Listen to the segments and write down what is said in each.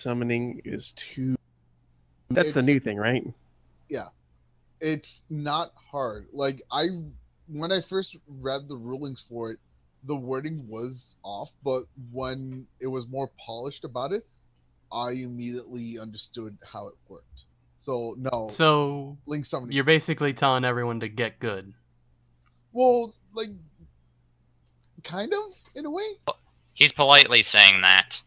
summoning is too. That's the new thing, right? Yeah, it's not hard. Like I, when I first read the rulings for it, the wording was off, but when it was more polished about it, I immediately understood how it worked. So no, So link summoning. you're basically telling everyone to get good. well, like, kind of in a way. He's politely saying that.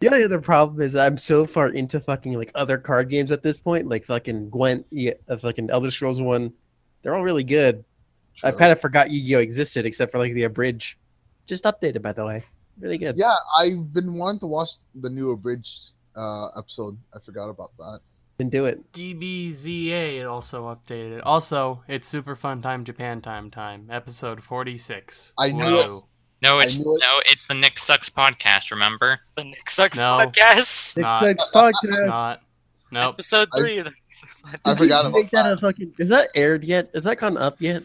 The only other problem is I'm so far into fucking like other card games at this point, like fucking Gwent, yeah, uh, fucking Elder Scrolls one. They're all really good. I've kind of forgot Yu-Gi-Oh existed except for like the abridge. Just updated, by the way. Really good. Yeah, I've been wanting to watch the new abridged uh, episode. I forgot about that. Then do it. DBZA also updated. Also, it's Super Fun Time Japan Time Time, episode 46. I knew Whoa. No, it's it. no, it's the Nick Sucks podcast. Remember? The Nick Sucks No. podcast. Six Not- Sex Podcast. Not. Nope. Episode I- three of the Nick Sucks podcast. I forgot about make that a fucking. Is that aired yet? Is that gone up yet?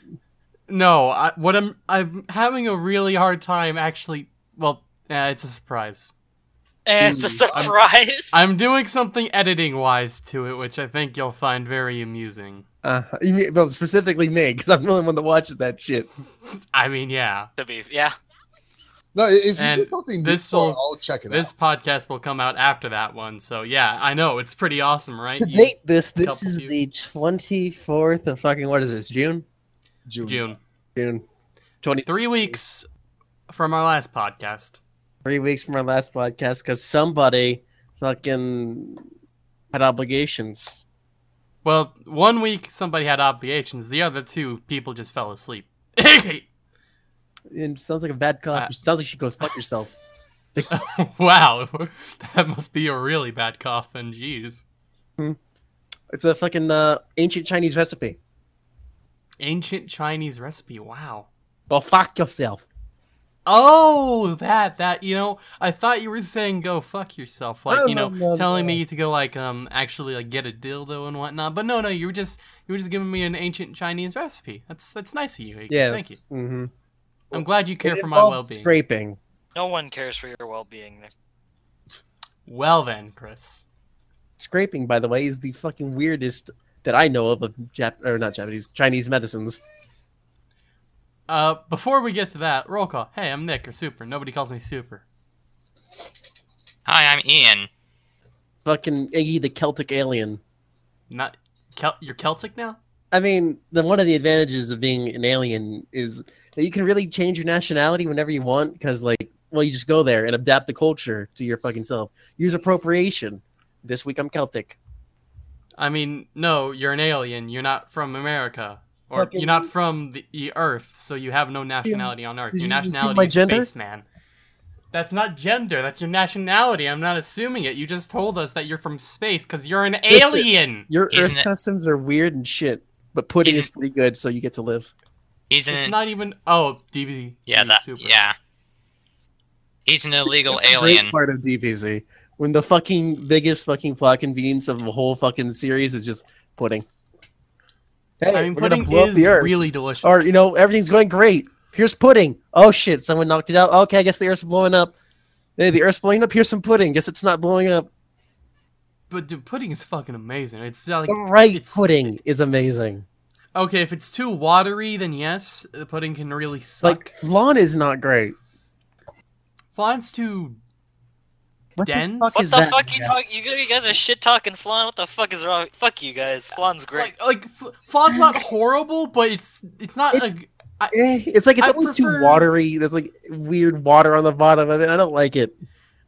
No, I, what I'm I'm having a really hard time actually. Well, yeah, it's a surprise. And it's a I'm- surprise. I'm doing something editing wise to it, which I think you'll find very amusing. Uh, you mean, well, specifically me, because I'm the only one that watches that shit. I mean, yeah, to be, yeah. No, if you And do something this before, will- I'll check it this out. podcast will come out after that one. So yeah, I know it's pretty awesome, right? To You- date this, this is few- the 24th of fucking, what is this, June? June. June, June. 20, three weeks from our last podcast. three weeks from our last podcast, because somebody fucking had obligations. Well, one week somebody had obligations. The other two people just fell asleep. It sounds like a bad cough. Uh, sounds like she goes, fuck yourself. wow, that must be a really bad cough. Then, jeez. It's a fucking uh, ancient Chinese recipe. Ancient Chinese recipe. Wow. Go fuck yourself. Oh, that that you know, I thought you were saying go fuck yourself, like you know, no, no, telling me to go like um actually like get a dildo and whatnot. But no, no, you were just you were just giving me an ancient Chinese recipe. That's that's nice of you. Yeah. thank you. Mm-hmm. I'm glad you care It for my involves well-being. Scraping. No one cares for your well-being. Well then, Chris. Scraping, by the way, is the fucking weirdest that I know of of Jap or not Japanese Chinese medicines. Uh, before we get to that, roll call. Hey, I'm Nick or Super. Nobody calls me Super. Hi, I'm Ian. Fucking Iggy the Celtic alien. Not Kel- you're Celtic now. I mean, the one of the advantages of being an alien is that you can really change your nationality whenever you want because, like, well, you just go there and adapt the culture to your fucking self. Use appropriation. This week I'm Celtic. I mean, no, you're an alien. You're not from America. Or Fucking- you're not from the, the Earth, so you have no nationality on Earth. Did Your you just say nationality my is gender? spaceman. That's not gender. That's your nationality. I'm not assuming it. You just told us that you're from space because you're an Listen. alien. Your Isn't Earth it- customs are weird and shit, but pudding is Isn't- pretty good, so you get to live. He's an It's not even. Oh, DBZ. yeah, that super. yeah. He's an illegal That's a great alien. part of DBZ. When the fucking biggest fucking plot convenience of the whole fucking series is just pudding. Hey, I mean, pudding is really delicious. Or, you know, everything's going great. Here's pudding. Oh, shit, someone knocked it out. Okay, I guess the Earth's blowing up. Hey, the Earth's blowing up. Here's some pudding. Guess it's not blowing up. But dude, pudding is fucking amazing. It's uh, like The right it's- pudding is amazing. Okay, if it's too watery, then yes, the pudding can really suck. Like, flan is not great. Flan's too What Dense? the fuck What is the that? fuck you talk? You, you guys are shit talking flan. What the fuck is wrong? Fuck you guys. Flan's great. like like flan's not horrible, but it's it's not It's- a. I, Eh, it's like it's I always prefer- too watery. There's like weird water on the bottom of it. I don't like it.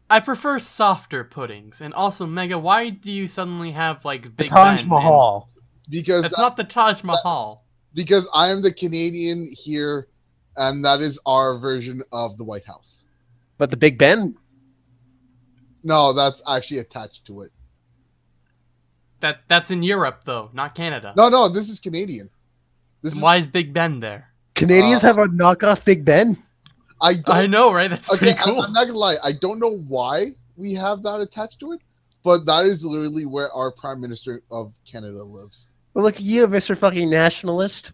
I prefer softer puddings, and also Mega. Why do you suddenly have like The Big Taj Ben, Mahal. because man? It's not the Taj Mahal. because I am the Canadian here, and that is our version of the White House. But the Big Ben? No, that's actually attached to it. That that's in Europe though, not Canada. No, no, this is Canadian. This Then is, why is Big Ben there? Canadians Uh, have a knockoff Big Ben? I don't, I know, right? That's okay, pretty I- cool. I'm not gonna lie. I don't know why we have that attached to it, but that is literally where our Prime Minister of Canada lives. Well, look at you, Mr. fucking nationalist.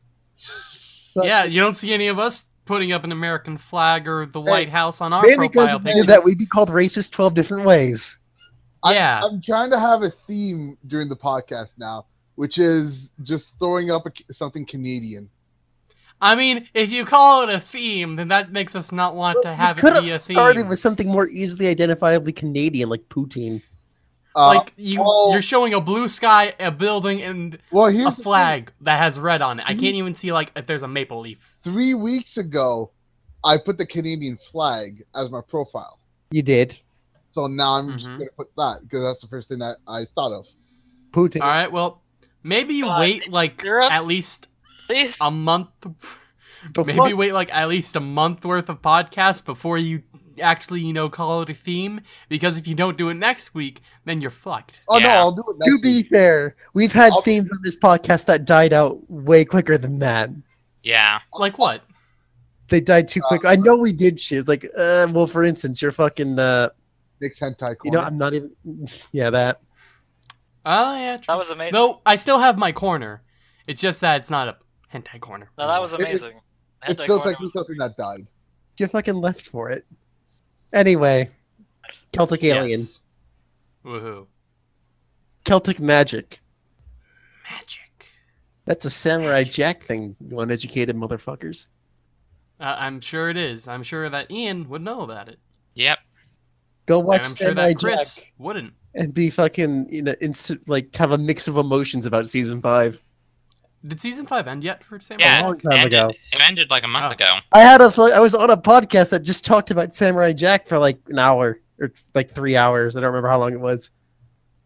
yeah, you don't see any of us putting up an American flag or the White House on our Maybe because profile pictures. that we'd be called racist 12 different ways. I- Yeah. I'm trying to have a theme during the podcast now, which is just throwing up a, something Canadian. I mean, if you call it a theme, then that makes us not want to have it have be a theme. Could have started with something more easily identifiably Canadian, like Poutine. Uh, like you, well- you're showing a blue sky, a building, and well, here's a flag that has red on it. I can't even see like if there's a maple leaf. Three weeks ago, I put the Canadian flag as my profile. You did. So now I'm just Mhm. gonna put that because that's the first thing that I thought of. Poutine. All right, well, maybe you God, wait like Europe? at least Please. a month. The Maybe fuck? wait like at least a month worth of podcasts before you actually, you know, call it a theme. Because if you don't do it next week, then you're fucked. Oh no, I'll do it next To be week. fair, we've had I'll- themes on this podcast that died out way quicker than that. Yeah. Like what? They died too Uh, quick. I know we did shit. It's like, uh, well, for instance, you're fucking, uh, Nick's hentai corner. you know, I'm not even, yeah, that. Oh yeah, true. That was amazing. No, I still have my corner. It's just that it's not a hentai corner. No, that was It- it- amazing. it feels corner like was something that died. You fucking left for it. Anyway, Celtic Alien, Woohoo. Celtic Magic. Magic. That's a Samurai Jack thing, you uneducated motherfuckers. Uh, I'm sure it is. I'm sure that Ian would know about it. Yep. Go And watch I'm sure Samurai that Chris Jack wouldn't. and be fucking, you know, instant, like, have a mix of emotions about season five. Did season five end yet for Samurai? Yeah. a long time it ended, ago. It ended like a month Oh. ago. I had a, fu- I was on a podcast that just talked about Samurai Jack for like an hour or like three hours. I don't remember how long it was.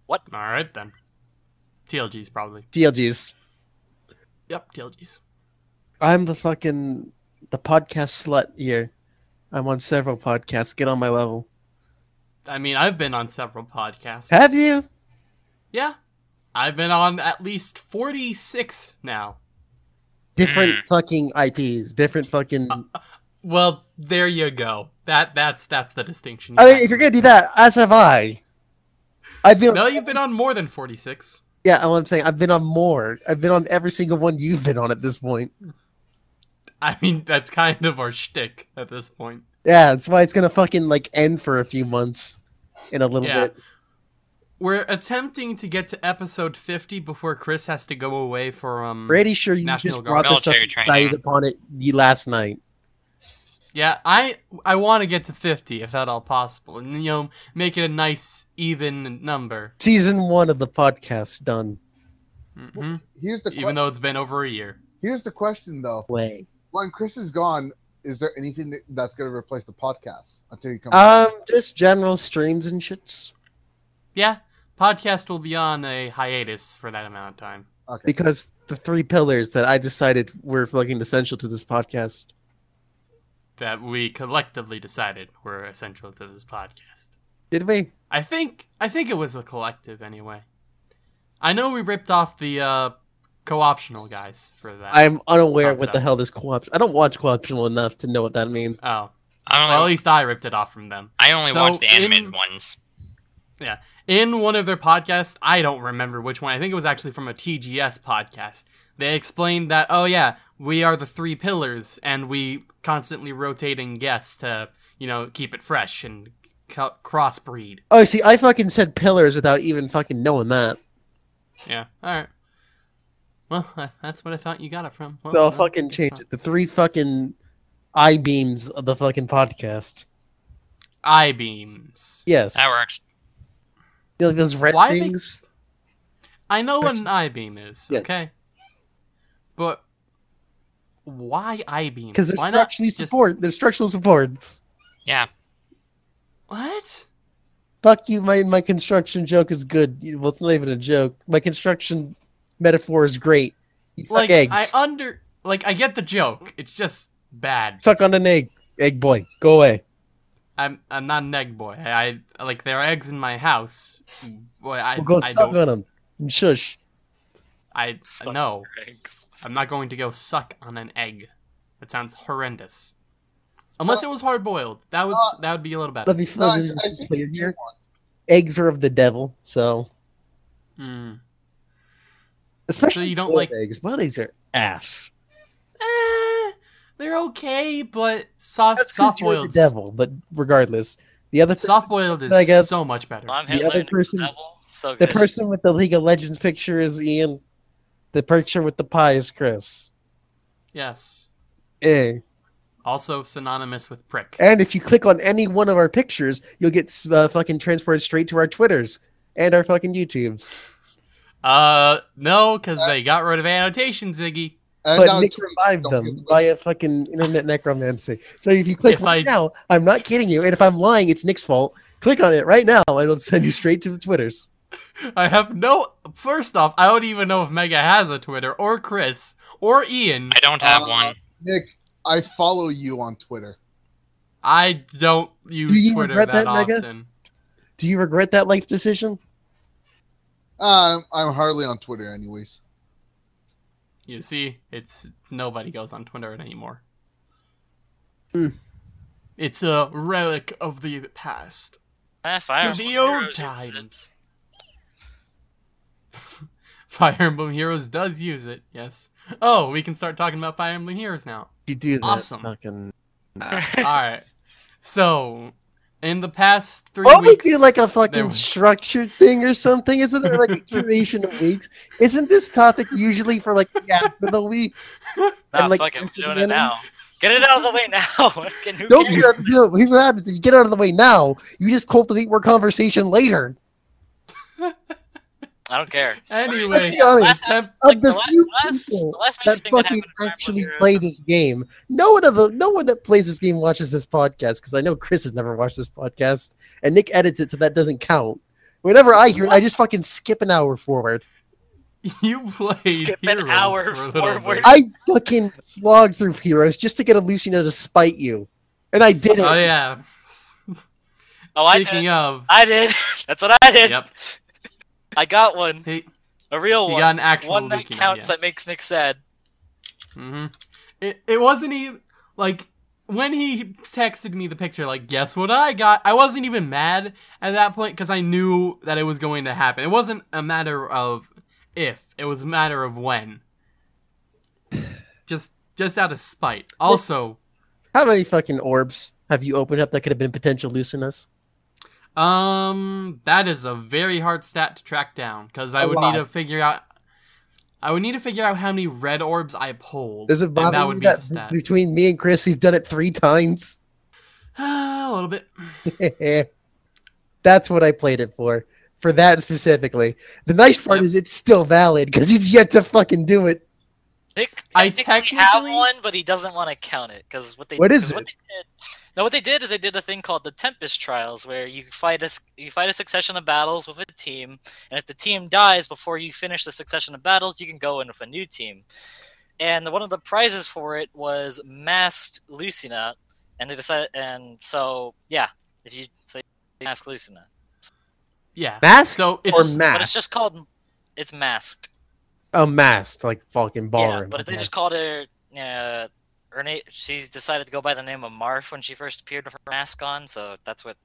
What? All right then. TLG's probably. TLGs. Yep, TLG's. I'm the fucking the podcast slut here. I'm on several podcasts. Get on my level. I mean, I've been on several podcasts. Have you? Yeah. I've been on at least 46 now. Different hmm. fucking IPs. Different fucking. Uh, uh, well, there you go. That that's that's the distinction. I mean, if you're gonna do that, as have I. I've been. No, you've been on more than 46. Yeah, all I'm saying, I've been on more. I've been on every single one you've been on at this point. I mean, that's kind of our shtick at this point. Yeah, that's why it's gonna fucking like end for a few months, in a little Yeah. bit. We're attempting to get to episode 50 before Chris has to go away for um Pretty sure you National just Guard. brought this up Military and training. decided upon it the last night. Yeah, I I want to get to 50 if at all possible. And you know, make it a nice even number. Season one of the podcast done. hmm Here's the Even though it's been over a year. here's the question though. Way. When Chris is gone, is there anything that, that's gonna replace the podcast until he comes? Um, just general streams and shits. Yeah, podcast will be on a hiatus for that amount of time. okay. Because the three pillars that I decided were fucking essential to this podcast. That we collectively decided were essential to this podcast. Did we? I think I think it was a collective anyway. I know we ripped off the uh, co-optional guys for that. I'm unaware what the hell this co-op. I don't watch co-optional enough to know what that means. oh, I well, at least I ripped it off from them. I only So, watched the animated in- ones. In one of their podcasts, I don't remember which one. I think it was actually from a TGS podcast. They explained that, oh yeah, we are the three pillars, and we constantly rotating guests to, you know, keep it fresh and co- crossbreed. Oh, see, I fucking said pillars without even fucking knowing that. Yeah. All right. Well, that's what I thought you got it from. Well, So I'll fucking change it. The three fucking I beams of the fucking podcast. I beams. Yes. That works. You know, like those red Why they- things. I know what an I beam is. Yes. Okay. But why I beams? Because they're why structurally just- support. They're structural supports. Yeah. What? Fuck you. My my construction joke is good. Well, it's not even a joke. My construction metaphor is great. You suck like eggs. I under like I get the joke. It's just bad. Suck on an egg. Egg boy. Go away. I'm I'm not an egg boy. I, I like there are eggs in my house. Boy, I We'll go I suck don't. on them. Shush. I Suck no. eggs. I'm not going to go suck on an egg. That sounds horrendous. Unless it was hard boiled. That would Uh, that would be a little better. Let me, No, let I, me just I be think clear here. Eggs are of the devil, so Mm. especially you don't like- eggs. Boiled eggs are ass. Eh, they're okay, but soft That's because soft you're the boiled. devil. But regardless, The other person, Soft boiled is I guess- so much better. I'm The other person- Devil. So the person with the League of Legends picture is Ian. The picture with the pie is Chris. Yes. Eh. Also synonymous with prick. And if you click on any one of our pictures, you'll get uh, fucking transported straight to our Twitters and our fucking YouTubes. Uh, no, because they got rid of annotations, Ziggy. And But Nick revived them give a- via fucking internet necromancy. So if you click If right I- now, I'm not kidding you. And if I'm lying, it's Nick's fault. Click on it right now, and it'll send you straight to the Twitters. I have no. First off, I don't even know if Mega has a Twitter, or Chris, or Ian. I don't have Uh, one. Nick, I follow you on Twitter. I don't use you Twitter regret that, that, Mega? often. Do you regret that life decision? Uh, I'm hardly on Twitter, anyways. You see, it's nobody goes on Twitter anymore. Hmm. It's a relic of the past. Ah, Fire Of the old Heroes uses it. times. Fire Emblem Heroes does use it, yes. Oh, we can start talking about Fire Emblem Heroes now. You do that. Awesome. Fucking... Alright. So, in the past three Why don't we weeks. do like a fucking there- structured thing or something? Isn't there like a curation of weeks? Isn't this topic usually for like the after the week? Nah, And, like, fuck it, we're doing the it now. Get it out of the way now. Fucking Don't cares? you, you know, here's what happens. If you get out of the way now, you just cultivate more conversation later. I don't care. Anyway, Let's Anyway, be honest. Last- temp- Of the the, few last, people the last that thing that fucking happened in Fire Emblem actually play this game. No one of the no one that plays this game watches this podcast because I know Chris has never watched this podcast and Nick edits it so that doesn't count. Whenever I hear it, I just fucking skip an hour forward. you played Skip an hour for a little forward. I fucking slogged through Heroes just to get a Lucina to spite you. And I did it. Oh yeah. Oh, I did. of, I did. That's what I did. yep, I got one. he, A real he one. got an actual one that Lucina, counts yes. that makes Nick sad. hmm It it wasn't even like when he texted me the picture. Like, guess what I got? I wasn't even mad at that point because I knew that it was going to happen. It wasn't a matter of if; it was a matter of when. Just just out of spite. Also, How many fucking orbs have you opened up that could have been potential Lucinas? Um, that is a very hard stat to track down because I A would need to figure out. I would need to figure out how many red orbs I pulled. Does it bother that you would be that between me and Chris, we've done it three times? a little bit. That's what I played it for. For that specifically. The nice part Yep. is it's still valid because he's yet to fucking do it. Nick I technically have technically- one, but he doesn't want to count it because what they What is 'cause it? What they did, no, what they did is they did a thing called the Tempest Trials, where you fight a s- you fight a succession of battles with a team, and if the team dies before you finish the succession of battles, you can go in with a new team. And one of the prizes for it was masked Lucina, and they decided, and so yeah, if you so you mask Lucina, Yeah. Masked So it's or but it's just called it's masked. A masked, like fucking Yeah, ballroom. but they just called it. Uh, her name. She decided to go by the name of Marth when she first appeared with her mask on, so that's what.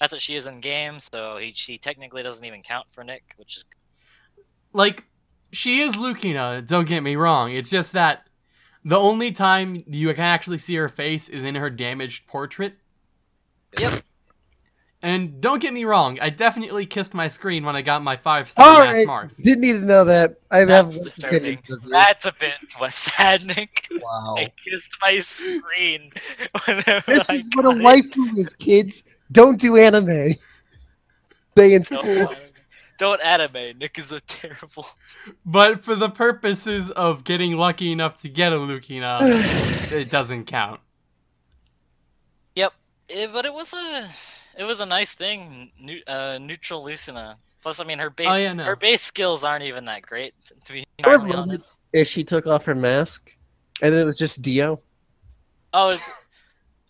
That's what she is in game. So he, she technically doesn't even count for Nick, which is like she is Lucina, don't get me wrong. It's just that the only time you can actually see her face is in her damaged portrait. Yep. And don't get me wrong, I definitely kissed my screen when I got my five star All mass mark. Didn't need to know that. I That's disturbing. opinions of you. that's a bit what's sad, Nick. Wow. I kissed my screen. whenever This I is what a got it. waifu is, kids. Don't do anime. Stay in school. Don't, don't anime. Nick is a terrible. But for the purposes of getting lucky enough to get a Lucina, it doesn't count. Yep. Eh, but it was a it was a nice thing. Nu- uh, neutral Lucina. Plus, I mean, her base Oh, yeah, no. her base skills aren't even that great. To be I would love it honest. if she took off her mask and it was just Dio. Oh.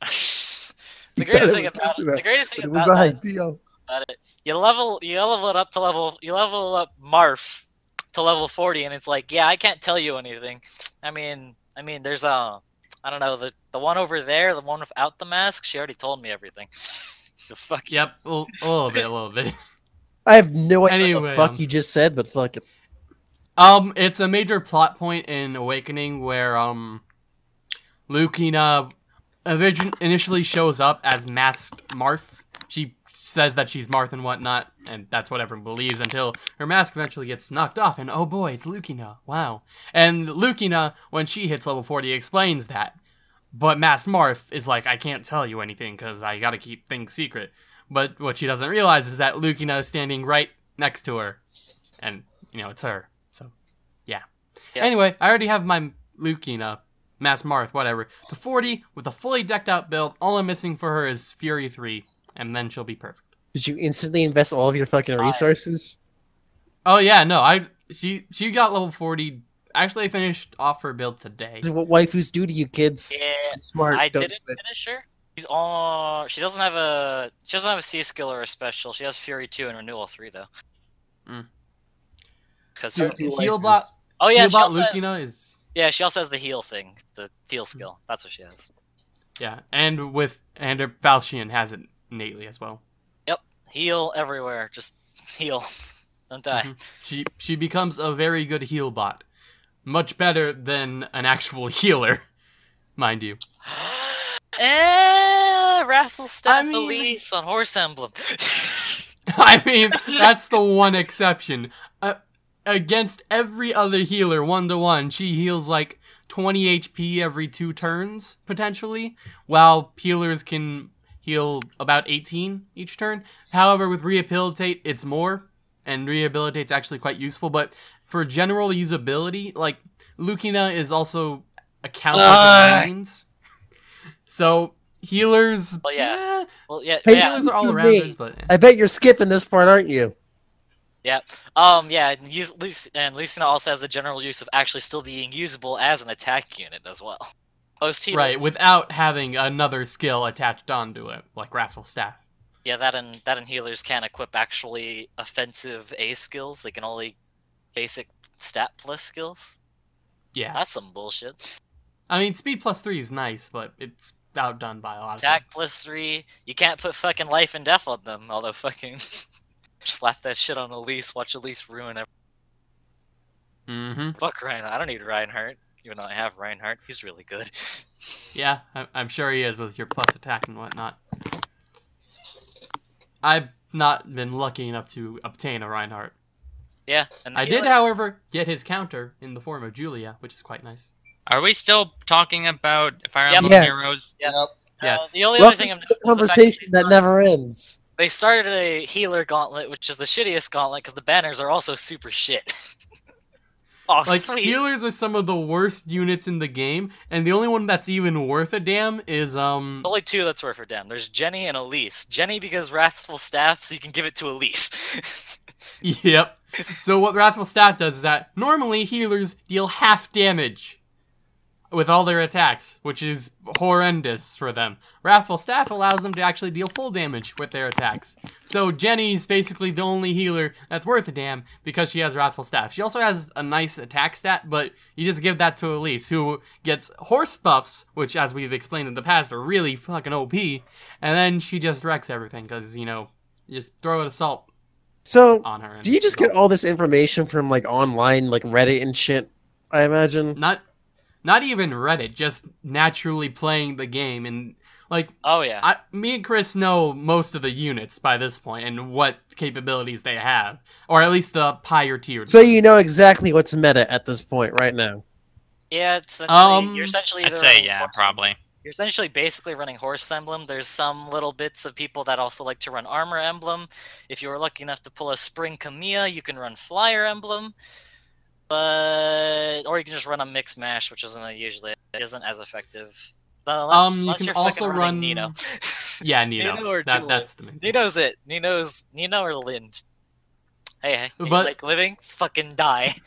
the greatest it about the greatest thing It was about, I, Dio. about it, you level you level it up to level you level up Marth to level forty, and it's like, yeah, I can't tell you anything. I mean, I mean, there's a, I don't know, the the one over there, the one without the mask. She already told me everything. So fuck you. Yep, a, a little bit, a little bit. I have no idea what Anyway, the fuck um, you just said, but fuck it. Um, it's a major plot point in Awakening where um, Lucina origin- initially shows up as masked Marth, she says that she's Marth and whatnot, and that's what everyone believes until her mask eventually gets knocked off, and oh boy, it's Lucina. Wow. And Lucina, when she hits level 40, explains that. But Masked Marth is like, I can't tell you anything because I gotta keep things secret. But what she doesn't realize is that Lucina is standing right next to her. And, you know, it's her. So, yeah. Yeah. Anyway, I already have my Lucina, Mass Marth, whatever, to 40 with a fully decked out build. All I'm missing for her is Fury 3, and then she'll be perfect. Did you instantly invest all of your fucking resources? Oh, yeah, no, I she she got level 40. Actually, I finished off her build today. This is what waifus do to you kids. Yeah, Smart. I didn't do it. finish her. She's all. She doesn't have a. She doesn't have a C skill or a special. She has Fury two and Renewal three though. Mm. Because Dude, Two heal waifus. bot, oh yeah, heal she bot also has, is yeah, she also has the heal thing, the Hmm. heal skill. That's what she has. yeah, and with and her Falchion has it innately as well. Yep, heal everywhere. Just heal. Don't die. Mhm. She she becomes a very good heal bot, much better than an actual healer, mind you. Eh, Wrathful Staff I mean- Elise on Horse Emblem. I mean, that's the one exception. Uh, against every other healer, one to one, she heals like 20 HP every two turns, potentially, while healers can heal about 18 each turn. However, with Rehabilitate, it's more, and Rehabilitate's actually quite useful, but for general usability, like, Lucina is also a counter to lanes. So, healers. Well, yeah. eh, well, yeah, Hey, yeah. healers are all around me. but. eh. I bet you're skipping this part, aren't you? Yeah. Um. Yeah. And, use, and Lucina also has the general use of actually still being usable as an attack unit as well. Post heal. Right, without having another skill attached onto it, like Wrathful Staff. Yeah. That and that and healers can't equip actually offensive A skills. They can only basic stat plus skills. Yeah. That's some bullshit. I mean, speed plus three is nice, but it's outdone by a lot of Attack plus three. You can't put fucking life and death on them. Although fucking slap that shit on Elise. Watch Elise ruin everything. Mm-hmm. Fuck Reinhardt. I don't need Reinhardt. Even though I have Reinhardt, he's really good. Yeah, I'm sure he is with your plus attack and whatnot. I've not been lucky enough to obtain a Reinhardt. Yeah. And I did, healer- however, get his counter in the form of Julia, which is quite nice. Are we still talking about Fire Yep. Emblem Yes. Heroes? Yeah. Yep. Uh, Yes. the only other thing I'm to the is the fact conversation that never ends. They started a healer gauntlet, which is the shittiest gauntlet because the banners are also super shit. oh, Like sweet. healers are some of the worst units in the game, and the only one that's even worth a damn is um Only two that's worth a damn. There's Genny and Elise. Genny because Wrathful Staff, so you can give it to Elise. Yep. So what Wrathful Staff does is that normally healers deal half damage with all their attacks, which is horrendous for them. Wrathful Staff allows them to actually deal full damage with their attacks. So Genny's basically the only healer that's worth a damn because she has Wrathful Staff. She also has a nice attack stat, but you just give that to Elise, who gets horse buffs, which, as we've explained in the past, are really fucking OP, and then she just wrecks everything because, you know, you just throw an assault So, on her. and do you just get all this information from like online, like Reddit and shit? I imagine. not not even Reddit, just naturally playing the game and like oh yeah. I, me and Chris know most of the units by this point and what capabilities they have, or at least the higher tier. So you know exactly what's meta at this point right now. yeah, it's essentially, Um, you're essentially I'd say yeah, Horse- probably. You're essentially basically running Horse Emblem. There's some little bits of people that also like to run Armor Emblem. If you were lucky enough to pull a Spring Camilla, you can run Flyer Emblem. But or you can just run a Mix Mash, which isn't usually isn't as effective. Unless, Um, you can also run- Nino. yeah, Nino. Nino or that, Julie? that's the main. thing. Nino's it. Nino's Nino or Lind. Hey, hey, But- like living? Fucking die.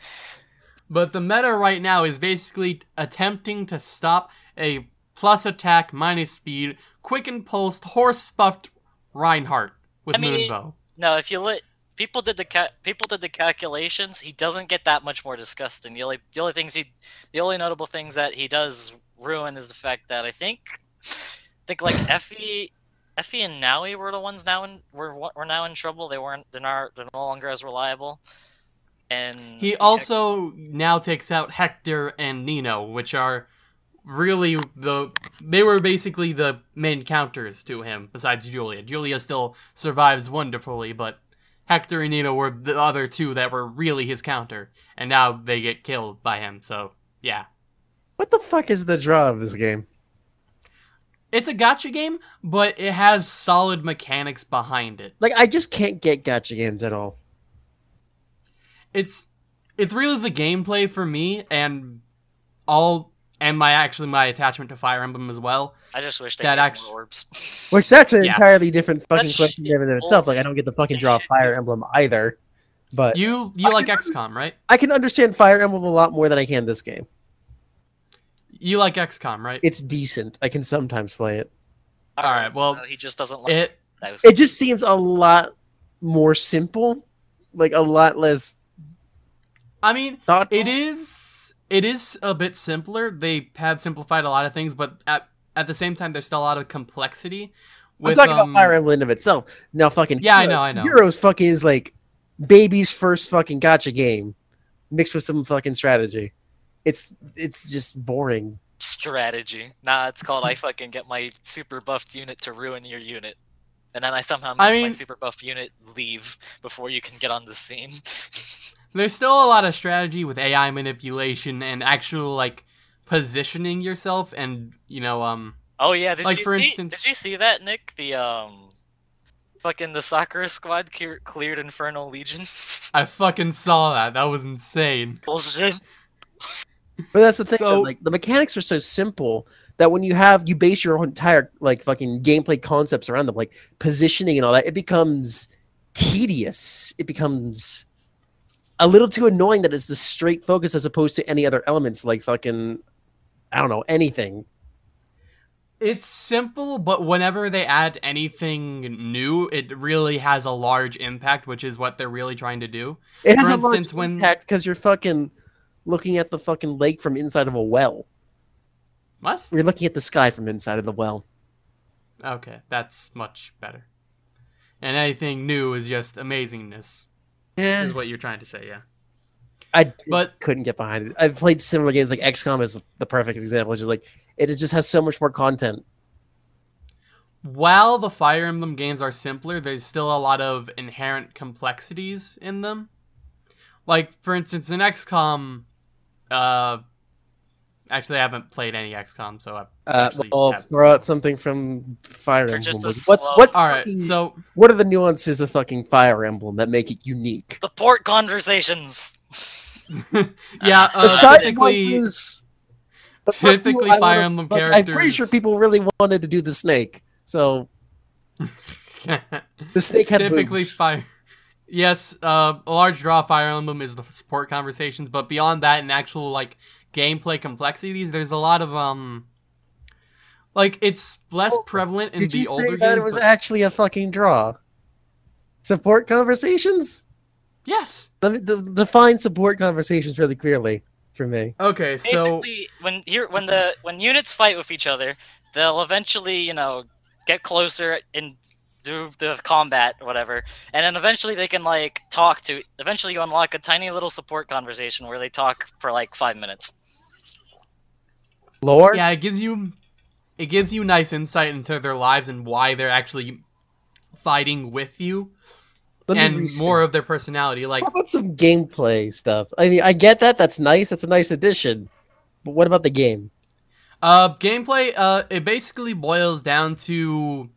But the meta right now is basically attempting to stop a plus attack minus speed quick and pulsed horse buffed Reinhardt with I mean- Moonbow. No, if you let people did the people did the calculations, he doesn't get that much more disgusting. The only the only things he the only notable things that he does ruin is the fact that I think I think like Effie Effie and Nowi were the ones now in were were now in trouble. They weren't they're not they're no longer as reliable. And He also now takes out Hector and Nino, which are really the they were basically the main counters to him besides Julia. Julia still survives wonderfully, but Hector and Nina were the other two that were really his counter, and now they get killed by him. So yeah, What the fuck is the draw of this game? it's a gacha game, but it has solid mechanics behind it. Like, I just can't get gacha games at all. It's it's really the gameplay for me, and all and my actually my attachment to Fire Emblem as well. I just wish they That had actu- more orbs. Which that's an Yeah. entirely different fucking That's question shit. in and itself. Like, I don't get the fucking draw. Fire Emblem either. But You you I like can- XCOM, right? I can understand Fire Emblem a lot more than I can this game. You like XCOM, right? It's decent. I can sometimes play it. All right, well, Uh, he just doesn't like It that was- It just seems a lot more simple. Like, a lot less I mean, thoughtful. it is it is a bit simpler. They have simplified a lot of things, but at at the same time, there's still a lot of complexity. I'm talking um, about Fire Emblem in of itself. Now, fucking Yeah, I know, I know. Heroes fucking is like baby's first fucking gacha game, mixed with some fucking strategy. It's it's just boring. strategy. Nah, it's called I fucking get my super buffed unit to ruin your unit. And then I somehow make I my super buffed unit leave before you can get on the scene. There's still a lot of strategy with AI manipulation and actual like positioning yourself, and you know, um, oh yeah, did Like, you for see, instance- did you see that, Nick? The um fucking the Sakura squad clear, cleared Infernal Legion. I fucking saw that. That was insane. Bullshit. But that's the thing. So- like the mechanics are so simple that when you have you base your entire like fucking gameplay concepts around them, like positioning and all that, it becomes tedious. It becomes a little too annoying that it's the straight focus as opposed to any other elements like fucking I don't know anything. It's simple, but whenever they add anything new, it really has a large impact, which is what they're really trying to do. It has For a large instance, when- impact because you're fucking looking at the fucking lake from inside of a well. What? You're looking at the sky from inside of the well. Okay, that's much better. And anything new is just amazingness, Yeah, is what you're trying to say, yeah. I But couldn't get behind it. I've played similar games like XCOM is the perfect example. It's just like it just has so much more content. while the Fire Emblem games are simpler, there's still a lot of inherent complexities in them. Like, for instance, in XCOM, uh, actually, I haven't played any XCOM, so I Uh, actually well, have- throw out something from Fire They're Emblem. just What's slow- what's All right, fucking- so what are the nuances of fucking Fire Emblem that make it unique? The port conversations. yeah, uh, Besides technically, Waifu's- but fuck you, typically I Fire wanna- Emblem like, I'm pretty sure people really wanted to do the snake, so the snake had typically boobs. fire. Yes, uh, a large draw of Fire Emblem is the support conversations, but beyond that, an actual like gameplay complexities, there's a lot of um, like it's less Oh, prevalent in Did the you older say games. that it was but- actually a fucking draw? Support conversations? yes. Let me de- define support conversations really clearly for me. Okay, so Basically, when here when the when units fight with each other, they'll eventually you know get closer and do the combat whatever, and then eventually they can like talk to. Eventually, you unlock a tiny little support conversation where they talk for like five minutes. Lore? yeah, it gives you it gives you nice insight into their lives and why they're actually fighting with you, Let and more of their personality. Like How about some gameplay stuff? I mean, I get that. That's nice. That's a nice addition. But what about the game? Uh, gameplay. Uh, it basically boils down to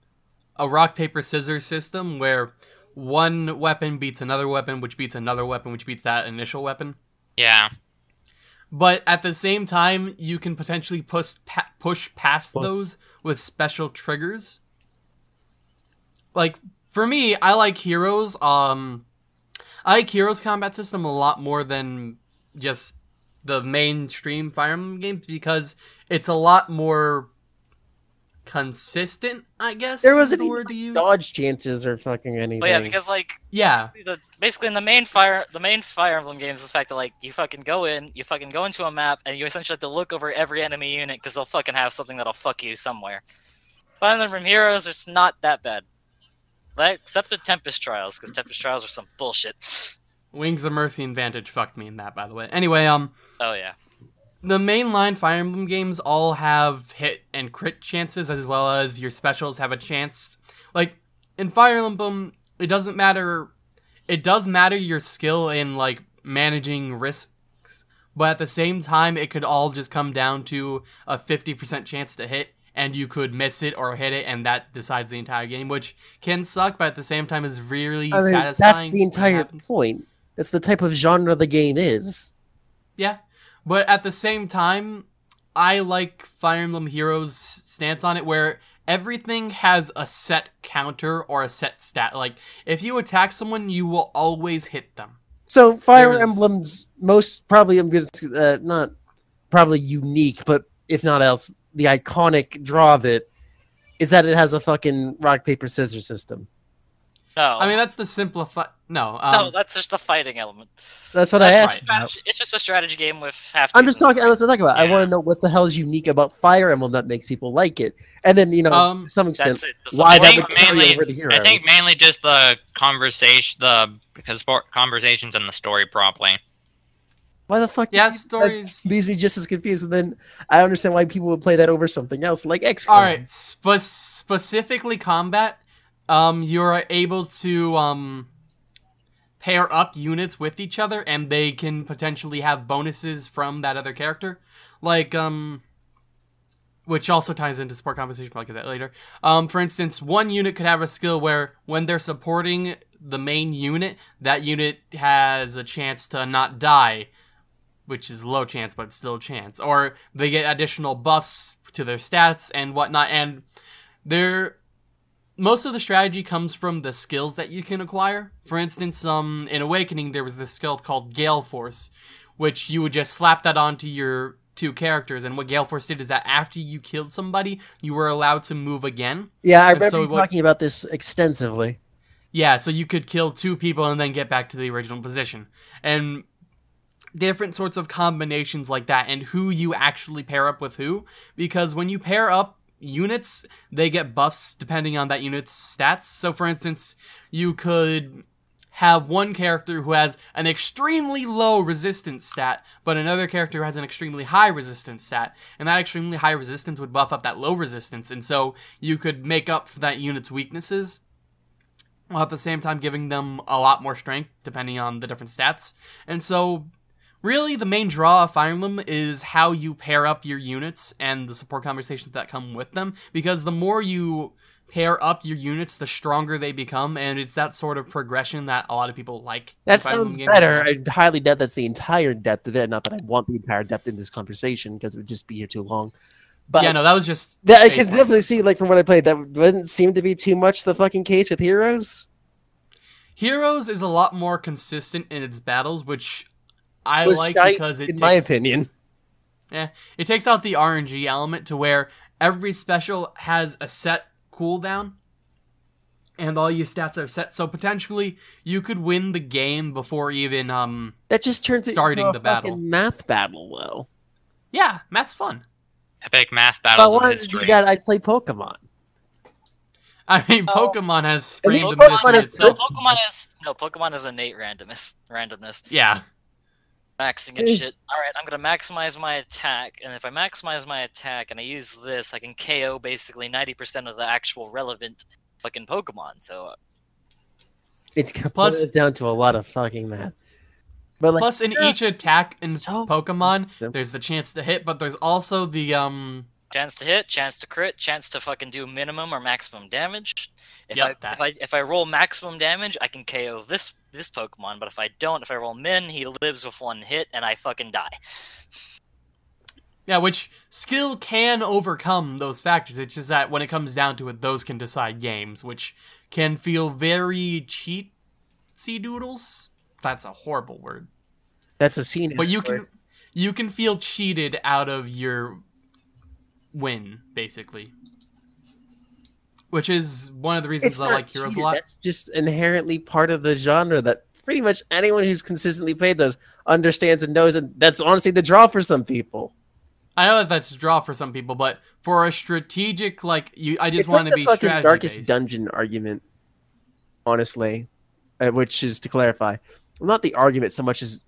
a rock paper scissors system where one weapon beats another weapon, which beats another weapon, which beats that initial weapon. Yeah. But at the same time, you can potentially push pa- push past Plus. those with special triggers. Like for me, I like Heroes. Um, I like Heroes combat system a lot more than just the mainstream Fire Emblem games because it's a lot more consistent. I guess There wasn't the even word to like, use. dodge chances or fucking anything. But yeah, because like Yeah, the basically in the main fire the main Fire Emblem games is the fact that like you fucking go in, you fucking go into a map, and you essentially have to look over every enemy unit because they'll fucking have something that'll fuck you somewhere. Fire Emblem Heroes, it's not that bad. Like, except the Tempest Trials, because Tempest Trials are some bullshit. Wings of Mercy and Vantage fucked me in that, by the way. Anyway, um. Oh yeah. The mainline Fire Emblem games all have hit and crit chances as well as your specials have a chance. Like in Fire Emblem, it doesn't matter it does matter your skill in like managing risks, but at the same time it could all just come down to a 50% chance to hit and you could miss it or hit it and that decides the entire game, which can suck but at the same time is really I mean, satisfying. that's the entire point. That's the type of genre the game is. Yeah, but at the same time, I like Fire Emblem Heroes' stance on it, where everything has a set counter or a set stat. Like if you attack someone, you will always hit them. So Fire There's- Emblem's most probably I'm going to uh, not probably unique, but if not else, the iconic draw of it is that it has a fucking rock paper scissors system. Oh, I mean, that's the simplify. No, Oh. no, um, that's just the fighting element. That's what I asked. right. Strategy- It's just a strategy game with half. I'm just talking. That's what I'm talking about. I want to know what the hell is unique about Fire Emblem that makes people like it, and then you know, Um, to some extent, That's why I that think would carry mainly- over to heroes. I think mainly just the conversation, the because conversations and the story properly. why the fuck? yeah, that stories. leaves me just as confused. And then I understand why people would play that over something else, like X. All right, spe- specifically combat. Um, you're able to um pair up units with each other, and they can potentially have bonuses from that other character, like um, which also ties into support conversation. I'll get that later. Um, for instance, one unit could have a skill where when they're supporting the main unit, that unit has a chance to not die, which is low chance, but still chance. Or they get additional buffs to their stats and whatnot. And they're most of the strategy comes from the skills that you can acquire. For instance, um, in Awakening, there was this skill called Gale Force, which you would just slap that onto your two characters. And what Gale Force did is that after you killed somebody, you were allowed to move again. Yeah, I And remember so what- talking about this extensively. Yeah, so you could kill two people and then get back to the original position. And different sorts of combinations like that and who you actually pair up with who because when you pair up units, they get buffs depending on that unit's stats. So for instance, you could have one character who has an extremely low resistance stat, but another character who has an extremely high resistance stat, and that extremely high resistance would buff up that low resistance, and so you could make up for that unit's weaknesses while at the same time giving them a lot more strength depending on the different stats. And so, really, the main draw of Fire Emblem is how you pair up your units and the support conversations that come with them. Because the more you pair up your units, the stronger they become, and it's that sort of progression that a lot of people like. That sounds better. I highly doubt that's the entire depth of it. Not that I want the entire depth in this conversation because it would just be here too long. But yeah, no, that was just. that, I can definitely see, like from what I played, that doesn't seem to be too much the fucking case with heroes. Heroes is a lot more consistent in its battles, which I Was like shite, because it in my opinion. Yeah, it takes out the RNG element to where every special has a set cooldown, and all your stats are set. So potentially, you could win the game before even um. That just turns it Starting into a the battle. math battle, though. Yeah, math's fun. Epic math If I battles of wanted to do that, I'd play Pokemon. I mean, Oh. Pokemon has At least framed Pokemon this Pokemon in is is no, Pokemon is no Pokemon is innate randomness. Randomness. Yeah, Maxing and shit. All right, I'm gonna maximize my attack, and if I maximize my attack and I use this, I can KO basically 90% of the actual relevant fucking Pokemon. So It Plus- boils down to a lot of fucking math. But like, Plus, in yes, each attack in so- Pokemon, there's the chance to hit, but there's also the um. Chance to hit, chance to crit, chance to fucking do minimum or maximum damage. If Yep, I that. if I if I roll maximum damage, I can KO this this Pokemon. But if I don't, if I roll min, he lives with one hit, and I fucking die. Yeah, which skill can overcome those factors. It's just that when it comes down to it, those can decide games, which can feel very cheatsy doodles. That's a horrible word. that's a scene. But you can you can feel cheated out of your win, basically. Which is one of the reasons It's I like Heroes cheated, a lot. That's just inherently part of the genre that pretty much anyone who's consistently played those understands and knows, and that's honestly the draw for some people. I know that that's a draw for some people, but for a strategic, like you, I just it's want like to be fucking darkest based. dungeon argument, honestly. Uh, which is to clarify, well, not the argument so much as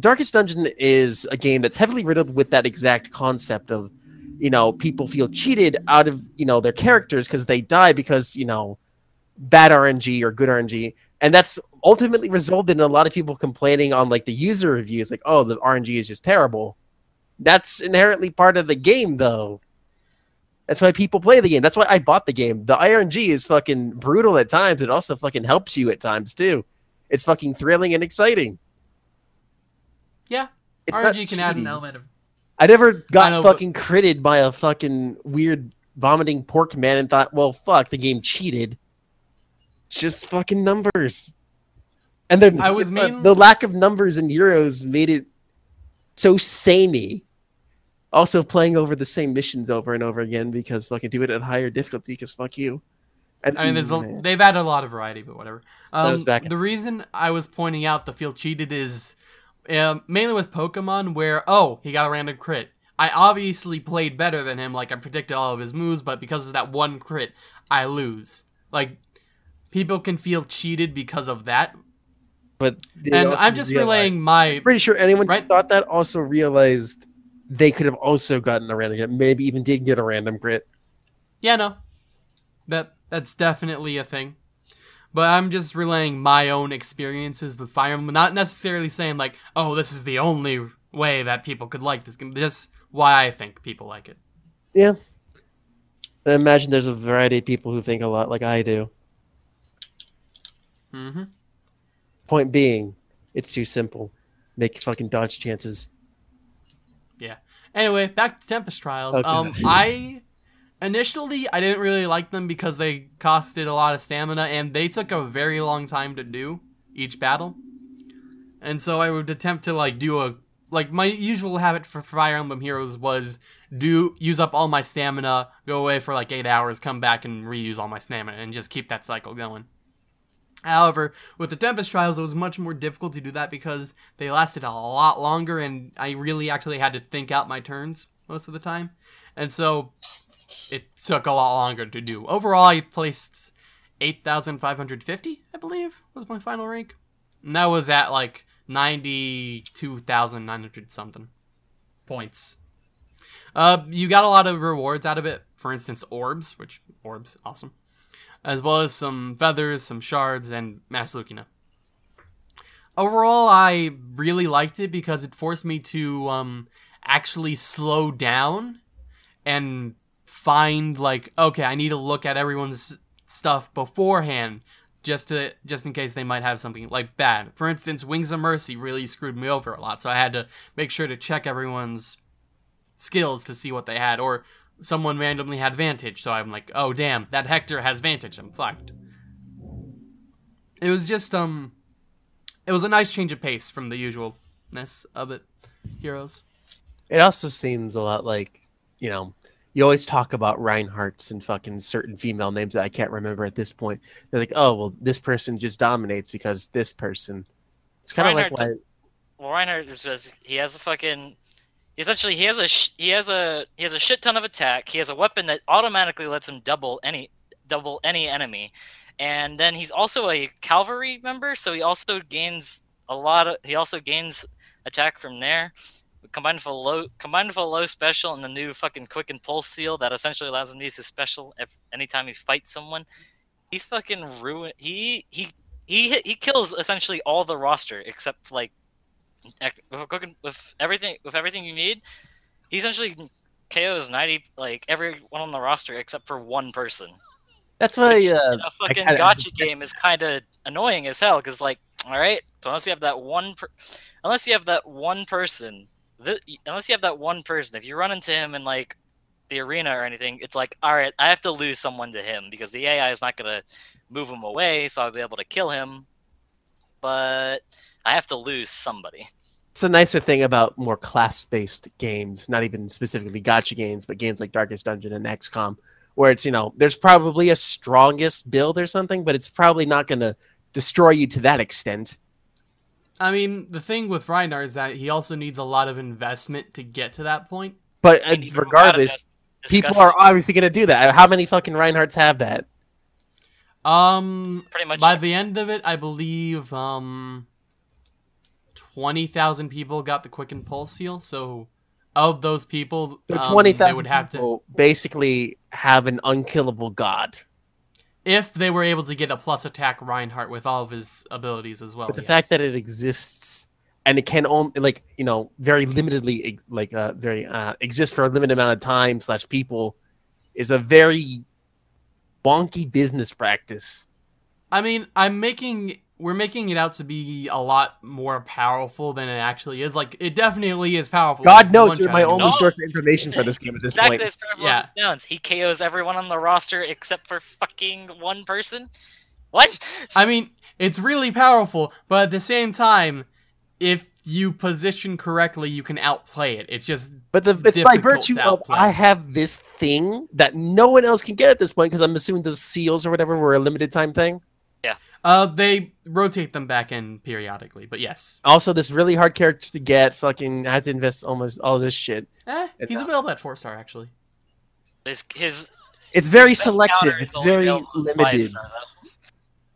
Darkest Dungeon is a game that's heavily riddled with that exact concept of, you know, people feel cheated out of, you know, their characters because they die because, you know, bad RNG or good RNG. And that's ultimately resulted in a lot of people complaining on like the user reviews, like, oh, the RNG is just terrible. That's inherently part of the game, though. That's why people play the game. That's why I bought the game. The RNG is fucking brutal at times. It also fucking helps you at times, too. It's fucking thrilling and exciting. Yeah, It's RNG can add an element of. I never got I know, but- fucking critted by a fucking weird vomiting pork man and thought, well, fuck, the game cheated. It's just fucking numbers. And then I was the, the lack of numbers in Heroes made it so samey. Also playing over the same missions over and over again because fucking do it at higher difficulty because fuck you. And, I mean, there's a, they've added a lot of variety, but whatever. Um, back the reason I was pointing out the feel cheated is um, mainly with Pokemon, where oh he got a random crit. I obviously played better than him, like I predicted all of his moves, but because of that one crit, I lose. Like people can feel cheated because of that, but and I'm just realized- relaying my pretty sure anyone who Right. thought that also realized they could have also gotten a random crit, maybe even did get a random crit. Yeah, no. That that's definitely a thing. But I'm just relaying my own experiences with Fire Emblem, not necessarily saying like, oh, this is the only way that people could like this game. Just why I think people like it. Yeah. I imagine there's a variety of people who think a lot like I do. hmm Point being, it's too simple. Make fucking dodge chances. Yeah. Anyway, back to Tempest Trials. Okay. Um, I initially I didn't really like them because they costed a lot of stamina and they took a very long time to do each battle. And so I would attempt to like do a like my usual habit for Fire Emblem Heroes was do use up all my stamina, go away for like eight hours, come back and reuse all my stamina, and just keep that cycle going. However, with the Tempest Trials, it was much more difficult to do that because they lasted a lot longer, and I really actually had to think out my turns most of the time, and so it took a lot longer to do. Overall, I placed eight thousand five hundred fifty, I believe, was my final rank, and that was at like ninety-two thousand nine hundred something points. Uh, you got a lot of rewards out of it. For instance, orbs, which orbs awesome, as well as some feathers, some shards, and Mass Lucina. Overall, I really liked it because it forced me to um actually slow down and find like okay, I need to look at everyone's stuff beforehand just to just in case they might have something like bad. For instance, Wings of Mercy really screwed me over a lot, so I had to make sure to check everyone's skills to see what they had, or someone randomly had Vantage, so I'm like, oh damn, that Hector has Vantage, I'm fucked. It was just um, it was a nice change of pace from the usualness of it, Heroes. It also seems a lot like, you know, you always talk about Reinhardt's and fucking certain female names that I can't remember at this point. They're like, oh, well, this person just dominates because this person. It's kind of like why, Well, Reinhardt is just he has a fucking essentially he has a sh- he has a he has a shit ton of attack. He has a weapon that automatically lets him double any double any enemy, and then he's also a cavalry member, so he also gains a lot of he also gains attack from there. Combined with a low combined with a low special and the new fucking Quickened Pulse seal that essentially allows him to use his special if anytime he fights someone. He fucking ruin he he he he kills essentially all the roster except like with, a cooking, with everything with everything you need. He essentially KOs ninety like everyone on the roster except for one person. that's why, Which, uh, a fucking kinda- gacha game is kind of annoying as hell because like all right, so unless you have that one, per- unless you have that one person, unless you have that one person, if you run into him in like the arena or anything, it's like all right, I have to lose someone to him because the AI is not gonna move him away, so I'll be able to kill him. But I have to lose somebody. it's a nicer thing about more class-based games, not even specifically gacha games, but games like Darkest Dungeon and XCOM, where it's, you know, there's probably a strongest build or something, but it's probably not going to destroy you to that extent. I mean, the thing with Reinhardt is that he also needs a lot of investment to get to that point. But uh, And you gotta regardless, people are obviously going to do that. How many fucking Reinhardts have that? Um, pretty much by the end of it, I believe um, 20,000 people got the Quickened Pulse seal. So, of those people, So um, twenty they would have to, basically have an unkillable god. If they were able to get a plus attack Reinhardt with all of his abilities as well. But the yes. fact that it exists and it can only like you know very limitedly like uh very uh exist for a limited amount of time slash people is a very wonky business practice. I mean, I'm making we're making it out to be a lot more powerful than it actually is. Like, it definitely is powerful. God It's knows you're my only No. source of information for this game at this Exactly point. Yeah. as sounds. He KOs everyone on the roster except for fucking one person. What? I mean, it's really powerful, but at the same time, if you position correctly, you can outplay it. It's just But the, it's by virtue of. I have this thing that no one else can get at this point because I'm assuming those seals or whatever were a limited time thing. Uh they rotate them back in periodically, but yes. Also, this really hard character to get. Fucking had to invest almost all this shit. Eh, he's not- available at four star actually. His his It's very his selective. It's very available as five limited. star.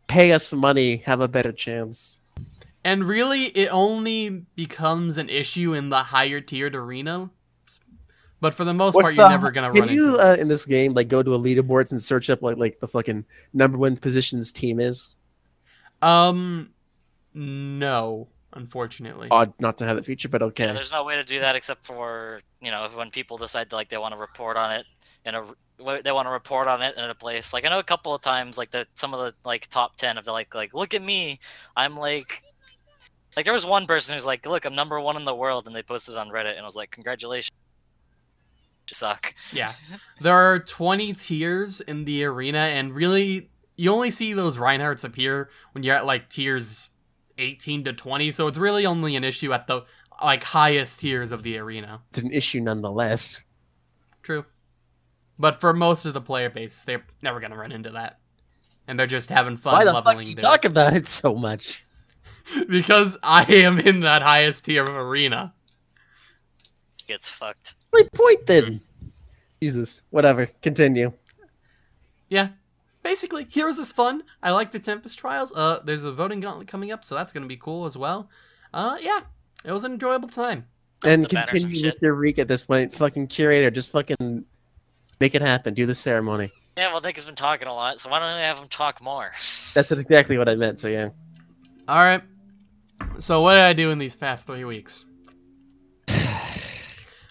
Pay us for money, have a better chance. And really, it only becomes an issue in the higher tiered arena. But for the most part, you're never gonna Can run you into. uh, in this game like go to a leaderboards and search up like like the fucking number one positions team is? Um, no, unfortunately. Odd not to have that feature, but okay. Yeah, there's no way to do that except for you know when people decide to, like they want to report on it in a they want to report on it in a place. Like I know a couple of times like the some of the like top ten of the like like look at me, I'm like like there was one person who's like look I'm number one in the world and they posted it on Reddit and I was like congratulations, you suck. Yeah. There are 20 tiers in the arena, and really, you only see those Reinhardts appear when you're at like tiers 18 to 20, so it's really only an issue at the like highest tiers of the arena. It's an issue nonetheless. True. But for most of the player base, they're never gonna run into that. And they're just having fun Why the leveling fuck do you their- talk about it so much? because I am in that highest tier of arena. Gets fucked. My point then. Jesus, whatever. Continue. Yeah. Basically, Heroes is fun. I like the Tempest Trials. Uh, there's a voting gauntlet coming up, so that's gonna be cool as well. Uh, yeah, it was an enjoyable time. And the banners and continue shit. with your reek at this point. Fucking curator, just fucking make it happen. Do the ceremony. Yeah, well Nick has been talking a lot, so why don't we have him talk more? That's exactly what I meant. So yeah. All right. So what did I do in these past three weeks?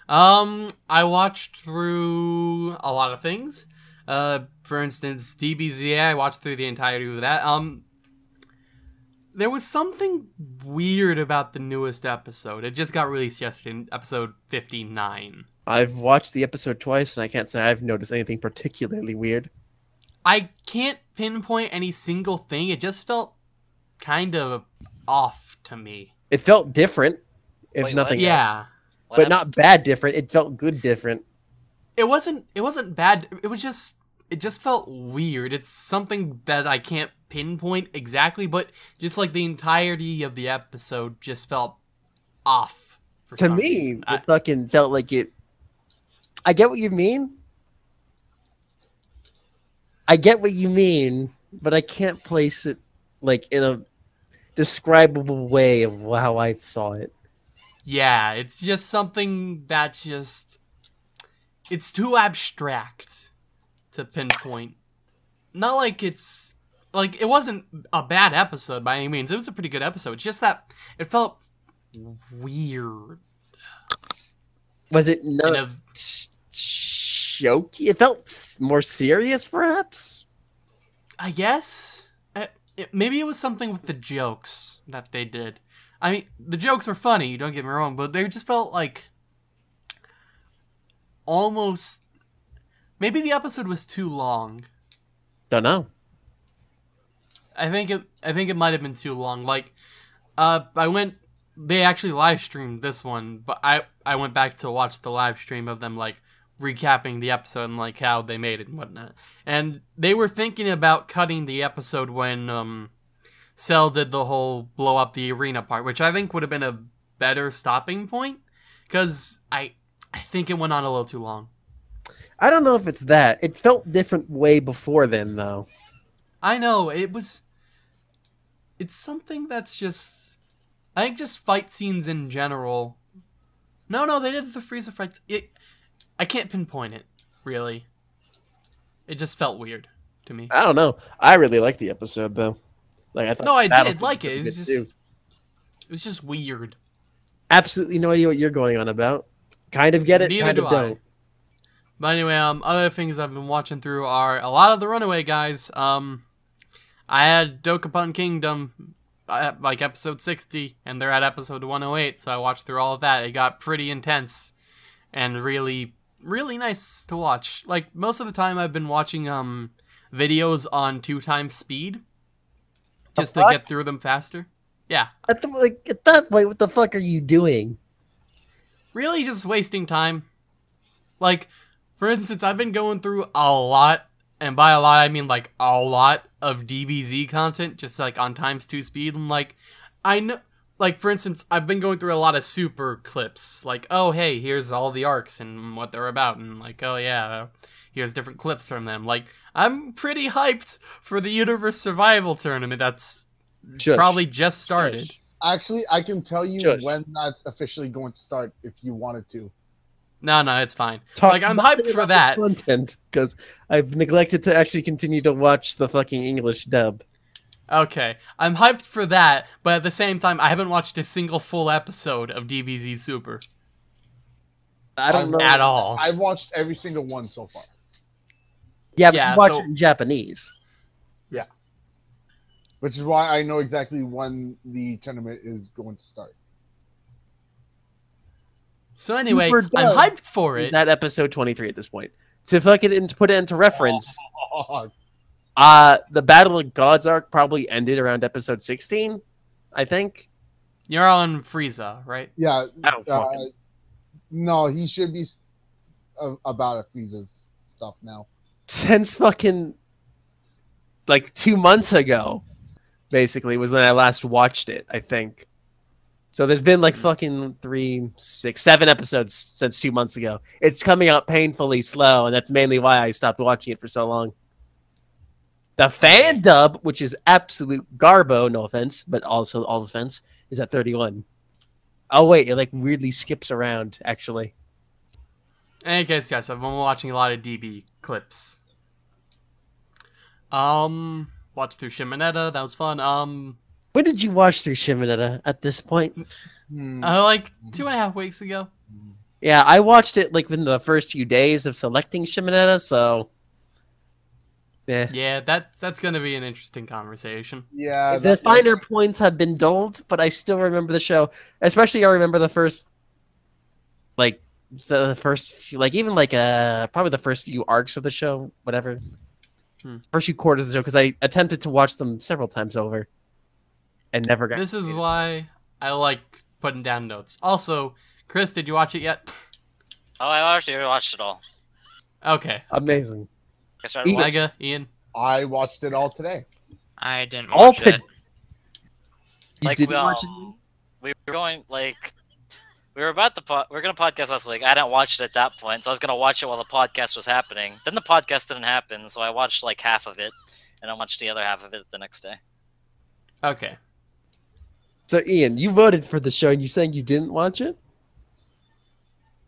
um, I watched through a lot of things. Uh, for instance, DBZA. I watched through the entirety of that. Um, there was something weird about the newest episode. It just got released yesterday, episode fifty-nine. I've watched the episode twice, and I can't say I've noticed anything particularly weird. I can't pinpoint any single thing. It just felt kind of off to me. It felt different, if Wait, what? nothing else. Yeah. What But happened? not bad different. It felt good different. it wasn't it wasn't bad it was just it just felt weird it's something that i can't pinpoint exactly but just like the entirety of the episode just felt off for To me, reason. I- it fucking felt like it. I get what you mean. I get what you mean, but I can't place it like in a describable way of how I saw it. yeah it's just something that's just it's too abstract to pinpoint not like it's like it wasn't a bad episode by any means it was a pretty good episode it's just that it felt weird Was it not a jokey? It felt more serious, perhaps. I guess uh, it, maybe it was something with the jokes that they did. I mean, the jokes were funny. Don't get me wrong, but they just felt like almost. Maybe the episode was too long. Don't know. I think it. I think it might have been too long. Like, uh, I went. They actually live streamed this one, but I I went back to watch the live stream of them like recapping the episode and like how they made it and whatnot. And they were thinking about cutting the episode when um, Cell did the whole blow up the arena part, which I think would have been a better stopping point, because I I think it went on a little too long. I don't know if it's that. It felt different way before then, though. I know it was. It's something that's just. I think just fight scenes in general. No, no, they did the Frieza fights. It, I can't pinpoint it really. It just felt weird to me. I don't know. I really liked the episode though. Like I thought. No, I did like it. It was just, too. it was just weird. absolutely no idea what you're going on about. Kind of get it, Neither kind do of I. don't. But anyway, um, other things I've been watching through are a lot of the Runaway guys. Um, I had Dokapon Kingdom, uh, like episode sixty, and they're at episode one hundred eight. So I watched through all of that. It got pretty intense, and really, really nice to watch. Like most of the time, I've been watching um videos on two times speed, just to get through them faster. Yeah, At, the, like, at that point, what the fuck are you doing? really just wasting time. Like, for instance, I've been going through a lot, and by a lot I mean like a lot of DBZ content, just like on times two speed. And like, I know, like for instance, I've been going through a lot of super clips. Like, oh hey, here's all the arcs and what they're about, and like, oh yeah, here's different clips from them. Like, I'm pretty hyped for the Universe Survival Tournament. That's Shush. probably just started. Shush. Actually, I can tell you Shush. when that's officially going to start if you wanted to. No, no, it's fine. Talk like I'm hyped for that. content because I've neglected to actually continue to watch the fucking English dub. Okay, I'm hyped for that, but at the same time, I haven't watched a single full episode of DBZ Super I don't um, know. at all. I've watched every single one so far. Yeah, but Yeah, you watch so- it in Japanese. Yeah, which is why I know exactly when the tournament is going to start. So anyway, I'm hyped for it. that episode 23 at this point? To fucking in, to put it into reference, Oh, uh, the Battle of Gods arc probably ended around episode 16, I think. You're on Frieza, right? yeah. I don't Uh, fucking. no, he should be s- a- about a Frieza's stuff now. Since fucking like two months ago, basically, was when I last watched it, I think. So there's been like fucking three, six, seven episodes since two months ago. It's coming out painfully slow, and that's mainly why I stopped watching it for so long. The fan dub, which is absolute garbo, no offense, but also all offense, is at 31. Oh wait, it like weirdly skips around, actually. In any case, guys, I've been watching a lot of DB clips. Um, watched through Shimonetta. That was fun. Um, When did you watch through Shimonetta at this point? Hmm. uh, like two and a half weeks ago. Yeah, I watched it like within the first few days of selecting Shimonetta, so yeah. Yeah, that's that's gonna be an interesting conversation. yeah. the that- finer points have been dulled, but I still remember the show. Especially, I remember the first, like, so the first, few, like even like uh probably the first few arcs of the show, whatever. Hmm. First few quarters of the show, because I attempted to watch them several times over, and never got. This is completed. why I like putting down notes. Also, Chris, did you watch it yet? Oh, I actually watched it all. Okay. amazing. I started Eat Mega, Ian. I watched it all today. I didn't All watch to- it. You Like, didn't well, watch it? We were going like we were about to po- we are gonna podcast last week. I didn't watch it at that point, so I was gonna watch it while the podcast was happening. Then the podcast didn't happen, so I watched like half of it, and I watched the other half of it the next day. Okay. So, Ian, you voted for the show, and you're saying you didn't watch it?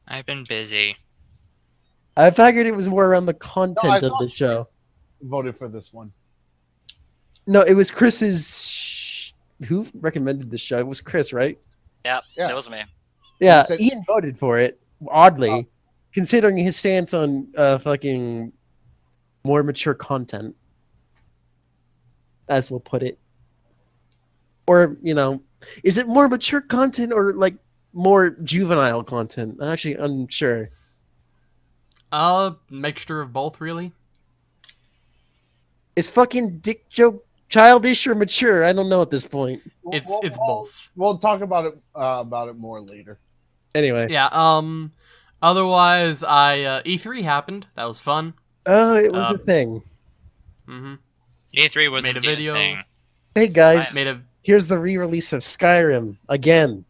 I've been busy. I figured it was more around the content of the show. Voted for this one. No, it was Chris's. Who recommended the show? It was Chris, right? Yep, Yeah. it was me. Yeah, said- Ian voted for it. Oddly, Oh. considering his stance on uh, fucking more mature content, as we'll put it. Or you know, is it more mature content or like more juvenile content? I'm actually unsure. Uh, mixture of both, really. Is fucking dick joke childish or mature? I don't know at this point. It's we'll- it's we'll- both. We'll talk about it uh, about it more later. Anyway, Yeah. Um. Otherwise, I uh, E3 happened. That was fun. oh, it was Um, a thing. Mm-hmm. E3 was Made a indeed video. thing. Hey guys, Made a here's the re-release of Skyrim again.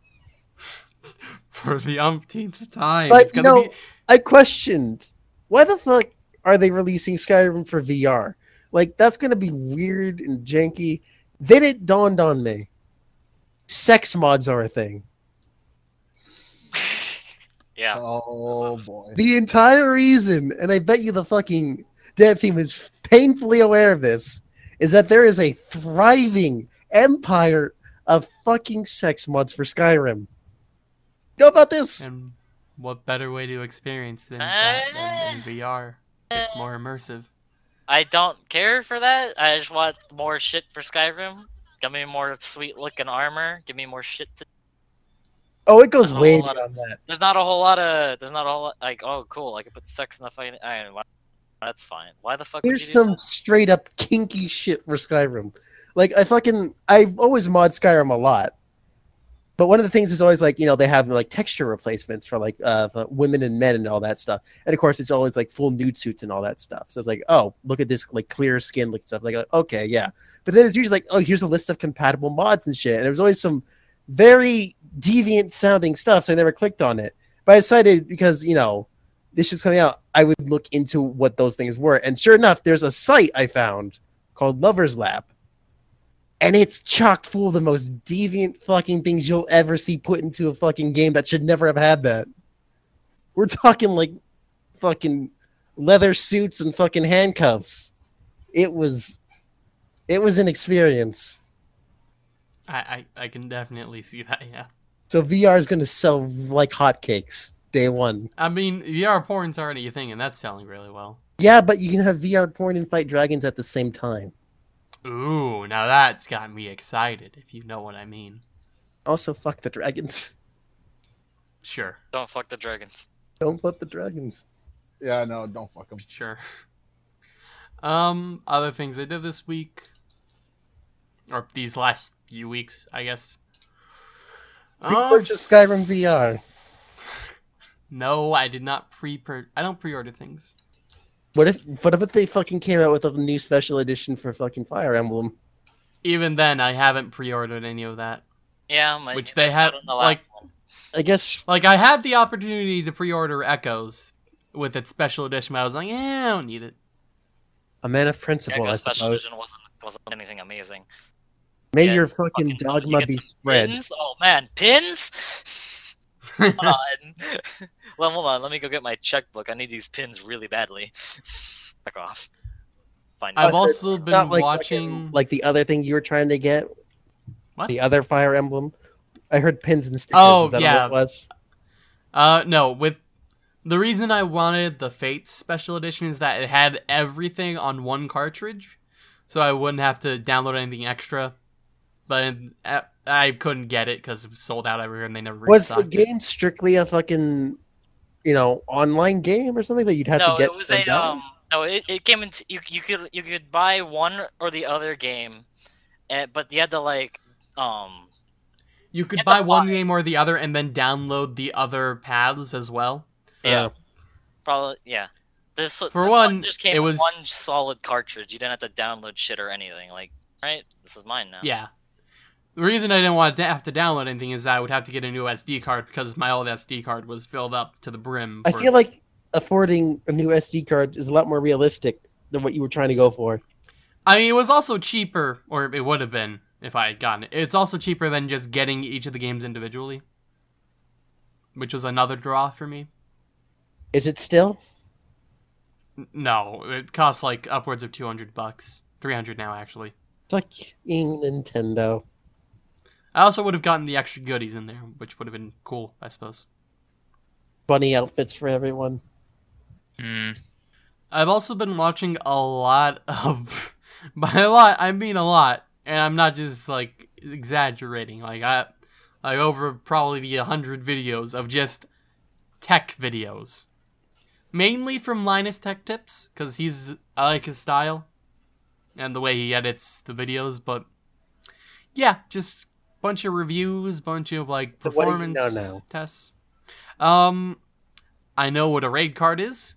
for the umpteenth time. But, you gonna know- I questioned why the fuck are they releasing Skyrim for VR? Like that's gonna be weird and janky. Then it dawned on me. sex mods are a thing. Yeah. Oh boy. The entire reason, and I bet you the fucking dev team is painfully aware of this, is that there is a thriving empire of fucking sex mods for Skyrim. Know about this? And what better way to experience than eh. that than in VR? It's more immersive. I don't care for that. I just want more shit for Skyrim. Give me more sweet looking armor. Give me more shit to Oh, it goes a way lot of- that. There's not a whole lot of. There's not a whole lot, like. Oh, cool. I can put sex in the fight. I, why- that's fine. Why the fuck? would Here's you do some that? straight up kinky shit for Skyrim. Like I fucking I've always mod Skyrim a lot. But one of the things is always like, you know, they have like texture replacements for like uh for women and men and all that stuff. And of course it's always like full nude suits and all that stuff. So it's like, oh, look at this like clear skin like stuff. Like okay, yeah. But then it's usually like, oh, here's a list of compatible mods and shit. And there was always some very deviant sounding stuff, so I never clicked on it. But I decided because, you know, this is coming out, I would look into what those things were. And sure enough, there's a site I found called Lover's Lab. And it's chock full of the most deviant fucking things you'll ever see put into a fucking game that should never have had that. We're talking like fucking leather suits and fucking handcuffs. It was it was an experience. I, I, I can definitely see that, yeah. So VR is going to sell like hotcakes day one. I mean, VR porn's already a thing, and that's selling really well. Yeah, but you can have VR porn and fight dragons at the same time. Ooh, now that's got me excited, if you know what I mean. Also, fuck the dragons. Sure, Don't fuck the dragons. Don't fuck the dragons. Yeah, no, don't fuck them. sure. Um, other things I did this week, or these last few weeks, I guess. We Um, purchased Skyrim VR. no, I did not pre I don't pre-order things. What if what if they fucking came out with a new special edition for fucking Fire Emblem? Even then, I haven't pre-ordered any of that. Yeah, my, Which they had, out on the like- one. I guess Like, I had the opportunity to pre-order Echoes with its special edition, but I was like, yeah, I don't need it. a man of Yeah, principle, I 'cause special suppose. edition wasn't wasn't anything amazing. May Yeah, your fucking fucking- dogma you be spread. Pins? Oh man, pins! Hold on. well, hold on. Let me go get my checkbook. I need these pins really badly. Back off. Fine. I've also It's been not like watching. fucking- like the other thing you were trying to get. What? The other Fire Emblem. I heard pins and stickers. Oh, Is that yeah. what it was? Uh, no, with the reason I wanted the Fates special edition is that it had everything on one cartridge, so I wouldn't have to download anything extra. But uh, I couldn't get it because it was sold out everywhere and they never Was the restocked it. game strictly a fucking, you know, online game or something that you'd have no, to get? it was a download? um. No, it, it came into you. You could you could buy one or the other game, eh, but you had to like um. You could Yeah, buy one buy- game or the other and then download the other paths as well. Yeah, Oh. probably yeah. This For this one, just came it was- one solid cartridge. You didn't have to download shit or anything. Like, right? This is mine now. Yeah. The reason I didn't want to have to download anything is that I would have to get a new SD card because my old SD card was filled up to the brim. I feel like affording a new SD card is a lot more realistic than what you were trying to go for. I mean, it was also cheaper, or it would have been if I had gotten it. It's also cheaper than just getting each of the games individually, which was another draw for me. Is it still? No, it costs like upwards of two hundred bucks, three hundred now actually. Fucking Nintendo. I also would have gotten the extra goodies in there, which would have been cool, I suppose. Bunny outfits for everyone. Hmm. I've also been watching a lot of, by a lot I mean a lot, and I'm not just like exaggerating. Like I, like over probably the hundred videos of just tech videos, mainly from Linus Tech Tips because he's I like his style and the way he edits the videos. But yeah, just bunch of reviews, bunch of like So what do you performance know now? tests. Um, I know what a raid card is.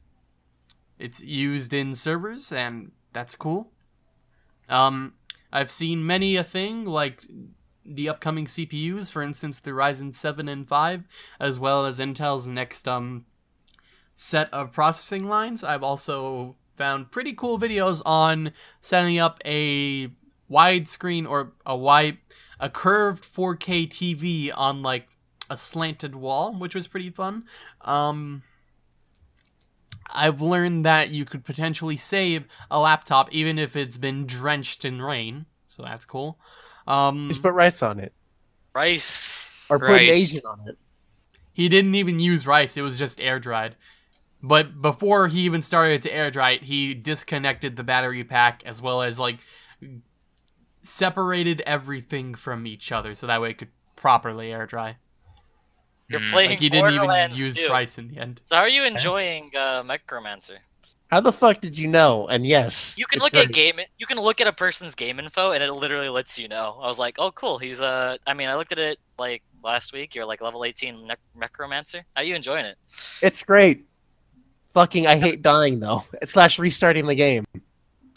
It's used in servers, and that's cool. Um, I've seen many a thing like the upcoming CPUs, for instance, the Ryzen 7 and 5, as well as Intel's next um set of processing lines. I've also found pretty cool videos on setting up a widescreen or a wide a curved 4K TV on like a slanted wall, which was pretty fun. Um, I've learned that you could potentially save a laptop even if it's been drenched in rain, so that's cool. Um, Just put rice on it. Rice. Or put Rice. an Asian on it. he didn't even use rice; it was just air dried. But before he even started to air dry it, he disconnected the battery pack as well as like separated everything from each other so that way it could properly air dry. You're Hmm. playing Like he didn't even use 2. rice in the end. So how are you enjoying uh, Mechromancer? How the fuck did you know? And yes, You can look very- at game. You can look at a person's game info, and it literally lets you know. I was like, oh, cool. He's uh. I mean, I looked at it like last week. You're like level 18 nec- Mechromancer. How are you enjoying it? It's great. Fucking, I hate dying though. Slash restarting the game.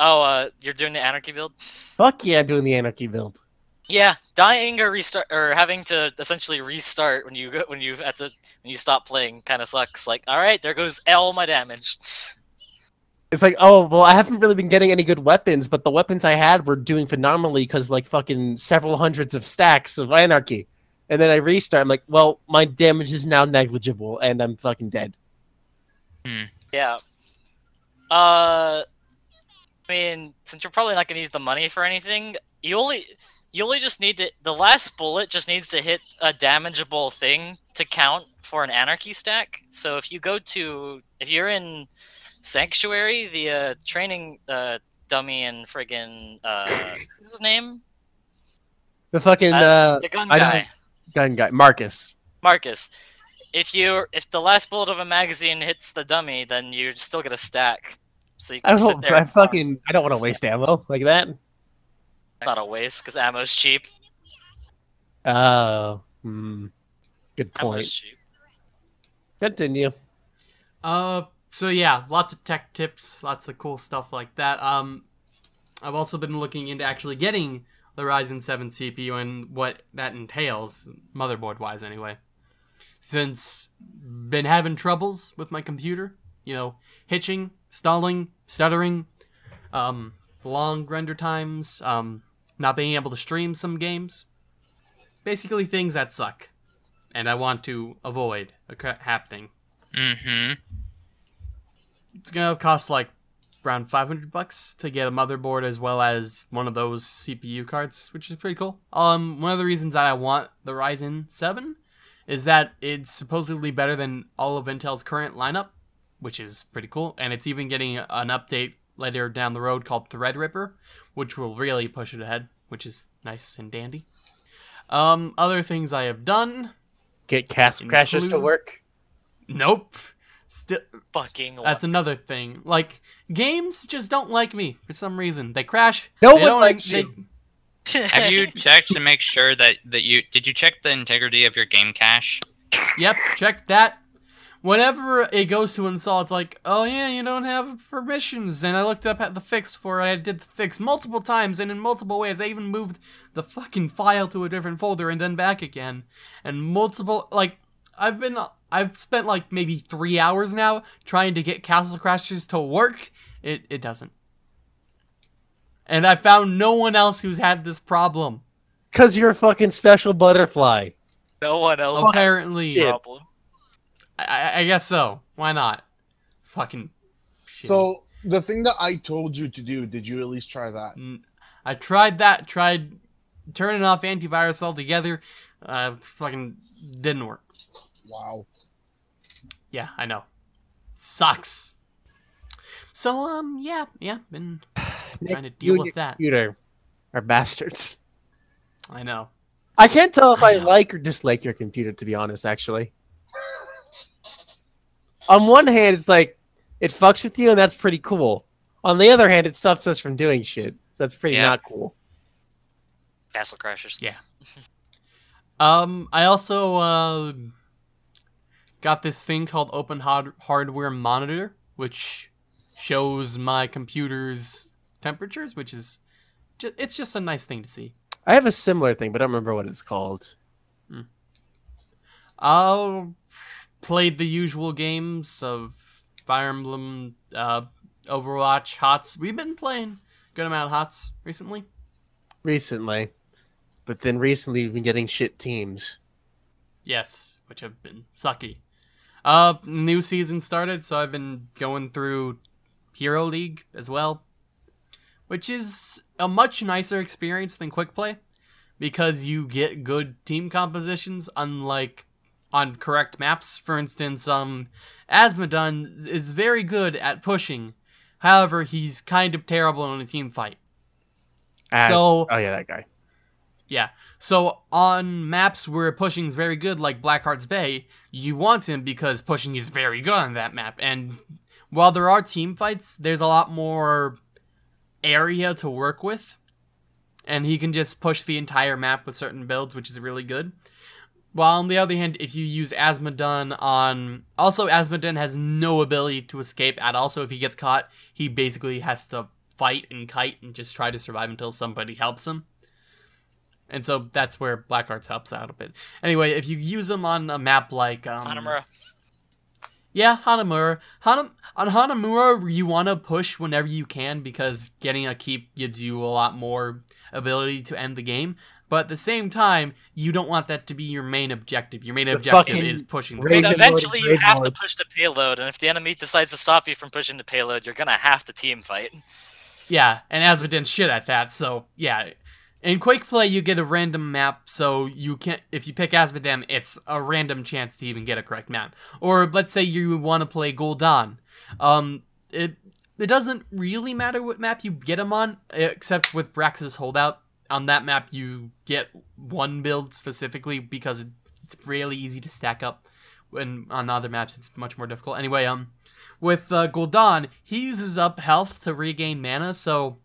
Oh, uh, you're doing the anarchy build. Fuck yeah, I'm doing the anarchy build. Yeah, dying or restart or having to essentially restart when you go when you at the when you stop playing kind of sucks. Like, all right, there goes all my damage. It's like, oh, well, I haven't really been getting any good weapons, but the weapons I had were doing phenomenally because, like, fucking several hundreds of stacks of anarchy. And then I restart, I'm like, well, my damage is now negligible, and I'm fucking dead. Yeah. Uh, mean, since you're probably not gonna use the money for anything, you only you only just need to the last bullet just needs to hit a damageable thing to count for an anarchy stack. So if you go to if you're in Sanctuary, the uh, training uh, dummy and friggin' uh, what's his name? The fucking, Uh, uh, The gun guy. gun guy, Marcus. Marcus, if you if the last bullet of a magazine hits the dummy, then you're still get a stack. So you can I sit don't, there. I fucking. I don't want to waste ammo like that. Not a waste because ammo's cheap. Oh, hmm. Good Ammo's point. cheap. Continue. Uh, so yeah, lots of tech tips, lots of cool stuff like that. Um, I've also been looking into actually getting the Ryzen 7 CPU and what that entails, motherboard wise anyway. Since been having troubles with my computer, you know, hitching, stalling, stuttering, um, long render times, um, not being able to stream some games. Basically, things that suck, and I want to avoid happening. Mm-hmm. It's gonna cost like around 500 bucks to get a motherboard as well as one of those CPU cards, which is pretty cool. Um, one of the reasons that I want the Ryzen 7 is that it's supposedly better than all of Intel's current lineup, which is pretty cool, and it's even getting an update later down the road called Threadripper, which will really push it ahead, which is nice and dandy. Um, other things I have done, Get Castle Crashers to work. nope. Still, Fucking That's another thing. Like games just don't like me for some reason. They crash. No they one don't- likes they- you. Have you checked to make sure that that you did you check the integrity of your game cache? Yep, check that. Whenever it goes to install, it's like, oh yeah, you don't have permissions. And I looked up at the fix for it. I did the fix multiple times and in multiple ways. I even moved the fucking file to a different folder and then back again. And multiple, like, I've been, I've spent like maybe three hours now trying to get Castle Crashers to work. It, it doesn't. And I found no one else who's had this problem. Because you're a fucking special butterfly. no one else. Apparently, a problem. I- I, I guess so. Why not? Fucking. shitty. So the thing that I told you to do, did you at least try that? I tried that. Tried turning off antivirus altogether. Uh, fucking didn't work. Wow. Yeah, I know. Sucks. So um, yeah, yeah, been trying to deal with your that. Computer are bastards. I know. I can't tell if I I, like or dislike your computer, to be honest, actually. On one hand, it's like, it fucks with you, and that's pretty cool. On the other hand, it stops us from doing shit. So that's pretty Yeah. not cool. Castle Crashers. Yeah. Um, I also uh got this thing called Open Hard- Hardware Monitor, which shows my computer's temperatures, which is ju- it's just a nice thing to see. I have a similar thing, but I don't remember what it's called. I'll played the usual games of Fire Emblem, uh, Overwatch, HOTS. We've been playing a good amount of HOTS recently. Recently. But then recently we've been getting shit teams. Yes, which have been sucky. Uh, new season started, so I've been going through Hero League as well, which is a much nicer experience than Quick Play because you get good team compositions, unlike on correct maps. For instance, um, Azmodan is very good at pushing. However, he's kind of terrible in a team fight. As, So- oh yeah, that guy. Yeah. So on maps where pushing is very good, like Blackheart's Bay, you want him because pushing is very good on that map. And while there are team fights, there's a lot more area to work with. And he can just push the entire map with certain builds, which is really good. While on the other hand, if you use Azmodan on. Also, Azmodan has no ability to escape at all, so if he gets caught, he basically has to fight and kite and just try to survive until somebody helps him. And so that's where Black Arts helps out a bit. Anyway, if you use them on a map like um, Hanamura. yeah, Hanamura. Hana- on Hanamura, you want to push whenever you can because getting a keep gives you a lot more ability to end the game. But at the same time, you don't want that to be your main objective. Your main The objective is pushing. the Raven But game. Lord eventually, you Raid have to push the payload, and if the enemy decides to stop you from pushing the payload, you're gonna have to team fight. Yeah, and Azmodan's shit at that. So yeah, in Quick Play, you get a random map. So you can, not if you pick Azmodan, it's a random chance to even get a correct map. Or let's say you want to play Gul'dan. Um, it it doesn't really matter what map you get him on, except with Braxis Holdout. On that map, you get one build specifically because it's really easy to stack up. When on other maps, it's much more difficult. Anyway, um, with uh, Gul'dan, he uses up health to regain mana, so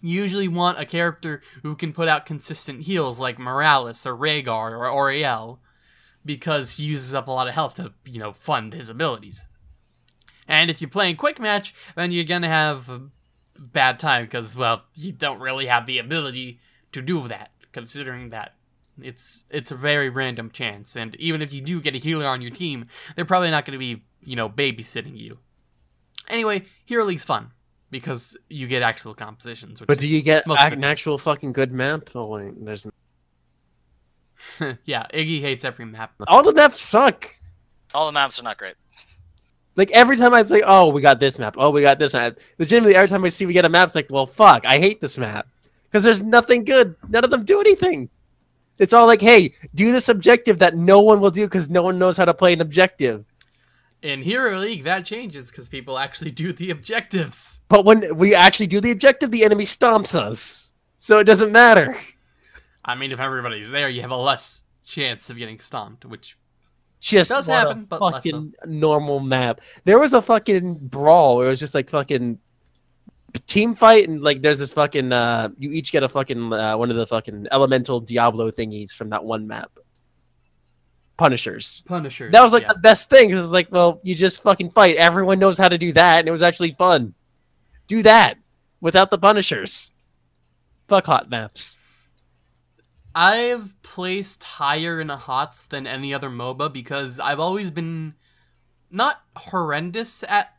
you usually want a character who can put out consistent heals like Morales or Rehgar or Auriel, because he uses up a lot of health to, you know, fund his abilities. And if you're playing quick match, then you're gonna have bad time because, well, you don't really have the ability to do that, considering that it's it's a very random chance. And even if you do get a healer on your team, they're probably not gonna be, you know, babysitting you. Anyway, Hero League's fun because you get actual compositions. Which But do you get an actual fucking good map? Oh wait, there's yeah, Iggy hates every map. all the maps suck. All the maps are not great. Like every time I say, "Oh, we got this map. Oh, we got this map." Legitimately, every time I see we get a map, it's like, "Well, fuck, I hate this map," because there's nothing good. None of them do anything. It's all like, "Hey, do this objective that no one will do because no one knows how to play an objective." In Hero League, that changes because people actually do the objectives. But when we actually do the objective, the enemy stomps us, so it doesn't matter. I mean, if everybody's there, you have a less chance of getting stomped, which Just Does want happen, a fucking normal map. There was a fucking brawl where it was just like fucking team fight and like there's this fucking uh you each get a fucking uh, one of the fucking elemental Diablo thingies from that one map. Punishers. Punishers. That was like yeah. the best thing because was like, well, you just fucking fight. Everyone knows how to do that, and it was actually fun. Do that without the Punishers. Fuck hot maps. I've placed higher in a HOTS than any other MOBA because I've always been not horrendous at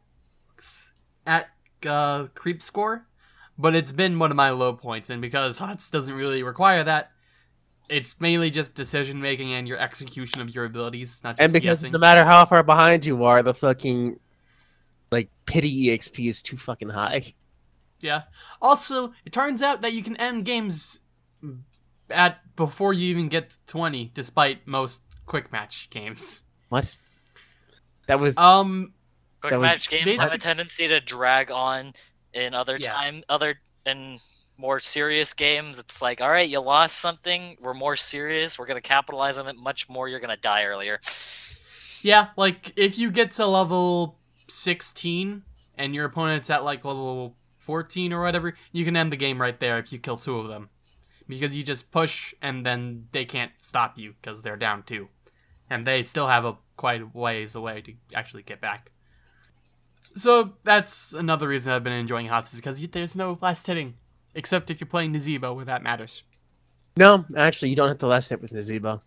at uh, creep score, but it's been one of my low points, and because HOTS doesn't really require that, it's mainly just decision making and your execution of your abilities, not just And because guessing. no matter how far behind you are, the fucking like pity EXP is too fucking high. Yeah. Also, it turns out that you can end games at before you even get to 20, despite most quick match games. What? That was Um, Quick That was match games have a tendency to drag on in other Yeah. time, other in more serious games. It's like, all right, you lost something. We're more serious. We're gonna capitalize on it much more. You're gonna die earlier. yeah, like if you get to level 16 and your opponent's at like level 14 or whatever, you can end the game right there if you kill two of them. Because you just push and then they can't stop you because they're down two. And they still have a quite a ways away to actually get back. So that's another reason I've been enjoying HOTS is because there's no last hitting. Except if you're playing Nazeebo, where that matters. no, actually, you don't have to last hit with Nazeebo.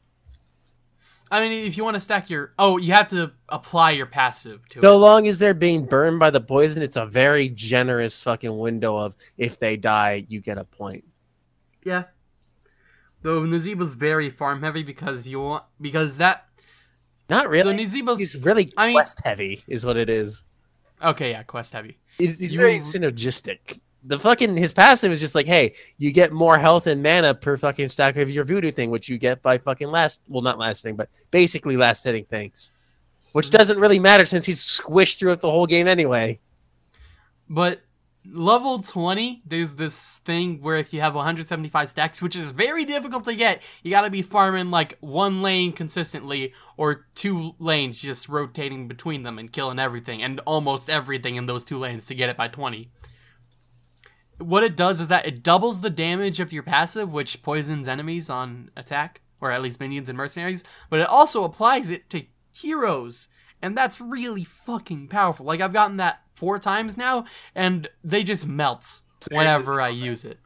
I mean, if you want to stack your... Oh, you have to apply your passive to So it. long as they're being burned by the poison, it's a very generous fucking window of if they die, you get a point. Yeah. Though Nazeebo's very farm heavy because you want because that Not really. so Nazeebo's He's really I mean- quest heavy, is what it is. okay, yeah, quest heavy. He's, he's You- very synergistic. The fucking his passive is just like, hey, you get more health and mana per fucking stack of your voodoo thing, which you get by fucking last, well, not last hitting, but basically last hitting things, which Mm-hmm. doesn't really matter since he's squished throughout the whole game anyway. But level 20, there's this thing where if you have 175 stacks, which is very difficult to get, you gotta be farming like one lane consistently or two lanes just rotating between them and killing everything and almost everything in those two lanes to get it by 20. What it does is that it doubles the damage of your passive, which poisons enemies on attack, or at least minions and mercenaries, but it also applies it to heroes. And that's really fucking powerful. Like I've gotten that four times now, and they just melt whenever I use it.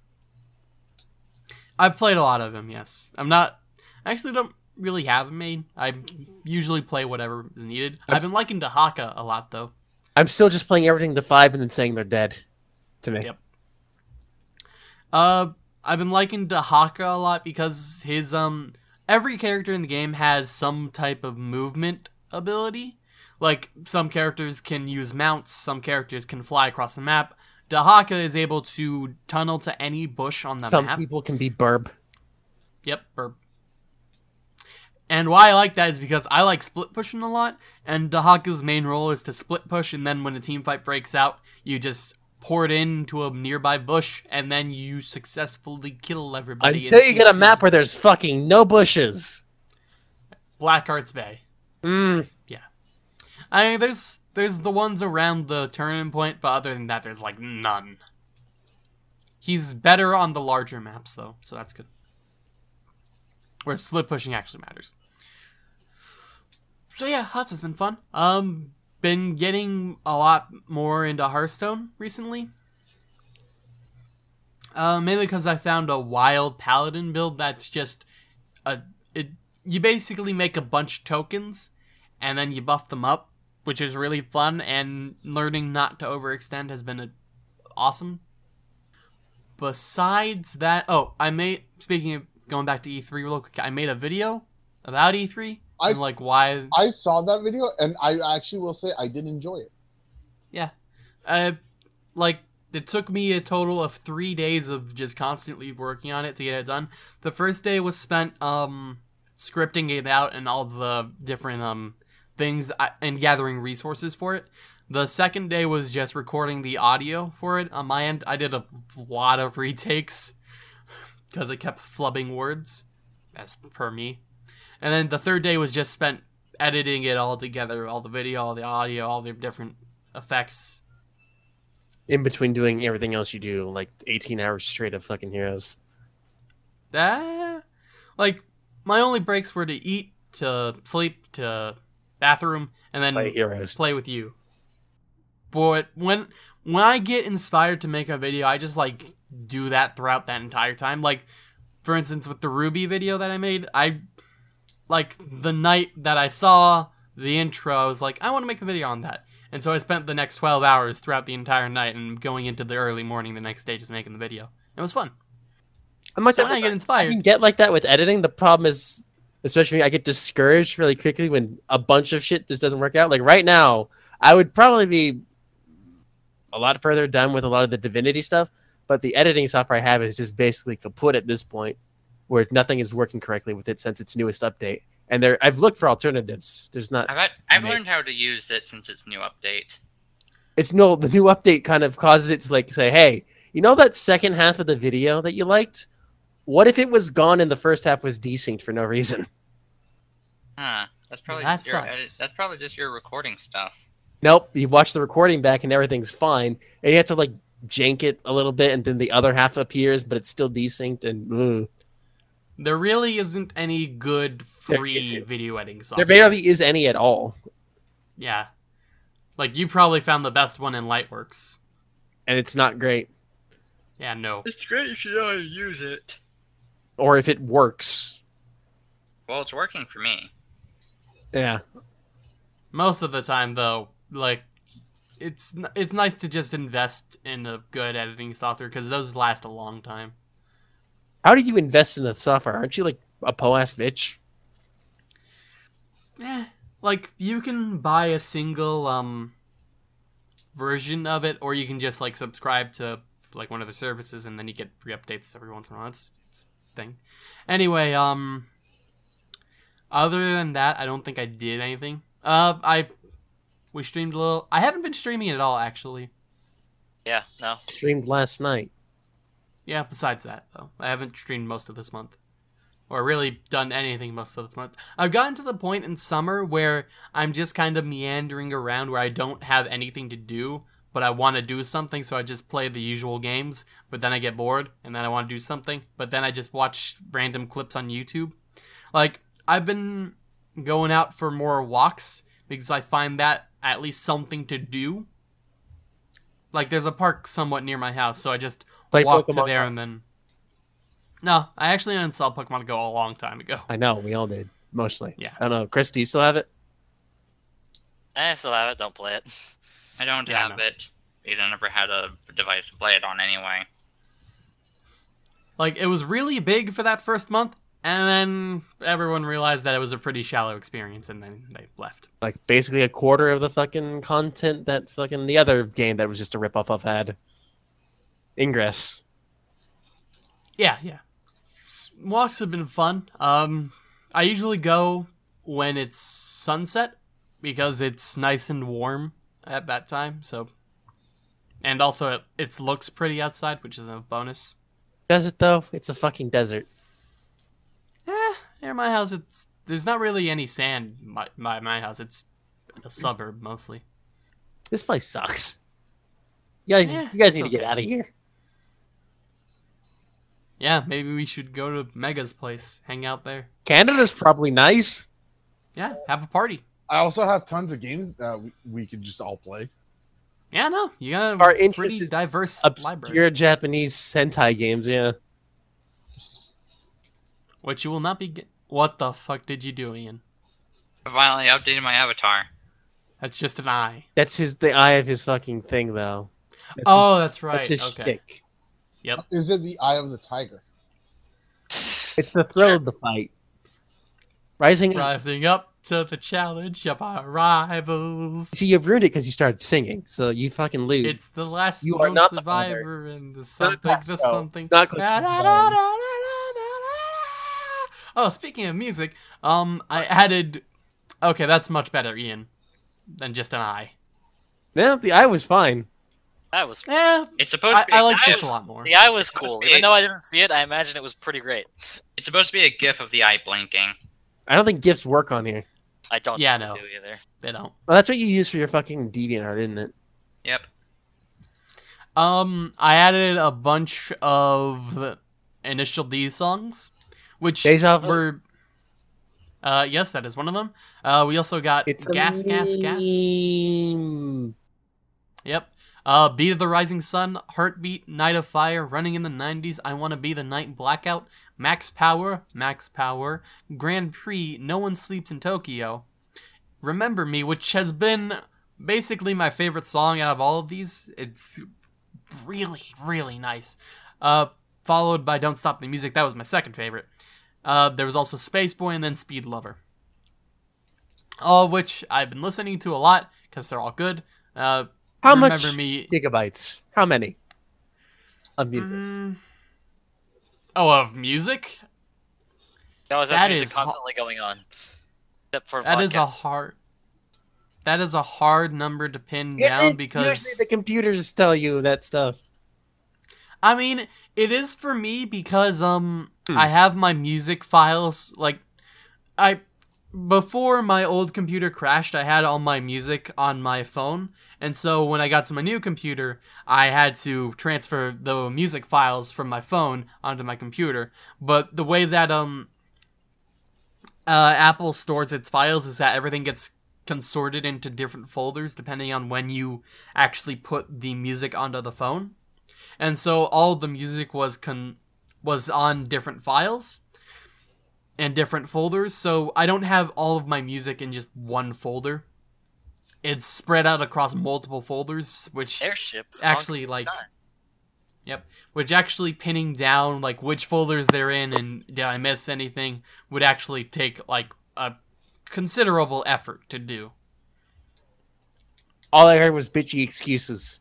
I've played a lot of them, yes. I'm not I actually don't really have them made. I usually play whatever is needed. I've been liking Dehaka a lot though. I'm still just playing everything to five and then saying they're dead to me. Yep. Uh, I've been liking Dehaka a lot because his um every character in the game has some type of movement ability. Like some characters can use mounts, some characters can fly across the map. Dehaka is able to tunnel to any bush on the Some map. Some people can be burb. Yep, burp. And why I like that is because I like split pushing a lot, and Dehaka's main role is to split push, and then when a team fight breaks out, you just pour it into a nearby bush, and then you successfully kill everybody. Until you get a map where there's fucking no bushes. Blackheart's Bay. Mm. I mean, there's there's the ones around the turning point, but other than that, there's like none. He's better on the larger maps though, so that's good. Where split pushing actually matters. So yeah, HotS has been fun. Um, been getting a lot more into Hearthstone recently. Uh, mainly because I found a wild paladin build that's just a it. You basically make a bunch of tokens, and then you buff them up, which is really fun. And learning not to overextend has been a, awesome. Besides that, oh, I made speaking of going back to E3 real quick, I made a video about E3 I- and like why I saw that video, and I actually will say I did enjoy it. Yeah. Uh, like, it took me a total of three days of just constantly working on it to get it done. The first day was spent, um, scripting it out and all the different, um, things and gathering resources for it. The second day was just recording the audio for it. On my end, I did a lot of retakes because it kept flubbing words, as per me. And then the third day was just spent editing it all together, all the video, all the audio, all the different effects. In between doing everything else you do, like 18 hours straight of fucking heroes. Ah, like my only breaks were to eat, to sleep, to bathroom, and then Play heroes. play with you. But when when I get inspired to make a video, I just like do that throughout that entire time. Like for instance, with the RWBY video that I made, I like the night that I saw the intro, I was like, I want to make a video on that. And so I spent the next 12 hours throughout the entire night and going into the early morning the next day just making the video. It was fun. I'm like So that when I get inspired- you can get like that with editing. The problem is, especially I get discouraged really quickly when a bunch of shit just doesn't work out. Like right now, I would probably be a lot further done with a lot of the Divinity stuff, but the editing software I have is just basically kaput at this point, where nothing is working correctly with it since its newest update. And there, I've looked for alternatives. There's not. I've, I've learned how to use it since its new update. It's no. The new update kind of causes it to like say, hey, you know that second half of the video that you liked? What if it was gone and the first half was desynced for no reason? Huh. That's probably That your sucks. that's probably just your recording stuff. Nope, you watch the recording back and everything's fine, and you have to like jank it a little bit, and then the other half appears, but it's still desynced, and mm. There really isn't any good free video editing software. there barely is any at all, Yeah. Like you probably found the best one in Lightworks. and it's not great. Yeah, no. It's great if you know how to use it. Or if it works, Well, it's working for me. yeah. Most of the time though, like it's it's nice to just invest in a good editing software cuz those last a long time. How do you invest in the software? Aren't you like a po ass bitch? Eh, like you can buy a single um version of it, or you can just like subscribe to like one of the services, and then you get free updates every once in a while. It's, it's a thing. Anyway, um, other than that, I don't think I did anything. Uh, I we streamed a little. I haven't been streaming at all, actually. Yeah, no. Streamed last night. Yeah, besides that, though. I haven't streamed most of this month. Or really done anything most of this month. I've gotten to the point in summer where I'm just kind of meandering around where I don't have anything to do, but I want to do something, so I just play the usual games, but then I get bored, and then I want to do something, but then I just watch random clips on YouTube. Like, I've been going out for more walks because I find that at least something to do. Like, there's a park somewhat near my house, so I just Play walk to there Go. and then. No, I actually uninstalled Pokemon Go a long time ago. I know, we all did. Mostly. Yeah. I don't know. Chris, do you still have it? I still have it. Don't play it. I don't Yeah, have know. it because I never had a device to play it on anyway. Like, it was really big for that first month, and then everyone realized that it was a pretty shallow experience, and then they left. Like basically a quarter of the fucking content that fucking the other game that was just a ripoff of had. Ingress. Yeah, yeah. Walks have been fun. Um, I usually go when it's sunset because it's nice and warm at that time. So, and also it, it looks pretty outside, which is a bonus. Does it though? It's a fucking desert. Eh, near my house, it's there's not really any sand. My my, my house, it's a suburb mostly. This place sucks. Yeah, Eh, you guys need to get out of here. Yeah, maybe we should go to Mega's place, hang out there. Canada's probably nice. Yeah, have a party. I also have tons of games that we, we could just all play. Yeah, no, you got Our a pretty diverse library. Obscure Japanese Sentai games, yeah. Which you will not be. Get- what the fuck did you do, Ian? I finally updated my avatar. That's just an eye. That's his the eye of his fucking thing though. That's oh, that's right. that's his okay. shtick. Yep. Is it the Eye of the Tiger? It's the thrill of the fight. Rising up. Rising up to the challenge of our rivals. See, you've ruined it because you started singing, so you fucking lose. It's the last You are known not the survivor and the something to Costco. something. Not Da, da, da, da, da, da, da, da. Oh, speaking of music, um, I added. Okay, that's much better, Ian, than just an eye. yeah, the eye was fine. That was Yeah, It's supposed I, to be. I a like GIF. this a lot more. the eye was cool. big. Even though I didn't see it, I imagine it was pretty great. It's supposed to be a GIF of the eye blinking. I don't think gifs work on here. I don't Yeah, think no. they do either. They don't. Well, that's what you use for your fucking DeviantArt, isn't it? Yep. Um, I added a bunch of Initial D songs, which Deja Vu. were. Uh, yes, that is one of them. Uh, we also got It's Gas, Gas, Gas. Yep. Uh, Beat of the Rising Sun, Heartbeat, Night of Fire, Running in the 90s, I Wanna Be the Night Blackout, Max Power, Max Power, Grand Prix, No One Sleeps in Tokyo, Remember Me, which has been basically my favorite song out of all of these. It's really, really nice. Uh, followed by Don't Stop the Music, that was my second favorite. Uh, there was also Space Boy and then Speed Lover. All of which I've been listening to a lot because they're all good. Uh, How much Me gigabytes? How many? Of music. Mm. Oh, of music? That was That music is ho- constantly going on. Except for That is a hard. That is a hard number to pin Is down it? because Usually the computers tell you that stuff. I mean it is for me because um Hmm. I have my music files like I before my old computer crashed I had all my music on my phone and so when I got to my new computer I had to transfer the music files from my phone onto my computer but the way that um uh, Apple stores its files is that everything gets consorted into different folders depending on when you actually put the music onto the phone. And so all the music was con was on different files and different folders. So I don't have all of my music in just one folder. It's spread out across multiple folders, which airships. actually like yep, which actually pinning down like which folders they're in and did I miss anything would actually take like a considerable effort to do. All I heard was bitchy excuses.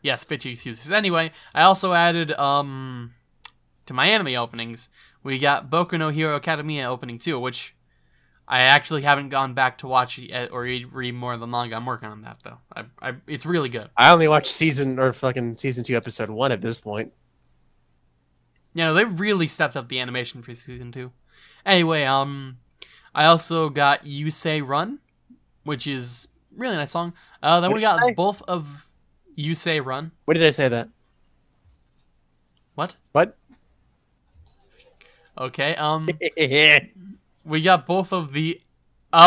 Yes, bitchy excuses. Anyway, I also added um to my anime openings. We got Boku no Hero Academia opening too, which I actually haven't gone back to watch yet or read, read more of the manga. I'm working on that though. I, I, it's really good. I only watched season or fucking season two, episode one at this point. You know, they really stepped up the animation for season two. Anyway, um, I also got You Say Run, which is really nice song. Uh, then What we got say? both of You Say Run. What did I say that? What? What? Okay. Um. we got both of the. Oh,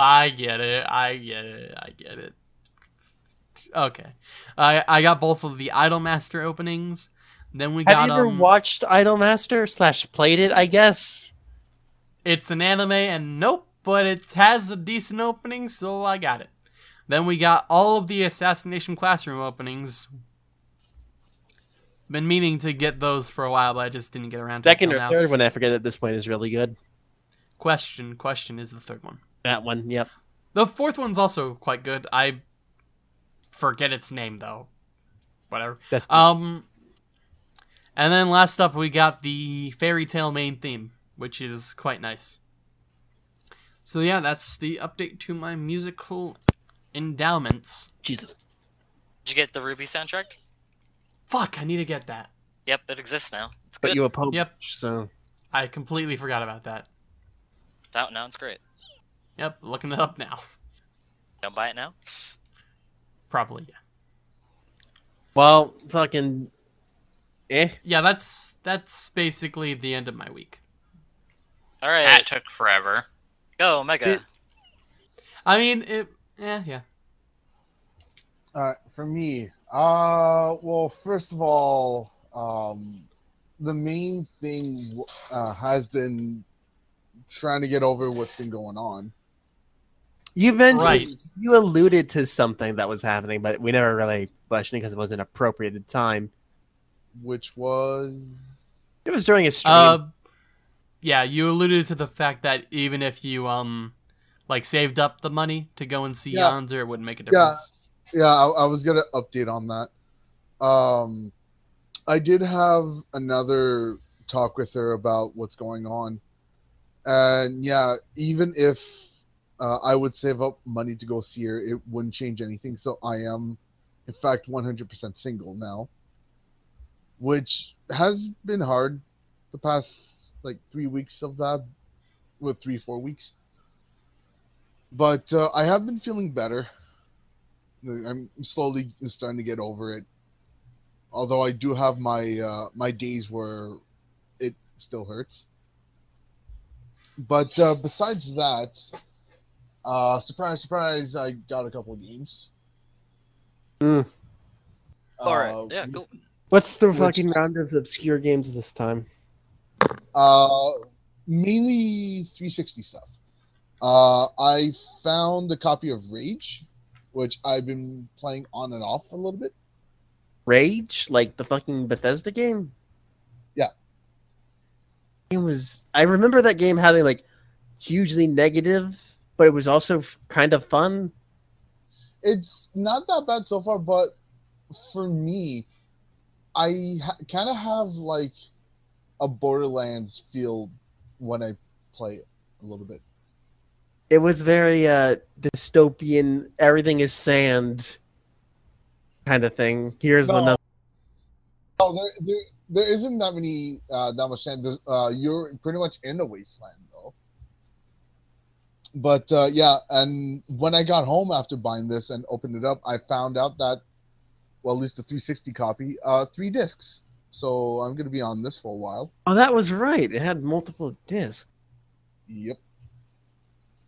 I get it. I get it. I get it. Okay, I I got both of the Idolmaster openings. Then we Have got you ever um, watched Idolmaster slash played it? I guess. It's an anime, and nope, but it has a decent opening, so I got it. Then we got all of the Assassination Classroom openings. Been meaning to get those for a while, but I just didn't get around to Second it or till now. third one, I forget at this point is really good. Question, question is the third one. That one, yep. The fourth one's also quite good. I forget its name though. Whatever. That's Um, and then last up we got the Fairy Tail main theme, which is quite nice. So yeah, that's the update to my musical endowments. Jesus. Did you get the RWBY soundtrack? Fuck, I need to get that. Yep, it exists now. It's But good. you a pope. Yep. So I completely forgot about that. It's out now. It's great. Yep, looking it up now. Don't buy it now. Probably, yeah. well, fucking. Eh. Yeah, that's that's basically the end of my week. All right, That took forever. go Mega. It- I mean, it. Yeah, yeah. Uh, for me, uh, well, first of all, um, the main thing uh, has been trying to get over what's been going on. You mentioned Right. you alluded to something that was happening, but we never really questioned because it wasn't appropriate at the time. which was It was during a stream. Uh, yeah, you alluded to the fact that even if you um, like saved up the money to go and see Yeah. Yonzer, it wouldn't make a difference. yeah. I, I was gonna update on that. Um, I did have another talk with her about what's going on, and yeah, even if uh, I would save up money to go see her, it wouldn't change anything. So I am, in fact, 100% single now, which has been hard the past like three weeks of that, with three four weeks. But uh, I have been feeling better. I'm slowly starting to get over it. Although I do have my uh, my days where it still hurts. But uh, besides that, uh, surprise, surprise, I got a couple of games. Mm. All right, Uh, yeah, cool. What's the which- fucking round of obscure games this time? Uh, mainly 360 stuff. Uh, I found a copy of Rage, which I've been playing on and off a little bit. Rage, like the fucking Bethesda game. Yeah. It was. I remember that game having like hugely negative, but it was also kind of fun. It's not that bad so far, but for me, I kind of have like a Borderlands feel when I play it a little bit. It was very uh dystopian. Everything is sand, kind of thing. Here's No. another. Oh, there, there, there isn't that many uh, that much sand. Uh, you're pretty much in a wasteland though. But uh, yeah, and when I got home after buying this and opened it up, I found out that, well, at least the 360 copy, uh, three discs. So I'm gonna be on this for a while. Oh, that was right. It had multiple discs. Yep.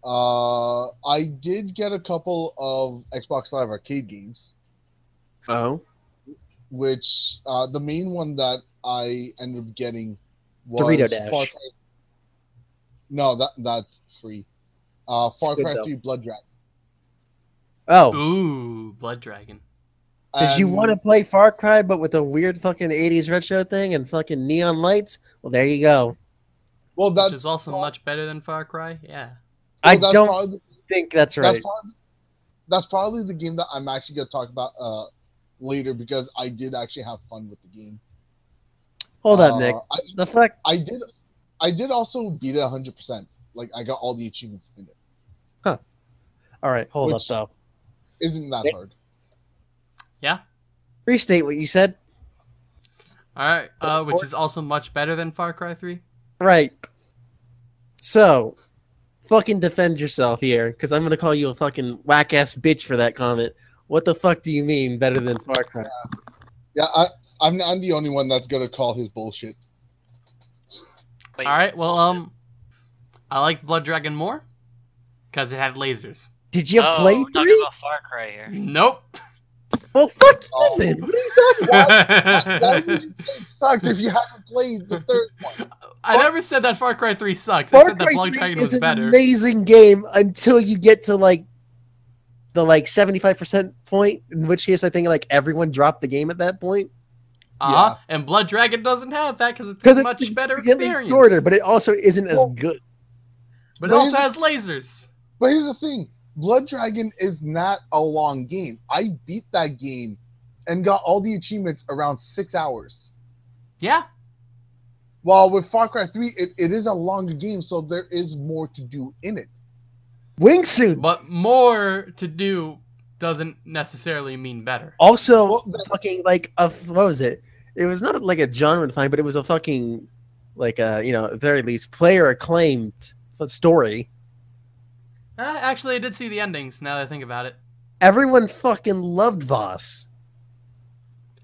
Uh, I did get a couple of Xbox Live Arcade games, Oh, which uh, the main one that I ended up getting was Dorito Dash. Far Cry- No, that that's free. Uh, Far Cry though. 3 Blood Dragon. oh, Ooh, Blood Dragon. Did you want to play Far Cry, but with a weird fucking 80s retro thing and fucking neon lights? Well, there you go. Well, that's Which is also much better than Far Cry. Yeah. I don't probably- think that's That's right. probably, that's probably the game that I'm actually gonna talk about uh later because I did actually have fun with the game. Hold Uh, up, Nick. I, The fuck? I did. I did also beat it 100. percent Like I got all the achievements in it. Huh. All right, hold Which- up, though. Isn't that Nick? hard? Yeah. Restate what you said. All right. Uh, which is also much better than Far Cry 3. Right. So, fucking defend yourself here, because I'm going to call you a fucking whack-ass bitch for that comment. What the fuck do you mean better than Far Cry? Yeah, I, I'm. I'm the only one that's gonna call his bullshit. Wait, All right. Well, bullshit. um, I like Blood Dragon more because it had lasers. Did you oh, play we're talking about Far Cry here. Nope. Well, fuck you Oh. then. What are you talking about? Why would you say sucks if you haven't played the third one? I never said that Far Cry 3 sucks. I Far said that Cry Blood 3 Dragon is was an better. amazing game until you get to, like, the, like, 75% point, in which case I think, like, everyone dropped the game at that point. Uh-huh. And Blood Dragon doesn't have that because it's Because a it's much better significantly experience. shorter, but it also isn't as good. But it also has lasers. But here's the thing: Blood Dragon is not a long game. I beat that game and got all the achievements around six hours. Yeah. While with Far Cry 3, it, it is a longer game, so there is more to do in it. Wingsuits! But more to do doesn't necessarily mean better. Also, Well, fucking like a what was it? It was not like a genre defined, but it was a fucking like a you know at the very least player acclaimed story. Uh, actually, I did see the endings now that I think about it. Everyone fucking loved Vaas.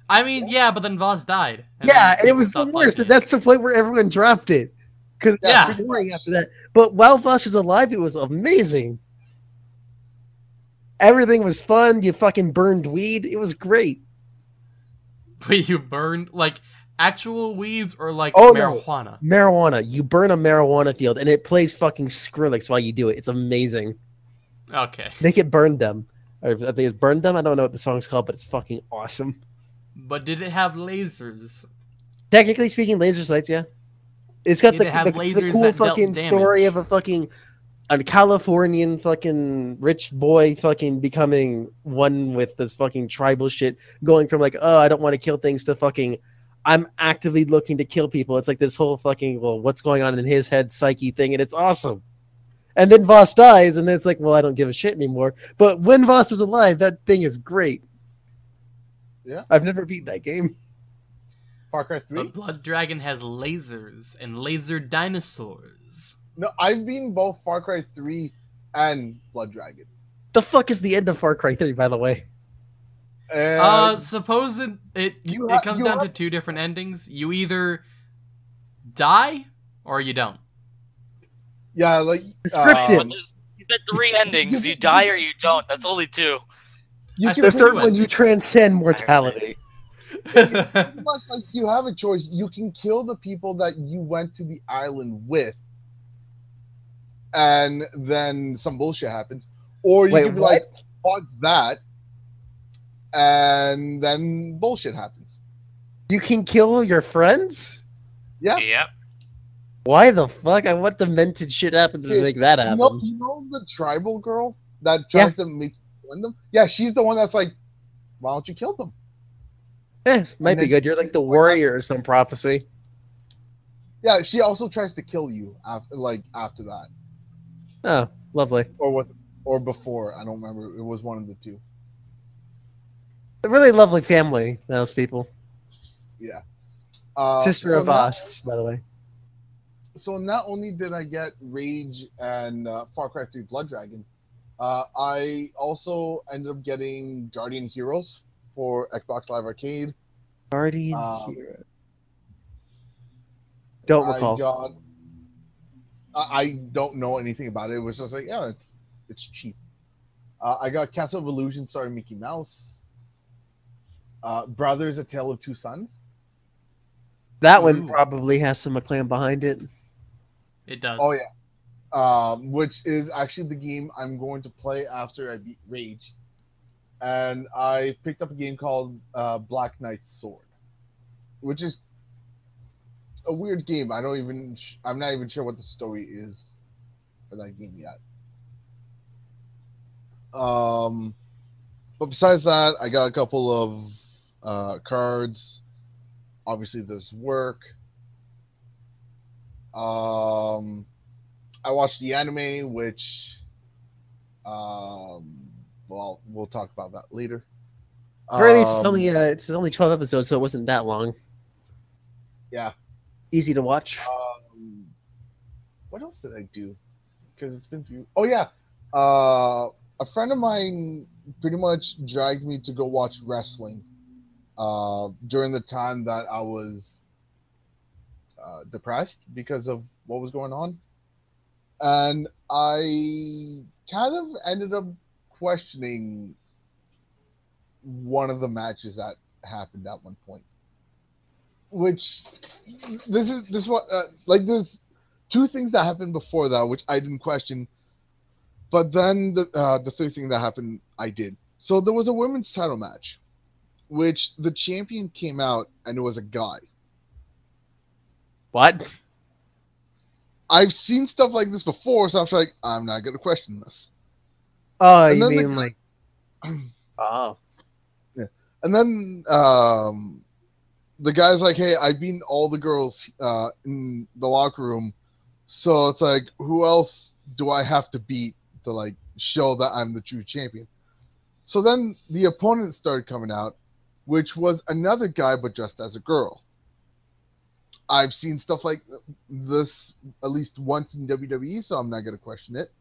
I mean, yeah, but then Vaas died. yeah, and it was the worst. And that's the point where everyone dropped it because Yeah. yeah, boring after that. But while Vaas was alive, it was amazing. Everything was fun. You fucking burned weed. It was great. Wait, you burned like actual weeds or like Oh, no. marijuana? Marijuana. You burn a marijuana field, and it plays fucking Skrillex while you do it. It's amazing. Okay, Make it burn them. Or I think it's burn them. I don't know what the song's called, but it's fucking awesome. but did it have lasers? Technically speaking, laser sights, yeah. It's got the, it the, the cool fucking story damage? of a fucking a Californian fucking rich boy fucking becoming one with this fucking tribal shit, going from like, oh, I don't want to kill things to fucking, I'm actively looking to kill people. It's like this whole fucking, well, what's going on in his head psyche thing, and it's awesome. And then Vaas dies, and then it's like, well, I don't give a shit anymore. But when Vaas was alive, that thing is great. Yeah. I've never beat that game. Far Cry 3? But Blood Dragon has lasers and laser dinosaurs. No, I've beaten both Far Cry 3 and Blood Dragon. The fuck is the end of Far Cry 3, by the way? And Uh, suppose it it, You it comes you down to two different endings. You either die or you don't. yeah, like Scripted. But there's you said three endings. You die or you don't. That's only two. you I can The third one, you transcend mortality. much like you have a choice. You can kill the people that you went to the island with, and then some bullshit happens, or you Wait, can be what? like, "Fuck that," and then bullshit happens. You can kill your friends? Yeah. Yep. Why the fuck? I what demented shit happened to Yeah, make that You happen? know, you know the tribal girl that Yeah. tries to make you join them. Yeah, she's the one that's like, "Why don't you kill them?" Eh, might and be good. You're like the warrior or some prophecy. Yeah, she also tries to kill you after, like after that, Oh, lovely. or what, or before. I don't remember. It was one of the two. A really lovely family, those people. Yeah. Uh, Sister so of not- us, by the way. So not only did I get Rage and uh, Far Cry 3 Blood Dragon, uh, I also ended up getting Guardian Heroes for Xbox Live Arcade. Guardian Um, Hero. Don't I recall. got. I, I don't know anything about it. It was just like, yeah, it's, it's cheap. Uh, I got Castle of Illusion starring Mickey Mouse. Uh, Brothers: A Tale of Two Sons. that one Ooh. probably has some acclaim behind it. It does. Oh yeah, um, which is actually the game I'm going to play after I beat Rage. and I picked up a game called uh, Black Knight's Sword, which is a weird game. I don't even. sh- I'm not even sure what the story is for that game yet. Um, but besides that, I got a couple of uh, cards. Obviously, there's work. Um, I watched the anime, which, um, well, we'll talk about that later. Least, it's Um, only uh, it's only twelve episodes, so it wasn't that long. yeah. Easy to watch. Um, what else did I do? Because it's been few. Oh yeah, uh, a friend of mine pretty much dragged me to go watch wrestling. Uh, during the time that I was uh, depressed because of what was going on, and I kind of ended up questioning one of the matches that happened at one point. Which this is this what uh, like there's two things that happened before that which I didn't question, but then the uh, the third thing that happened I did. So there was a women's title match, which the champion came out and it was a guy. What? I've seen stuff like this before, so I was like, I'm not gonna question this. Oh, And you then the- mean like? Oh, Yeah, And then um, the guy's like, "Hey, I beat all the girls uh, in the locker room, so it's like, who else do I have to beat to like show that I'm the true champion?" So then the opponents started coming out, which was another guy but dressed as a girl. I've seen stuff like this at least once in WWE, so I'm not gonna question it.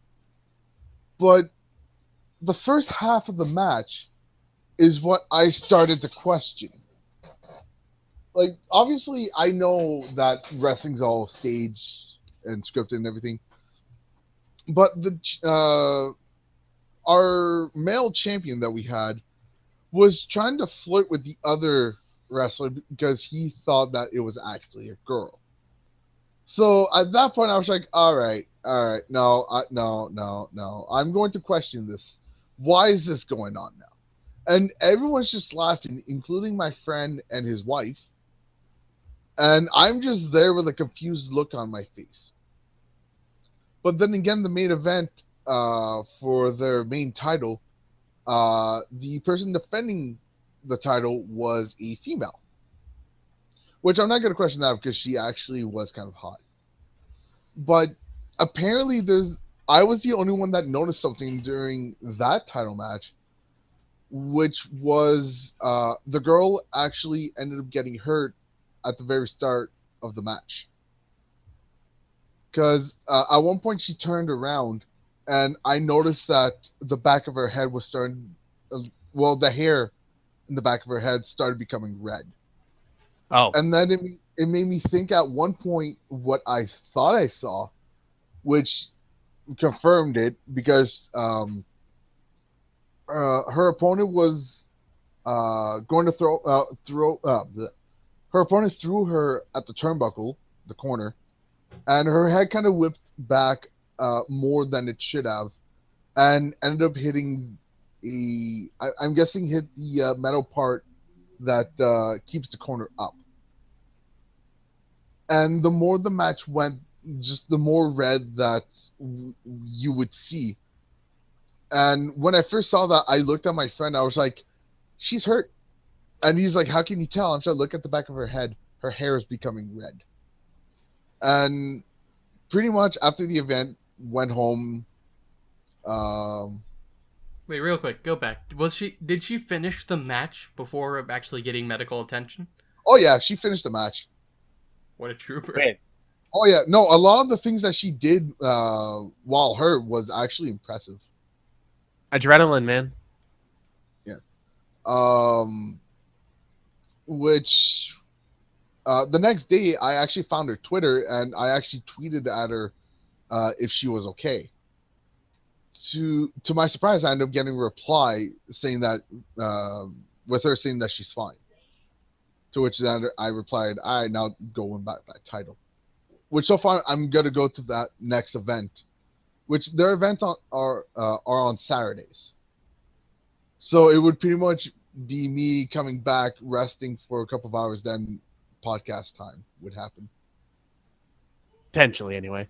But the first half of the match is what I started to question. Like, obviously, I know that wrestling's all staged and scripted and everything, but the uh, our male champion that we had was trying to flirt with the other wrestler because he thought that it was actually a girl. So at that point, I was like, "All right, all right, no, no, no, no. I'm going to question this. Why is this going on now?" and everyone's just laughing, including my friend and his wife. And I'm just there with a confused look on my face. But then again, the main event uh, for their main title, uh, the person defending the title was a female. Which I'm not going to question that because she actually was kind of hot. But apparently, there's. I was the only one that noticed something during that title match which was uh, the girl actually ended up getting hurt at the very start of the match. Because uh, at one point she turned around, and I noticed that the back of her head was starting, uh, well, the hair in the back of her head started becoming red. oh, And then it, it made me think at one point what I thought I saw, which confirmed it because um, uh, her opponent was uh, going to throw uh, throw uh, bleh. her opponent threw her at the turnbuckle, the corner, and her head kind of whipped back uh, more than it should have, and ended up hitting a I, I'm guessing hit the uh, metal part that uh, keeps the corner up. And the more the match went, just the more red that w- you would see. And when I first saw that, I looked at my friend. I was like, "She's hurt," and he's like, "How can you tell?" I'm trying to look at the back of her head. Her hair is becoming red. And pretty much after the event, went home. Um, Wait, real quick, go back. Was she? Did she finish the match before actually getting medical attention? oh yeah, she finished the match. What a trooper! Wait. Oh yeah, no, a lot of the things that she did uh, while hurt was actually impressive. adrenaline, man. Yeah. Um, which uh, the next day I actually found her Twitter and I actually tweeted at her uh, if she was okay. To to my surprise, I ended up getting a reply saying that uh, with her saying that she's fine. To which then I replied, "I now go and back that title." Which so far I'm gonna go to that next event, which their events on, are uh, are on Saturdays. So it would pretty much be me coming back, resting for a couple of hours, then podcast time would happen. Potentially, anyway.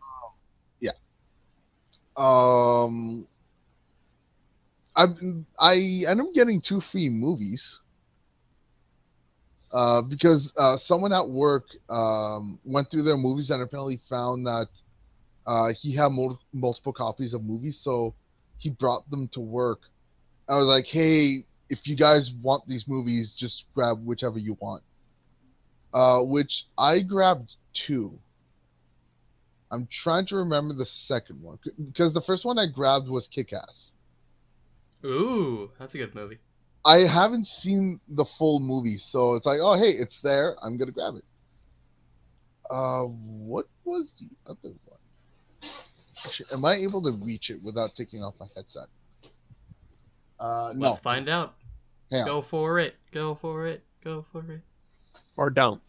Um, I I end up getting two free movies. Uh, because uh, someone at work um, went through their movies and apparently found that uh, he had mul- multiple copies of movies, so he brought them to work. I was like, "Hey, if you guys want these movies, just grab whichever you want." Uh, which I grabbed two. I'm trying to remember the second one because the first one I grabbed was Kick Ass. Ooh, that's a good movie. I haven't seen the full movie, so it's like, oh hey, it's there. I'm gonna grab it. Uh, what was the other one? Actually, am I able to reach it without taking off my headset? Uh, no. Let's find out. Hang. Go for it. Go for it. Go for it. Or don't.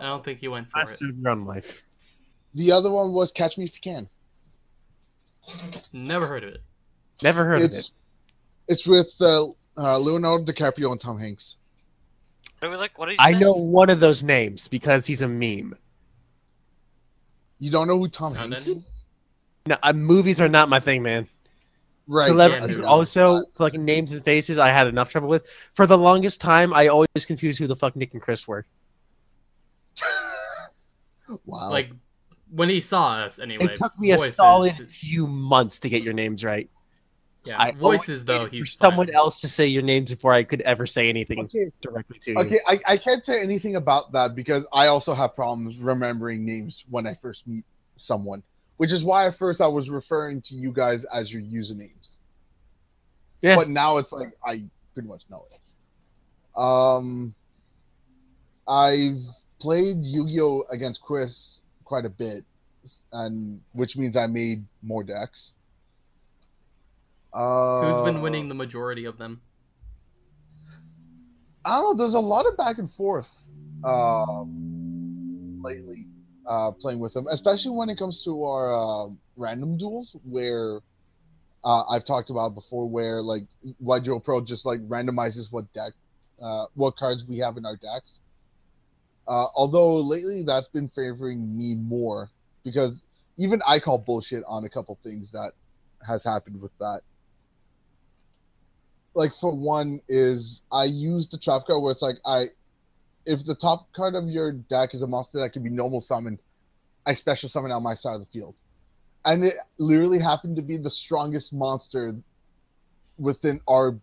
I don't think he went for Master it. of your own life. The other one was Catch Me If You Can. Never heard of it. Never heard of it. it's with uh, uh, Leonardo DiCaprio and Tom Hanks. What are we like? What did you I say? know one of those names because he's a meme. You don't know who Tom Not Hanks any? is? No, uh, movies are not my thing, man. Right. Celebrities yeah, also fucking names and faces I had enough trouble with. For the longest time, I always confused who the fuck Nick and Chris were. wow. Like when he saw us, anyway. It took me a solid few months to get your names right. Yeah, I voices though. waited for He's someone fine. else to say your names before I could ever say anything okay. directly to you. Okay, I, I can't say anything about that because I also have problems remembering names when I first meet someone, which is why at first I was referring to you guys as your usernames. Yeah. But now it's like I pretty much know it. Um, I've played Yu-Gi-Oh against Chris quite a bit, and which means I made more decks. Uh, Who's been winning the majority of them? I don't know. There's a lot of back and forth um, lately uh, playing with them, especially when it comes to our um random duels, where uh, I've talked about before, where like YGO Pro just like randomizes what deck, uh, what cards we have in our decks. Uh, although lately that's been favoring me more because even I call bullshit on a couple things that has happened with that like for one is I use the trap card where it's like I if the top card of your deck is a monster that can be normal summoned, I special summon on my side of the field. And it literally happened to be the strongest monster within our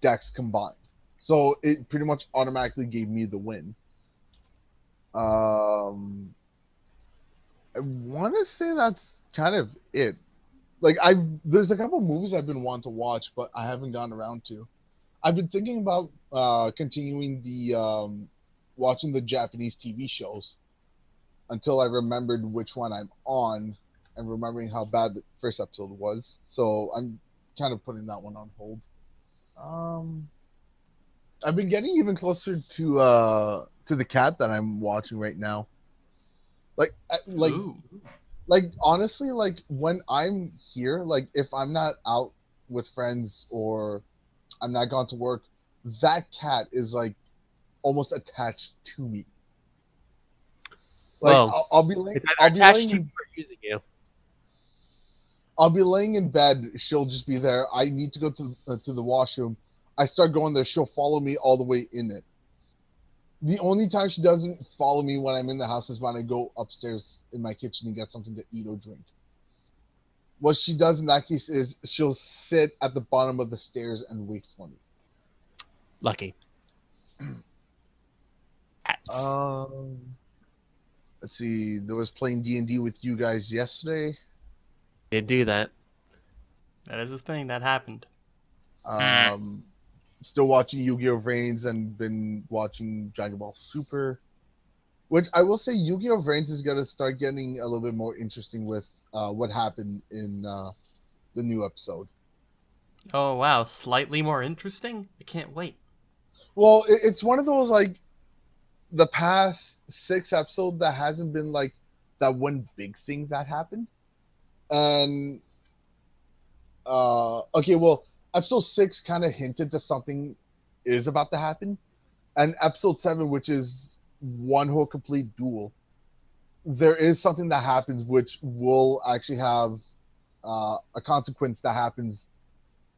decks combined. So it pretty much automatically gave me the win. Um I want to say that's kind of it like I there's a couple movies I've been wanting to watch, but I haven't gotten around to. I've been thinking about uh, continuing the um, watching the Japanese TV shows until I remembered which one I'm on and remembering how bad the first episode was. So I'm kind of putting that one on hold. Um, I've been getting even closer to uh, to the cat that I'm watching right now. Like I- like Ooh. like honestly like when i'm here like if i'm not out with friends or i'm not gone to work that cat is like almost attached to me like Well, I'll, I'll be laying I'll be attached laying to in- you using you. I'll be laying in bed. She'll just be there. I need to go to uh, to the washroom. I start going there. She'll follow me all the way in it. The only time she doesn't follow me when I'm in the house is when I go upstairs in my kitchen and get something to eat or drink. What she does in that case is she'll sit at the bottom of the stairs and wait for me. Lucky. Um, let's see. There was playing D and D with you guys yesterday. Did do that. That is a thing that happened. Um, still watching Yu-Gi-Oh! VRAINS and been watching Dragon Ball Super. Which I will say, Yu-Gi-Oh! VRAINS is gonna start getting a little bit more interesting with uh, what happened in uh, the new episode. Oh wow, slightly more interesting. I can't wait. Well, it, it's one of those like the past six episodes that hasn't been like that one big thing that happened, and uh, okay, well, episode six kind of hinted that something is about to happen, and episode seven, which is one whole complete duel, there is something that happens which will actually have uh, a consequence that happens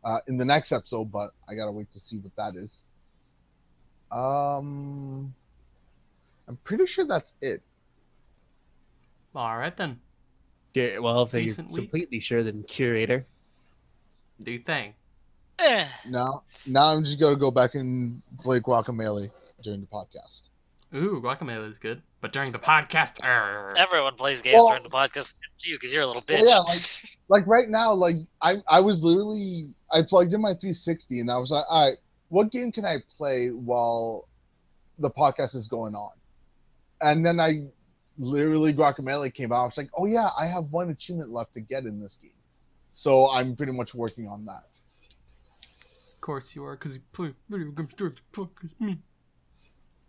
uh, in the next episode, but I gotta wait to see what that is. Um, I'm pretty sure that's it. All right then. Yeah, well, if you're Decent week. completely sure, then curator. Do you think? Eh, Now, now I'm just gonna go back and play Guacamelee during the podcast. Ooh, Guacamelee is good, but during the podcast, err. everyone plays games Well- during the podcast. You, because you're a little bitch. Well, yeah, like- Like right now, like I, I was literally I plugged in my 360 and I was like, all right, what game can I play while the podcast is going on? And then I literally Guacamelee came out. I was like, oh yeah, I have one achievement left to get in this game, so I'm pretty much working on that. Of course you are, because you play video games during the podcast. Me.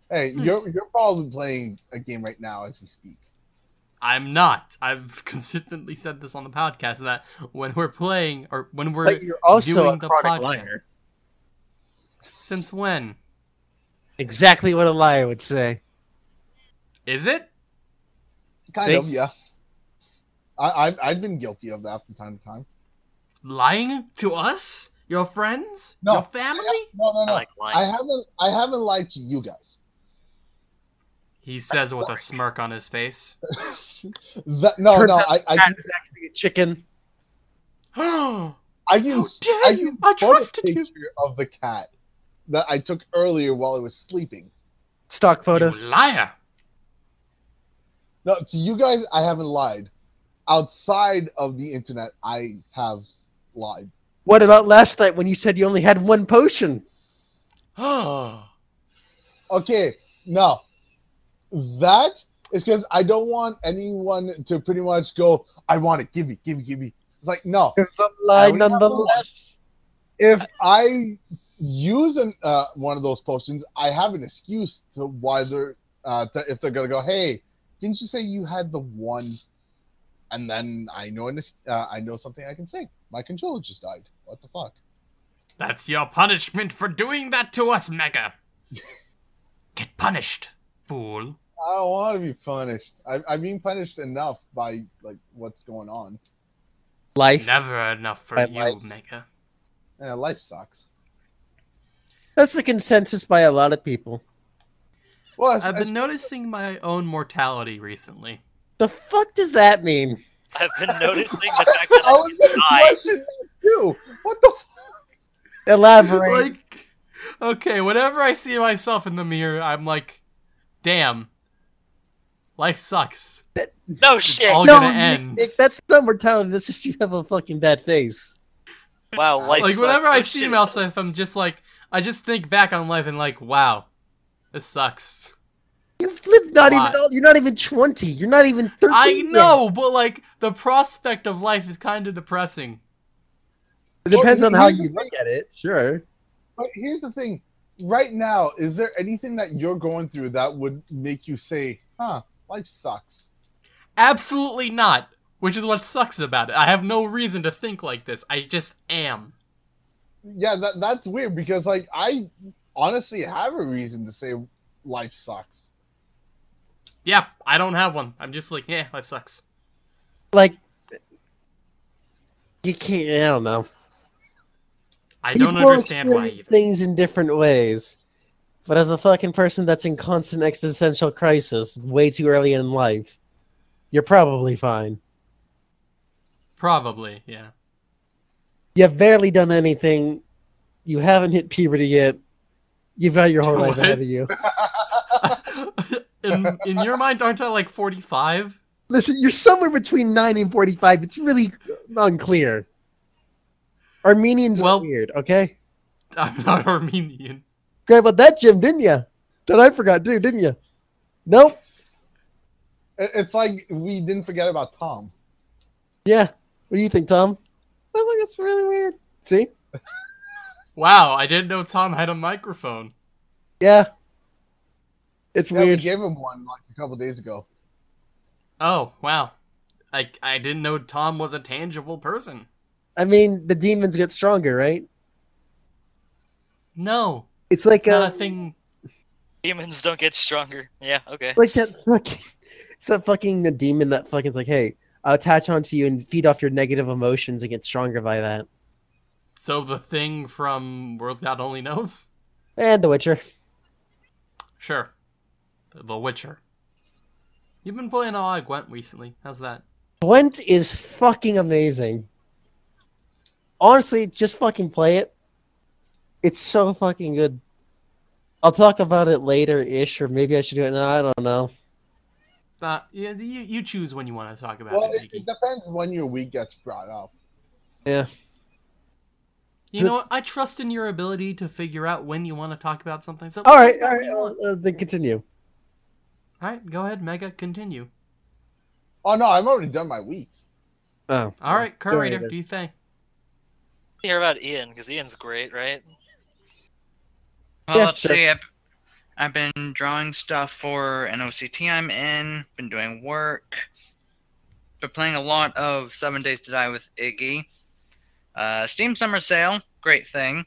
Hey, you're you're probably playing a game right now as we speak. I'm not. I've consistently said this on the podcast that when we're playing or when we're But you're also doing a the chronic podcast. liar. Since when? Exactly what a liar would say. Is it? Kind See? of, yeah. I, I've I've been guilty of that from time to time. Lying to us? Your friends? No. Your family? No, no, I no. like lying. I haven't I haven't lied to you guys. He says with a smirk on his face. That, no, Turns no, out I, I Cat is actually a chicken. How I can, dare I you! I put trusted you! picture of the cat that I took earlier while I was sleeping. Stock You photos. liar! No, to you guys, I haven't lied. Outside of the internet, I have lied. What about last night when you said you only had one potion? Oh. Okay, no, that is because I don't want anyone to pretty much go. I want it. Give me, give me, give me. It's like no. It's a lie nonetheless. if I use an, uh, one of those potions, I have an excuse to why they're uh, to, if they're gonna go. Hey, didn't you say you had the one? And then I know an, uh, I know something I can say. My controller just died. What the fuck? That's your punishment for doing that to us, Mega. Get punished, fool. I don't want to be punished. I, I'm being punished enough by like what's going on. Life. Never enough for My you, life. Mega. Yeah, life sucks. That's the consensus by a lot of people. Well, I've I- been noticing my own mortality recently. The fuck does that mean? I've been noticing the fact that I I was gonna die. question that too. What the? F- Elaborate. Like, okay, whenever I see myself in the mirror, I'm like, damn, life sucks. No shit. It's all no, gonna end. Nick, that's not mortality. That's just you have a fucking bad face. Wow, life like sucks. whenever No I see myself, I'm just like, I just think back on life and like, wow, this sucks. You've lived not Why? even. all- You're not even twenty. You're not even thirteen. I yet. know, but like the prospect of life is kind of depressing. It depends on how you look at it. Sure. But here's the thing. Right now, is there anything that you're going through that would make you say, "Huh, life sucks"? Absolutely not. Which is what sucks about it. I have no reason to think like this. I just am. Yeah, that that's weird because like I honestly have a reason to say life sucks. Yeah, I don't have one. I'm just like, yeah, life sucks. Like you can't. I don't know. I don't People understand why either. things in different ways. But as a fucking person that's in constant existential crisis way too early in life, you're probably fine. Probably, yeah. You've barely done anything. You haven't hit puberty yet. You've got your whole life ahead of you. in in your mind, aren't I like 45? Listen, you're somewhere between 9 and 45. It's really unclear. Armenians Well- are weird, okay? I'm not Armenian. Great about that, Jim, didn't you? That I forgot too, didn't you? Nope. It's like we didn't forget about Tom. Yeah. What do you think, Tom? I think it's really weird. See? Wow, I didn't know Tom had a microphone. Yeah. It's Yeah, we gave him one like a couple days ago. Oh, wow. I I didn't know Tom was a tangible person. I mean, the demons get stronger, right? No, It's like it's not uh, a thing. Demons don't get stronger. Yeah, okay. like that fucking it's that fucking the demon that fucking's like, hey, I'll attach onto you and feed off your negative emotions and get stronger by that. So the thing from World God Only Knows? And The Witcher. Sure. The, the Witcher. You've been playing a lot of Gwent recently. How's that? Gwent is fucking amazing. Honestly, just fucking play it. It's so fucking good. I'll talk about it later-ish, or maybe I should do it now. I don't know. Uh, yeah, you, you choose when you want to talk about Well, it, it, it depends when your week gets brought up. Yeah. You know what? I trust in your ability to figure out when you want to talk about something. So All right, talk all about right. when you want. Uh, then continue. All right, go ahead, Mega. Continue. Oh no, I've already done my week. Oh. All right, Go Curator, do you think? Hear about Ian because Ian's great, right? Well, Yeah, let's sure. see. I've, I've been drawing stuff for an OCT I'm in. Been doing work. Been playing a lot of Seven Days to Die with Iggy. Uh, Steam Summer Sale, great thing.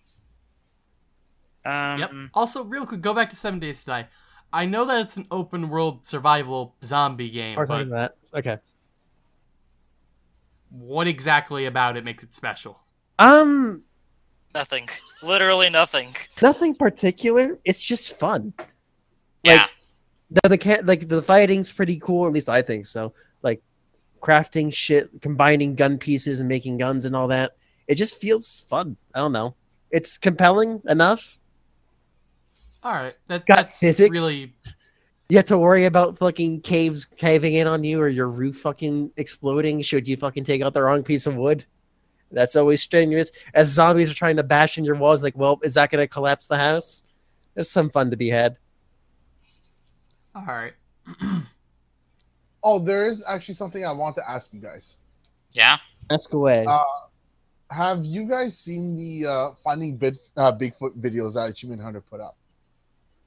Um, Yep. Also, real quick, go back to Seven Days to Die. I know that it's an open world survival zombie game, We're but talking about okay. what exactly about it makes it special? Um, Nothing. Literally nothing. nothing particular. It's just fun. yeah. The the ca- like the fighting's pretty cool. At least I think so. Like crafting shit, combining gun pieces and making guns and all that. It just feels fun. I don't know. It's compelling enough. All right, that, Got that's physics? really You have to worry about fucking caves caving in on you or your roof fucking exploding should you fucking take out the wrong piece of wood. That's always strenuous. As zombies are trying to bash in your walls, like, well, is that going to collapse the house? There's some fun to be had. all right. Oh, there is actually something I want to ask you guys. Yeah. Ask away. Uh, have you guys seen the uh, Finding Big, uh, Bigfoot videos that Achievement Hunter put up?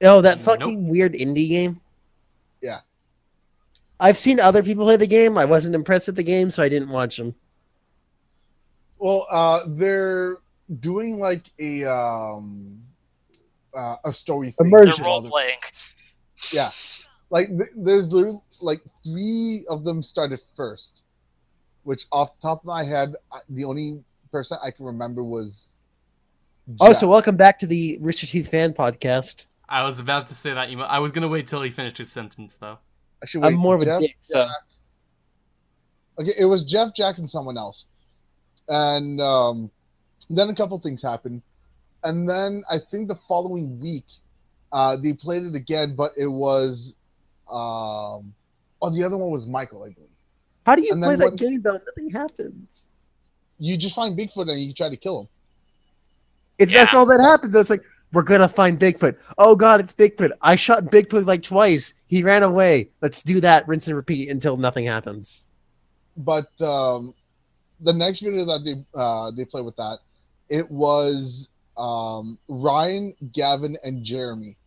Oh, that nope. fucking weird indie game? Yeah. I've seen other people play the game. I wasn't impressed with the game, so I didn't watch them. Well, uh, they're doing like a um, uh, a story thing. Immersion. They're role playing. Yeah, like th- there's literally like three of them started first, which off the top of my head, the only person I can remember was. Oh, so welcome back to the Rooster Teeth fan podcast. I was about to say that. email. I was gonna wait till he finished his sentence, though. Actually, I'm wait, more of a dick, so Jack- Okay, it was Geoff, Jack, and someone else, and um, then a couple things happened, and then I think the following week, uh, they played it again, but it was, um, oh, the other one was Michael, I believe. how do you And play that what- game though? Nothing happens. You just find Bigfoot and you try to kill him. It, That's all that happens. that's like we're gonna find Bigfoot. Oh God, it's Bigfoot. I shot Bigfoot like twice. He ran away. Let's do that. Rinse and repeat until nothing happens. But um, the next video that they uh, they played with that, it was um, Ryan, Gavin, and Jeremy,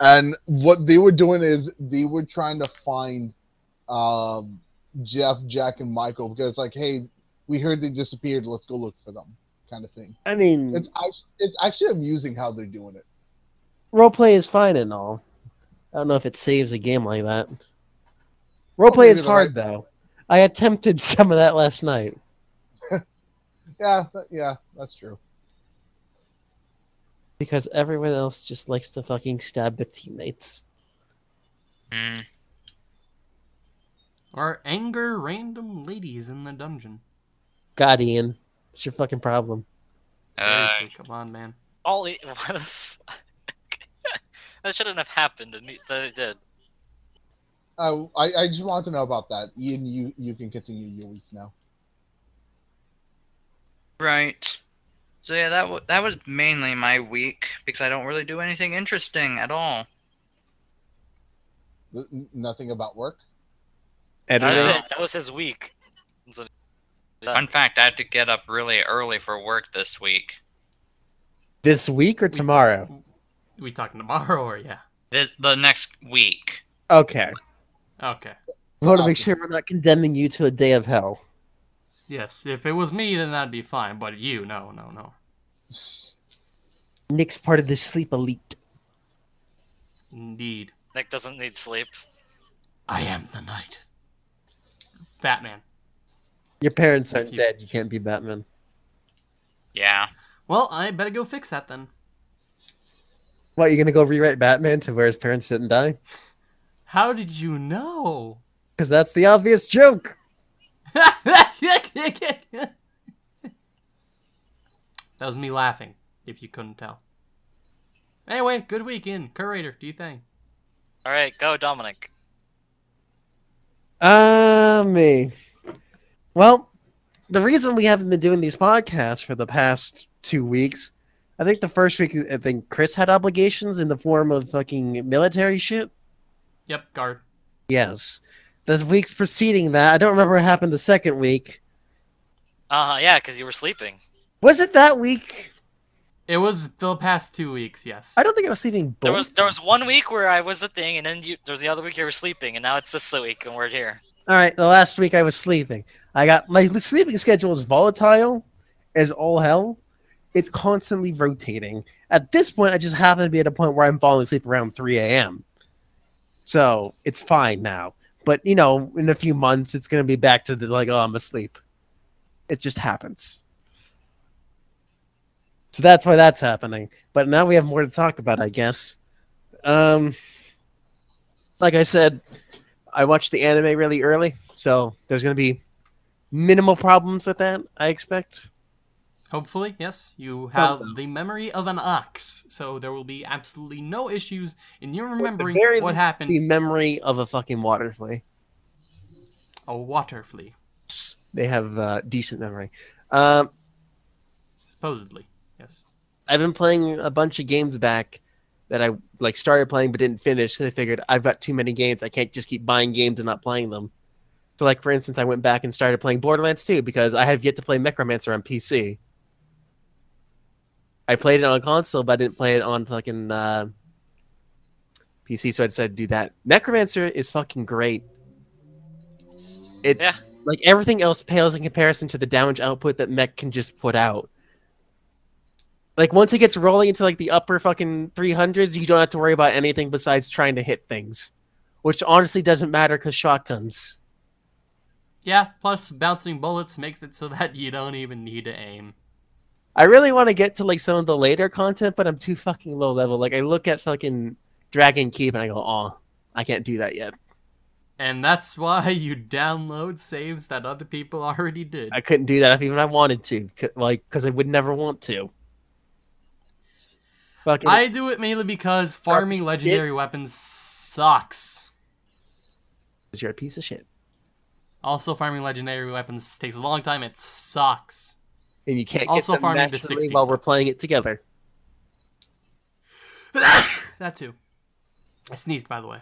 and what they were doing is they were trying to find um, Geoff, Jack, and Michael because it's like, hey, we heard they disappeared. Let's go look for them, kind of thing. I mean, It's actually, it's actually amusing how they're doing it. roleplay is fine and all. I don't know if it saves a game like that. Roleplay maybe is the hard though. I attempted some of that last night. Yeah, that, yeah, that's true. Because everyone else just likes to fucking stab their teammates. Mm. Or anger random ladies in the dungeon. God, Ian. What's your fucking problem? Uh, Seriously, come on, man. All e- what the fuck? that shouldn't have happened, and it, that it did. Uh, I, I just want to know about that. Ian, you, you can continue your week now. Right. So yeah, that w- that was mainly my week because I don't really do anything interesting at all. N- nothing about work. That was, Editing. it. that was his week. So- Fun fact: I had to get up really early for work this week. This week or tomorrow? we talking tomorrow or yeah? This the next week. Okay. Okay. We want to make um, sure we're not condemning you to a day of hell. Yes, if it was me, then that'd be fine. But you, no, no, no. Nick's part of the sleep elite. Indeed. Nick doesn't need sleep. I am the night. Batman. Your parents aren't you. dead. You can't be Batman. Yeah. Well, I better go fix that then. What, you gonna go rewrite Batman to where his parents didn't die? How did you know? Because that's the obvious joke. that was me laughing, if you couldn't tell. Anyway, good weekend. Curator, do you think? All right, go, Dominic. Uh, me. Well, the reason we haven't been doing these podcasts for the past two weeks, I think the first week, I think Chris had obligations in the form of fucking military shit. Yep, guard. Yes. The weeks preceding that, I don't remember what happened the second week. Uh, huh, yeah, because you were sleeping. Was it that week? It was the past two weeks, yes. I don't think I was sleeping both. There was there was one week where I was a thing, and then you, there was the other week you were sleeping, and now it's this week, and we're here. All right, the last week I was sleeping. I got my sleeping schedule is volatile as all hell. It's constantly rotating. At this point, I just happen to be at a point where I'm falling asleep around 3 a.m. So it's fine now. But, you know, in a few months, it's going to be back to the, like, oh, I'm asleep. It just happens. So that's why that's happening. But now we have more to talk about, I guess. Um, like I said, I watched the anime really early, so there's going to be minimal problems with that, I expect. Hopefully, yes. You have no. the memory of an ox, so there will be absolutely no issues in you remembering what happened. The memory of a fucking water flea. A water flea, They have uh, decent memory. Um, supposedly. Yes. I've been playing a bunch of games back that I like started playing but didn't finish. So I figured I've got too many games. I can't just keep buying games and not playing them. So like for instance, I went back and started playing Borderlands 2 because I have yet to play Mechromancer on PC. I played it on a console, but I didn't play it on fucking uh, PC, so I decided to do that. Mechromancer is fucking great. It's Yeah. like everything else pales in comparison to the damage output that mech can just put out. Like once it gets rolling into like the upper fucking 300s, you don't have to worry about anything besides trying to hit things. Which honestly doesn't matter because shotguns. Yeah, plus bouncing bullets makes it so that you don't even need to aim. I really want to get to like some of the later content, but I'm too fucking low level. Like I look at fucking Dragon Keep and I go, oh, I can't do that yet. And that's why you download saves that other people already did. I couldn't do that if even I wanted to, like because I would never want to. Fucking, I do it mainly because farming shit. legendary weapons sucks. Because you're a piece of shit, Also, farming legendary weapons takes a long time. It sucks. and you can't Also get them farming to 60 while we're playing it together. that too. I sneezed, by the way.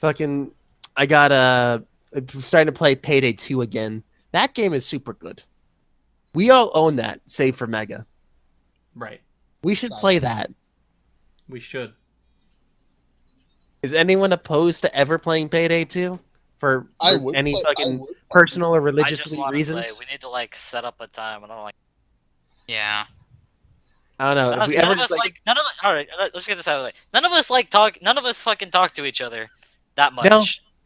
Fucking, I got uh, starting to play Payday 2 again. That game is super good. We all own that, save for Mega. Right. We should play that. We should. Is anyone opposed to ever playing Payday 2? For, I for would any play- I fucking would personal or I just religiously reasons? say we need to like set up a time. I don't like. Yeah. I don't know. None, If of, we none ever of us like, like, none of all right. Let's get this out of the way. None of us like talk. None of us fucking talk to each other that much. No.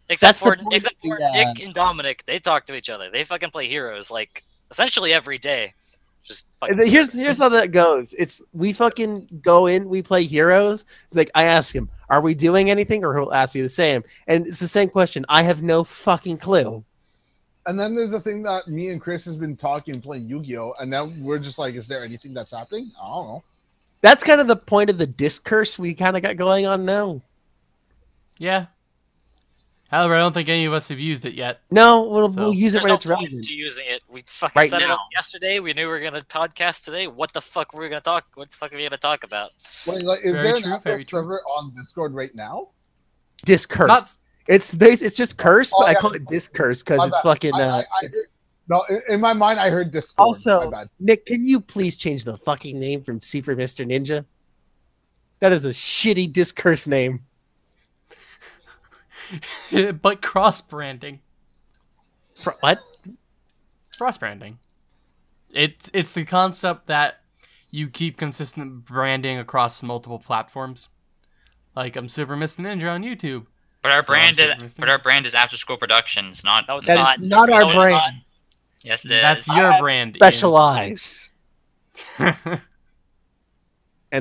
except for except for the, uh, Nick and Dominic. They talk to each other. They fucking play heroes like essentially every day. Just fucking here's here's how that goes. It's we fucking go in, we play heroes. It's like I ask him, "Are we doing anything?" Or he'll ask me the same, and it's the same question. I have no fucking clue. And then there's a thing that me and Chris has been talking and playing Yu-Gi-Oh, and now we're just like, is there anything that's happening? I don't know. That's kind of the point of the discourse we kind of got going on now. Yeah. However, I don't think any of us have used it yet. No, we'll, So- we'll use it There's when no it's point relevant. to using it. We fucking Right set it up yesterday. We knew we were gonna podcast today. What the fuck were we gonna talk? What the fuck are we gonna talk about? Wait, like, is Very there an true, actual true. server on Discord right now? Discurse. Not- It's base. It's just curse, but Oh, I yeah. call it discurse because it's bad. fucking. I- Uh, I- I it's, No, in, in my mind, I heard Discord. also. Nick, can you please change the fucking name from Super Mr. Ninja? That is a shitty discurse name. but cross branding. Fr- What? Cross branding. It's it's the concept that you keep consistent branding across multiple platforms. Like I'm Super Mr. Ninja on YouTube. But our So brand is but our brand is After School Productions, not. No, it's That not. is not our No, brand. not. Yes, it is. That's I your have brand. Specialize and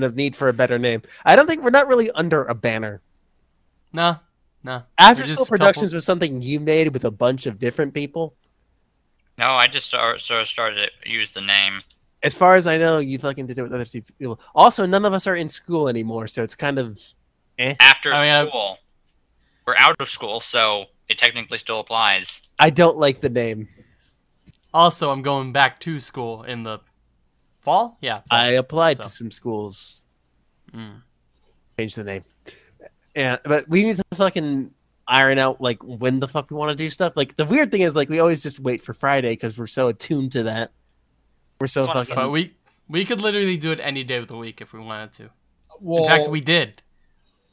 of need for a better name. I don't think we're not really under a banner. no, no. After School Productions couple- was something you made with a bunch of different people. No, I just start, sort of started to use the name. As far as I know, you fucking did it with other people. Also, none of us are in school anymore, so it's kind of After I mean, I- school. We're out of school, so it technically still applies. I don't like the name. Also, I'm going back to school in the fall. Yeah. fall. I applied So. to some schools, Mm. change the name. Yeah, but we need to fucking iron out like when the fuck we want to do stuff. Like the weird thing is like we always just wait for Friday because we're so attuned to that. We're so Just fucking. But we we could literally do it any day of the week if we wanted to. Well, In fact, we did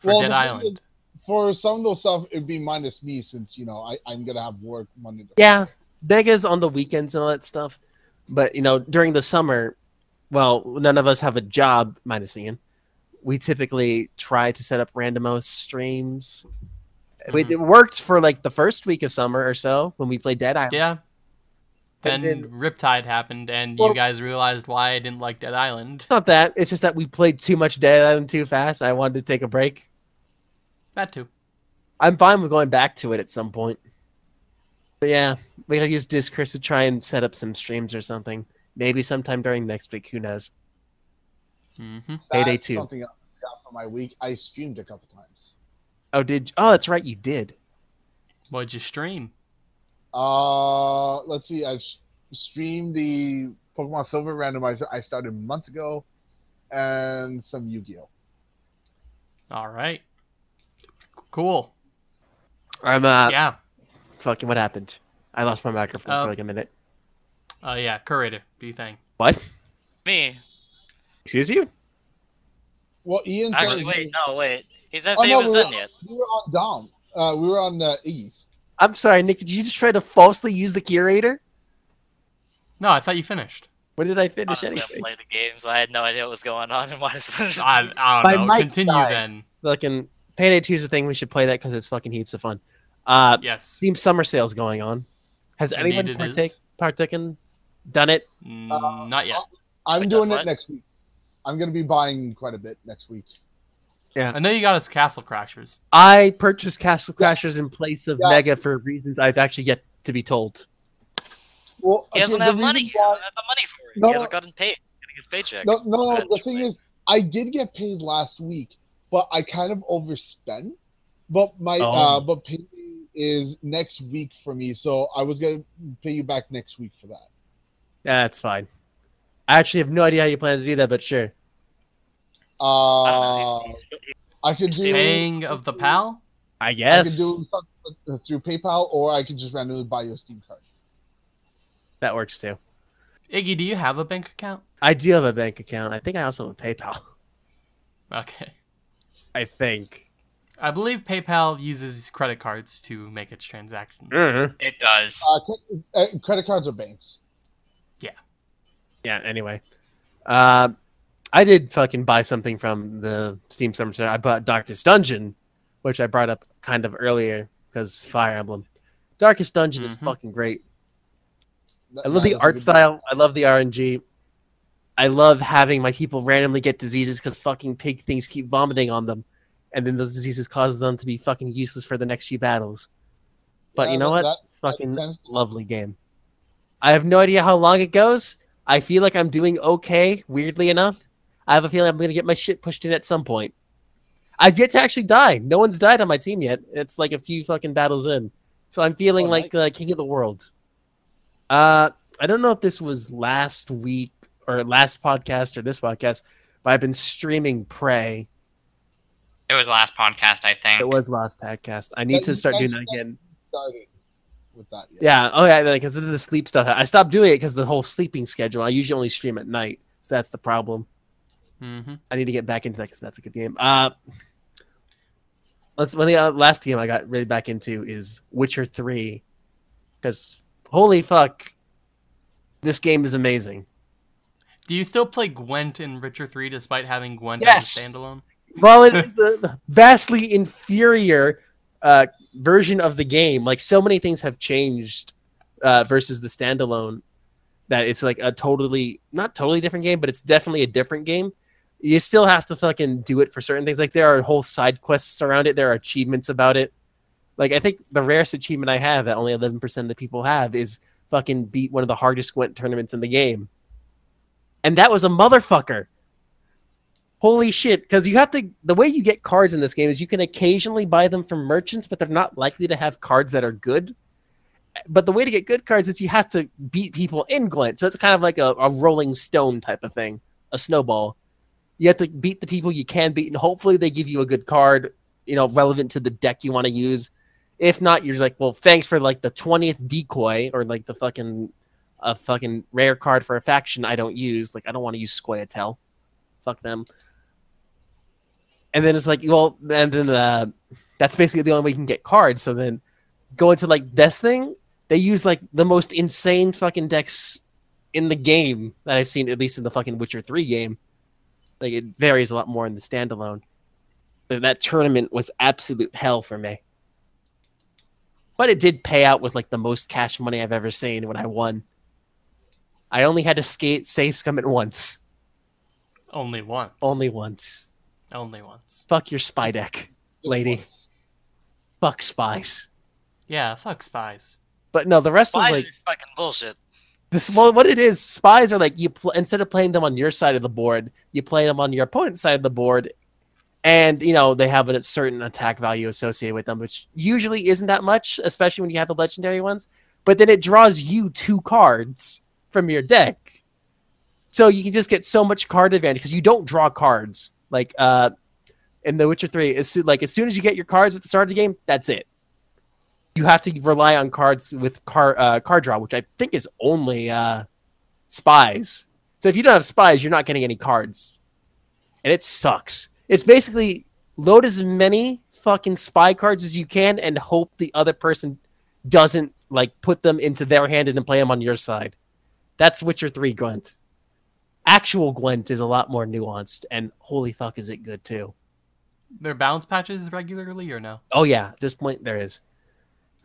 for well, Dead the thing Island. for some of those stuff, it'd be minus me since you know I, I'm gonna have work Monday. To Yeah, Mega's on the weekends and all that stuff. But you know, during the summer, well, none of us have a job, minus Ian. We typically try to set up randomos streams. We, Mhm. it worked for like the first week of summer or so when we played Dead Island. Yeah. Then then- Riptide happened, and Well- you guys realized why I didn't like Dead Island. It's not that. It's just that we played too much Dead Island too fast. I wanted to take a break. That too. I'm fine with going back to it at some point. But yeah, we could use Discourse to try and set up some streams or something. Maybe sometime during next week. Who knows? Hmm Payday That's two. Something else I got for my week. I streamed a couple times. Oh, did oh, that's right, you did. What'd you stream? Uh, let's see. I streamed the Pokemon Silver randomizer I started months ago, and some Yu-Gi-Oh. All right. Cool. I'm uh, yeah. fucking. What happened? I lost my microphone Oh. for like a minute. Oh yeah. Curator. Do you think? What? Me. Excuse you? Well, Ian. Actually, wait, no, wait. He didn't Oh, say no, it was we were- done yet. We were on Dom. Uh, we were on uh, Iggy's. I'm sorry, Nick. Did you just try to falsely use the curator? No, I thought you finished. When did I finish Honestly, I played the game, so I had no idea what was going on and why this was. I, I My don't know. mic Continue died. then. Fucking Payday 2 is a thing. We should play that because it's fucking heaps of fun. Uh, Yes. Steam Summer Sale's going on. Has Indeed anyone partake, partaken? Done it? Mm, Uh, Not yet. I'm Wait, doing what? it next week. I'm gonna be buying quite a bit next week. Yeah. I know you got us Castle Crashers. I purchased Castle Crashers in place of Yeah. Mega for reasons I've actually yet to be told. Well, He doesn't okay, have money. reason He doesn't have the money for it. No, he no. hasn't gotten paid. Getting his paycheck. No, no, no. The thing is, I did get paid last week, but I kind of overspent. But my Oh. uh, but pay is next week for me, so I was gonna pay you back next week for that. Yeah, that's fine. I actually have no idea how you plan to do that, but sure. Uh, I don't know. He's- he's- I could do Paying of the pal? I I guess could do something through PayPal, or I could just randomly buy you a Steam card. that works too. Iggy, do you have a bank account? I do have a bank account. I think I also have PayPal. Okay. I think. I believe PayPal uses credit cards to make its transactions. Mhm. It does. Uh, uh, credit cards are banks. Yeah, anyway. Uh, I did fucking buy something from the Steam Summer Sale. I bought Darkest Dungeon, which I brought up kind of earlier because Fire Emblem. Darkest Dungeon is Mhm. fucking great. I love the art style. I love the RNG. I love having my people randomly get diseases because fucking pig things keep vomiting on them. And then those diseases cause them to be fucking useless for the next few battles. But Yeah, you know what? that- it's fucking lovely game. I have no idea how long it goes. I feel like I'm doing okay, weirdly enough. I have a feeling I'm going to get my shit pushed in at some point. I've yet to actually die. No one's died on my team yet. It's like a few fucking battles in. So I'm feeling Oh, like uh, king of the world. Uh, I don't know if this was last week or last podcast or this podcast, but I've been streaming Prey. It was last podcast, I think. It was last podcast. I need That to start doing that again. started with that. Yeah. Oh, yeah. Because of the sleep stuff. I stopped doing it because the whole sleeping schedule. I usually only stream at night, so that's the problem. Mm -hmm. I need to get back into that because that's a good game. Uh, let's. Well, the uh, last game I got really back into is Witcher Three, because holy fuck, this game is amazing. Do you still play Gwent in Witcher 3 despite having Gwent Yes. as a standalone? Well, it is a vastly inferior uh, version of the game. Like so many things have changed uh, versus the standalone. That it's like a totally not totally different game, but it's definitely a different game. You still have to fucking do it for certain things. Like there are whole side quests around it. There are achievements about it. Like I think the rarest achievement I have that only eleven percent of the people have is fucking beat one of the hardest Gwent tournaments in the game. And that was a motherfucker. Holy shit, because you have to, the way you get cards in this game is you can occasionally buy them from merchants, but they're not likely to have cards that are good. But the way to get good cards is you have to beat people in Gwent. So it's kind of like a, a rolling stone type of thing, a snowball. You have to beat the people you can beat, and hopefully they give you a good card, you know, relevant to the deck you want to use. If not, you're like, well, thanks for like the 20th decoy or like the fucking a fucking rare card for a faction I don't use. Like, I don't want to use Scoia'tael. Fuck them. And then it's like, well, and then uh, that's basically the only way you can get cards. So then going to like this thing, they use like the most insane fucking decks in the game that I've seen, at least in the fucking Witcher 3 game. Like it varies a lot more in the standalone. But that tournament was absolute hell for me. But it did pay out with like the most cash money I've ever seen when I won. I only had to skate save scum it once. Only once. Only once. Only once. Fuck your spy deck, lady. Fuck spies. Yeah, fuck spies. But no, the rest Spies of like are fucking bullshit. this. Well, what it is, spies are like you pl instead of playing them on your side of the board, you play them on your opponent's side of the board, and you know they have a certain attack value associated with them, which usually isn't that much, especially when you have the legendary ones. But then it draws you two cards from your deck, so you can just get so much card advantage because you don't draw cards like uh in The Witcher Three. As soon, like as soon as you get your cards at the start of the game, that's it. You have to rely on cards with car uh, card draw, which I think is only uh, spies. So if you don't have spies, you're not getting any cards, and it sucks. It's basically load as many fucking spy cards as you can and hope the other person doesn't like put them into their hand and then play them on your side. That's Witcher 3 Gwent. Actual Gwent is a lot more nuanced, and holy fuck is it good too. There balance patches regularly or no? Oh yeah, at this point there is.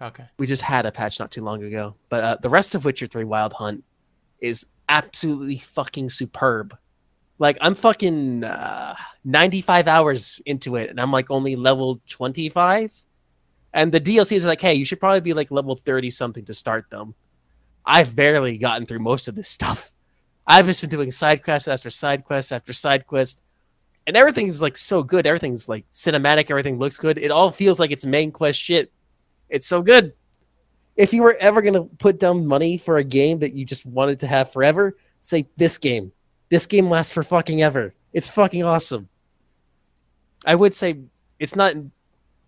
Okay. We just had a patch not too long ago. But uh, the rest of Witcher 3 Wild Hunt is absolutely fucking superb. Like, I'm fucking uh, 95 hours into it, and I'm like only level 25. And the DLCs are like, hey, you should probably be like level 30 something to start them. I've barely gotten through most of this stuff. I've just been doing side quest after side quest after side quest. And everything's like so good. Everything's like cinematic. Everything looks good. It all feels like it's main quest shit. It's so good. If you were ever going to put down money for a game that you just wanted to have forever, say this game. This game lasts for fucking ever. It's fucking awesome. I would say it's not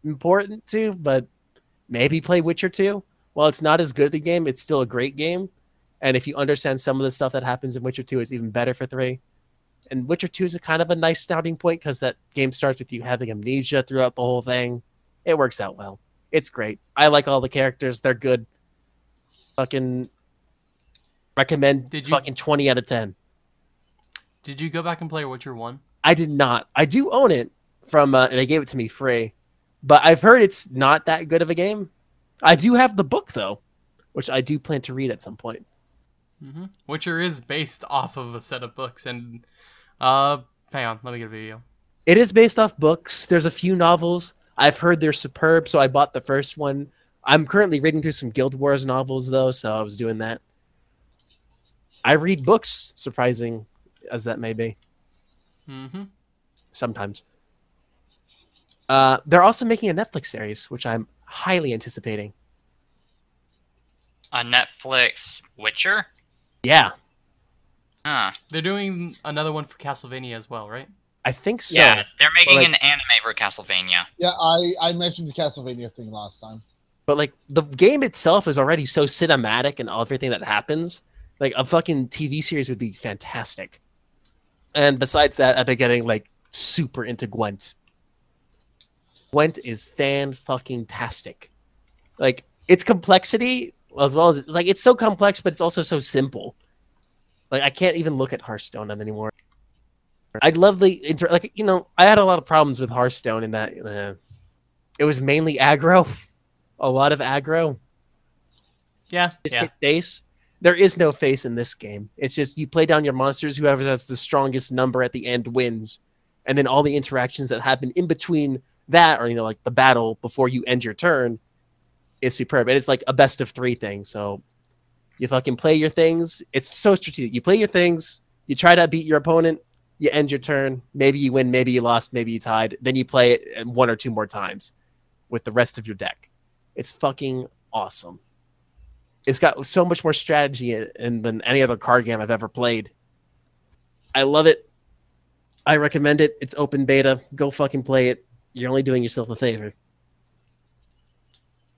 important to, but maybe play Witcher 2. While it's not as good a game, it's still a great game. And if you understand some of the stuff that happens in Witcher 2, it's even better for 3. And Witcher 2 is a kind of a nice starting point because that game starts with you having amnesia throughout the whole thing. It works out well. It's great. I like all the characters. They're good. Fucking recommend Did you- fucking 20 out of 10. Did you go back and play Witcher 1? I did not. I do own it from, uh, and they gave it to me free. But I've heard it's not that good of a game. I do have the book, though, which I do plan to read at some point. Hmm Witcher is based off of a set of books, and uh, hang on, let me get a video. It is based off books. There's a few novels. I've heard they're superb, so I bought the first one. I'm currently reading through some Guild Wars novels, though, so I was doing that. I read books, surprising as that may be, hmm sometimes. Uh, they're also making a Netflix series, which I'm highly anticipating. On Netflix, Witcher? Yeah, Huh. They're doing another one for Castlevania as well, right? I think so. yeah, they're making like- an anime for Castlevania. Yeah, I I mentioned the Castlevania thing last time. But like the game itself is already so cinematic and all everything that happens. Like a fucking TV series would be fantastic. And besides that, I've been getting like super into Gwent. Gwent is fan fucking tastic. Like its complexity as well as like it's so complex, but it's also so simple. Like I can't even look at Hearthstone anymore. I'd love the inter like you know I had a lot of problems with Hearthstone in that uh, it was mainly aggro, a lot of aggro. Yeah, Just yeah. face. There is no face in this game. It's just you play down your monsters. Whoever has the strongest number at the end wins, and then all the interactions that happen in between that, or you know, like the battle before you end your turn, is superb. And it's like a best of three thing. So you fucking play your things. It's so strategic. You play your things. You try to beat your opponent. You end your turn. Maybe you win. Maybe you lost. Maybe you tied. Then you play it uh, one or two more times with the rest of your deck. It's fucking awesome. It's got so much more strategy in, in than any other card game I've ever played. I love it. I recommend it. It's open beta. Go fucking play it. You're only doing yourself a favor.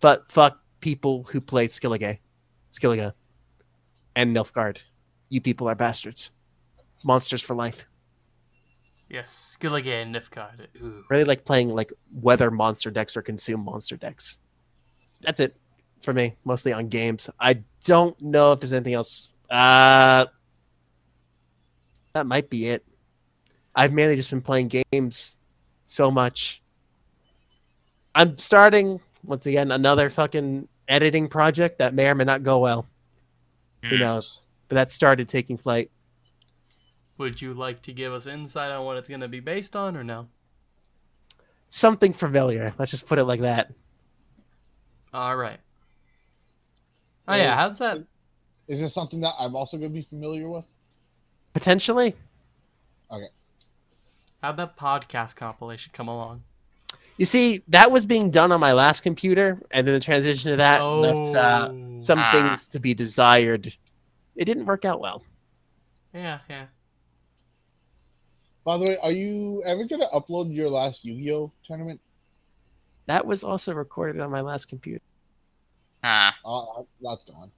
But fuck people who play Skellige, Skellige, and Nilfgaard. You people are bastards. Monsters for life. Yes, Skellige and Nilfgaard. Ooh. Really like playing like weather monster decks or consume monster decks. That's it for me, mostly on games. I don't know if there's anything else. Uh, that might be it. I've mainly just been playing games so much. I'm starting, once again, another fucking editing project that may or may not go well. Who Hmm. knows? But that started taking flight. Would you like to give us insight on what it's going to be based on, or no? Something familiar. Let's just put it like that. All right. Oh yeah, how's that? Is this something that I'm also going to be familiar with? Potentially. Okay. How'd that podcast compilation come along? You see, that was being done on my last computer, and then the transition to that left uh, Oh. some Ah. things to be desired. It didn't work out well. Yeah, yeah. By the way, are you ever going to upload your last Yu-Gi-Oh tournament? That was also recorded on my last computer. Ah, Uh, that's gone.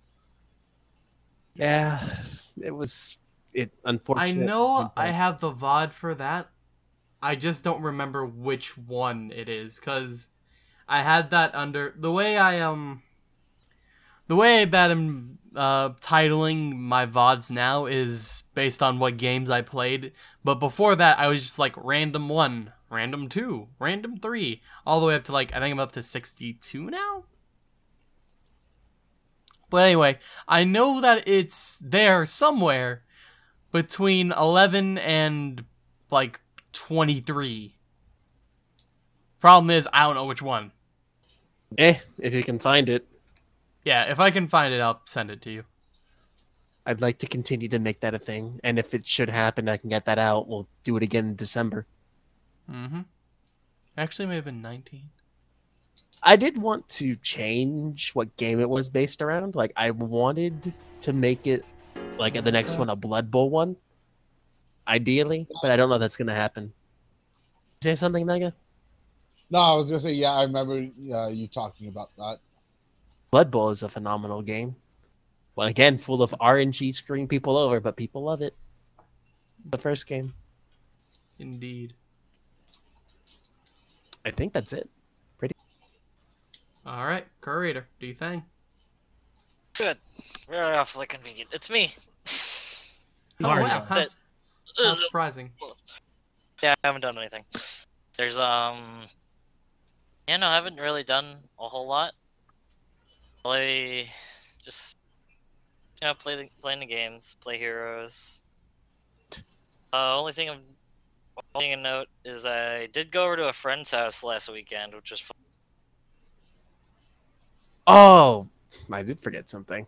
Yeah, it was it. Unfortunately. I know I have the VOD for that. I just don't remember which one it is because I had that under the way I um the way that I'm uh titling my VODs now is based on what games I played. But before that I was just like random one, random two, random three, all the way up to like I think I'm up to sixty two now. But anyway, I know that it's there somewhere between 11 and like 23. Problem is, I don't know which one. Eh, if you can find it, Yeah, if I can find it, I'll send it to you. I'd like to continue to make that a thing. And if it should happen, I can get that out. We'll do it again in December. Mm-hmm. Actually, may have been 19. I did want to change what game it was based around. Like, I wanted to make it, like, the next one a Blood Bowl one. Ideally, but I don't know if that's going to happen. Say something, Mega? No, I was going to say, yeah, I remember uh, you talking about that. Blood Bowl is a phenomenal game. Well, again, full of RNG screwing people over, but people love it. The first game. Indeed. I think that's it. Pretty. All right, curator, do you think? Good. Very awfully convenient. It's me. Oh, Mario. wow. How, how surprising. Yeah, I haven't done anything. There's um, yeah, no, I haven't really done a whole lot. Play, just you know, play the playing the games, play heroes. Uh, only thing I'm only thing to note is I did go over to a friend's house last weekend, which was fun. Oh, I did forget something.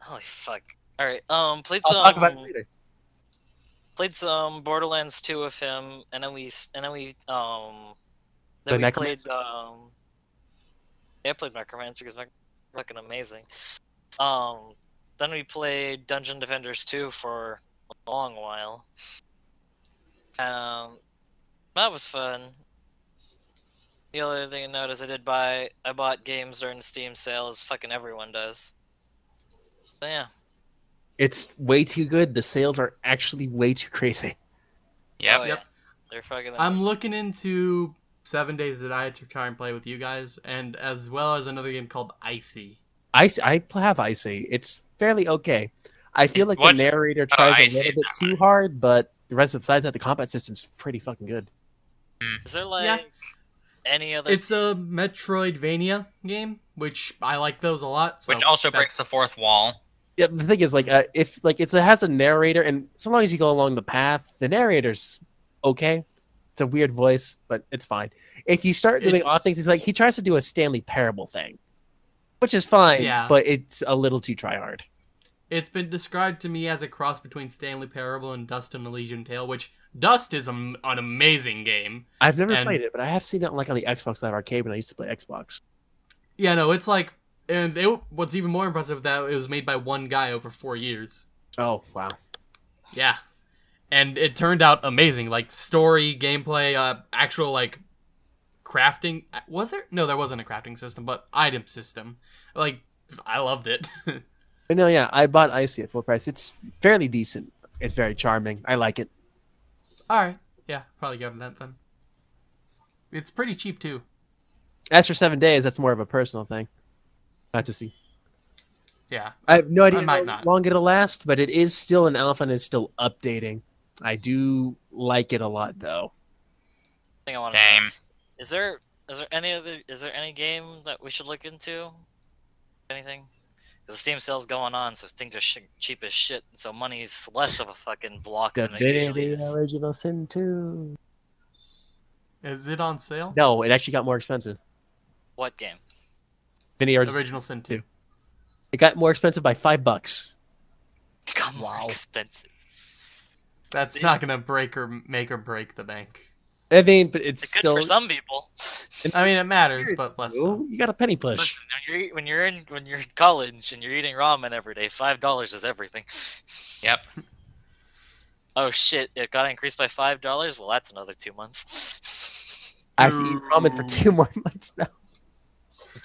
Holy fuck! All right, um, played I'll some talk about it later. Played some Borderlands 2 with him, and then we and then we um The then we Mechromancer? played um yeah, I played Mechromancer because fucking amazing. Um, then we played Dungeon Defenders 2 for a long while. Um, that was fun. The other thing I noticed, I did buy I bought games during the Steam sale, as fucking everyone does. So, yeah. It's way too good. The sales are actually way too crazy. yep. Oh, oh Yep. yeah. They're fucking. I'm looking into Seven Days that I had to try and play with you guys, and as well as another game called Icey. I, I have Icey. It's fairly okay. I feel like What? the narrator Oh, tries I a see little bit too hard, but the rest of besides that, the combat system's pretty fucking good. Hmm. Is there like Yeah. any other? It's a Metroidvania game, which I like those a lot. so Which also breaks the fourth wall. Yeah, the thing is, like, uh, if like it's, it has a narrator, and so long as you go along the path, the narrator's okay. It's a weird voice, but it's fine. If you start doing It's- odd things, he's like he tries to do a Stanley Parable thing, which is fine, Yeah. but it's a little too try hard. It's been described to me as a cross between Stanley Parable and Dust An Elysian Tail, which Dust is am- an amazing game. I've never And- played it, but I have seen it like on the Xbox Live Arcade when I used to play Xbox. Yeah, no, it's like, and it, what's even more impressive that it was made by one guy over four years. Oh wow! Yeah, and it turned out amazing. Like story, gameplay, uh, actual like crafting. Was there? No, there wasn't a crafting system, but item system. Like, I loved it. No, yeah, I bought Icey at full price. It's fairly decent. It's very charming. I like it. All right, yeah, probably give it that then. It's pretty cheap too. As for seven days, that's more of a personal thing. Not to see. Yeah, I have no idea might how not. long it'll last, but it is still an alpha and it's still updating. I do like it a lot, though. thing I want to Game. Is there is there any other is there any game that we should look into? Anything? Because the Steam sale's going on, so things are sh- cheap as shit. So money's less of a fucking block than it usually Divinity is. Original Sin 2. is it on sale? No, it actually got more expensive. What game? Divinity Original. Original Sin two. It got more expensive by five bucks. It got more expensive. That's not gonna break or make or break the bank. I mean, but it's It's good still. for some people. I mean, it matters, but less. So. You got a penny push. Listen, when you're, when you're in when you're in college and you're eating ramen every day, five dollars is everything. Yep. Oh shit! It got increased by five dollars. Well, that's another two months. I have to eat ramen for two more months now.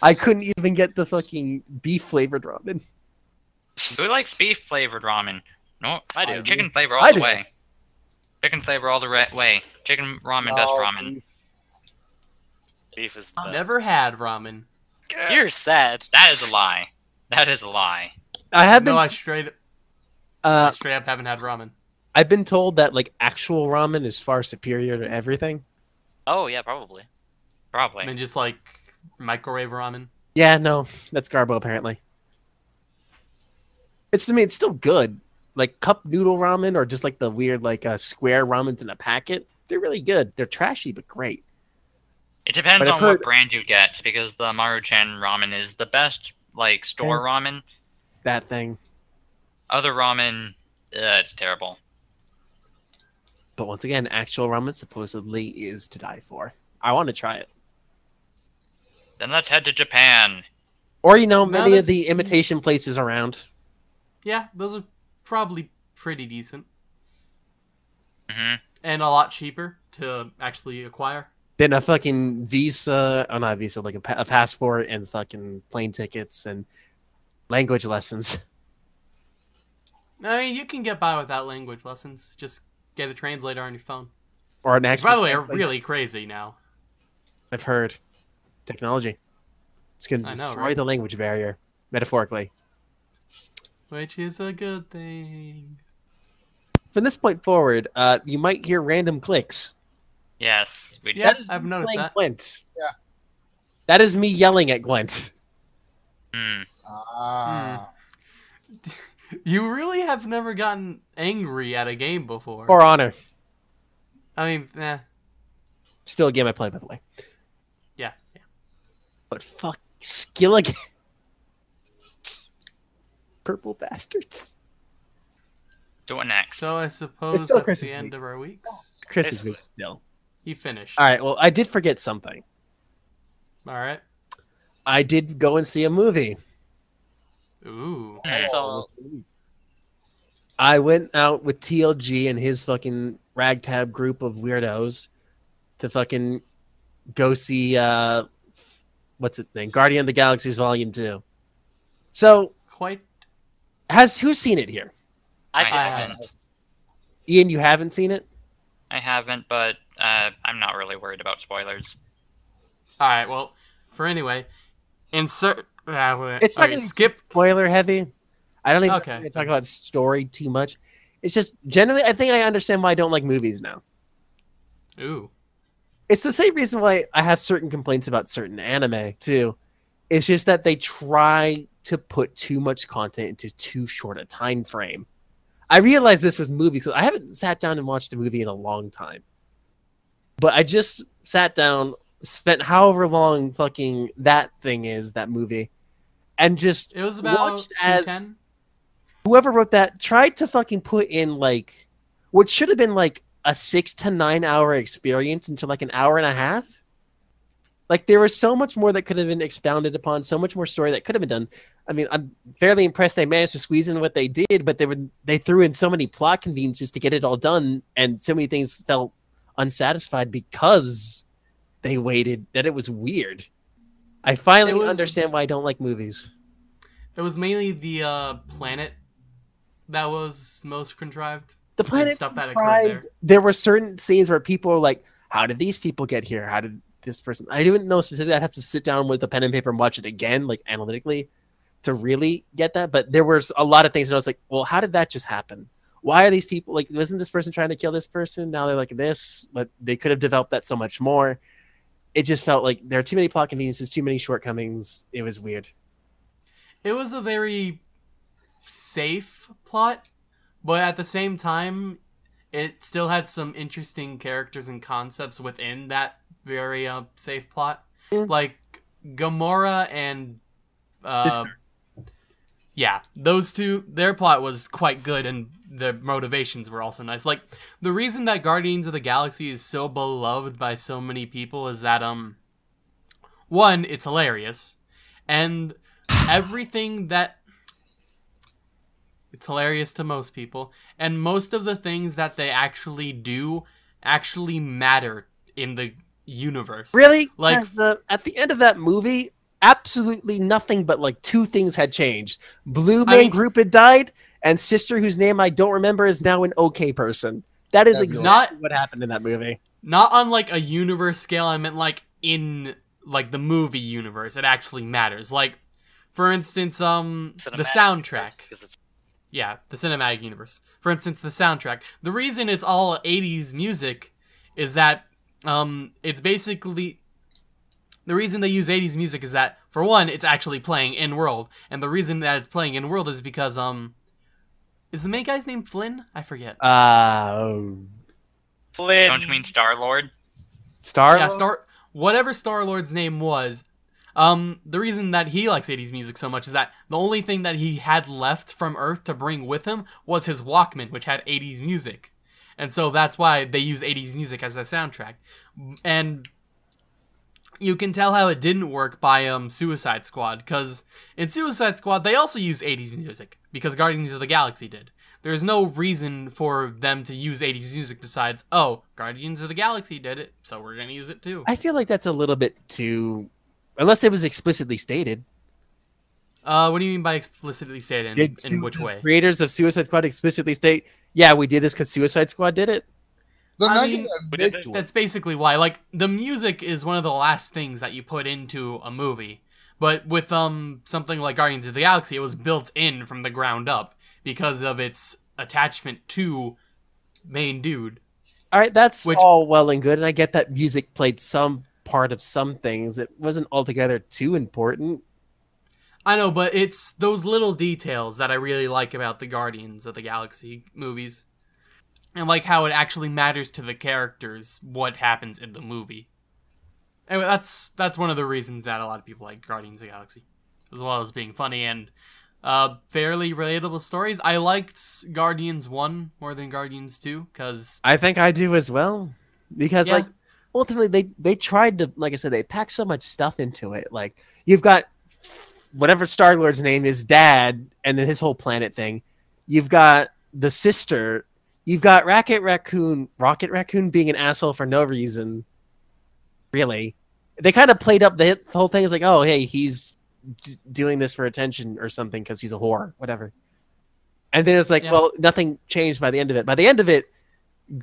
I couldn't even get the fucking beef flavored ramen. Who likes beef flavored ramen? No, I do. Chicken flavor all I the do. way. Chicken flavor all the way. Chicken ramen, best No, ramen. Beef is the best. Never had ramen. You're sad. That is a lie. That is a lie. I have been, No, I straight, uh, I straight up haven't had ramen. I've been told that like actual ramen is far superior to everything. Oh yeah, probably. Probably. I mean, just like microwave ramen. Yeah, no, that's garbo apparently. It's to me, it's still good. Like cup noodle ramen or just like the weird like uh, square ramens in a packet. They're really good. They're trashy but great. It depends But on heard- what brand you get because the Maruchan ramen is the best like store Yes. ramen. That thing. Other ramen, uh, it's terrible. But once again, actual ramen supposedly is to die for. I want to try it. Then let's head to Japan. Or you know, many of the imitation places around. Yeah, those are probably pretty decent hmm and a lot cheaper to actually acquire. Then a fucking visa, oh not a visa, like a, pa- a passport and fucking plane tickets and language lessons. I mean, you can get by without language lessons. Just get a translator on your phone. Or an Which, actual by the way, are translator. really crazy now. I've heard. Technology. It's going to I know, destroy right? the language barrier, metaphorically. Which is a good thing. From this point forward, uh, you might hear random clicks. Yes, we Yeah, That is I've me noticed that. Gwent. Yeah. That is me yelling at Gwent. Hmm. Ah. You really have never gotten angry at a game before. For honor. I mean, eh, Still a game I play, by the way. Yeah. yeah. But fuck, Skellige again. Purple bastards. Do it next. So I suppose still that's Christmas the end week. of our weeks. Christmas week still. He finished. All right, well, I did forget something. All right. I did go and see a movie. Ooh. I saw I went out with TLG and his fucking ragtag group of weirdos to fucking go see uh what's it name? Guardian of the Galaxy's Volume 2. So, Quite. has who's seen it here? I I've seen it. haven't. Ian, you haven't seen it? I haven't, but uh, I'm not really worried about spoilers. All right. Well, for anyway, insert. Uh, It's not okay, gonna skip. Spoiler heavy. I I don't even Okay. okay. talk about story too much. It's just generally, I think I understand why I don't like movies now. Ooh. It's the same reason why I have certain complaints about certain anime too. It's just that they try to put too much content into too short a time frame. I realize this with movies. I haven't sat down and watched a movie in a long time. But I just sat down, spent however long fucking that thing is, that movie, and just It was about Watched as- 210. whoever wrote that tried to fucking put in like what should have been like a six to nine hour experience into like an hour and a half. Like there was so much more that could have been expounded upon, so much more story that could have been done. I mean, I'm fairly impressed they managed to squeeze in what they did, but they were they threw in so many plot conveniences to get it all done, and so many things felt unsatisfied because they waited. That it was weird. I finally was- understand why I don't like movies. It was mainly the uh, planet that was most contrived. The planet stuff that tried, there. there. were certain scenes where people were like, "How did these people get here? How did this person?" I didn't know specifically. I had to sit down with a pen and paper and watch it again, like analytically, to really get that. But there was a lot of things and I was like, "Well, how did that just happen? Why are these people like? Wasn't this person trying to kill this person? Now they're like this, but they could have developed that so much more." It just felt like there are too many plot conveniences, too many shortcomings. It was weird. It was a very safe plot, but at the same time, it still had some interesting characters and concepts within that very uh, safe plot. Yeah. Like Gamora and uh, yeah, those two, their plot was quite good, and their motivations were also nice. Like the reason that Guardians of the Galaxy is so beloved by so many people is that um, one, it's hilarious, and everything that it's hilarious to most people and most of the things that they actually do actually matter in the universe Really? Like- Like uh, at the end of that movie, absolutely nothing but like two things had changed. Blue I Man mean- Group had died, and Sister, whose name I don't remember, is now an okay person. That is exactly Not- what happened in that movie. not on like a universe scale i meant like in like the movie universe it actually matters like for instance um the soundtrack universe, 'cause it's- Yeah, the cinematic universe. For instance, the soundtrack. The reason it's all 80s music is that um it's basically the reason they use 80s music is that for one, it's actually playing in world, and the reason that it's playing in world is because um is the main guy's name Flynn? I forget. Uh, Flynn. Don't you mean Star Lord? Star. yeah, Star whatever Star Lord's name was. Um, the reason that he likes 80s music so much is that the only thing that he had left from Earth to bring with him was his Walkman, which had 80s music. And so that's why they use 80s music as a soundtrack. And you can tell how it didn't work by um Suicide Squad cuz in Suicide Squad they also use 80s music because Guardians of the Galaxy did. There's no reason for them to use 80s music besides, oh, Guardians of the Galaxy did it, so we're going to use it too. I feel like that's a little bit too, unless it was explicitly stated. Uh, what do you mean by explicitly stated? In, Did in Su- which way? Creators of Suicide Squad explicitly state, "Yeah, we did this because Suicide Squad did it." They're I mean, gonna we did admit to it. That's basically why. Like the music is one of the last things that you put into a movie. But with um something like Guardians of the Galaxy, it was built in from the ground up because of its attachment to main dude. All right, that's Which- all well and good, and I get that music played some part of some things. It wasn't altogether too important. I know, but it's those little details that I really like about the Guardians of the Galaxy movies. And like how it actually matters to the characters what happens in the movie. Anyway, that's that's one of the reasons that a lot of people like Guardians of the Galaxy. As well as being funny and uh, fairly relatable stories. I liked Guardians 1 more than Guardians 2, because I think I do as well, because Yeah. like ultimately they they tried to, like I said, they packed so much stuff into it. Like you've got whatever Star Lord's name is, Dad, and then his whole planet thing. You've got the sister. You've got Rocket Raccoon. Rocket Raccoon being an asshole for no reason. Really, they kind of played up the, the whole thing. Is like, oh, hey, he's d doing this for attention or something because he's a whore, whatever. And then it's like, Yeah. well, nothing changed by the end of it. By the end of it,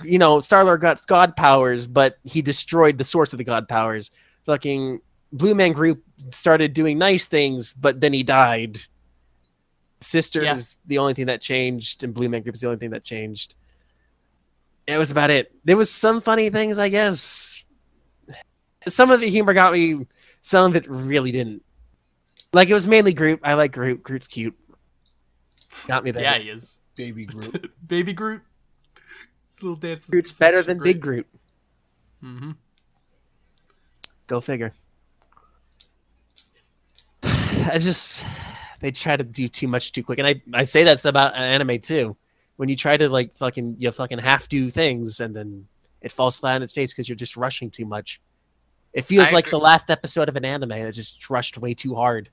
you know, Star Lord got God powers, but he destroyed the source of the God powers. Fucking Blue Man Group started doing nice things, but then he died. Sister Yeah. is the only thing that changed, and Blue Man Group is the only thing that changed. It was about it. There was some funny things, I guess. Some of the humor got me. Some of it really didn't. Like it was mainly Groot. I like Groot. Groot's cute. Got me there. Yeah, he is. Baby Groot. Baby Groot. His little dances. Groot's better than Big Groot. Mm-hmm. Go figure. I just they try to do too much too quick, and I I say that's about anime too. When you try to like fucking you fucking half do things and then it falls flat on its face because you're just rushing too much. It feels I like agree. the last episode of an anime that just rushed way too hard.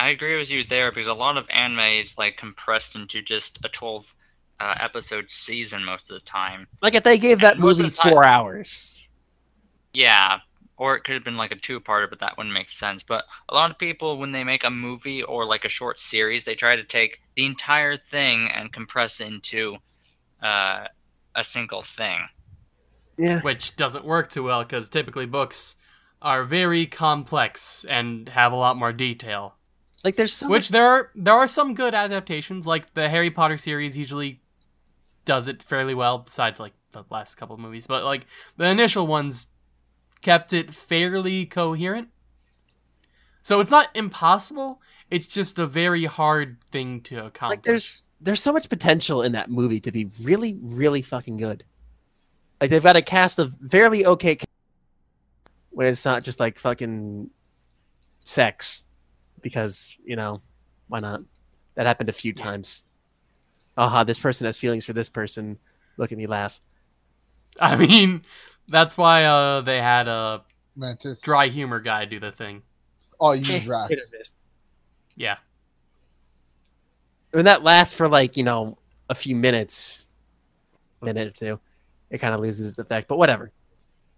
I agree with you there because a lot of anime is like compressed into just a 12 uh, episode season most of the time. Like if they gave that And movie time- four hours, Yeah, or it could have been like a two-parter, but that wouldn't make sense. But a lot of people, when they make a movie or like a short series, they try to take the entire thing and compress it into uh, a single thing. yeah, Which doesn't work too well because typically books are very complex and have a lot more detail. like there's so Which there are there are some good adaptations, like the Harry Potter series usually does it fairly well, besides like the last couple movies. But like the initial ones kept it fairly coherent. So it's not impossible. It's just a very hard thing to accomplish. like there's there's so much potential in that movie to be really really fucking good like they've got a cast of fairly okay when it's not just like fucking sex because you know why not that happened a few times aha this person has feelings for this person look at me laugh I mean, that's why uh they had a Mantis. dry humor guy do the thing. Oh, you use Drax. Hit or. Yeah. when that lasts for like you know a few minutes a minute or two it kind of loses its effect but whatever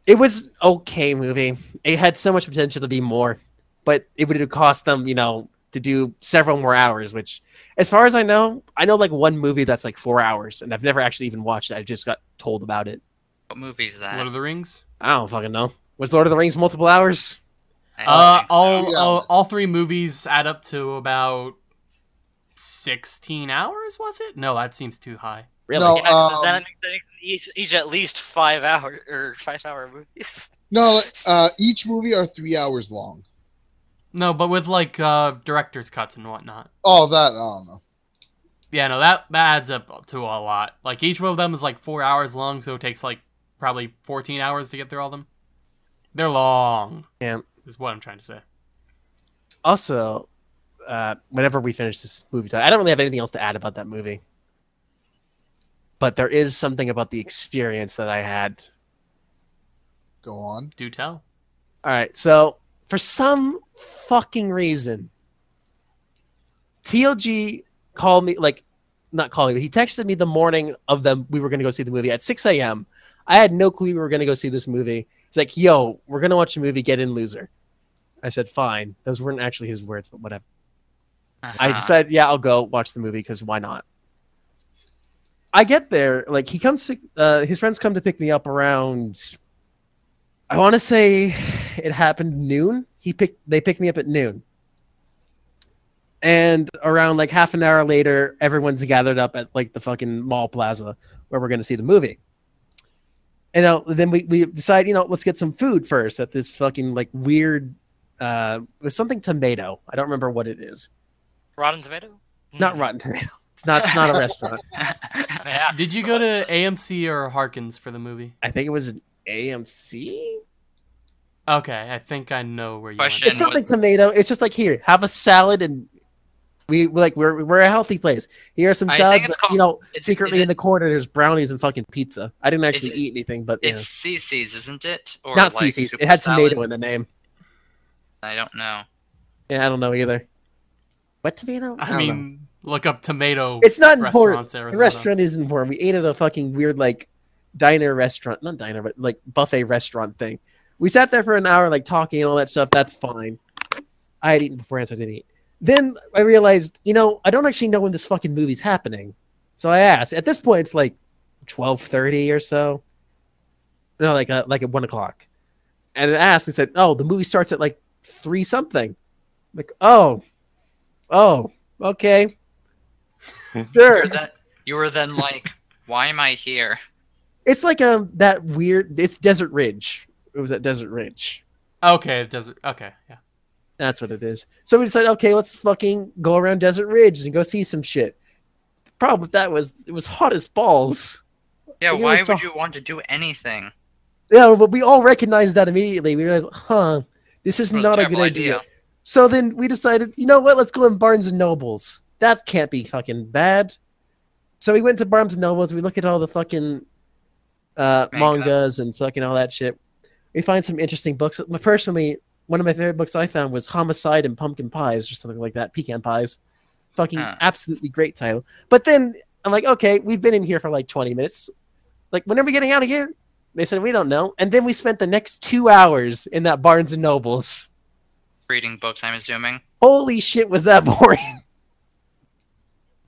it was okay movie it had so much potential to be more but it would have cost them you know to do several more hours which as far as i know i know like one movie that's like four hours and i've never actually even watched it i just got told about it What movie is that? Lord of the Rings. i don't fucking know was lord of the rings multiple hours Uh, so. all Yeah. all, all three movies add up to about sixteen hours. Was it? No, that seems too high. really No, Yeah, 'cause Um, then that each, each at least five hour or five hour movies. No, uh, each movie are three hours long. No, but with like uh director's cuts and whatnot. Oh, that I don't know. Yeah, no, that that adds up to a lot. Like each one of them is like four hours long, so it takes like probably fourteen hours to get through all of them. They're long. Yeah. is what I'm trying to say. also uh whenever we finish this movie talk, i don't really have anything else to add about that movie but there is something about the experience that i had Go on. Do tell. all right so for some fucking reason tlg called me like not calling, but he texted me the morning of them we were going to go see the movie at 6 a.m i had no clue we were going to go see this movie he's like yo we're going to watch a movie get in loser i said fine those weren't actually his words but whatever I Uh-huh. decided, yeah, I'll go watch the movie because why not? I get there, like he comes, to, uh, his friends come to pick me up around. I want to say it happened noon. He picked, they picked me up at noon, and around like half an hour later, everyone's gathered up at like the fucking mall plaza where we're going to see the movie. And uh, then we we decide, you know, let's get some food first at this fucking like weird. Uh, it was something tomato. I don't remember what it is. Rotten Tomato? Not Rotten Tomato. It's not. It's not a restaurant. Yeah. Did you go to AMC or Harkins for the movie? I think it was an AMC. Okay, I think I know where you Question. went. It's something tomato. It's just like here, have a salad, and we like we're we're a healthy place. Here are some I salads, it's but you know, is- secretly is in the corner there's brownies and fucking pizza. I didn't actually it- eat anything, but you It's CC's, isn't it? Or not like CC's. It had Salad? tomato in the name. I don't know. Yeah, I don't know either. What tomato? I don't mean, look up tomato. It's not important. restaurants, know. Arizona. the restaurant isn't important. We ate at a fucking weird like diner restaurant, not diner, but like buffet restaurant thing. We sat there for an hour, like talking and all that stuff. That's fine. I had eaten beforehand, so I didn't eat. Then I realized, you know, I don't actually know when this fucking movie's happening. So I asked. At this point, it's like twelve thirty or so. No, like uh, like at one o'clock. And I asked and said, "Oh, the movie starts at like three something." Like, oh, oh, okay. You Sure. were then, you were then like, why am I here? It's like um that weird. It's Desert Ridge. It was at Desert Ridge. Okay, Desert. Okay, yeah. That's what it is. So we decided, okay, let's fucking go around Desert Ridge and go see some shit. The problem with that was it was hot as balls. Yeah, Like, why would you want to do anything? Yeah, but we all recognized that immediately. We realized, huh, this is not a terrible good idea. So then we decided, you know what? Let's go in Barnes and Nobles. That can't be fucking bad. So we went to Barnes and Nobles. We look at all the fucking uh, mangas and fucking all that shit. We find some interesting books. But Personally, one of my favorite books I found was Homicide and Pumpkin Pies or something like that. Pecan Pies. Fucking Huh. absolutely great title. But then I'm like, okay, we've been in here for like 20 minutes. Like, when are we getting out of here? They said, we don't know. And then we spent the next two hours in that Barnes and Nobles. Reading books, I'm assuming. Holy shit, was that boring.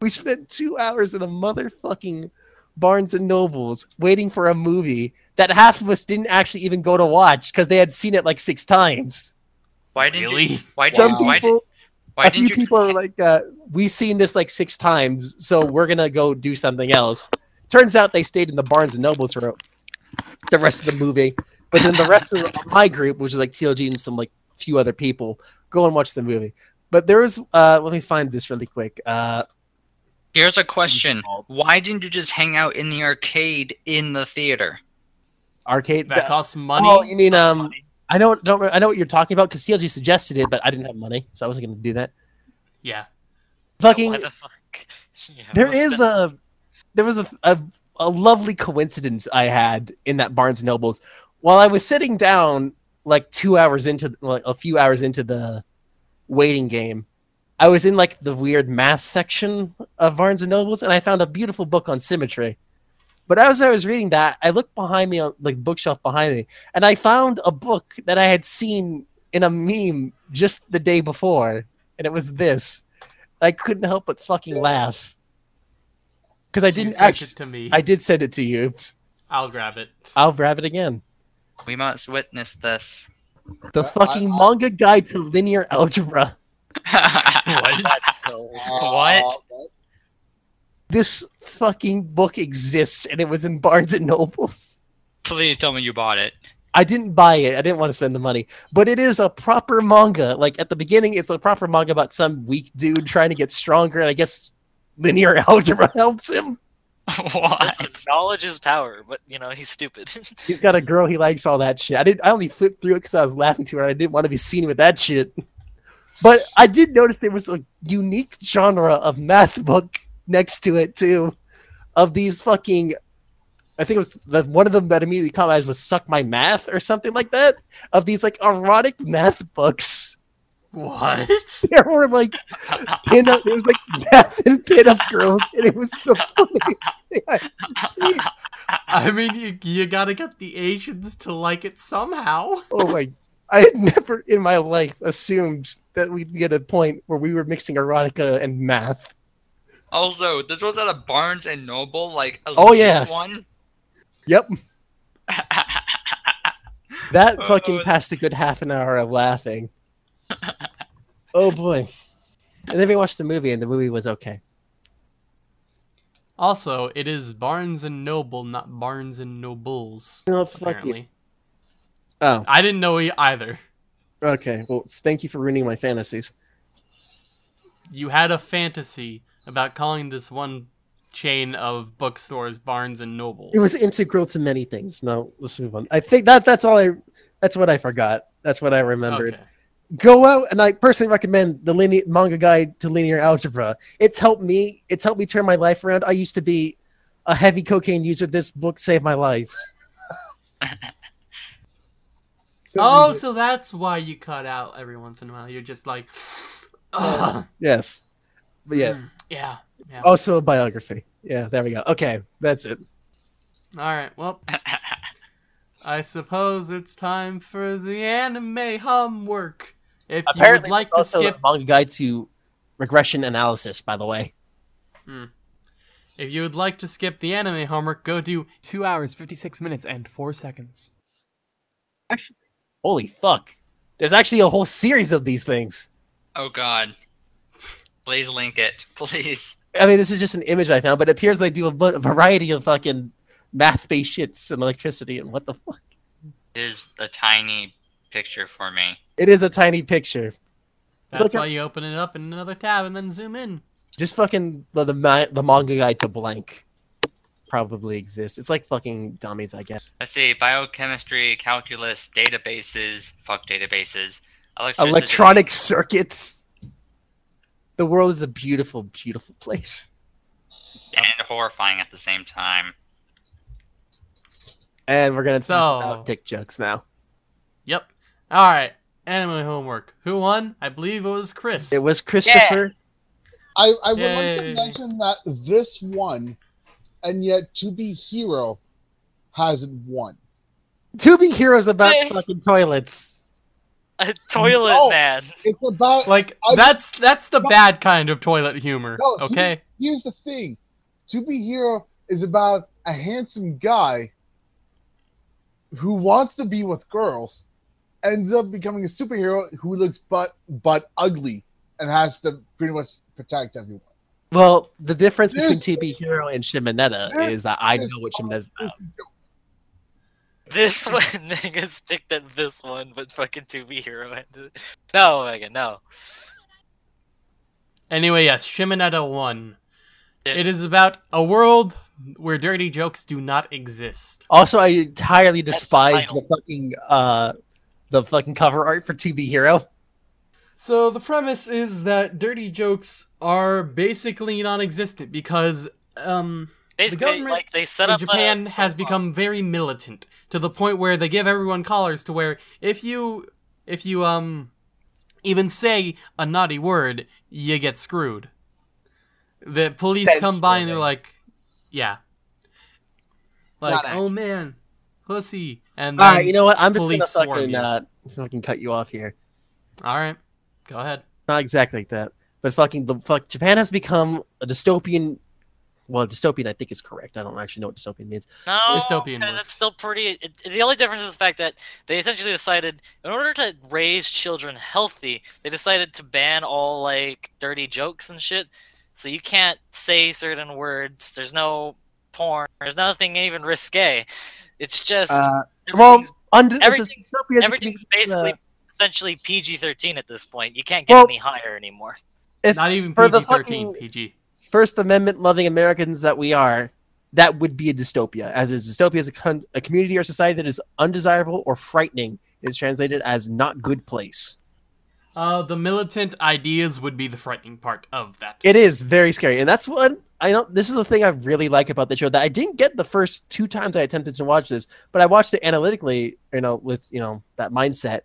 we spent two hours in a motherfucking Barnes and Nobles waiting for a movie that half of us didn't actually even go to watch because they had seen it like six times. Why didn't Really? you? Why did Some why people, why a didn't few you? people are like, uh, we seen this like six times, so we're gonna go do something else. Turns out they stayed in the Barnes and Nobles for the rest of the movie, but then the rest of my group, which is like TLG and some like few other people, go and watch the movie. But there was, uh, let me find this really quick. Uh, Here's a question: Why didn't you just hang out in the arcade in the theater? arcade. That costs money. Oh, you mean um? I know, don't I know what you're talking about because TLG suggested it, but I didn't have money, so I wasn't going to do that. yeah. Fucking, Why the fuck? Yeah, there let's is spend- a, there was a, a a lovely coincidence I had in that Barnes and Nobles while I was sitting down like two hours into like a few hours into the waiting game. I was in like the weird math section of Barnes and Nobles, and I found a beautiful book on symmetry. But as I was reading that, I looked behind me on like bookshelf behind me, and I found a book that I had seen in a meme just the day before, and it was this. I couldn't help but fucking laugh because I didn't sent actually. it to me. I did send it to you. I'll grab it. I'll grab it again. We must witness this. The I- fucking I- manga guide to linear algebra. What? That's so. What? This fucking book exists, and it was in Barnes and Nobles. Please tell me you bought it. I didn't buy it. I didn't want to spend the money. But it is a proper manga. Like, at the beginning, it's a proper manga about some weak dude trying to get stronger, and I guess linear algebra helps him. what? Listen, knowledge is power, but you know he's stupid. He's got a girl he likes, all that shit. I didn't. I only flipped through it because I was laughing to her. I didn't want to be seen with that shit. But I did notice there was a unique genre of math book next to it too, of these fucking. I think it was the one of them that immediately caught my eyes was "Suck My Math" or something like that. Of these like erotic math books, What? there were like pin up. There was like math and pin up girls, and it was the funniest thing I've seen. I mean, you, you gotta get the Asians to like it somehow. Oh my! I had never in my life assumed that we'd be at a point where we were mixing erotica and math. Also, this was at a Barnes and Noble, like a Oh, legit yeah. one. Yep, that Oh, fucking no. passed a good half an hour of laughing. oh boy! And then we watched the movie, and the movie was okay. Also, it is Barnes and Noble, not Barnes and Nobles. No, fuck you. Apparently, Oh, I didn't know either. Okay. Well, thank you for ruining my fantasies. You had a fantasy about calling this one chain of bookstores Barnes and Noble. It was integral to many things. No, let's move on. I think that that's all I. That's what I forgot. That's what I remembered. Okay. go out and I personally recommend the linear manga guide to linear algebra. It's helped me. It's helped me turn my life around. I used to be a heavy cocaine user. This book saved my life. Oh, so that's why you cut out every once in a while. You're just like, Ugh. yes, but yes. Mm, yeah, yeah. Also a biography. Yeah, there we go. Okay, that's it. All right. Well, I suppose it's time for the anime homework. If you would like to also skip, a manga guide to regression analysis. By the way, if you would like to skip the anime homework, go to Two hours, 56 minutes, and four seconds. Holy fuck! There's actually a whole series of these things. oh God. Please link it, please. I mean, this is just an image I found, but it appears they do a variety of fucking math-based shits and electricity and what the fuck. It is a tiny picture for me. It is a tiny picture. That's Look why you open it up in another tab and then zoom in. Just fucking the the, the manga guide to blank probably exists. It's like fucking dummies, I guess. Let's see, biochemistry, calculus, databases, fuck databases, electricity. Electronic circuits. The world is a beautiful, beautiful place. and horrifying at the same time. And we're gonna talk So- about dick jokes now. Yep. All right. Anime homework. Who won? I believe it was Chris. It was Christopher. I, I would like to mention that this won, and yet To Be Hero hasn't won. To be heroes about fucking toilets. A toilet No. man. It's about like I- that's that's the No. bad kind of toilet humor. No, he- okay. here's the thing to be hero is about a handsome guy who wants to be with girls ends up becoming a superhero who looks but but ugly and has to pretty much protect everyone Well, the difference between TB Hero and Shimoneta is that I know is what Shimoneta's about. This one nigga sticked at this one, but fucking TB hero ended. No, Megan, no. Anyway, yes, Shimoneta won. Yeah. It is about a world where dirty jokes do not exist. Also, I entirely That's the despise the, fucking uh the fucking cover art for TB Hero. So the premise is that dirty jokes are basically non-existent because um Basically, government like they set up. Japan a, has become very militant to the point where they give everyone collars to where if you if you um even say a naughty word, you get screwed. The police come by and they're like, yeah, like oh man, pussy, and then All right, you know what? I'm just gonna police swarm fucking you. uh, just fucking cut you off here. all right, go ahead. Not exactly like that, but fucking the fuck. Japan has become a dystopian. Well, dystopian, I think is correct. I don't actually know what dystopian means. No, Dystopian because it's still pretty. It, the only difference is the fact that they essentially decided, in order to raise children healthy, they decided to ban all like dirty jokes and shit. So you can't say certain words. There's no porn. There's nothing even risque. It's just Uh, well, everything's, under it's a everything's- dystopia as a everything's community, uh, basically essentially PG-13 at this point. You can't get Well- any higher anymore. if Not even PG thirteen, PG. First Amendment loving Americans that we are, that would be a dystopia. As a dystopia is a, con- a community or society that is undesirable or frightening. It is translated as not good place. Uh, the militant ideas would be the frightening part of that. It is very scary, and that's what I know. This is the thing I really like about the show that I didn't get the first two times I attempted to watch this, but I watched it analytically, you know, with you know that mindset,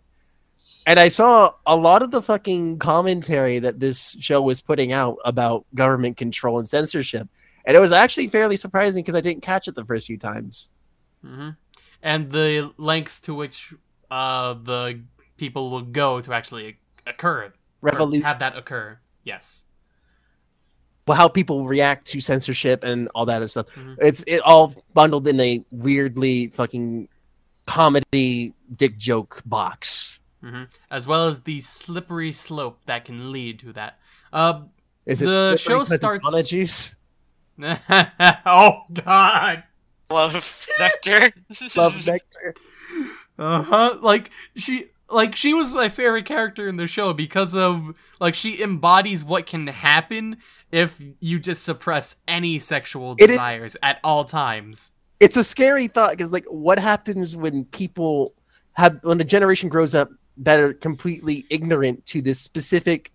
and I saw a lot of the fucking commentary that this show was putting out about government control and censorship, and it was actually fairly surprising because I didn't catch it the first few times. hmm And the lengths to which uh the people will go to actually occur, Revolution, have that occur. Yes. well, how people react to censorship and all that stuff. Mhm. It's it all bundled in a weirdly fucking comedy dick joke box. Hmm As well as the slippery slope that can lead to that. Uh, Is it The slippery show because of starts- Donna juice? oh God. Love nectar. Love nectar. Uh huh. Like she, like she was my favorite character in the show because of like she embodies what can happen if you just suppress any sexual It is- desires at all times. It's a scary thought because, like, what happens when people have when a generation grows up that are completely ignorant to this specific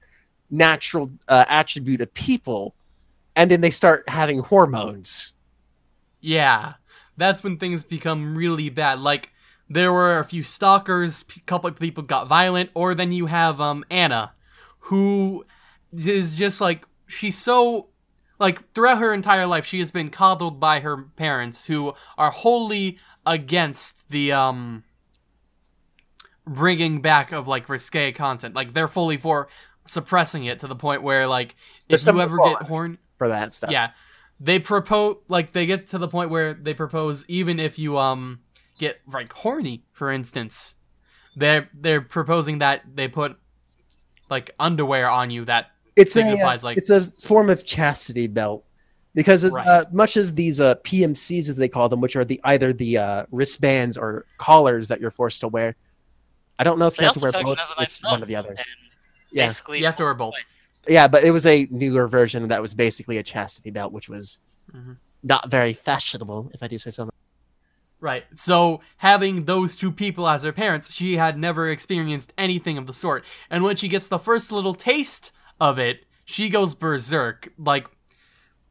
natural uh, attribute of people, and then they start having hormones. Yeah, that's when things become really bad. Like there were a few stalkers, a couple of people got violent, or then you have um Anna, who is just like she's so like throughout her entire life she has been coddled by her parents who are wholly against the um bringing back of like risque content. Like they're fully for suppressing it to the point where like There's if you ever get horn For that stuff. yeah they propose like they get to the point where they propose even if you um get like horny for instance they're they're proposing that they put like underwear on you that It's a uh, signifies like it's a form of chastity belt because as Right. uh, much as these uh, PMCs as they call them, which are the either the uh, wristbands or collars that you're forced to wear. I don't know if you have to wear both. as a nice It's one or the other. and Yeah, Basically, You have to wear both. yeah, but it was a newer version that was basically a chastity belt, which was Mhm. not very fashionable, if I do say so. Right. So having those two people as her parents, she had never experienced anything of the sort. And when she gets the first little taste of it, she goes berserk. Like,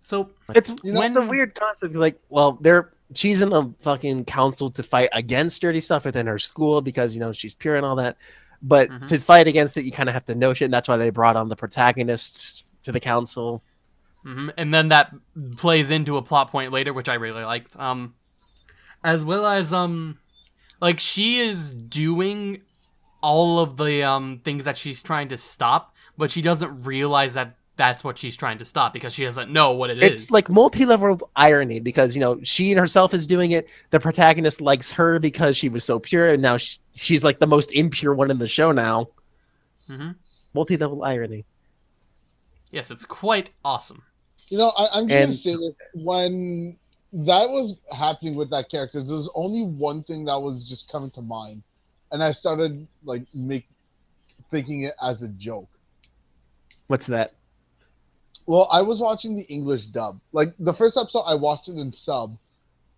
so It's You know- it's a weird concept. Like, well, they're she's in the fucking council to fight against dirty stuff within her school because you know she's pure and all that. But Mhm. to fight against it, you kind of have to know shit, and that's why they brought on the protagonist to the council. hmm And then that plays into a plot point later, which I really liked. Um, as well as um, like she is doing all of the um things that she's trying to stop, but she doesn't realize that that's what she's trying to stop because she doesn't know what it is. It's like multi-level irony because you know she herself is doing it. The protagonist likes her because she was so pure, and now she, she's like the most impure one in the show now. Mhm. Multi-level irony. yes, it's quite awesome. You know, I, I'm just And- gonna say that when that was happening with that character, there's only one thing that was just coming to mind, and I started like make thinking it as a joke. What's that? Well, I was watching the English dub. Like the first episode, I watched it in sub,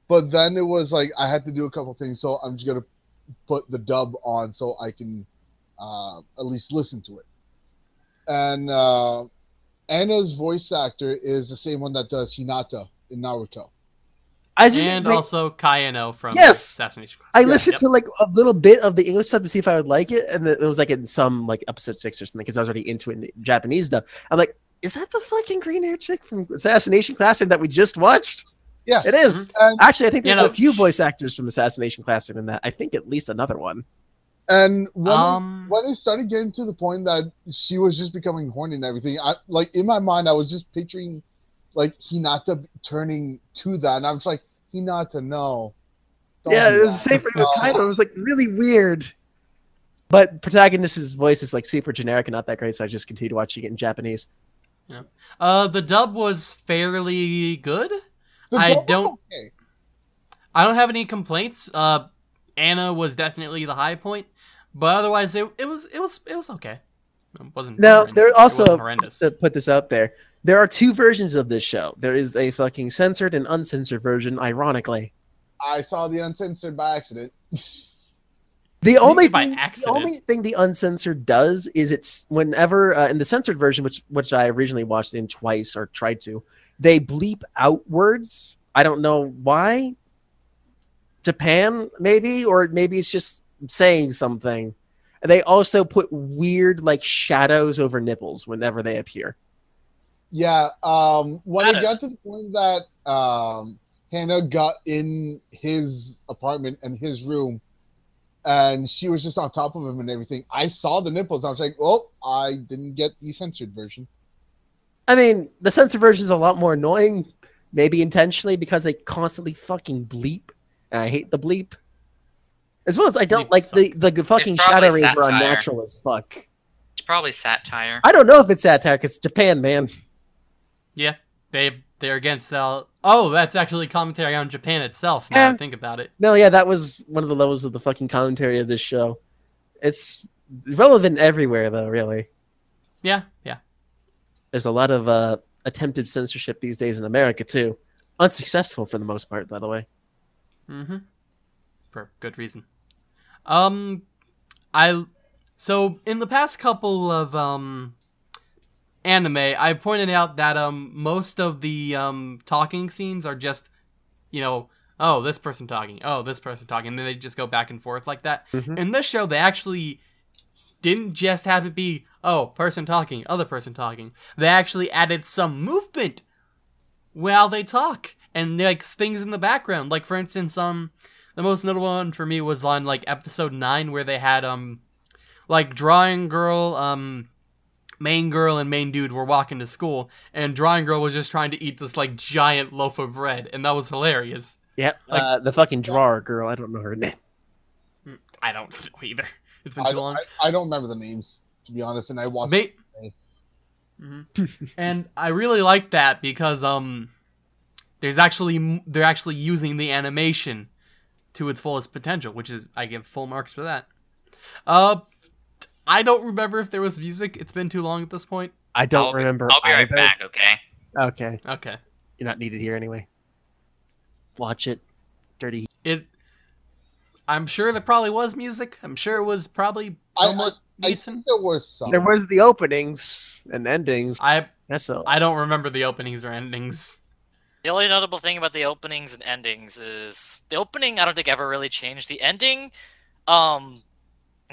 but then it was like I had to do a couple things, so I'm just gonna put the dub on so I can uh, at least listen to it. And uh, Anna's voice actor is the same one that does Hinata in Naruto. I just and wait, also Kayano from Yes! Assassination Class. I Yeah, listened yep. to like a little bit of the English stuff to see if I would like it, and it was like in some like episode six or something because I was already into it in the Japanese stuff. I'm like, is that the fucking green hair chick from Assassination Classroom that we just watched? Yeah. it is. And Actually, I think Yeah, there's no. a few voice actors from Assassination Classroom in that. I think at least another one. and when Um, when it started getting to the point that she was just becoming horny and everything, I like in my mind I was just picturing like Hinata turning to that, and I was like, Hinata, no. Don't yeah, it was the same for with No. Kaido. It was like really weird. But protagonist's voice is like super generic and not that great, so I just continued watching it in Japanese. Uh, the dub was fairly good. The I dub don't- okay. I don't have any complaints. Uh, Anna was definitely the high point, but otherwise it, it was it was it was okay. It wasn't Now, horrendous. there also wasn't horrendous. to put this out there, there are two versions of this show. There is a fucking censored and uncensored version, ironically. I saw the uncensored by accident. The only by thing, the only thing the uncensored does is it's whenever uh, in the censored version, which which I originally watched in twice or tried to, they bleep out words. I don't know why. Japan, maybe, or maybe it's just saying something. And they also put weird like shadows over nipples whenever they appear. Yeah, um, when Got it it. got to the point that um, Hannah got in his apartment and his room, and she was just on top of him and everything, I saw the nipples. I was like, well, I didn't get the censored version." I mean, the censored version is a lot more annoying, maybe intentionally because they constantly fucking bleep, and I hate the bleep. As well as I don't Bleeps like the the fucking shadow rays are unnatural as fuck. It's probably satire. I don't know if it's satire because Japan, man. yeah, they they're against the. Oh, that's actually commentary on Japan itself. Now I Yeah. think about it. No, yeah, that was one of the levels of the fucking commentary of this show. It's relevant everywhere, though. Really, Yeah, yeah. there's a lot of uh, attempted censorship these days in America too, unsuccessful for the most part, by the way. Mm-hmm. For good reason. Um, I so in the past couple of um anime, I pointed out that um most of the um talking scenes are just, you know, oh this person talking, oh this person talking, and then they just go back and forth like that. Mhm. In this show, they actually didn't just have it be oh person talking, other person talking. They actually added some movement while they talk and like things in the background. Like for instance, um, the most notable one for me was on like episode nine where they had um, like drawing girl, um, main girl and main dude were walking to school, and drawing girl was just trying to eat this like giant loaf of bread, and that was hilarious. Yep, Like- uh, the fucking drawer girl. I don't know her name. I don't know either. It's been I too long. I, I don't remember the names to be honest, and I watched. They, and I really like that because um, there's actually they're actually using the animation to its fullest potential, which is I give full marks for that. Uh, I don't remember if there was music. It's been too long at this point. I don't I'll be- remember. I'll be right either. back. Okay. Okay, Okay, you're not needed here anyway. Watch it, dirty. it. I'm sure there probably was music. I'm sure it was probably I- somewhat I decent. think there was some. There was the openings and endings. I That's all. I don't remember the openings or endings. The only notable thing about the openings and endings is the opening. I don't think ever really changed. The ending, um,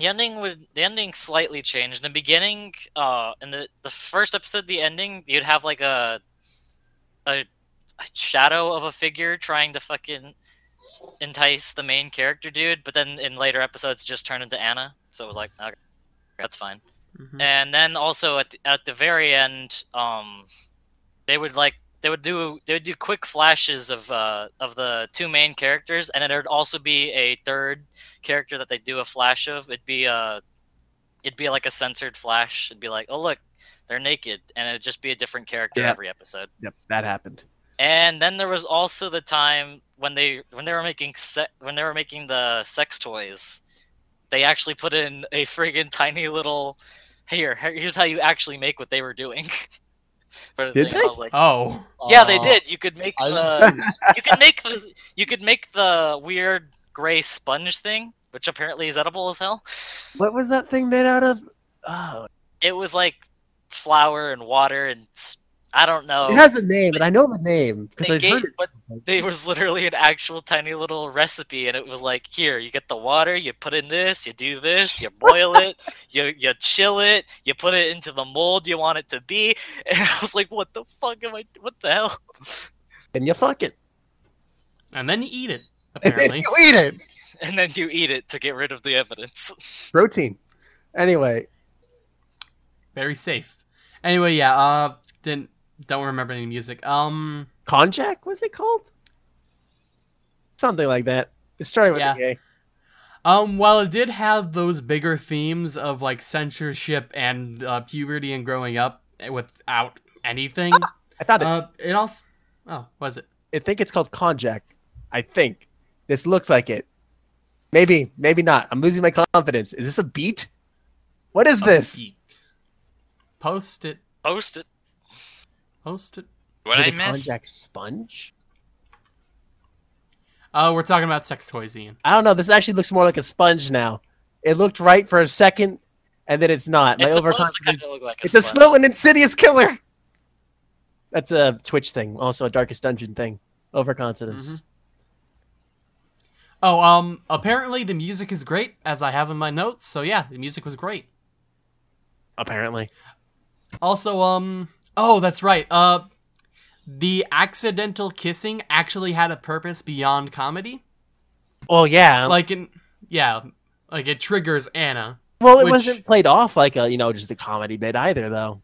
the ending would the ending slightly changed. In the beginning, uh, in the the first episode, the ending you'd have like a a, a shadow of a figure trying to fucking entice the main character dude, but then in later episodes, it just turned into Anna. So it was like, okay, that's fine. Mhm. And then also at the, at the very end, um, they would like they would do they would do quick flashes of uh of the two main characters, and then there would also be a third character that they do a flash of. It'd be uh it'd be like a censored flash. It'd be like, oh look, they're naked, and it'd just be a different character Yeah. every episode. Yep, that happened. And then there was also the time when they when they were making se- when they were making the sex toys, they actually put in a friggin' tiny little here. Here's how you actually make what they were doing. For the Did thing. they? Was like, Oh, yeah, they Uh, did. You could make I the you could make the you could make the weird gray sponge thing, which apparently is edible as hell. What was that thing made out of? Oh, It was like flour and water and s- I don't know. it has a name, and I know the name because They I've gave- heard it. but there was literally an actual tiny little recipe and it was like here you get the water you put in this you do this you boil it you you chill it you put it into the mold you want it to be and i was like what the fuck am i what the hell And you fuck it. and then you eat it. And then Apparently, you eat it. and then you eat it to get rid of the evidence Protein. Anyway, very safe. Anyway, yeah. Uh, didn't don't remember any music. Um, Konjac, was it called? Something like that. It started with Yeah. a K. Um, while it did have those bigger themes of like censorship and uh, puberty and growing up without anything, I thought it. uh, it also oh was it? I think it's called Konjac. I think. This looks like it. Maybe, maybe not. I'm losing my confidence. Is this a beat? What is this? Beat. Post it. post it Post it. What is I it a miss? Konjac sponge? Uh, we're talking about sex toys, Ian. I don't know. This actually looks more like a sponge now. It looked right for a second, and then it's not. My it's supposed to overconfidence. kind of look like a It's a slow and insidious killer. That's a Twitch thing. Also a Darkest Dungeon thing. Overconfidence. Mhm. Oh, um, apparently the music is great, as I have in my notes. So yeah, the music was great. Apparently. Also, um, oh, that's right. Uh, the accidental kissing actually had a purpose beyond comedy. Oh yeah. Like in, yeah, like it triggers Anna. well, it which- wasn't played off like a you know just a comedy bit either though.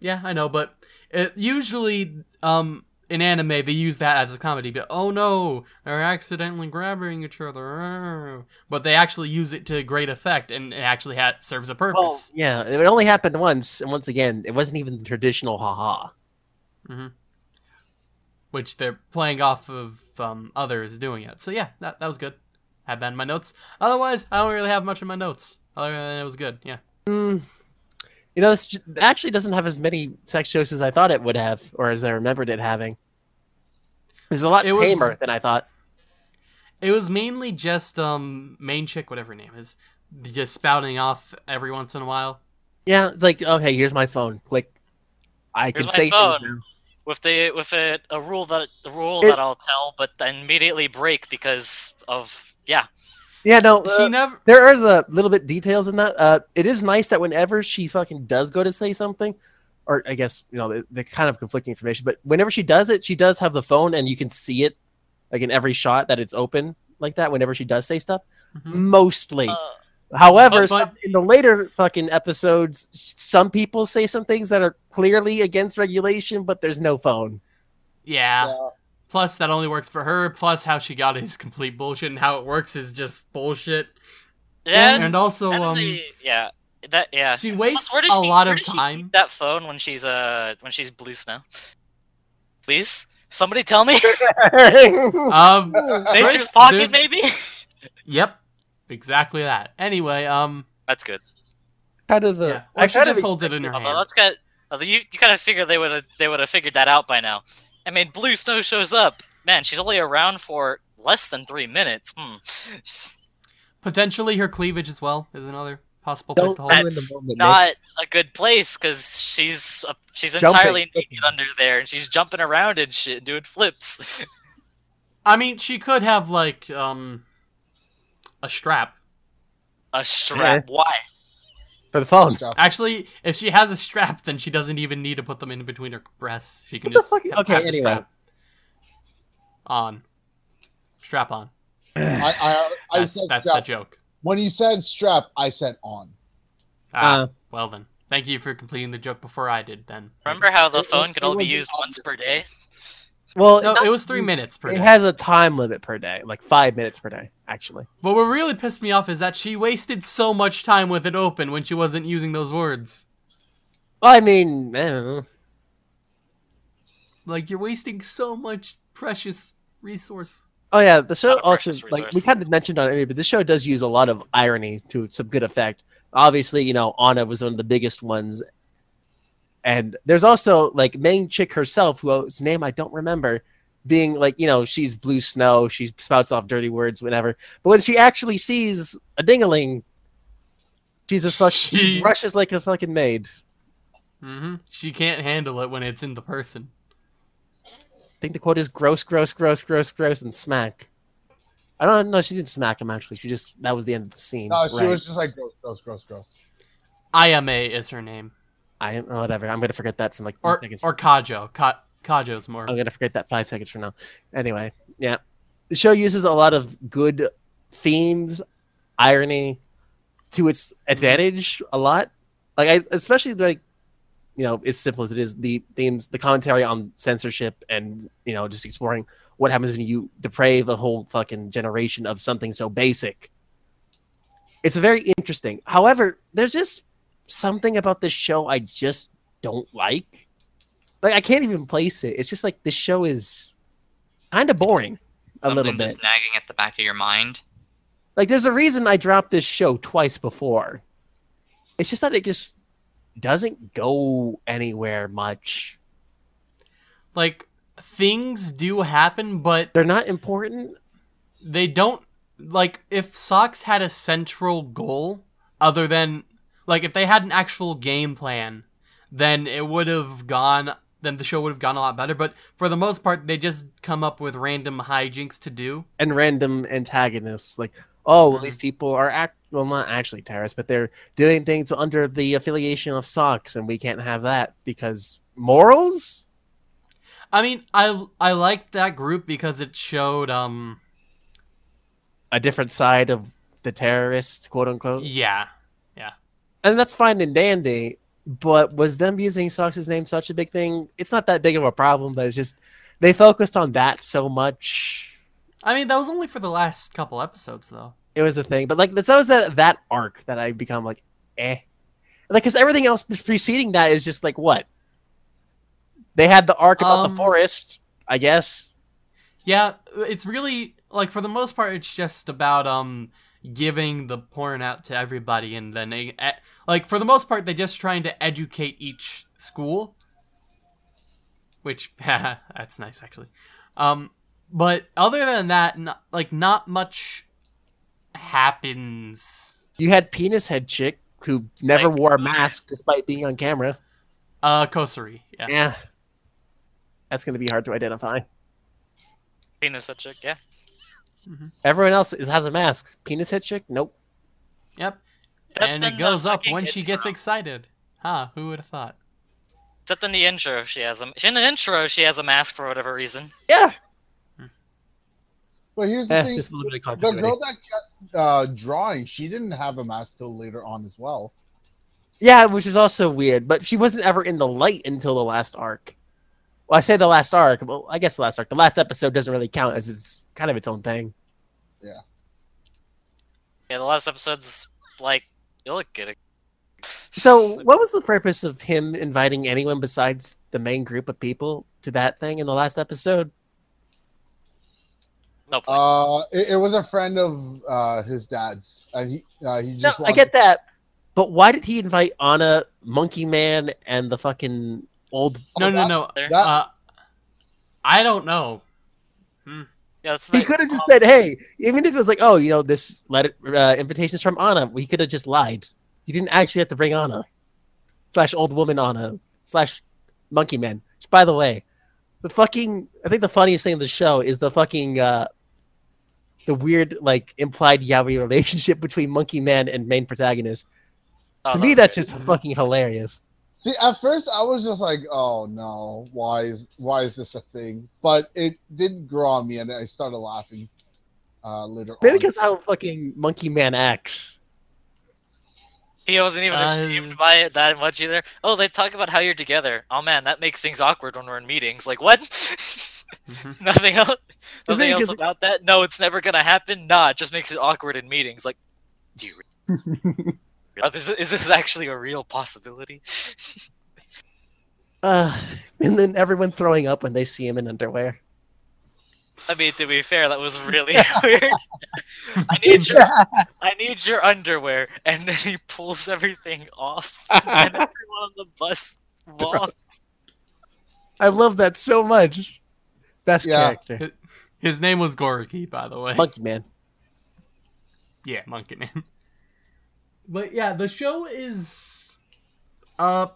Yeah, I know, but it, usually, um, in anime they use that as a comedy. But oh no, they're accidentally grabbing each other. But they actually use it to great effect, and it actually ha- serves a purpose. Well, yeah, it only happened once, and once again, it wasn't even the traditional haha. which they're playing off of um, others doing it. So yeah, that, that was good. Had that in my notes. Otherwise, I don't really have much in my notes. Other than it was good. Yeah. Mm, you know, this actually doesn't have as many sex jokes as I thought it would have, or as I remembered it having. There's a lot It was- tamer than I thought. It was mainly just um main chick, whatever her name is, just spouting off every once in a while. Yeah, it's like, okay, here's my phone. Click. I can my say phone. with the with a, a rule that the rule It- that I'll tell, but then immediately break because of yeah. Yeah, no, she uh, never. there is a little bit details in that. Uh, it is nice that whenever she fucking does go to say something, or I guess you know the, the kind of conflicting information, but whenever she does it, she does have the phone, and you can see it, like in every shot that it's open like that. Whenever she does say stuff, Mhm. mostly. Uh, However, But- some, in the later fucking episodes, some people say some things that are clearly against regulation, but there's no phone. Yeah. Yeah. Plus, that only works for her. Plus, how she got it is complete bullshit, and how it works is just bullshit. yeah, And also, and um, the, yeah. That yeah. She wastes Where a she- lot where of does time. keep that phone when she's uh when she's blue snow. Please, somebody tell me. Um, Nature's Chris, pocket, there's- maybe. yep, exactly that. Anyway, um, That's good. kind of. the yeah, I or she kind of just holds it in her Although hand. that's got. Although you you kind of figure they would have they would have figured that out by now. I mean, blue snow shows up. Man, she's only around for less than three minutes. Hmm. Potentially her cleavage as well is another possible place Don't to hold. ruin it. the That's moment, Nick. not a good place because she's uh, she's Jumping. entirely naked under there and she's jumping around and shit, doing flips. I mean, she could have like um a strap. a strap. Why? for the phone. Actually, if she has a strap, then she doesn't even need to put them in between her breasts. She can What the just fuck? have Okay, the anyway. strap on. Strap on. I, I, I That's said that's strap. the joke. When you said strap, I said on. Ah, Uh, well then. Thank you for completing the joke before I did. Then. Remember how the It- phone it- could it only be was used once per day? Well, No, it was three minutes per It day. has a time limit per day, like five minutes per day, actually. But what really pissed me off is that she wasted so much time with it open when she wasn't using those words. Well, I mean, I don't know. Like you're wasting so much precious resource. Oh yeah, the show also like we kind of mentioned on it, but the show does use a lot of irony to some good effect. Obviously, you know, Anna was one of the biggest ones, and there's also like main chick herself, whose name I don't remember, being like, you know, she's blue snow, she spouts off dirty words, whatever. But when she actually sees a dingaling, she's just fuck, she She- rushes like a fucking maid. hmm She can't handle it when it's in the person. I think the quote is gross, gross, gross, gross, gross, and smack. I don't know. She didn't smack him actually. She just that was the end of the scene. No, she Right. was just like gross, gross, gross, gross. Ayame is her name, I oh, whatever. I'm gonna forget that from like or five seconds. or Kajo. Ka- Kajo's more. I'm gonna forget that five seconds from now. Anyway, yeah, the show uses a lot of good themes, irony, to its advantage. A lot, like I especially like, you know, as simple as it is, the themes, the commentary on censorship, and you know, just exploring what happens when you deprave a whole fucking generation of something so basic. It's very interesting. However, there's just something about this show I just don't like. Like I can't even place it. It's just like this show is kind of boring a little bit. nagging at the back of your mind. Like there's a reason I dropped this show twice before. It's just that it just doesn't go anywhere much. Like things do happen, but They're not important. they don't like if Sox had a central goal other than like if they had an actual game plan, then it would have gone then the show would have gone a lot better. But for the most part, they just come up with random hijinks to do. and random antagonists like oh well these people are act well not actually terrorists but they're doing things under the affiliation of SOX and we can't have that because morals? I mean, I I liked that group because it showed um a different side of the terrorists quote unquote? Yeah. Yeah, and that's fine and dandy but was them using SOX' name such a big thing? It's not that big of a problem but it's just they focused on that so much I mean, that was only for the last couple episodes though. it was a thing. But like that was that that arc that I become like, eh, like because everything else preceding that is just like what they had the arc about Um, the forest, I guess. Yeah, it's really like for the most part, it's just about um giving the porn out to everybody, and then they, like for the most part, they're just trying to educate each school, which that's nice actually. Um, but other than that, not, like not much happens. You had penis head chick who never Like- wore a mask despite being on camera. Uh, Kosari, yeah. Yeah, that's gonna be hard to identify. Penis head chick, yeah. Everyone else is has a mask. Penis head chick, nope. Yep. Except and it goes up fucking when she gets intro. excited. Huh? Who would have thought? Except in the intro, she has a. In the intro, she has a mask for whatever reason. Yeah, But here's the eh, thing: just a little bit of the girl that kept uh, drawing, she didn't have a mask till later on as well. Yeah, which is also weird. But she wasn't ever in the light until the last arc. Well, I say the last arc. Well, I guess the last arc. The last episode doesn't really count as it's kind of its own thing. Yeah. Yeah, the last episode's like you look good So, what was the purpose of him inviting anyone besides the main group of people to that thing in the last episode? No point. Uh, it, it was a friend of uh, his dad's, and he uh, he No, just. I get that, but why did he invite Anna, Monkey Man, and the fucking old? No, Oh, no, that- no. That, Uh, I don't know. yeah, He right. could have just said, "Hey," even if it was like, "Oh, you know, this letter uh, invitation's from Anna," we could have just lied. He didn't actually have to bring Anna slash old woman Anna slash Monkey Man. Which, by the way, the fucking I think the funniest thing in the show is the fucking uh, the weird like implied yaoi relationship between Monkey Man and main protagonist. Oh, to me, that's just fucking hilarious. See, at first I was just like, "Oh no, why is why is this a thing?" But it didn't grow on me, and I started laughing uh, later Maybe on. because how fucking Monkey Man acts. He wasn't even Um, ashamed by it that much either. Oh, they talk about how you're together. Oh man, that makes things awkward when we're in meetings. Like what? Mhm. Nothing else. Nothing else about that. No, it's never gonna happen. Nah, it just makes it awkward in meetings. Like, do you? re- Oh, this, is this actually a real possibility? Uh, and then everyone throwing up when they see him in underwear. I mean, to be fair, that was really weird. I need your, I need your underwear, and then he pulls everything off, and everyone on the bus walks. I love that so much. Best Yeah. character. His name was Goriki, by the way. Monkey Man. Yeah, Monkey Man. But yeah, the show is uh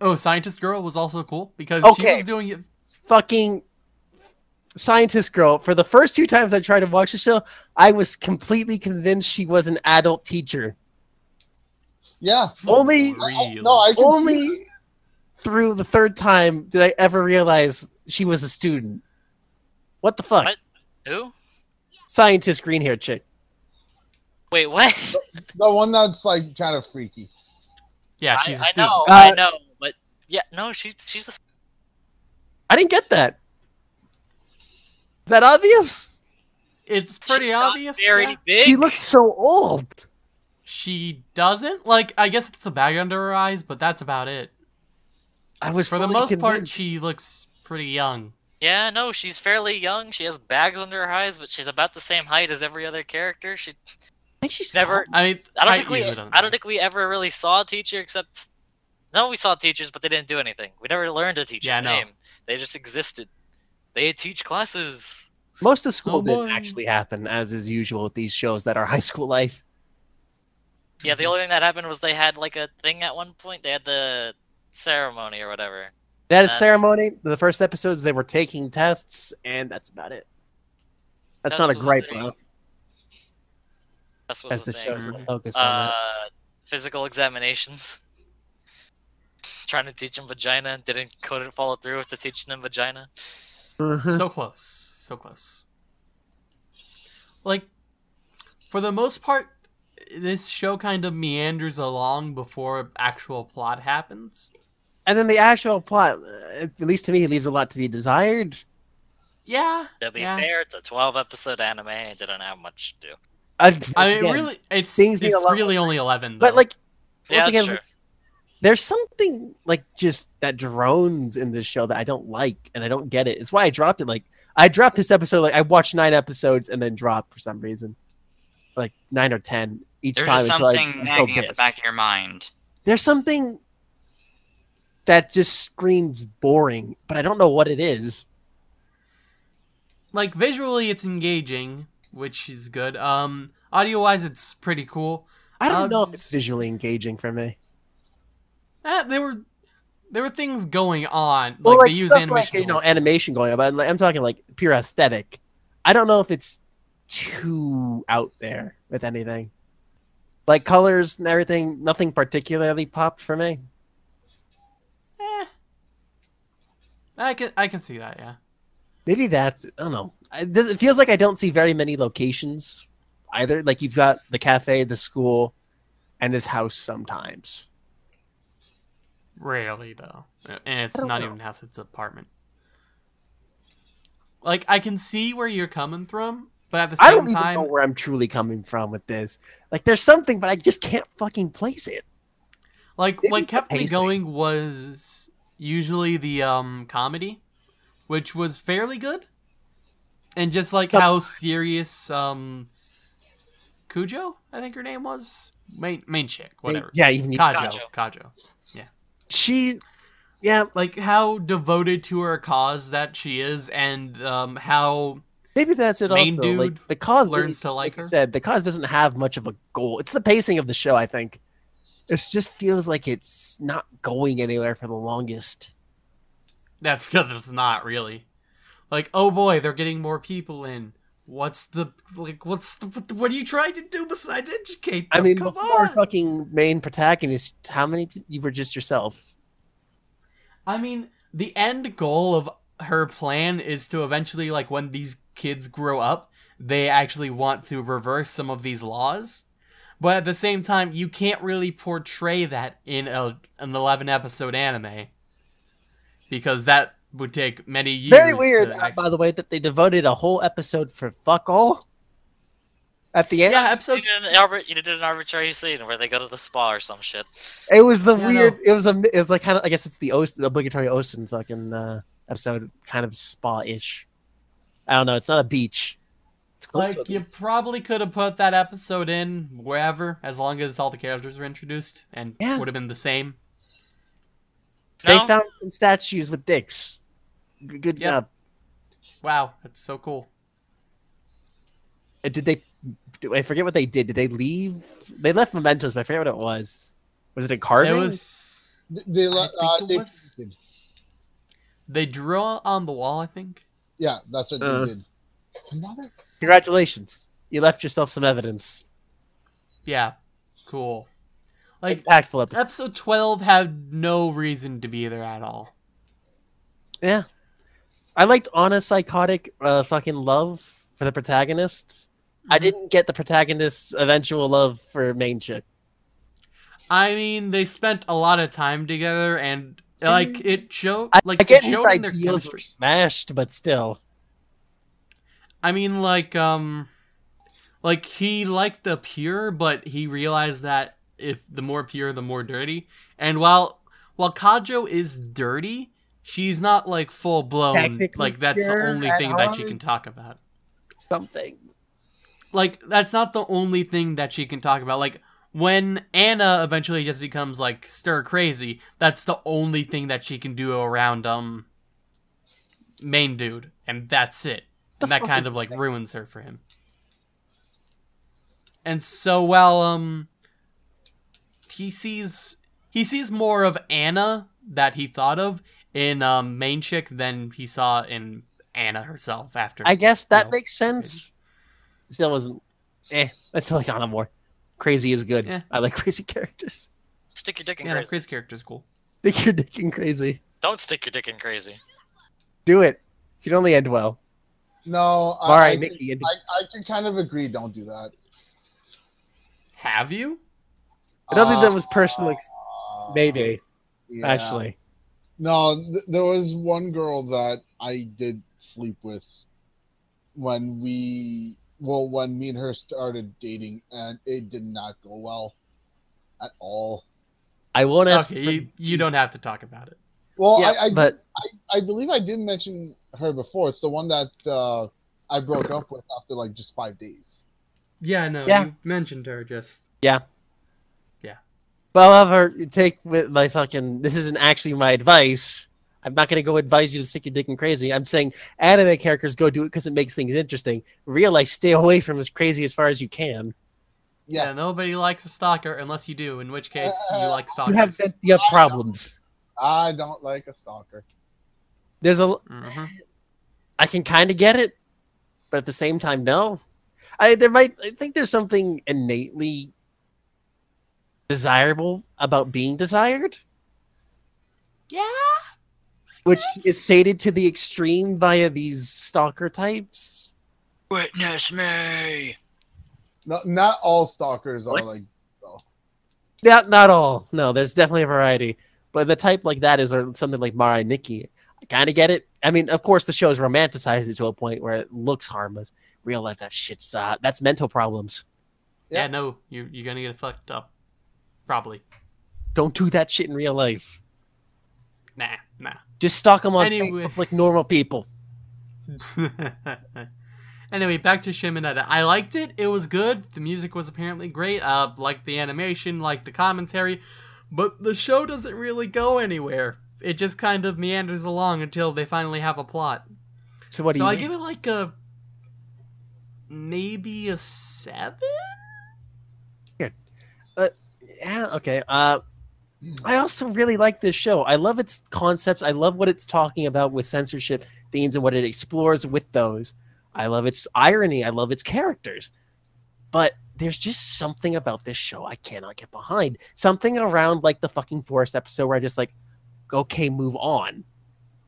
oh, Scientist Girl was also cool because she Okay. was doing it Fucking scientist girl. For the first two times I tried to watch the show, I was completely convinced she was an adult teacher. yeah, Only, really. no, I only through the third time did I ever realize she was a student. What the fuck? What? Who? Scientist green hair chick. Wait, what? the one that's like kind of freaky. Yeah, she's a I student. know, Uh, I know, but yeah, no, she's she's a I didn't get that. Is that obvious? It's she's pretty not obvious. Very yeah. big. She looks so old. She doesn't like. I guess it's the bag under her eyes, but that's about it. I was For the fully most part, she looks pretty young. Yeah, no, she's fairly young. She has bags under her eyes, but she's about the same height as every other character. She I think she's never. I mean, I don't height think we. usually doesn't I don't matter. think we ever really saw a teacher except. No, we saw teachers, but they didn't do anything. We never learned a teacher's Yeah, no. name. They just existed. They teach classes. Most of school Oh, didn't boy. actually happen, as is usual with these shows that are high school life. Yeah, the only thing that happened was they had like a thing at one point. They had the ceremony or whatever. They had a Uh, ceremony. The first episodes, they were taking tests, and that's about it. That's Test not a was a gripe, bro. That's was As the the show's focused on Uh, that. physical examinations. Trying to teach him vagina, didn't couldn't follow through with the teaching him vagina. so close, so close. Like, for the most part, this show kind of meanders along before actual plot happens. And then the actual plot, uh, at least to me, leaves a lot to be desired. Yeah, To be yeah. fair, it's a 12 episode anime. It didn't have much to do. I, I mean, again, really, it's things need it's really only eleven. but like, Yeah, once that's again, true. there's something like just that drones in this show that I don't like, and I don't get it. It's why I dropped it. Like, I dropped this episode. Like, I watched nine episodes and then dropped for some reason, like nine or ten each There's time just until I something until nagging at the back of your mind. There's something that just screams boring, but I don't know what it is. like visually, it's engaging, which is good. Um, audio wise, it's pretty cool. I don't Uh, know if it's visually engaging for me. Eh, there were there were things going on. Like, well, like they use animation. like you know animation going on, but I'm talking like pure aesthetic. I don't know if it's too out there with anything. Like colors and everything, nothing particularly popped for me. Eh. I can I can see that. Yeah. Maybe that's I don't know. It feels like I don't see very many locations either. Like you've got the cafe, the school, and his house sometimes. Rarely though, and it's don't know. even house; it's apartment. Like I can see where you're coming from, but at the same time, I don't even know where I'm truly coming from with this. Like there's something, but I just can't fucking place it. Like Maybe what kept me going was usually the um comedy, which was fairly good, and just like how serious um Cujo, I think her name was main main chick, whatever. Yeah, even Kajo, Kajo. Kajo. she, yeah, Like how devoted to her cause that she is, and um how maybe that's it. Main also, dude like the cause learns really- to like you her. Said the cause doesn't have much of a goal. It's the pacing of the show. I think it just feels like it's not going anywhere for the longest. That's because it's not really. Like, oh boy, they're getting more people in. What's the like? What's the what, are you trying to do besides educate them? I mean, come before on. fucking main protagonist, how many you were just yourself? I mean, the end goal of her plan is to eventually, like, when these kids grow up, they actually want to reverse some of these laws. But at the same time, you can't really portray that in a, an 11 episode anime. Because that would take many years. Very weird, to uh, by the way, that they devoted a whole episode for fuck all at the end. yeah, You episode. did, an arbit- you did an arbitrary scene where they go to the spa or some shit. It was the Yeah, weird. It was a. It was like kind of. I guess it's the Ost, the obligatory Ocean fucking uh, episode, kind of spa-ish. I don't know. It's not a beach. It's close Like, to you probably could have put that episode in wherever, as long as all the characters were introduced, and Yeah. would have been the same. They No? found some statues with dicks. G- Good Yep. job. Wow, that's so cool. Uh, Did they? do- I forget what they did. Did they leave? They left mementos, but I forget what it was. Was it a carving? It was. They, let, think uh, it they, was- They drew on the wall, I think. yeah, that's what Uh. they did. Another Congratulations. You left yourself some evidence. Yeah, cool. Like Impactful episode. episode twelve had no reason to be there at all. Yeah. I liked Anna's psychotic uh, fucking love for the protagonist. I Mhm. didn't get the protagonist's eventual love for main chick. I mean, they spent a lot of time together, and like it showed. Like I get it his ideals were smashed, but still. I mean, like, um, like he liked the pure, but he realized that if the more pure, the more dirty. And while while Kajo is dirty, she's not like full blown. Like that's the only thing that she can talk about. Something. Like that's not the only thing that she can talk about. Like when Anna eventually just becomes like stir crazy, that's the only thing that she can do around um main dude, and that's it. The And that kind of like that? ruins her for him. And so while um he sees he sees more of Anna that he thought of in um main chick than he saw in Anna herself after. I guess that No, makes sense. Still wasn't. Eh, that's like Anna more. Crazy is good. Yeah. I like crazy characters. Stick your dick in yeah, crazy. Chris character's cool. Think you're dicking crazy. Don't stick your dick in crazy. Do it. You can only end well. No. All I, right, I, Mickey. End I, I can kind of agree. Don't do that. Have you? I don't think that was personal. Ex- Uh, maybe yeah. actually. No, th- there was one girl that I did sleep with when we, well, when me and her started dating, and it did not go well at all. I won't ask. Okay, you, you don't have to talk about it. Well, yeah, I, I, but I, I believe I did mention her before. It's the one that uh, I broke up with after like just five days. Yeah, no, Yeah. you mentioned her just. Yeah. Yeah. But however, take with my fucking. This isn't actually my advice. I'm not gonna go advise you to stick your dick in crazy. I'm saying anime characters go do it because it makes things interesting. Real life, stay away from as crazy as far as you can. Yeah. Yeah, nobody likes a stalker unless you do, in which case you like You have you have problems. I don't like a stalker. There's a. Mhm. I can kind of get it, but at the same time, no. I there might. I think there's something innately desirable about being desired. Yeah. which is stated to the extreme via these stalker types. Witness me. No, not all stalkers are What? like. Not not all. No, there's definitely a variety. But the type like that is or something like Mirai Nikki. I kind of get it. I mean, of course, the show's romanticized it to a point where it looks harmless. Real life, that shit's uh, that's mental problems. Yeah, Yeah. no, you you're gonna get fucked up, probably. Don't do that shit in real life. Nah, nah. Just stalk them on Anyway. Facebook like normal people. anyway, back to Shimoneta. I liked it. It was good. The music was apparently great. Uh, liked the animation, liked the commentary, but the show doesn't really go anywhere. It just kind of meanders along until they finally have a plot. So what do you so I mean? give it like a maybe a seven. yeah, okay. Uh, I also really like this show. I love its concepts. I love what it's talking about with censorship themes and what it explores with those. I love its irony. I love its characters. But there's just something about this show I cannot get behind. Something around like the fucking forest episode where I just like, okay, move on.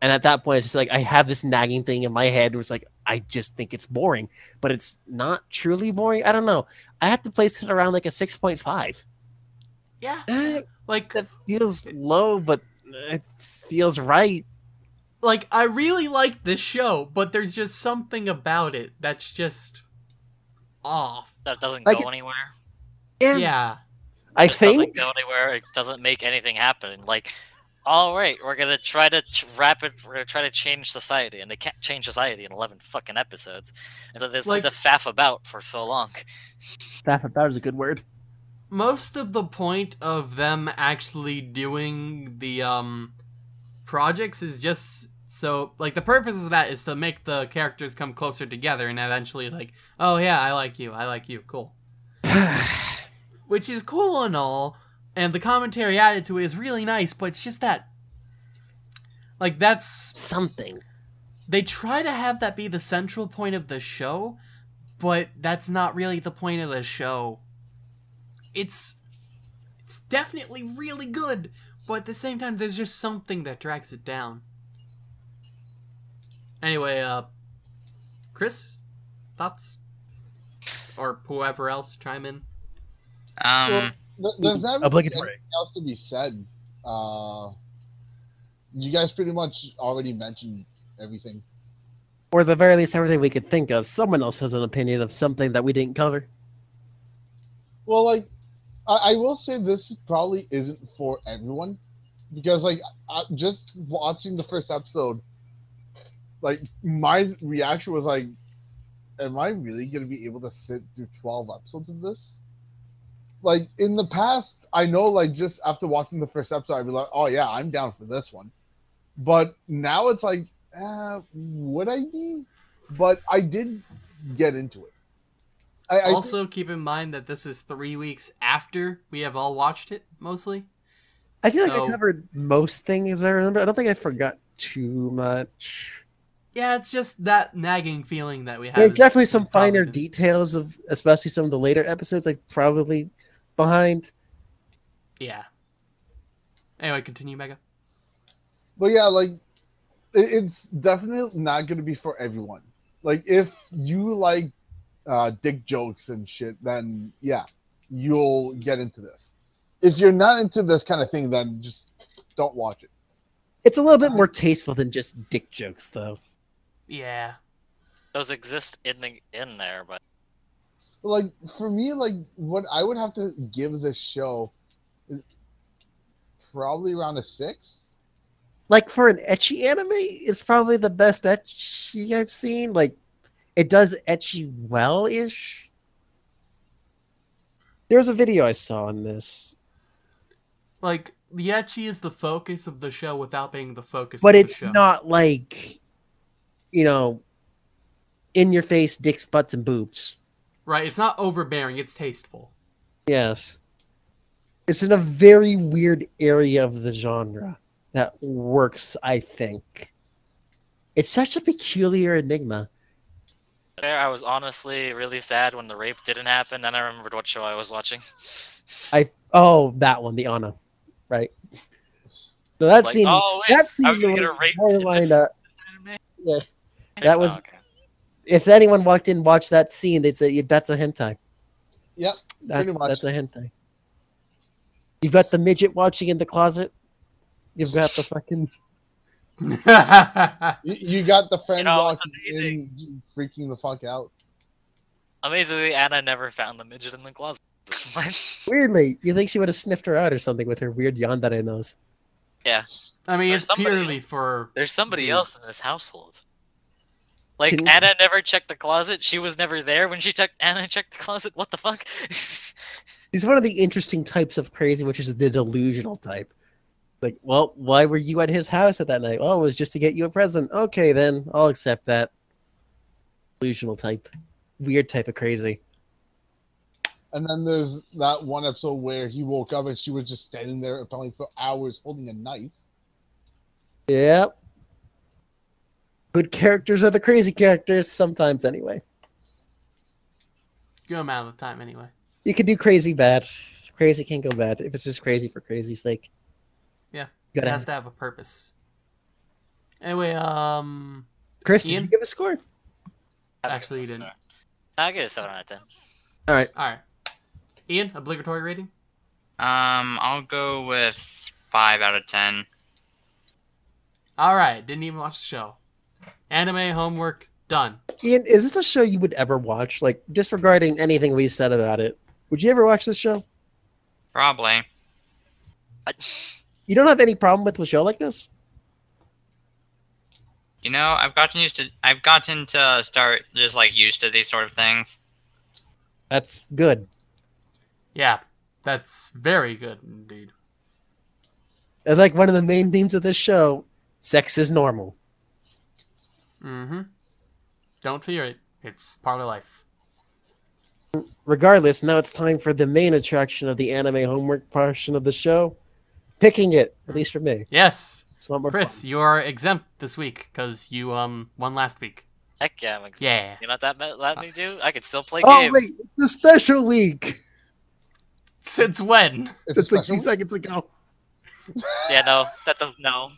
And at that point, it's just like I have this nagging thing in my head where it's like, I just think it's boring. But it's not truly boring. I don't know. I have to place it around like a 6.5. Yeah, like that feels low, but it feels right. like I really like this show, but there's just something about it that's just off. That doesn't Like- go anywhere. Yeah, Yeah. I It doesn't think go anywhere. It doesn't make anything happen. Like, all right, we're gonna try to ch- wrap it. We're gonna try to change society, and they can't change society in eleven fucking episodes. And so there's like the to faff about for so long. that that was a good word. most of the point of them actually doing the um projects is just so like the purpose of that is to make the characters come closer together and eventually like oh yeah i like you i like you cool which is cool and all and the commentary added to it is really nice but it's just that like that's Something. they try to have that be the central point of the show, but that's not really the point of the show. It's it's definitely really good, but at the same time there's just something that drags it down. Anyway, uh Chris, thoughts? Or whoever else chime in. Um, Th- There's not really Obligatory. anything else to be said. Uh, you guys pretty much already mentioned everything. Or the very least, everything we could think of. Someone else has an opinion of something that we didn't cover. Well, like, I, I will say this probably isn't for everyone because, like, I, just watching the first episode, like, my reaction was like, "Am I really gonna be able to sit through twelve episodes of this?" Like in the past, I know, like, just after watching the first episode, I'd be like, "Oh yeah, I'm down for this one," but now it's like, uh, would I be? But I did get into it. I, I think- also, keep in mind that this is three weeks after we have all watched it, mostly. I feel like I covered most things I remember. I don't think I forgot too much. Yeah, it's just that nagging feeling that we have. There's definitely some finer the- details of, especially some of the later episodes, like probably behind. Yeah. Anyway, continue, Mega. but yeah, like it's definitely not going to be for everyone. Like if you like uh, dick jokes and shit, then yeah, you'll get into this. If you're not into this kind of thing, then just don't watch it. It's a little bit more tasteful than just dick jokes, though. Yeah. Those exist in the in there, but Like for me, like what I would have to give this show is probably around a six. Like for an ecchi anime, it's probably the best ecchi I've seen. Like it does ecchi well-ish. There was a video I saw on this, Like, the Ecchi is the focus of the show without being the focus but of it's the show. not like, you know, in your face dicks, butts, and boobs. Right, it's not overbearing, it's tasteful. Yes. It's in a very weird area of the genre that works, I think. It's such a peculiar enigma. there I was honestly really sad when the rape didn't happen. Then I remembered what show I was watching. I oh that one, the Anna, right? So that Like, seemed oh, wait, that scene seemed we gonna more, a rape more in lined this uh, up. anime? Yeah, that was. Oh, okay. If anyone walked in and watched that scene, they'd say "Yeah, that's a hentai. Yep, That's Pretty much. that's a hentai. You've got the midget watching in the closet. You've got the fucking you, you got the friend know, walking in, freaking the fuck out. Amazingly, Anna never found the midget in the closet. Weirdly, you think she would have sniffed her out or something with her weird yandere nose. Yeah. I mean, Or it's somebody- purely for. There's somebody else in this household. Like Didn't- Anna never checked the closet. She was never there when she checked. Anna checked the closet. What the fuck? He's one of the interesting types of crazy, which is the delusional type. Like, well, why were you at his house at that night? Oh, it was just to get you a present. Okay, then I'll accept that. Delusional type, weird type of crazy. And then there's that one episode where he woke up and she was just standing there apparently for hours holding a knife. Yep. Good characters are the crazy characters sometimes, anyway. Good amount of time, anyway. You can do crazy bad. Crazy can't go bad if it's just crazy for crazy's sake. Yeah. You It gotta has to have a purpose. Anyway, um, Chris, did Ian? you give a score? Actually, you didn't. I'll give it a seven out of ten. All right. all right. Ian, obligatory rating. Um, I'll go with five out of ten. All right. Didn't even watch the show. Anime homework done. Ian, is this a show you would ever watch? Like, disregarding anything we said about it, would you ever watch this show? Probably. I, You don't have any problem with a show like this? You know, I've gotten used to. I've gotten to start just like used to these sort of things. That's good. Yeah, that's very good indeed. And like one of the main themes of this show, sex is normal. Mm-hmm. Don't fear it. It's part of life. Regardless, now it's time for the main attraction of the anime homework portion of the show. Picking it, at least for me. Yes, It's a lot more Chris, fun. you are exempt this week because you um won last week. heck yeah, I'm excited. Yeah. You know what that me- let me do? I could still play Oh, games. wait, it's a special week. Since when? It's It's like two seconds ago. Yeah, no, that doesn't. No,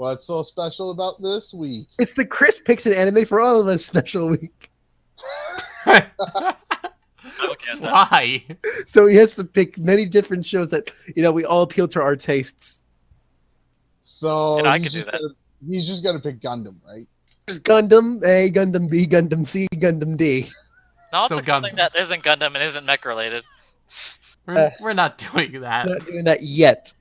What's so special about this week? It's the Chris picks an anime for all of us special week. I don't get that. Why? So he has to pick many different shows that, you know, we all appeal to our tastes. So And I he's could do just that. Gotta, he's just got to pick Gundam, right? There's Gundam A, Gundam B, Gundam C, Gundam D. No, I'll So pick something that isn't Gundam and isn't mech related. We're, Uh, we're not doing that. I'm not doing that yet.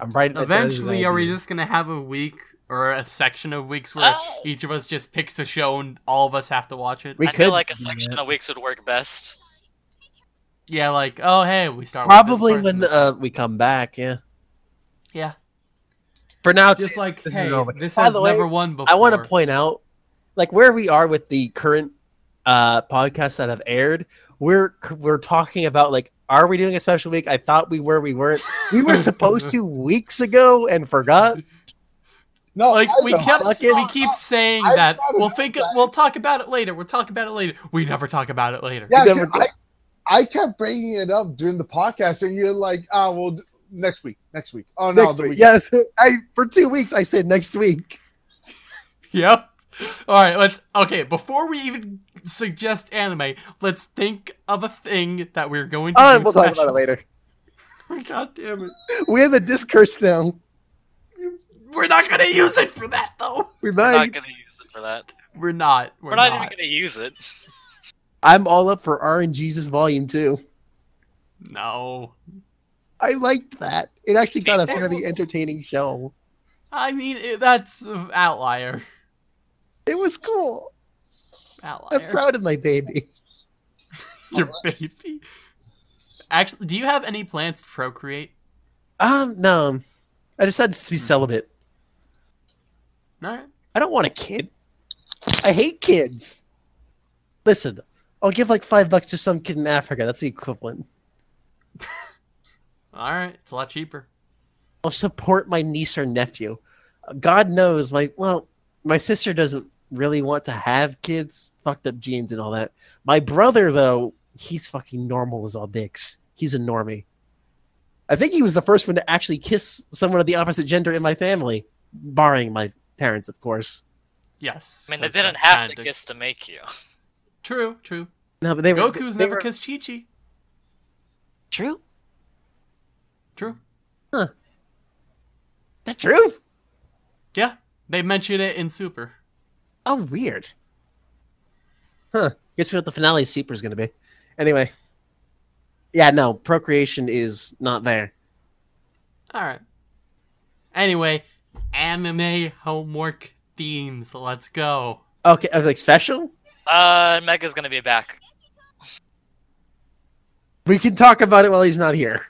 I'm writing it down as an Eventually, are we just gonna have a week or a section of weeks where Oh. each of us just picks a show and all of us have to watch it? We I feel could like a section that. of weeks would work best. Yeah, like oh hey, we start with this Probably when uh, we come back, yeah. yeah, For now, just like This is hey, over. this By has the way, never won before. I want to point out, like where we are with the current uh, podcasts that have aired. We're we're talking about like, are we doing a special week? I thought we were. We weren't. We were supposed to weeks ago and forgot. No, like we kept fuck it. we keep saying I that we'll think that. we'll talk about it later. We'll talk about it later. We never talk about it later. Yeah, Never I, I kept bringing it up during the podcast, and you're like, "Ah, well, next week, next week." Oh no, next the week. week. Yes, I for two weeks I said next week. Yep. All right, let's okay, before we even suggest anime, let's think of a thing that we're going to Oh, do we'll talk about it later. God damn it. We have a discourse now. We're not going to use it for that though. We We're not gonna use it for that. We're not. We're, We're, not, not. even gonna use it. I'm all up for R and Jesus Volume Two. No. I liked that. It actually got a Me too. fairly entertaining show. I mean, it, that's an outlier. It was cool. I'm proud of my baby. Your baby. Actually, do you have any plans to procreate? Um, no. I decided to be celibate. All right. I don't want a kid. I hate kids. Listen, I'll give like five bucks to some kid in Africa. That's the equivalent. All right. It's a lot cheaper. I'll support my niece or nephew. God knows my well, my sister doesn't really want to have kids. Fucked up genes and all that. My brother though, he's fucking normal as all dicks. He's a normie. I think he was the first one to actually kiss someone of the opposite gender in my family, barring my parents, of course. Yes. I mean, they didn't have to kiss to make you. True. True. No, but they were Goku's they never were- kissed Chi Chi. True. True. Huh. That true? Yeah. They mentioned it in Super. Oh, weird. Huh. Guess we know what the finale of super is going to be. Anyway, Yeah, no, procreation is not there. All right. Anyway, anime homework themes. Let's go. Okay, uh, like special? Uh, Mega's gonna be back. We can talk about it while he's not here.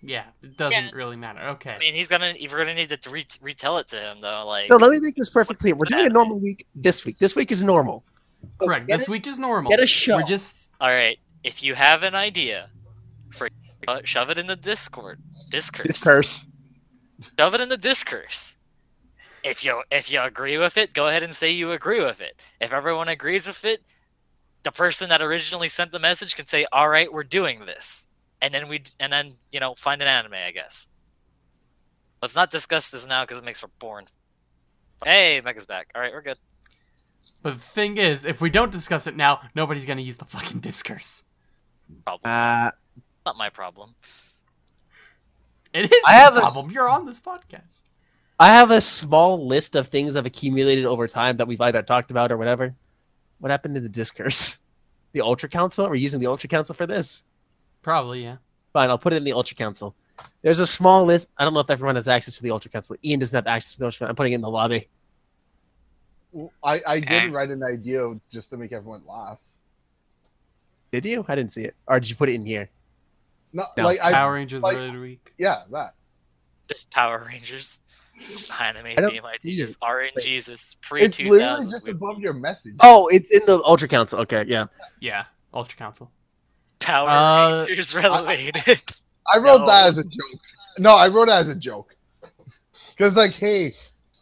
Yeah, it doesn't Yeah. really matter. Okay. I mean, he's gonna you're gonna need to re retell it to him though. Like, So let me make this perfectly clear. We're doing a normal week this week. This week is normal. Correct. get This week is normal. Get a show. We're just all right, if you have an idea, for uh, shove it in the Discord. Discourse. Discourse. Shove it in the discourse. If you if you agree with it, go ahead and say you agree with it. If everyone agrees with it, the person that originally sent the message can say, "All right, we're doing this," and then we and then you know find an anime, I guess. Let's not discuss this now because it makes for boring. Hey, Mega's back. All right, we're good. But the thing is, if we don't discuss it now, nobody's gonna use the fucking discourse. Problem. Uh, not my problem. It is I your have a s- problem. You're on this podcast. I have a small list of things I've accumulated over time that we've either talked about or whatever. What happened to the discourse? The Ultra Council? Are we using the Ultra Council for this? Probably, yeah. Fine, I'll put it in the Ultra Council. There's a small list. I don't know if everyone has access to the Ultra Council. Ian doesn't have access to the Ultra Council. I'm putting it in the lobby. I, I did write an idea just to make everyone laugh. Did you? I didn't see it. Or did you put it in here? No, No, like I, Power Rangers like- really weak. yeah, that. Just Power Rangers. Anime I don't theme see ideas. it. RNGesus. pre-2000. It's literally 2000. just above your message. Oh, it's in the Ultra Council. Okay, yeah. Yeah, Ultra Council. Power Uh, Rangers related. I wrote No. that as a joke. No, I wrote it as a joke. Because, like, hey,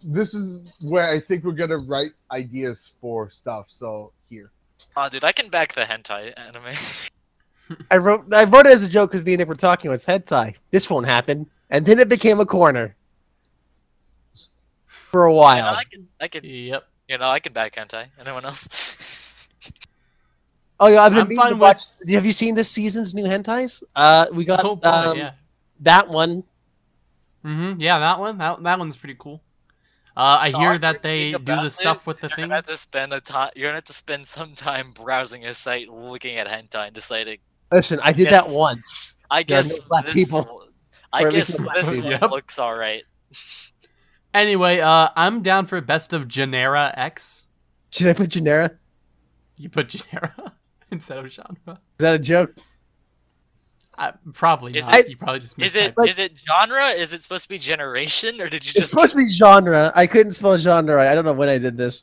this is where I think we're going to write ideas for stuff. So, here. oh, dude, I can back the hentai anime. I wrote I wrote it as a joke because me and Nick were talking. It's head tie. This won't happen. And then it became a corner. For a You know, while. I can, I can, Yep. you know, I can back hentai. Anyone else? Oh yeah, I've been I'm meaning to fine watch. Have you seen this season's new hentais? Uh, we got Oh boy, um, yeah. that one. Mm-hmm. Yeah, that one. That that one's pretty cool. Uh, I The hear that they do about the stuff with the is thing. You're gonna have to spend a time. You're gonna have to spend some time browsing a site, looking at hentai, and deciding. Listen, I did Yes. that once. I guess no black this. people. I Or at least guess no this people. one Yep. looks all right. Anyway, uh, I'm down for best of Genera X. Should I put Genera? You put Genera instead of genre. Is that a joke? I, probably Is not. it- you probably just Is mistyped it Like- is it genre? Is it supposed to be generation, or did you It's just? supposed to be genre. I couldn't spell genre right. I don't know when I did this.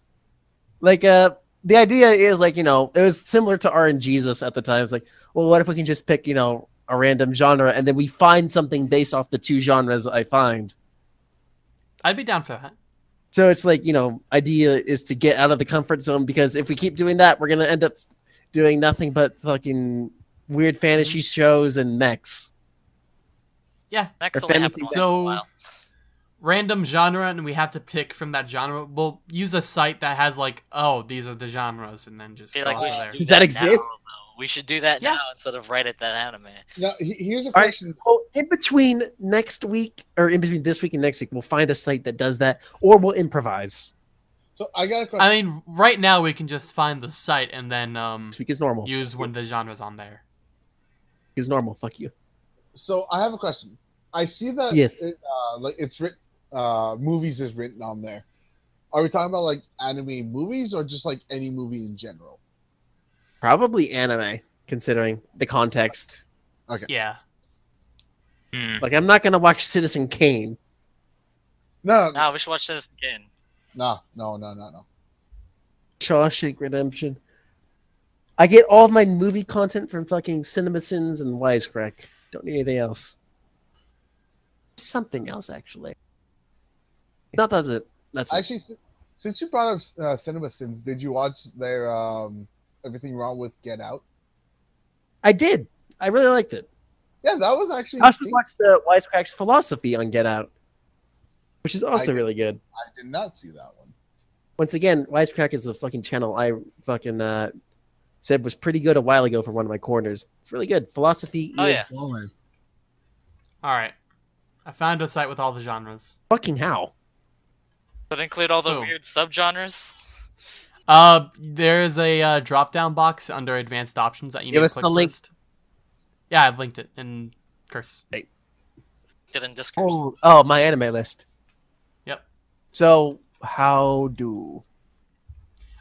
Like, uh, the idea is like, you know, it was similar to RNGesus at the time. It's like, well, what if we can just pick, you know, a random genre and then we find something based off the two genres I find. I'd be down for that. So it's like, you know, idea is to get out of the comfort zone because if we keep doing that, we're going to end up doing nothing but fucking weird mm-hmm. fantasy shows and mechs. Yeah. Next or only fantasy happened once in a So, while. random genre, and we have to pick from that genre. We'll use a site that has like, oh, these are the genres, and then just go like we there. do Does that now, exist? though. We should do that Yeah. now instead of right at that anime. Now, here's a All right. question. Well, in between next week or in between this week and next week, we'll find a site that does that or we'll improvise. So, I got a question. I mean, right now we can just find the site and then um This week is normal. use when the genre's on there. is normal. Fuck you. so, I have a question. I see that Yes. it, uh, like it's written, uh, movies is written on there. Are we talking about like anime movies or just like any movie in general? Probably anime, considering the context. Okay. Yeah. Hmm. Like, I'm not gonna watch Citizen Kane. No, no, Now we should watch this again. No, no, no, no, no. Shawshank Redemption. I get all of my movie content from fucking CinemaSins and Wisecrack. Don't need anything else. Something else, actually. Not that's it. That's. Actually, si- since you brought up uh, Cinema Sins, did you watch their um, Everything Wrong with Get Out? I did. I really liked it. Yeah, that was actually. I also watched the Wisecrack's philosophy on Get Out, which is also did- really good. I did not see that one. Once again, Wisecrack is a fucking channel I fucking uh, said was pretty good a while ago for one of my corners. It's really good. Philosophy Oh, is yeah. baller. All right. I found a site with all the genres. fucking how. Does it include all the Oh. weird subgenres? Uh, there's a uh, drop-down box under advanced options that you Give need us to the click link. first. Yeah, I've linked it in curse. Did in Discord. Oh, oh, my anime list. So how do?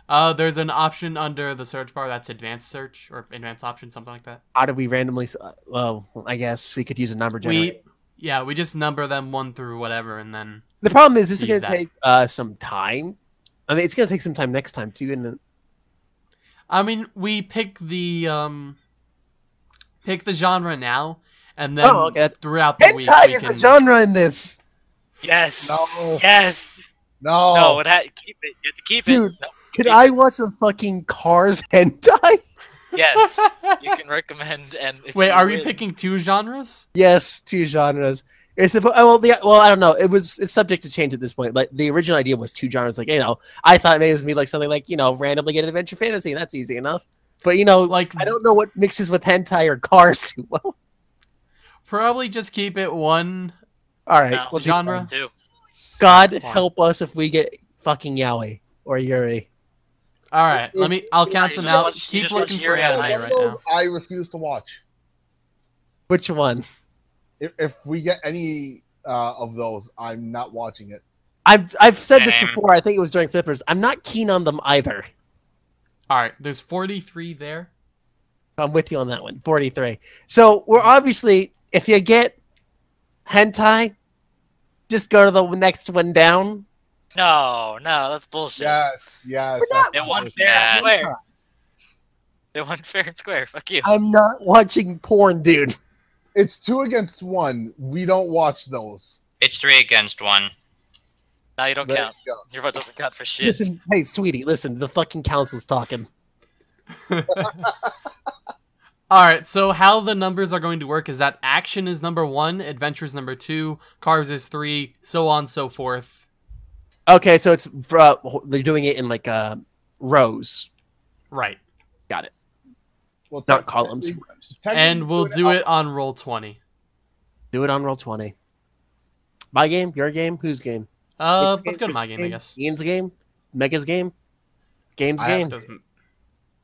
Uh, there's an option under the search bar that's advanced search or advanced option, something like that. How do we randomly? uh, Well, I guess we could use a number generator. We, yeah, we just number them one through whatever, and then The problem is this is going to take uh, some time. I mean, it's going to take some time next time too. And I mean, we pick the um, pick the genre now, and then Oh, okay. throughout the week hentai we is can. a genre in this, Yes. No. Yes. No. No, it had keep it. You have to keep Dude. it. No. can I watch a fucking Cars hentai? Yes. you can recommend and if Wait, you are we picking two genres? Yes, two genres. It's supposed. Well, the well, I don't know. It was. It's subject to change at this point. Like the original idea was two genres. Like you know, I thought maybe it was me like something like you know, randomly get adventure fantasy. That's easy enough. But you know, Like, I don't know what mixes with hentai or cars too well. probably just keep it one. All right, No, we'll genre? one. Two. God help us if we get fucking yaoi or yuri. All right, let me. I'll count you them out. watch- Keep looking for Yuri anime right now. I refuse to watch. Which one? If, if we get any uh, of those, I'm not watching it. I've I've said this before. I think it was during flippers. I'm not keen on them either. All right, there's 43 there. I'm with you on that one. 43. So we're obviously, if you get hentai, just go to the next one down. No, no, that's bullshit. Yes, yes. We're not They won fair and square. They won fair and square. Fuck you. I'm not watching porn, dude. It's two against one. We don't watch those. It's three against one. Now you don't There count. you. Your vote doesn't count for shit. Listen, hey, sweetie, listen. The fucking council's talking. All right, so how the numbers are going to work is that action is number one, adventure is number two, cars is three, so on so forth. Okay, so it's uh, they're doing it in like uh, rows, Right, Got it. Well, not columns. technically- Rows. technically and we'll do it on roll twenty. Do it on roll twenty. My game, your game, whose game? Uh, Nick's let's go to Chris's my game, I guess. Ian's game, Mega's game, Game's I game, Doesn't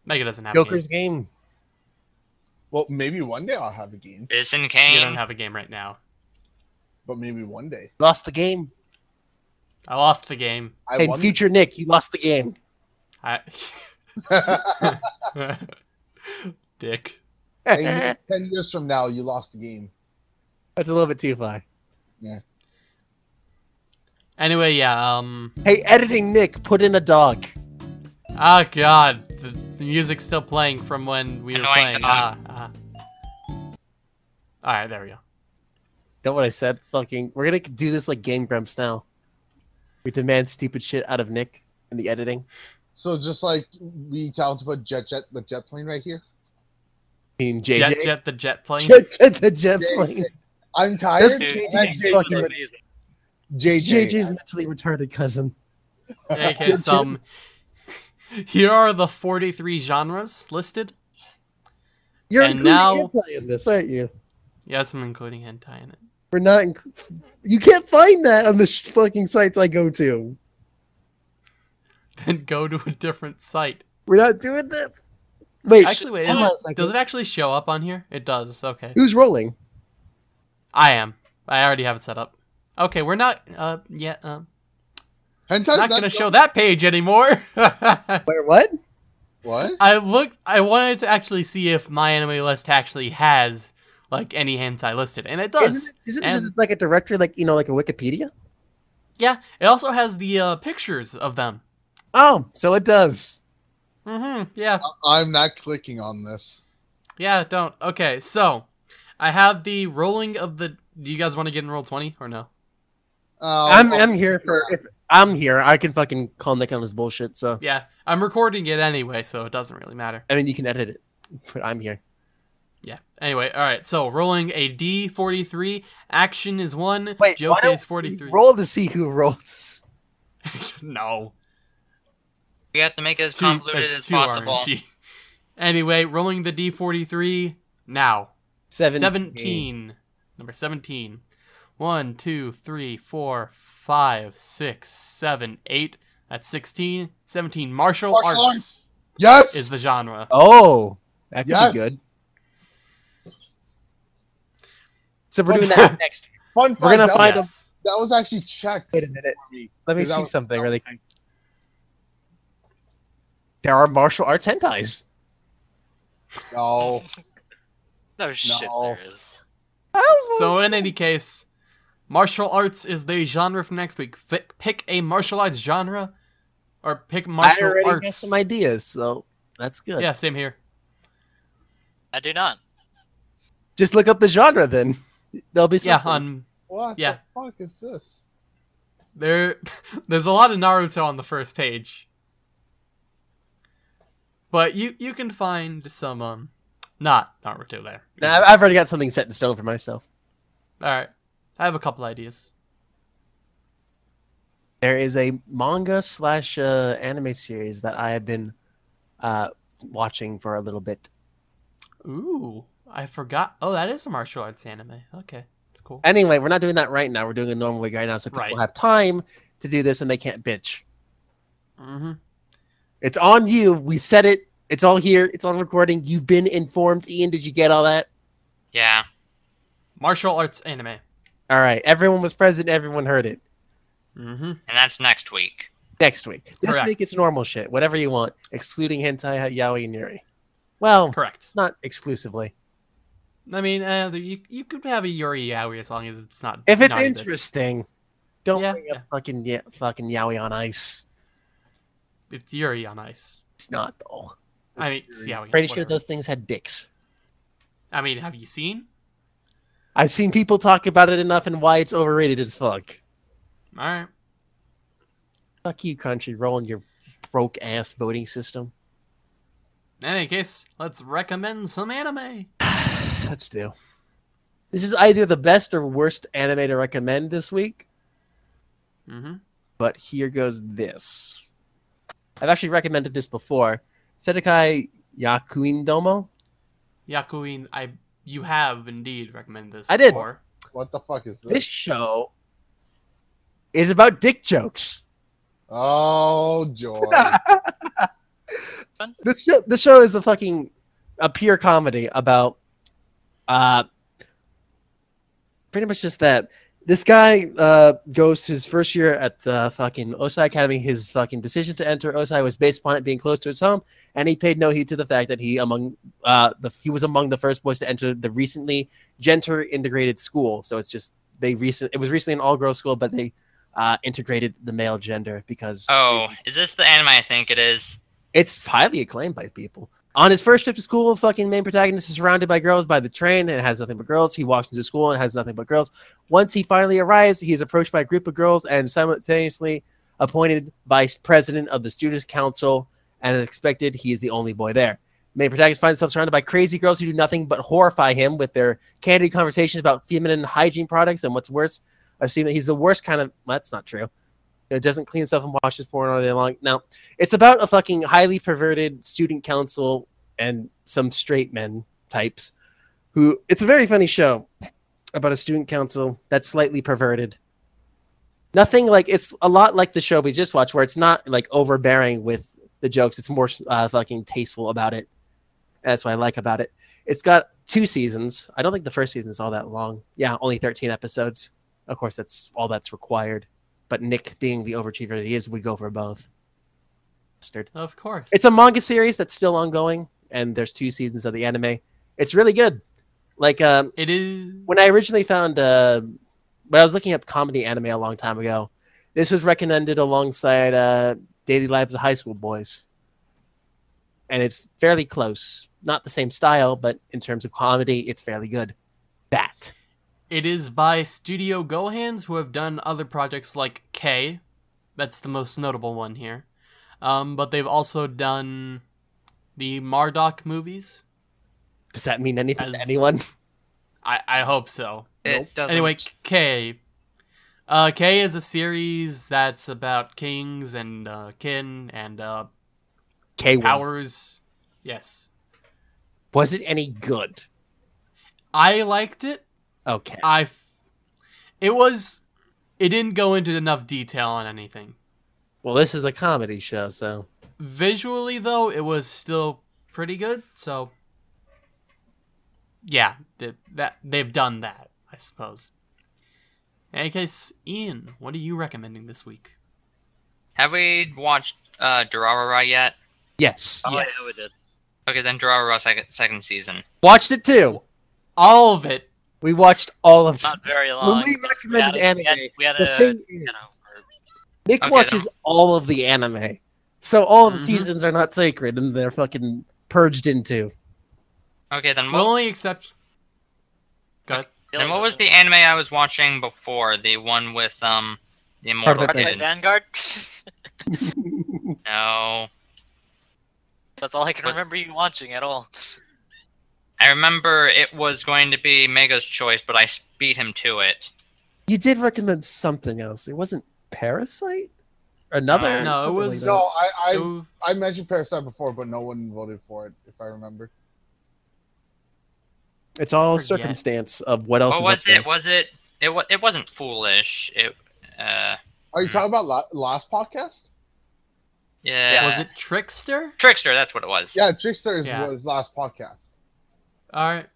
Mega doesn't have a Joker's game. Well, maybe one day I'll have a game, Bizen game. You don't have a game right now. but maybe one day. Lost the game. I lost the game. I Hey, won. future Nick, you lost the game. I Dick. Hey, ten years from now, you lost the game. That's a little bit too far. Yeah. Anyway, yeah. Um. Hey, editing Nick, put in a dog. Oh God, the, the music's still playing from when we were Annoying playing. Ah, dog. ah. All right, there we go. Know what I said? Fucking, we're gonna do this like Game Grumps now. We demand stupid shit out of Nick in the editing. So just like we tell him to put jet jet the jet plane right here. I mean, JJ. Jet, jet, the jet plane. Jet, jet, the jet JJ. plane. I'm tired. That's Dude, JJ's JJ fucking- was amazing. JJ. JJ's mentally retarded cousin. Okay, some. Here are the 43 genres listed. You're And including now- hentai in this, aren't you? Yes, I'm including hentai in it. We're not. You can't find that on the sh- fucking sites I go to. Then go to a different site. We're not doing this. Wait, Actually, wait. Is it, does it actually show up on here? It does. Okay. Who's rolling? I am. I already have it set up. Okay, we're not. Uh, yeah. Uh, Hentai, not gonna show that page anymore. Wait, what? What? I looked. I wanted to actually see if my anime list actually has like any hentai listed, and it does. Isn't it, isn't it And- just like a directory, like you know, like a Wikipedia? Yeah, it also has the uh, pictures of them. Oh, so it does. Mm-hmm. Yeah. I'm not clicking on this. Yeah. Don't. Okay. So, I have the rolling of the. Do you guys want to get in roll twenty or no? Uh, I'm I'm here for if I'm here, I can fucking call Nick on his bullshit. So Yeah, I'm recording it anyway, so it doesn't really matter. I mean, you can edit it, but I'm here. Yeah. Anyway, all right. So rolling a D43. Action is one. Wait, Joe why don't says 43. Roll to see who rolls. no. We have to make it as It's too- convoluted as possible. RNG. Anyway, rolling the D43 now. Seven. 17. Number 17. 1, 2, 3, 4, 5, 6, 7, 8. That's 16. 17. Martial, Martial arts arts. Yes. is the genre. Oh, that could Yes. be good. So we're doing that next. Fun We're gonna that, find was, yes. that was actually checked. Wait a minute. Let me see was- something really quick. There are martial arts hentais. No. No shit, No. there is. So in any case, martial arts is the genre for next week. Fi pick a martial arts genre, or pick martial arts. I martial already got arts. some ideas, so that's good. Yeah, same here. I do not. Just look up the genre then. There'll be some Yeah, on What Yeah. the fuck is this? there, there's a lot of Naruto on the first page, but you you can find some um, not Naruto there. Nah, I've- I've already got something set in stone for myself. All right, I have a couple ideas. There is a manga slash uh, anime series that I have been uh, watching for a little bit. Ooh, I forgot. Oh, that is a martial arts anime. Okay, that's cool. Anyway, we're not doing that right now. We're doing a normal week right now, so people Right. have time to do this and they can't bitch. Mm-hmm. It's on you. We said it. It's all here. It's on recording. You've been informed. Ian, did you get all that? Yeah. Martial arts anime. All right. Everyone was present. Everyone heard it. Mm-hmm. And that's next week. Next week. This Correct. week, it's normal shit. Whatever you want, excluding hentai, yaoi, and yuri. Well, Correct. not exclusively. I mean, uh, you you could have a Yuri Yaoi as long as it's not. If it's naughty bits. interesting, don't Yeah, bring yeah. up fucking yeah, fucking yaoi on ice. it's Yuri on ice. It's not though. I mean, it's Yaoi. Pretty sure those things had dicks. I mean, have you seen? I've seen people talk about it enough and why it's overrated as fuck. All right. Fuck you, country, rolling your broke ass voting system. In any case, let's recommend some anime. Let's do. This is either the best or worst anime to recommend this week, Mm-hmm. but here goes this. I've actually recommended this before. Seitokai Yakuin Domo. Yakuin, I you have indeed recommended this. I did. Before. What the fuck is this? This show is about dick jokes. Oh, joy. this show, this show is a fucking a pure comedy about uh pretty much just that this guy uh goes to his first year at the fucking Osai Academy his fucking decision to enter Osai was based upon it being close to his home and he paid no heed to the fact that he among uh the he was among the first boys to enter the recently gender integrated school so it's just they recent it was recently an all girls school but they uh integrated the male gender because Oh, is this the anime I think it is? it's highly acclaimed by people. On his first trip to school, fucking main protagonist is surrounded by girls by the train and has nothing but girls. He walks into school and has nothing but girls. Once he finally arrives, he is approached by a group of girls and simultaneously appointed vice president of the students' council. And as expected, he is the only boy there. Main protagonist finds himself surrounded by crazy girls who do nothing but horrify him with their candid conversations about feminine hygiene products. And what's worse, I assume that he's the worst kind of. Well, that's not true. It doesn't clean himself and washes porn all day long. Now, it's about a fucking highly perverted student council and some straight men types who it's a very funny show about a student council that's slightly perverted. Nothing like it's a lot like the show we just watched where it's not like overbearing with the jokes. It's more uh, fucking tasteful about it. That's what I like about it. It's got two seasons. I don't think the first season is all that long. Yeah, only 13 episodes. Of course, that's all that's required. But Nick, being the overachiever that he is, would go for both. Bastard. Of course. It's a manga series that's still ongoing, and there's two seasons of the anime. It's really good. Like um, it is. when I originally found, uh, when I was looking up comedy anime a long time ago, this was recommended alongside uh, Daily Lives of High School Boys, and it's fairly close. Not the same style, but in terms of comedy, it's fairly good. That It is by Studio GoHands, who have done other projects like K. That's the most notable one here. Um, but they've also done the Mardock movies. does that mean anything to anyone? I, I hope so. It doesn't. Anyway, K. Uh, K is a series that's about kings and uh, kin and uh, K wins. powers. Yes. Was it any good? I liked it. Okay. I. F- it was. It didn't go into enough detail on anything. Well, this is a comedy show, so Visually, though, it was still pretty good. So, yeah, th- that they've done that. I suppose. In any case, Ian, what are you recommending this week? Have we watched uh, Durarara yet? Yes. Oh, Yes. yeah, we did. Okay, then Durarara second second season. Watched it too. All of it. We watched all of Not very When long. we We had, recommended we anime, had, we had the a, thing you is, know, Nick Okay, watches all of the anime. So all of the Mhm. seasons are not sacred and they're fucking purged into. Okay, then The what, only exception. Go ahead. then what was the anime I was watching before? The one with um the immortal of the kid. Vanguard? No, That's all I can What? remember you watching at all. I remember it was going to be Mega's choice, but I beat him to it. You did recommend something else. It wasn't Parasite? Another? No, it was- like. No, I I, It- I mentioned Parasite before, but no one voted for it, if I remember. It's all Forget. circumstance of what else What is was up there. it? Was it? It was. It wasn't foolish. It. Uh. Are you Hmm. talking about la- last podcast? Yeah. Was it Trickster? Trickster? That's what it was. Yeah, Tricksters Yeah. was last podcast. All right.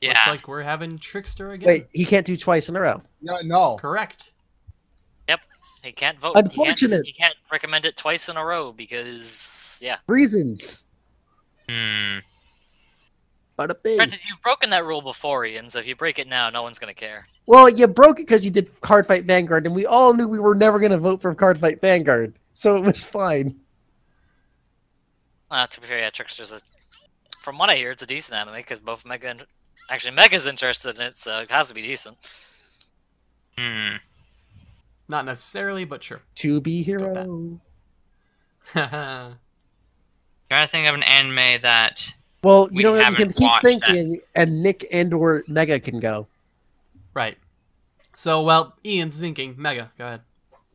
Yeah. Looks like we're having Trickster again. Wait, he can't do twice in a row. No, no. Correct. Yep. He can't vote. Unfortunate. He can't, he can't recommend it twice in a row because, yeah. Reasons. Hmm. Bada bing. Granted, you've broken that rule before, Ian, so if you break it now, no one's going to care. Well, you broke it because you did Cardfight Vanguard, and we all knew we were never going to vote for Cardfight Vanguard, so it was fine. Uh, to be fair, yeah, Trickster's a... From what I hear, it's a decent anime because both Mega and... Actually, Mega's interested in it, so it has to be decent. Hmm. Not necessarily, but sure. To be go with that. hero. Trying to think of an anime that. Well, We you know, what, you can haven't keep watched thinking, and Nick and or Mega can go. Right. So, well, Ian's thinking. Mega, go ahead.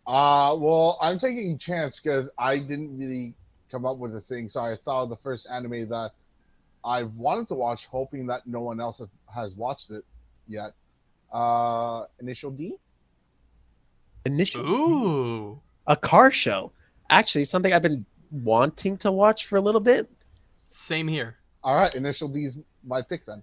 Uh, well, I'm taking a chance because I didn't really come up with a thing, so I thought of the first anime that I've wanted to watch, hoping that no one else has watched it yet. Uh, Initial D. Initial, Ooh. a car show. Actually, something I've been wanting to watch for a little bit. Same here. All right, Initial D is my pick then.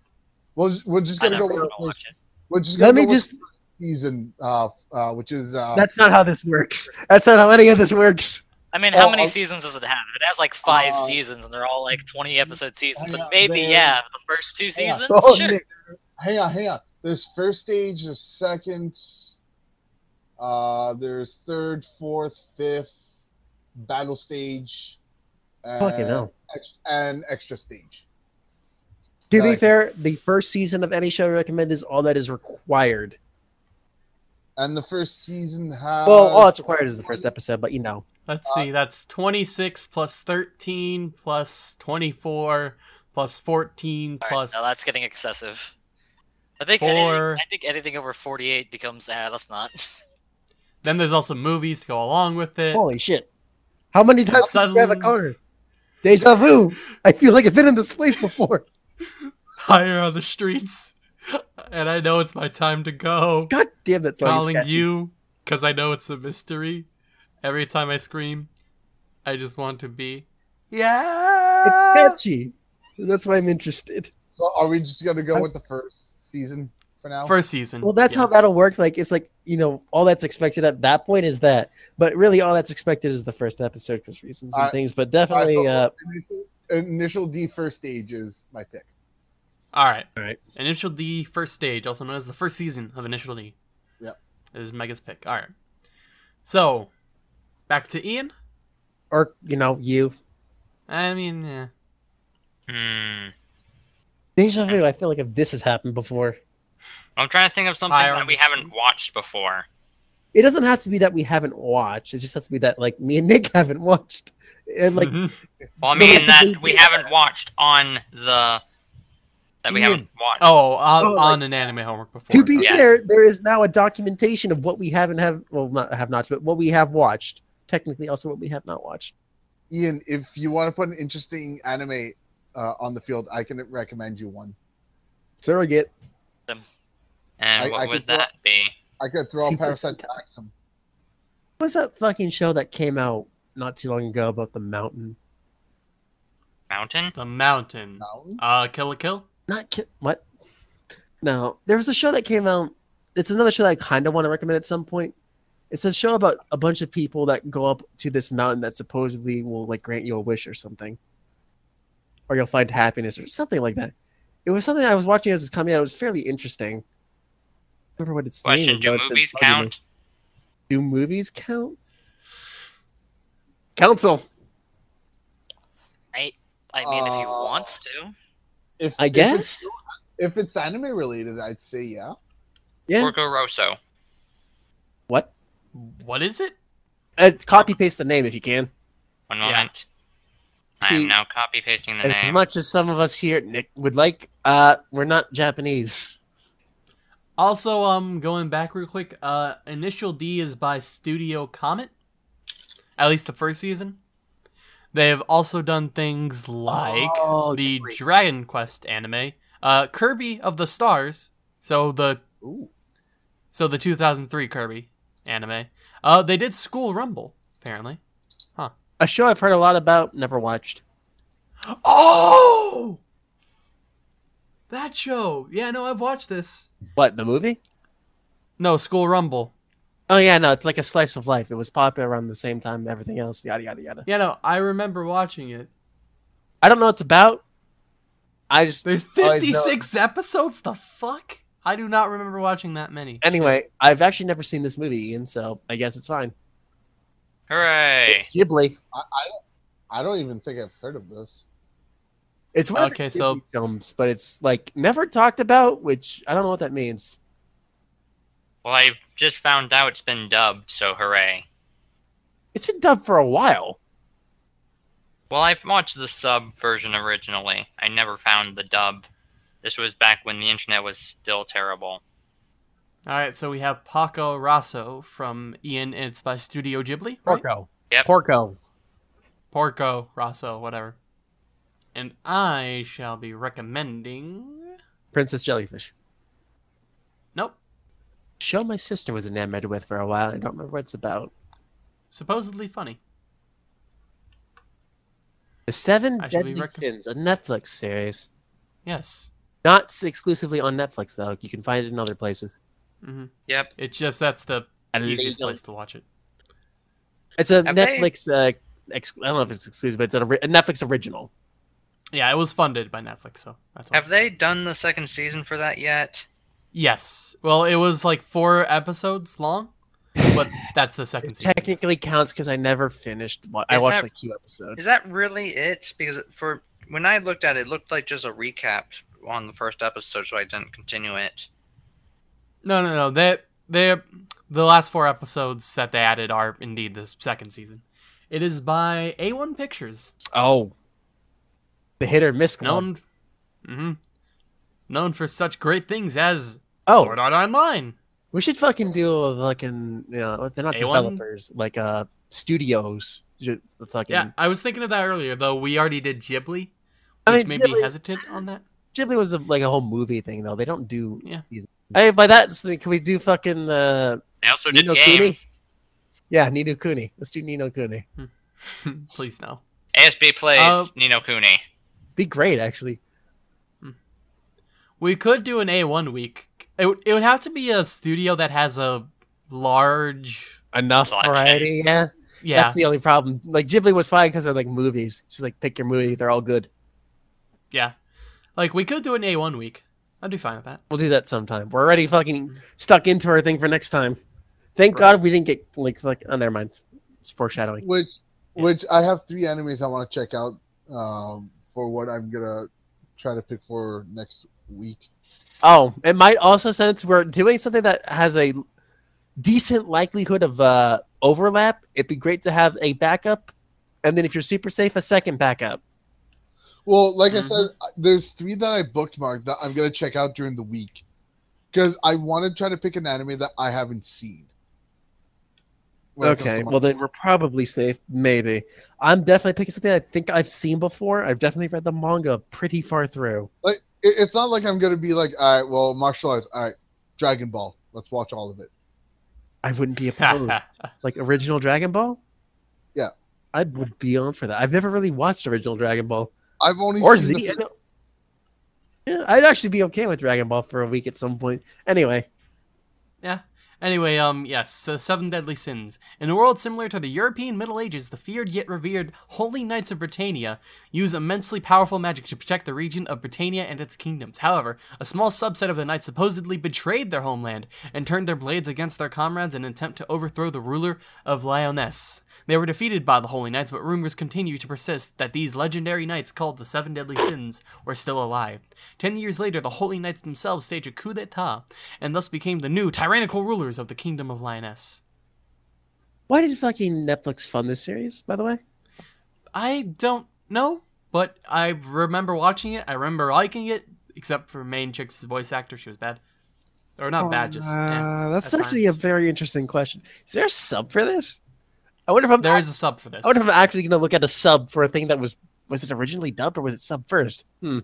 We'll we're just gonna go with going the to watch first, it. we're just Let gonna me go with just. the first season, uh, uh, which is uh, That's not how this works. That's not how any of this works. I mean, how Oh, many oh. seasons does it have? It has like five Uh, seasons and they're all like 20 episode seasons, hang then maybe, there- yeah, the first two Hang seasons, Oh, sure. Nick, hang on, hang on. There's first stage, there's second, uh, there's third, fourth, fifth, battle stage, and, Fucking hell. ex- and extra stage. To be Like- fair, the first season of any show I recommend is all that is required. And the first season has. Well, all that's required is the first episode, but you know. Let's Uh, see. That's 26 plus 13 plus 24 plus 14 All right, plus. now that's getting excessive. I think Four. anything, I think anything over 48 becomes, ah, let's not. Then there's also movies to go along with it. Holy shit. How many times did you have a Sudden- car? Deja vu. I feel like I've been in this place before. Higher on the streets. And I know it's my time to go. God damn that song. Calling catchy. you because I know it's a mystery. Every time I scream, I just want to be. Yeah. It's catchy. That's why I'm interested. So are we just gonna go I'm- with the first season for now? First season. Well, that's how that'll work. Like, it's like, you know, all that's expected at that point is that. But really, all that's expected is the first episode because reasons and Alright. things. But All right, definitely, so uh, initial, initial D first stage is my pick. All right. All right. Initial D first stage, also known as the first season of Initial D. Yep. Is Mega's pick. All right. So, back to Ian. or, you know, you. I mean, eh. Hmm. Deja vu. I feel like if this has happened before. I'm trying to think of something Higher that we haven't watched before. It doesn't have to be that we haven't watched. It just has to be that, like, me and Nick haven't watched. And, like, Mhm. Well, I so mean that collectively- we haven't watched on the that we Ian. haven't watched. oh, on, Oh, on like- an anime homework before. To be Yeah. fair, there is now a documentation of what we haven't have well not have not but what we have watched. Technically also what we have not watched. Ian, if you want to put an interesting anime uh, on the field, I can recommend you one. Surrogate. and I- what I would could throw- that be? I could throw Super Parasite Sentai. Maxim. What was that fucking show that came out not too long ago about the mountain? Mountain? The Mountain. Mountain. Uh, Kill la Kill? Not ki- what? No, there was a show that came out. It's another show that I kind of want to recommend at some point. It's a show about a bunch of people that go up to this mountain that supposedly will like grant you a wish or something, or you'll find happiness or something like that. It was something I was watching as it's coming out. It was fairly interesting. I remember what its name Question: is, Do though. It's been movies bugging me. count? Do movies count? Council. I I mean, if he Uh, wants to. If I if guess. it's, if it's anime related, I'd say yeah. Yeah. Porco Rosso. What? What is it? Uh, copy paste the name if you can. One Yeah. moment. I See, am now copy pasting the As name. As much as some of us here Nick would like, uh, we're not Japanese. Also, um, going back real quick, uh, Initial D is by Studio Comet. At least the first season. They've also done things like Oh, the Ghibli. Dragon Quest anime, uh, Kirby of the Stars. So the Ooh. so the 2003 Kirby anime. Uh, they did School Rumble apparently. Huh. A show I've heard a lot about, never watched. Oh, that show. Yeah, no, I've watched this. What, the movie? No, School Rumble. Oh yeah, no, it's like a slice of life. It was popular around the same time everything else, yada yada yada. Yeah, no, I remember watching it. I don't know what it's about. I just There's 56 episodes. The fuck? I do not remember watching that many. anyway, I've actually never seen this movie, Ian, so I guess it's fine. Hooray! It's Ghibli. I, I don't. I don't even think I've heard of this. It's one of Okay, the so- Ghibli films, but it's like never talked about, which I don't know what that means. Well, I've just found out it's been dubbed, so hooray. It's been dubbed for a while. Well, I've watched the sub version originally. I never found the dub. This was back when the internet was still terrible. All right, so we have Paco Rosso from Ian. and It's by Studio Ghibli. Right? Porco. Yep. Porco. Porco Rosso, whatever. And I shall be recommending. Princess Jellyfish. Nope. Show my sister was enamored with for a while. I don't remember what it's about. Supposedly funny. The Seven I shall Deadly Sins, a Netflix series. Yes. Not exclusively on Netflix, though. You can find it in other places. hmm Yep. It's just that's the easiest place to watch it. It's a Have they- Netflix. Uh, ex- I don't know if it's exclusive, but it's a, a Netflix original. Yeah, it was funded by Netflix, so that's why. Have they done the second season for that yet? Yes. Well, it was like four episodes long, but that's the second It season. technically counts because I never finished. wa- I Is watched that- like two episodes. Is that really it? Because for when I looked at it, it looked like just a recap on the first episode, so I didn't continue it. No, no, no. They, they, the last four episodes that they added are indeed the second season. It is by A1 Pictures, Oh, the hit or miss club. known, hmm known for such great things as oh, Sword Art Online. we should fucking do a fucking. You know, they're not A1? developers, like uh studios. The fucking Yeah, I was thinking of that earlier, though. We already did Ghibli, which I mean, made me hesitant on that. Ghibli was a, like a whole movie thing, though. They don't do. Yeah. These. Hey, by that, can we do fucking? uh They also did Nino games. Kuni? Yeah, Ni no Kuni. Let's do Ni no Kuni. Please no. ASB plays Uh, Ni no Kuni. Be great, actually. We could do an A1 week. It, would- it would have to be a studio that has a large. Enough Selection. variety. Yeah. Yeah. That's the only problem. Like Ghibli was fine because they're like movies. Just like pick your movie, they're all good. Yeah. Like, we could do an A1 week. I'd be fine with that. We'll do that sometime. We're already fucking stuck into our thing for next time. Thank God we didn't get like like. Oh, never mind. It's foreshadowing. Which, which I have three animes I want to check out um, for what I'm gonna try to pick for next week. Oh, it might also since we're doing something that has a decent likelihood of uh, overlap. It'd be great to have a backup, and then if you're super safe, a second backup. Well, like Mhm. I said, there's three that I bookmarked that I'm gonna check out during the week because I want to try to pick an anime that I haven't seen. When it comes Okay, well then we're probably safe. Maybe I'm definitely picking something I think I've seen before. I've definitely read the manga pretty far through. It- it's not like I'm gonna be like, all right, well, martial arts, all right, Dragon Ball, let's watch all of it. I wouldn't be opposed. like original Dragon Ball. Yeah. I would be on for that. I've never really watched original Dragon Ball I've only or seen Z. the I know- Yeah, I'd actually be okay with Dragon Ball for a week at some point. Anyway, Yeah. Anyway, um, yes, the seven deadly sins. In a world similar to the European Middle Ages, the feared yet revered Holy Knights of Britannia use immensely powerful magic to protect the region of Britannia and its kingdoms. However, a small subset of the knights supposedly betrayed their homeland and turned their blades against their comrades in an attempt to overthrow the ruler of Liones. They were defeated by the Holy Knights, but rumors continue to persist that these legendary knights, called the Seven Deadly Sins, were still alive. Ten years later, the Holy Knights themselves staged a coup d'etat, and thus became the new tyrannical rulers of the Kingdom of Liones. why did fucking Netflix fund this series, by the way? I don't know, but I remember watching it. I remember liking it, except for main chick's voice actor. She was bad. Or not bad, just. eh, Uh, that's at actually a very interesting question. Is there a sub for this? I wonder if I'm. There is a sub for this. I wonder if I'm actually going to look at a sub for a thing that was was it originally dubbed or was it sub first? Hmm.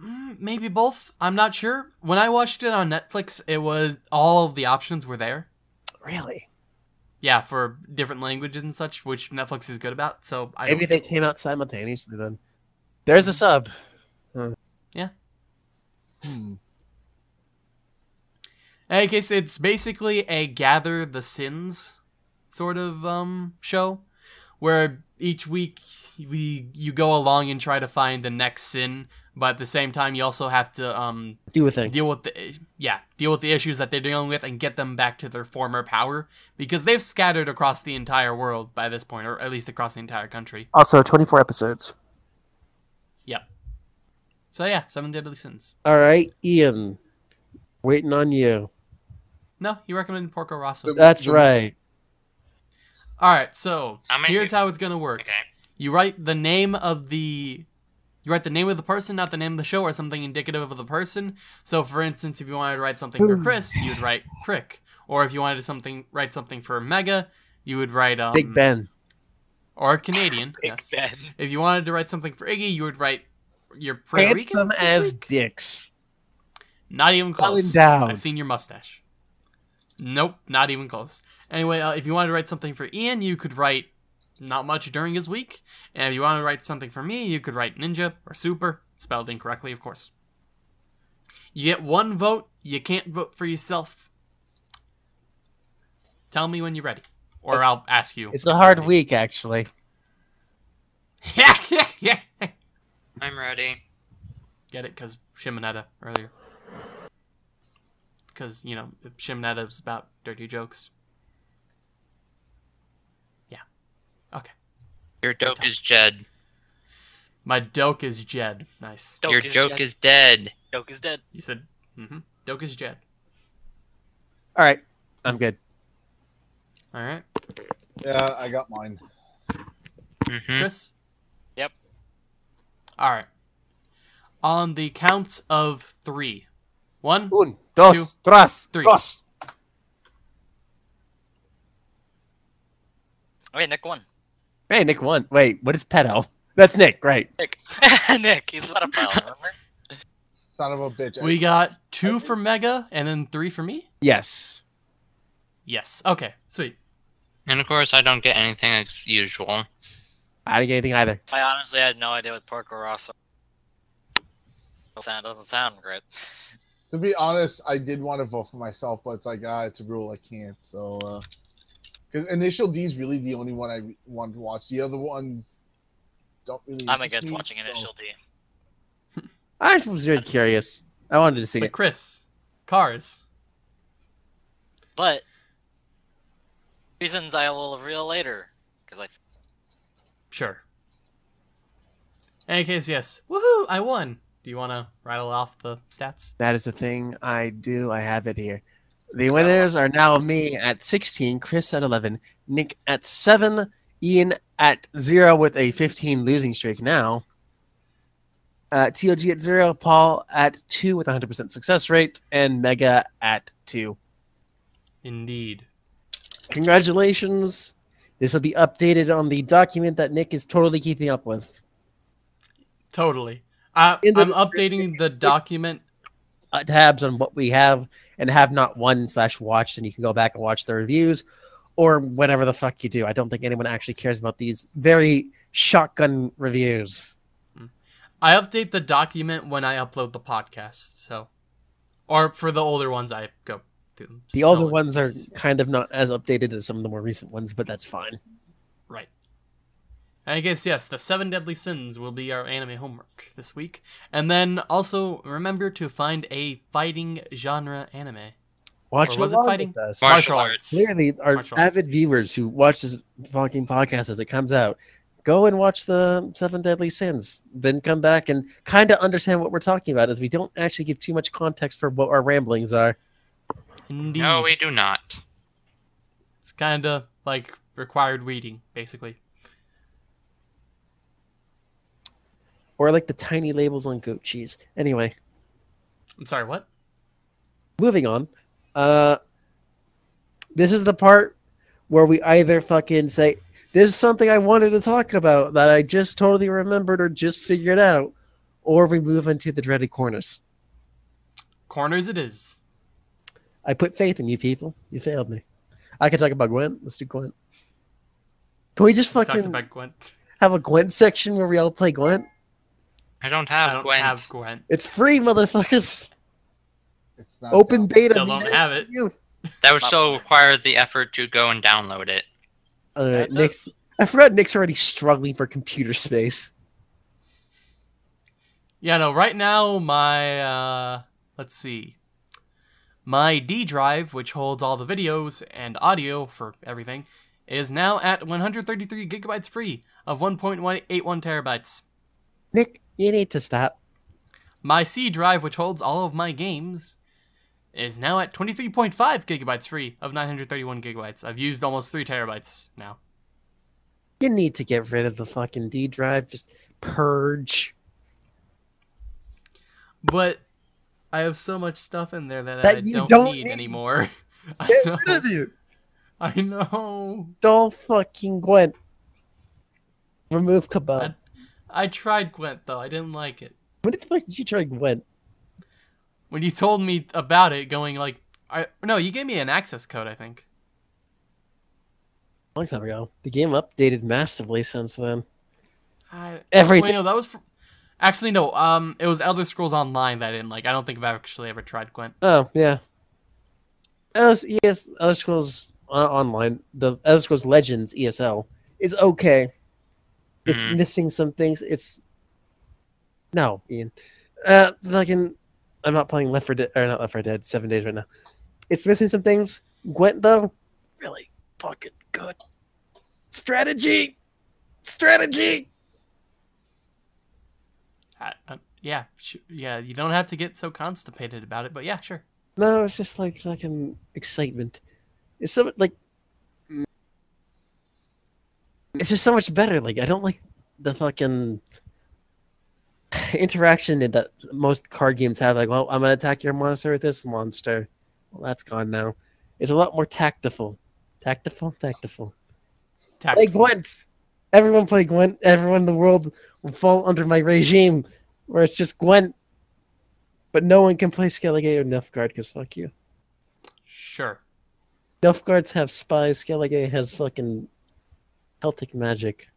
Mm, Maybe both. I'm not sure. When I watched it on Netflix, it was all of the options were there. Really? Yeah, for different languages and such, which Netflix is good about. So I Maybe they came out simultaneously then. There's a sub. Hmm. In any case, it's basically a gather the sins sort of um show where each week we you go along and try to find the next sin, but at the same time you also have to um Do a thing. deal with the yeah deal with the issues that they're dealing with and get them back to their former power because they've scattered across the entire world by this point or at least across the entire country Also, 24 episodes. yep so yeah seven deadly sins All right, Ian. Waiting on you. no you recommended porco rosso That's right. All right so here's do- how it's gonna work Okay. you write the name of the you write the name of the person not the name of the show or something indicative of the person so for instance if you wanted to write something for chris you'd write crick or if you wanted to something write something for mega you would write um, Big Ben. or Canadian. Big yes. Ben. If you wanted to write something for Iggy, you would write your Puerto Handsome this as week? dicks. Not even close. endowed. I've seen your mustache. Nope, not even close. Anyway, uh, if you wanted to write something for Ian, you could write not much during his week. And if you wanted to write something for me, you could write Ninja or Super, spelled incorrectly, of course. You get one vote. You can't vote for yourself. Tell me when you're ready, or I'll ask you. It's a hard week, actually. yeah, yeah, yeah. I'm ready. Get it? Because Shimoneta earlier. Because, you know, Shimoneta was about dirty jokes. Yeah. Okay. Your joke is Jed. My doke is Jed. Nice. Doke Your is joke dead. is dead. Doke is dead. You said, mm-hmm. Doke is Jed. All right, I'm good. All right. Yeah, I got mine. hmm Chris? Yep. All right. On the count of three. One, Un, dos, tres, three. dos. Wait, Nick won. Hey, Nick won. Wait, what is pedo? That's Nick, right? Nick. Nick, he's a pedophile, remember? Son of a bitch. we got two for Mega and then three for me? Yes. Yes. Okay, sweet. And of course, I don't get anything as usual. I didn't get anything either. I honestly had no idea what Porco Rosso sound doesn't sound great. To be honest, I did want to vote for myself, but it's like, ah, it's a rule. I can't. So, uh, because Initial D is really the only one I re- want to watch. The other ones don't really. I'm against me, watching so- Initial D. I was very curious. I wanted to see But it. Chris, cars. But reasons I will reveal later. Because I Sure. In any case, yes. Woohoo! I won. Do you want to rattle off the stats? That is the thing I do. I have it here. The winners are now me at 16, Chris at 11, Nick at 7, Ian at 0 with a 15 losing streak now. Uh, TOG at 0, Paul at 2 with a 100% success rate, and Mega at 2. Indeed. Congratulations. This will be updated on the document that Nick is totally keeping up with. Totally. Uh, I'm updating the document. Uh, tabs on what we have and have not won slash watched, and you can go back and watch the reviews or whatever the fuck you do. I don't think anyone actually cares about these very shotgun reviews. I update the document when I upload the podcast. So, or for the older ones, I go through them. The older ones are kind of not as updated as some of the more recent ones, but that's fine. Right. And I guess yes, the seven deadly sins will be our anime homework this week, and then also remember to find a fighting genre anime. Watch Or was it along fighting? with us. Martial arts. Clearly, our Martial arts. avid viewers who watch this fucking podcast as it comes out, go and watch the Seven Deadly Sins. Then come back and kind of understand what we're talking about, as we don't actually give too much context for what our ramblings are. Indeed. No, we do not. It's kind of like required reading, basically. Or like the tiny labels on goat cheese. Anyway, I'm sorry, what? moving on. Uh, this is the part where we either fucking say, there's something I wanted to talk about that I just totally remembered or just figured out, or we move into the dreaded corners. Corners it is. I put faith in you people. You failed me. I can talk about Gwent. Let's do Gwent. Can we just fucking have a Gwent section where we all play Gwent? I don't I have don't Gwent. have Gwent. It's free, motherfuckers. It's not Open down. beta. Still don't have it. You. That would still require the effort to go and download it. Uh, Nick's. I forgot Nick's already struggling for computer space. Yeah, no, right now my uh let's see. My D drive, which holds all the videos and audio for everything, is now at 133 gigabytes free of 1.81 terabytes. Nick, you need to stop. My C drive, which holds all of my games, is now at 23.5 gigabytes free of 931 gigabytes. I've used almost 3 terabytes now. You need to get rid of the fucking D drive. Just purge. But I have so much stuff in there that, That I you don't, don't need, need. anymore. Get rid of it. I know. Don't fucking Gwent. Remove Kabal. I- tried Gwent though. I didn't like it. When the fuck did you try Gwent? When you told me about it, going like, I no, you gave me an access code. I think. A long time ago. The game updated massively since then. I, Everything- Wait, no, that was. For, actually, no. Um, it was Elder Scrolls Online that I didn't like. I don't think I've actually ever tried Gwent. Oh, yeah. Elder, yes, Elder Scrolls uh, Online, the Elder Scrolls Legends ESL is okay. It's Mhm. missing some things. It's no, Ian. Uh, fucking, I'm not playing Left 4 Dead or not Left 4 Dead Seven Days right now. It's missing some things. Gwent though, really fucking good. Strategy, strategy. I, uh, yeah, yeah. You don't have to get so constipated about it, but yeah, sure. No, it's just like fucking excitement. It's so like it's just so much better. Like I don't like the fucking interaction that most card games have. Like, well, I'm gonna attack your monster with this monster. Well, that's gone now. It's a lot more tactful. Tactful, tactful. Play Tactful. Gwent. Everyone play Gwent. Everyone in the world will fall under my regime, where it's just Gwent. But no one can play Skellige or Nilfgaard because fuck you. Sure. Nilfgaards have spies. Skellige has fucking Celtic magic.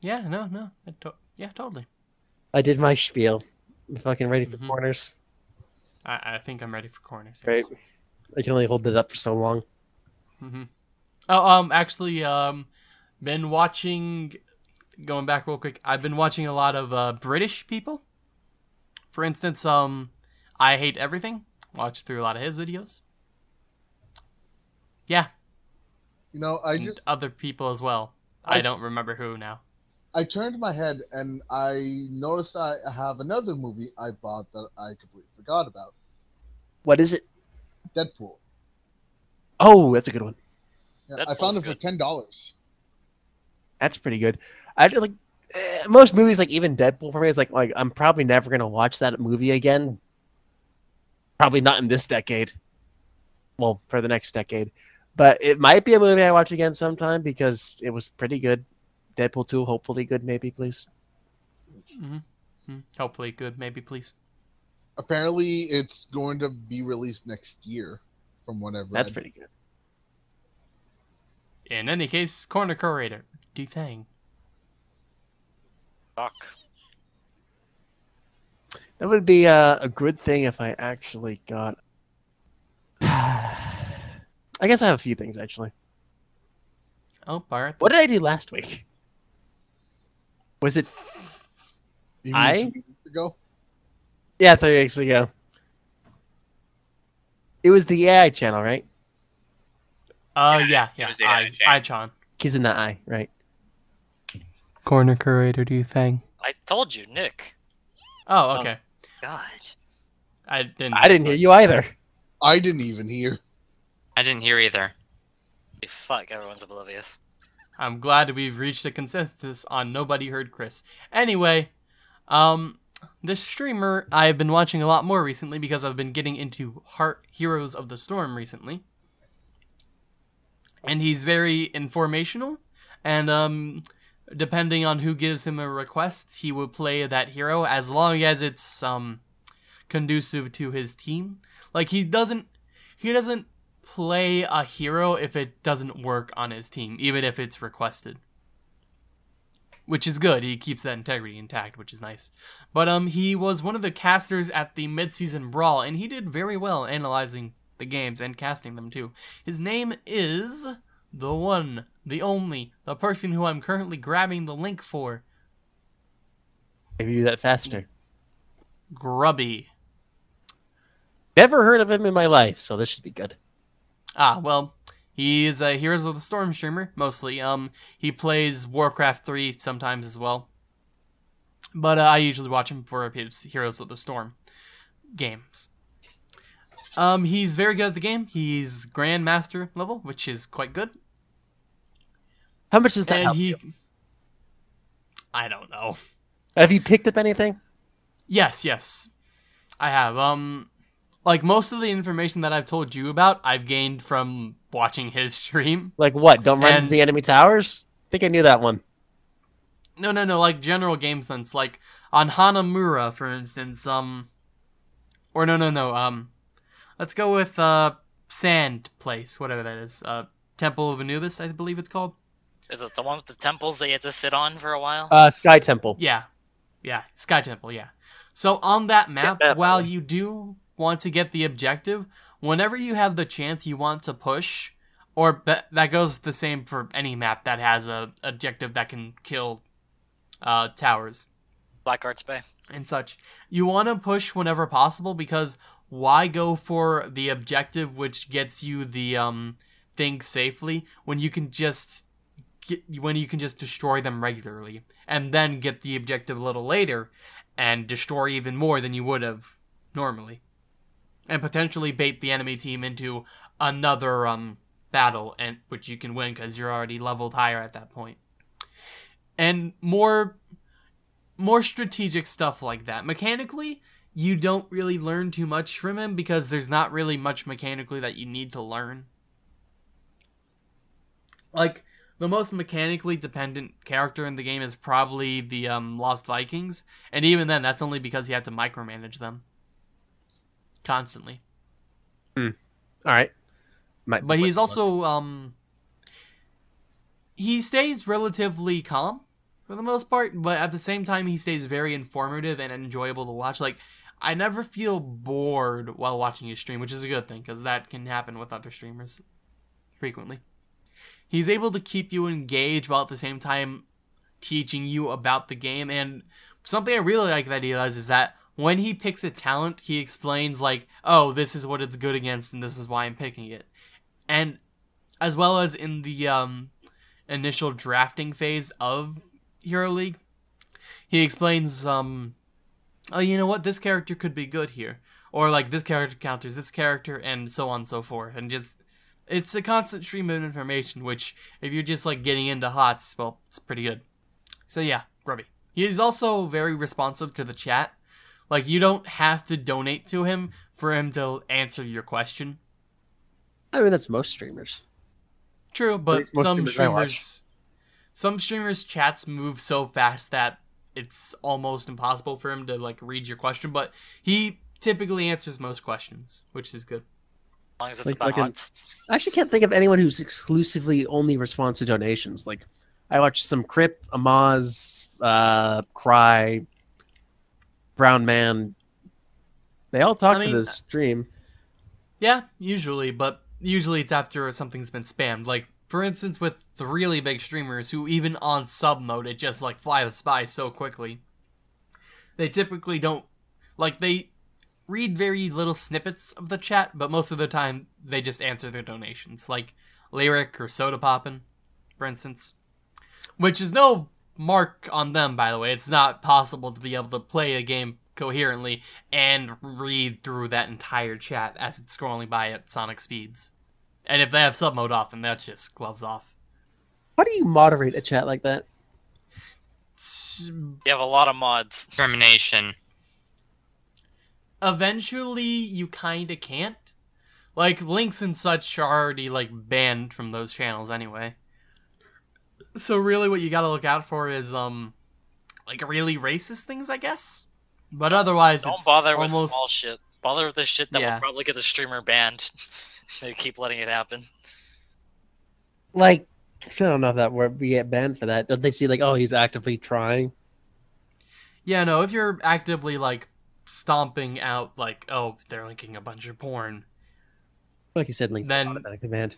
Yeah. No. No. I to- yeah. Totally. I did my spiel. I'm fucking ready for Mhm. corners. I, I think I'm ready for corners. yes. Great. I can only hold it up for so long. hmm Oh, um, actually, um, been watching. Going back real quick, I've been watching a lot of uh, British people. For instance, um, I hate everything. Watched through a lot of his videos. Yeah, You know, I and just other people as well. I I- don't remember who now. I turned my head and I noticed I have another movie I bought that I completely forgot about. What is it? Deadpool. Oh, that's a good one. Yeah, I found it for ten dollars. That's pretty good. I like eh, most movies, like even Deadpool for me is like like I'm probably never gonna watch that movie again. Probably not in this decade. Well, for the next decade, but it might be a movie I watch again sometime because it was pretty good. Deadpool two, hopefully good, maybe please. hmm Hopefully, good. Maybe, please. Apparently, it's going to be released next year, from whatever. That's pretty good. In any case, corner curator, do thing. Fuck. That would be uh, a good thing if I actually got. I guess I have a few things actually. Oh, Bart. What did I do last week? Was it? You I- two ago? Yeah, three weeks ago. It was the AI channel, right? Uh, Yeah, yeah, yeah. I, AI Ichan. Kizuna AI, right? Corner curator, do you think? I told you, Nick. Oh, okay. God. I didn't. I didn't hear you either. I didn't even hear. I didn't hear either. Fuck, everyone's oblivious. I'm glad we've reached a consensus on nobody heard Chris. Anyway, um, this streamer I've been watching a lot more recently because I've been getting into Heart Heroes of the Storm recently, and he's very informational, and um, depending on who gives him a request, he will play that hero as long as it's um conducive to his team. Like he doesn't, he doesn't play a hero if it doesn't work on his team, even if it's requested. Which is good. He keeps that integrity intact, which is nice. But um he was one of the casters at the mid-season brawl and he did very well analyzing the games and casting them too. His name is the one, the only, the person who I'm currently grabbing the link for, Maybe do that faster. Grubby. Never heard of him in my life, so this should be good. Ah, well, he is a Heroes of the Storm streamer mostly. Um, he plays Warcraft 3 sometimes as well. But uh, I usually watch him for his Heroes of the Storm games. Um, he's very good at the game. He's Grandmaster level, which is quite good. How much does that and help he, you? I don't know. Have you picked up anything? Yes, yes, I have. Um, like most of the information that I've told you about, I've gained from watching his stream. Like what? Don't run into the enemy towers? I think I knew that one. No, no, no. Like general game sense, like on Hanamura, for instance. Um, or no, no, no. Um, let's go with uh, Sand Place, whatever that is. Uh, Temple of Anubis, I believe it's called. Is it the one with the temples that you had to sit on for a while? Uh, Sky Temple. Yeah, yeah, Sky Temple. Yeah. So on that map, map, while Ellie. you do want to get the objective, whenever you have the chance, you want to push. Or be- that goes the same for any map that has a objective that can kill uh, towers. Blackheart's Bay. and such. You want to push whenever possible because why go for the objective which gets you the um thing safely when you can just get when you can just destroy them regularly and then get the objective a little later and destroy even more than you would have normally and potentially bait the enemy team into another um battle and which you can win cuz you're already leveled higher at that point. And more more strategic stuff like that. Mechanically, you don't really learn too much from him because there's not really much mechanically that you need to learn. Like the most mechanically dependent character in the game is probably the um, Lost Vikings, and even then, that's only because you have to micromanage them constantly. All right. Might But he's also um he stays relatively calm for the most part, but at the same time he stays very informative and enjoyable to watch. Like I never feel bored while watching his stream, which is a good thing because that can happen with other streamers frequently. He's able to keep you engaged while at the same time teaching you about the game and something I really like that he does is that when he picks a talent, he explains like, "Oh, this is what it's good against and this is why I'm picking it." and as well as in the um, initial drafting phase of Hero League, he explains, um, oh, you know what, this character could be good here, or like this character counters this character, and so on and so forth, and just it's a constant stream of information. Which, if you're just like getting into HOTS, well, it's pretty good. So yeah, Grubby. He's also very responsive to the chat. Like you don't have to donate to him for him to answer your question. I mean, that's most streamers. True, but some streamers streamers, some streamers' chats move so fast that it's almost impossible for him to like read your question. But he typically answers most questions, which is good. As long as it's Like about fucking- HOTS. I actually can't think of anyone who's exclusively only responds to donations. Like, I watched some Kripp, Amaz, uh, Cry, Brownman, They all talk I mean, to this stream. Yeah, usually, but usually it's after something's been spammed. Like, for instance, with the really big streamers who, even on sub mode, it just like flies by so quickly. They typically don't like they read very little snippets of the chat, but most of the time they just answer their donations, like Lirik or Sodapoppin, for instance. Which is no mark on them, by the way. It's not possible to be able to play a game coherently and read through that entire chat as it's scrolling by at sonic speeds. And if they have sub mode off, then that's just gloves off. How do you moderate a chat like that? You have a lot of mods. Discrimination. Eventually, you kinda can't. Like, links and such are already, like, banned from those channels anyway. So really what you gotta look out for is, um, like, really racist things, I guess? But otherwise, Don't it's bother with almost... small shit. Bother with the shit that Yeah. will probably get the streamer banned. they keep letting it happen. Like, I don't know if that word we get banned for that. Don't they see like, oh, he's actively trying? Yeah, no, if you're actively, like, stomping out, like, oh, they're linking a bunch of porn, Like you said, links Then- then, automatically banned.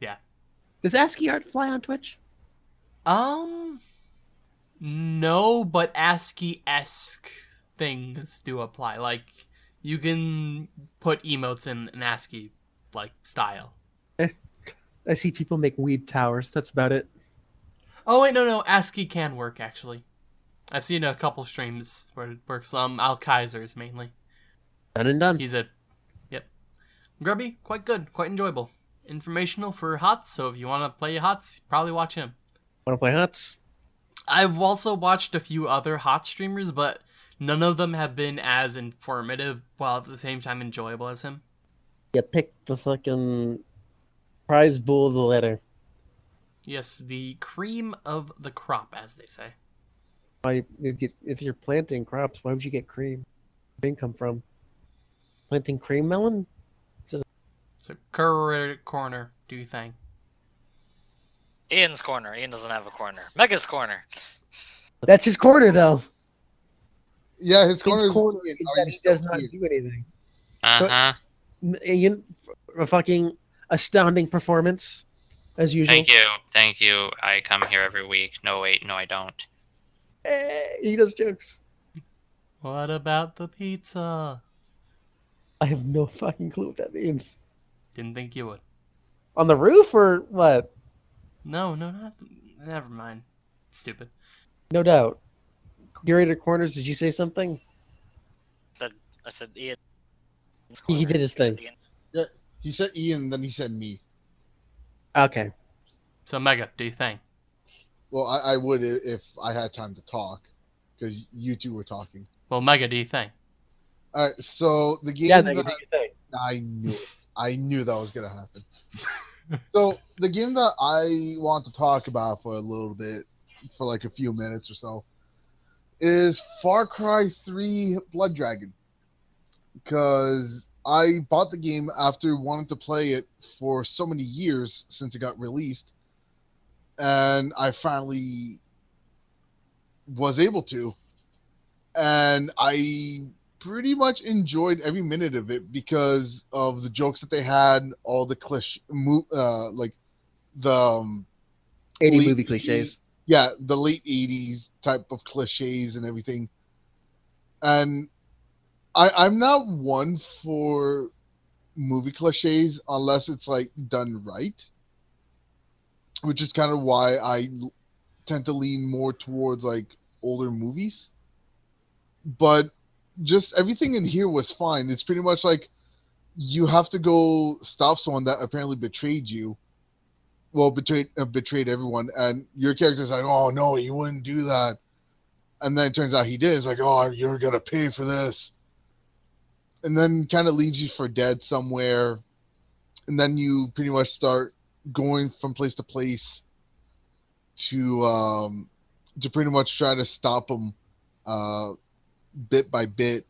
Yeah. Does ASCII art fly on Twitch? Um, no, but ASCII-esque things do apply. Like, you can put emotes in an ASCII, like, style. I see people make weeb towers. That's about it. Oh, wait, no, no, ASCII can work, actually. I've seen a couple streams where it works. Um, Al Kaiser's mainly. Done and done. He's a, yep. Grubby, quite good, quite enjoyable. Informational for HOTS, so if you want to play HOTS, probably watch him. Want to play Huts? I've also watched a few other hot streamers, but none of them have been as informative while at the same time enjoyable as him. You picked the fucking prize bull of the litter. Yes, the cream of the crop, as they say. Why, if you- if you're planting crops, why would you get cream? Where'd come from? Planting cream melon? So, Cur Corner, do you think? Ian's corner. Ian doesn't have a corner. Mega's corner. That's his corner, though. Yeah, his His corner is corner brilliant. is that he does not do anything. Uh So- huh. M- Ian, a fucking astounding performance, as usual. Thank you. Thank you. I come here every week. No, wait. No, I don't. Eh, he does jokes. What about the pizza? I have no fucking clue what that means. Didn't think you would. On the roof or what? No, no, not. Never mind. Stupid. No doubt. Curator Corners, did you say something? I said Ian. He corner. did his thing. Yeah, He said Ian, then he said me. Okay. So, Mega, do you think? Well, I, I would if I had time to talk, because you two were talking. Well, Mega, do you think? All right, so the game. Yeah, that- Megan, do you think? I knew it. I knew that was gonna happen. So the game that I want to talk about for a little bit, for like a few minutes or so, is Far Cry 3 Blood Dragon. Because I bought the game after wanting to play it for so many years since it got released, and I finally was able to, and I pretty much enjoyed every minute of it because of the jokes that they had, all the cliche, uh, like the um, 80 movie 80s. cliches. yeah, the late '80s type of cliches and everything. And I, I'm not one for movie cliches unless it's like done right, which is kind of why I tend to lean more towards like older movies. But just everything in here was fine. It's pretty much like you have to go stop someone that apparently betrayed you. Well betrayed uh, betrayed everyone and your character's like oh no you wouldn't do that. And then it turns out he did. It's like oh you're gonna pay for this. And then kind of leaves you for dead somewhere. And then you pretty much start going from place to place to um to pretty much try to stop him uh bit by bit.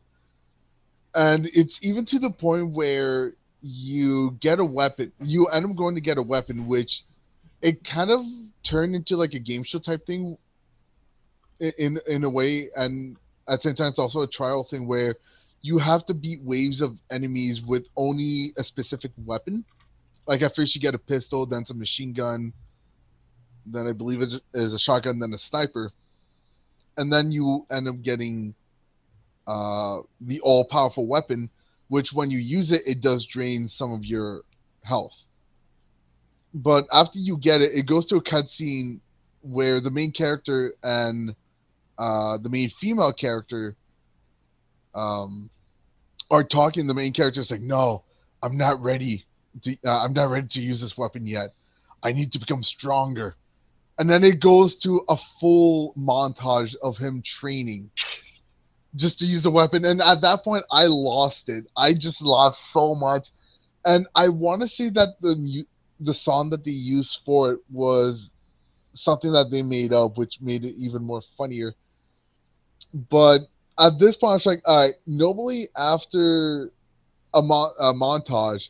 And it's even to the point where you get a weapon you end up going to get a weapon which it kind of turned into like a game show type thing in in a way. And at the same time it's also a trial thing where you have to beat waves of enemies with only a specific weapon. Like at first you get a pistol, then some machine gun, then I believe it is a shotgun, then a sniper, and then you end up getting uh, the all powerful weapon, which when you use it, it does drain some of your health. But after you get it, it goes to a cutscene where the main character and uh, the main female character um, are talking. The main character is like, "No, I'm not ready. To, uh, I'm not ready to use this weapon yet. I need to become stronger." And then it goes to a full montage of him training just to use the weapon. And at that point, I lost it. I just laughed so much. And I want to say that the the song that they used for it was something that they made up, which made it even more funnier. But at this point, I was like, all right, normally after a, mo- a montage,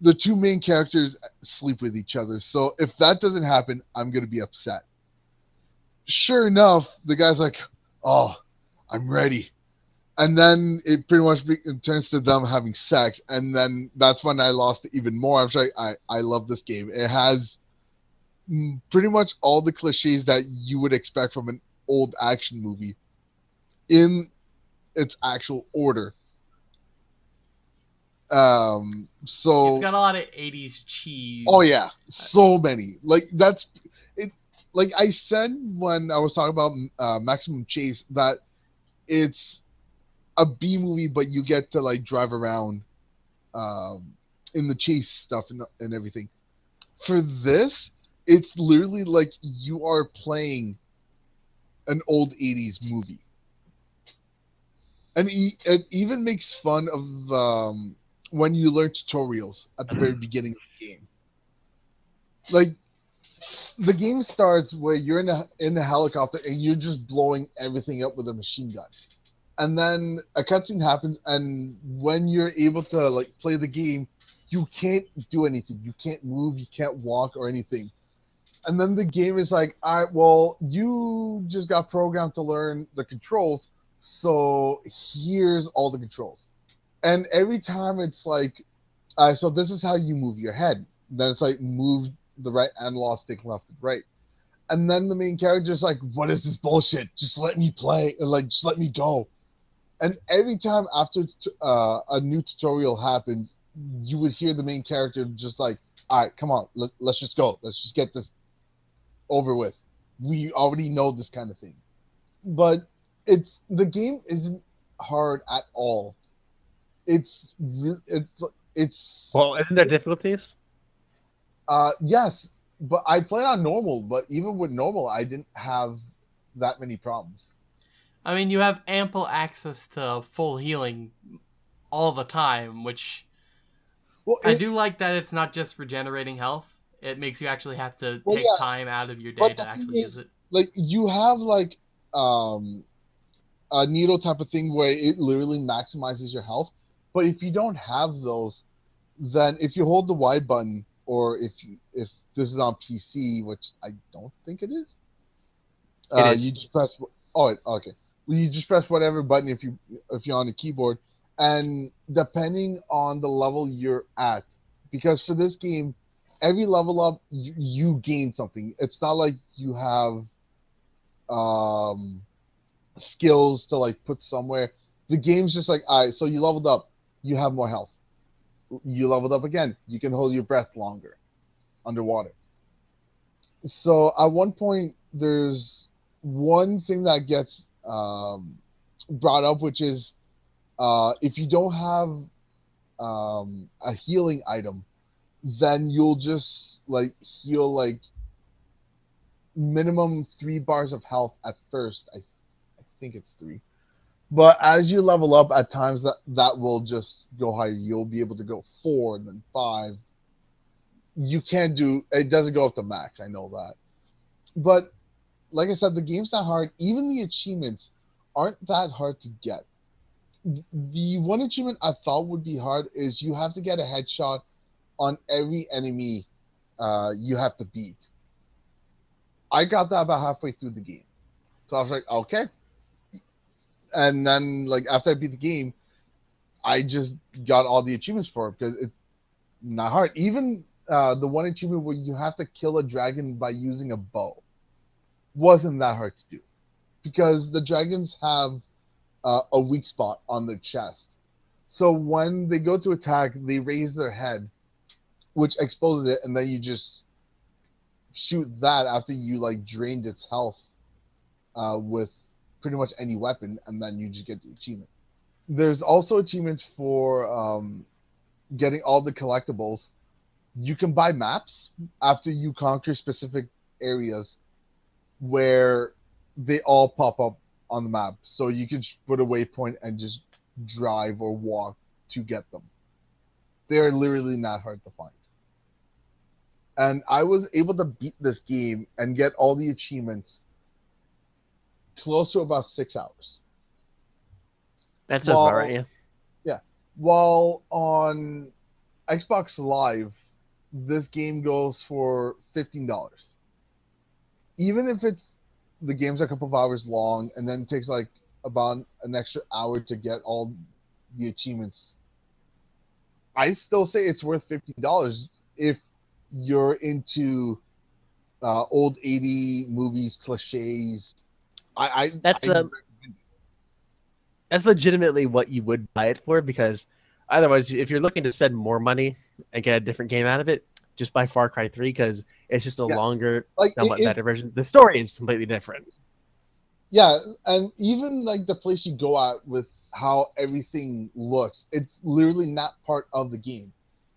the two main characters sleep with each other. So if that doesn't happen, I'm going to be upset. Sure enough, the guy's like, oh, I'm ready. And then it pretty much be, it turns to them having sex. And then that's when I lost even more. I was like, I, I love this game. It has pretty much all the cliches that you would expect from an old action movie in its actual order. Um, so It's got a lot of 80s cheese. Oh yeah, so many. Like that's it. Like I said when I was talking about uh, Maximum Chase, that it's a B movie, but you get to like drive around um, in the chase stuff and, and everything. For this, it's literally like you are playing an old '80s movie, and e- it even makes fun of um, when you learn tutorials at the very beginning of the game. Like the game starts where you're in a in a helicopter and you're just blowing everything up with a machine gun. And then a cutscene happens and when you're able to like play the game, you can't do anything. You can't move, you can't walk or anything. And then the game is like, all right, well, you just got programmed to learn the controls, so here's all the controls and every time it's like uh, so this is how you move your head then it's like move the right analog stick left and right. And then the main character's like what is this bullshit? Just let me play or like just let me go. And every time after t- uh, a new tutorial happens you would hear the main character just like all right come on let, let's just go. Let's just get this over with. We already know this kind of thing. But it's the game isn't hard at all. It's it's it's Well, isn't there difficulties? Uh yes but i played on normal but even with normal i didn't have that many problems I mean, you have ample access to full healing all the time, which well I do like that it's not just regenerating health. It makes you actually have to Well, take yeah. time out of your day to actually is- use it. like you have like um a needle type of thing where it literally maximizes your health but if you don't have those then if you hold the y button or if you if this is on pc which i don't think it is It uh, is. you just press oh okay. Well, you just press whatever button if you if you're on the keyboard. And depending on the level you're at because for this game every level up you, you gain something. It's not like you have um skills to like put somewhere. The game's just like all right so you leveled up you have more health you leveled up again you can hold your breath longer underwater so at one point there's one thing that gets um brought up which is uh if you don't have um a healing item then you'll just like heal like minimum three bars of health at first. I, I think it's three. But as you level up, at times that that will just go higher. You'll be able to go four and then five. You can't do it. Doesn't go up to max. I know that. But like I said, the game's not hard. Even the achievements aren't that hard to get. The one achievement I thought would be hard is you have to get a headshot on every enemy uh, you have to beat. I got that about halfway through the game. So I was like, okay. And then like after I beat the game, I just got all the achievements for it because it's not hard. Even uh, the one achievement where you have to kill a dragon by using a bow wasn't that hard to do because the dragons have uh, a weak spot on their chest. So when they go to attack, they raise their head, which exposes it, and then you just shoot that after you like drained its health uh, with pretty much any weapon, and then you just get the achievement. There's also achievements for um, getting all the collectibles. You can buy maps after you conquer specific areas where they all pop up on the map. So you can put a waypoint and just drive or walk to get them. They're literally not hard to find. And I was able to beat this game and get all the achievements close to about six hours. That sounds about Well, right. Yeah. While on Xbox Live, this game goes for fifteen dollars. Even if it's the game's a couple of hours long and then takes like about an extra hour to get all the achievements, I still say it's worth fifteen dollars if you're into uh, old eighty movies cliches. I, I That's, I um, That's legitimately what you would buy it for because otherwise, if you're looking to spend more money and get a different game out of it, just buy Far Cry 3 because it's just a Yeah. longer, like somewhat if- better version. The story is completely different. Yeah, and even like the place you go at with how everything looks, it's literally not part of the game.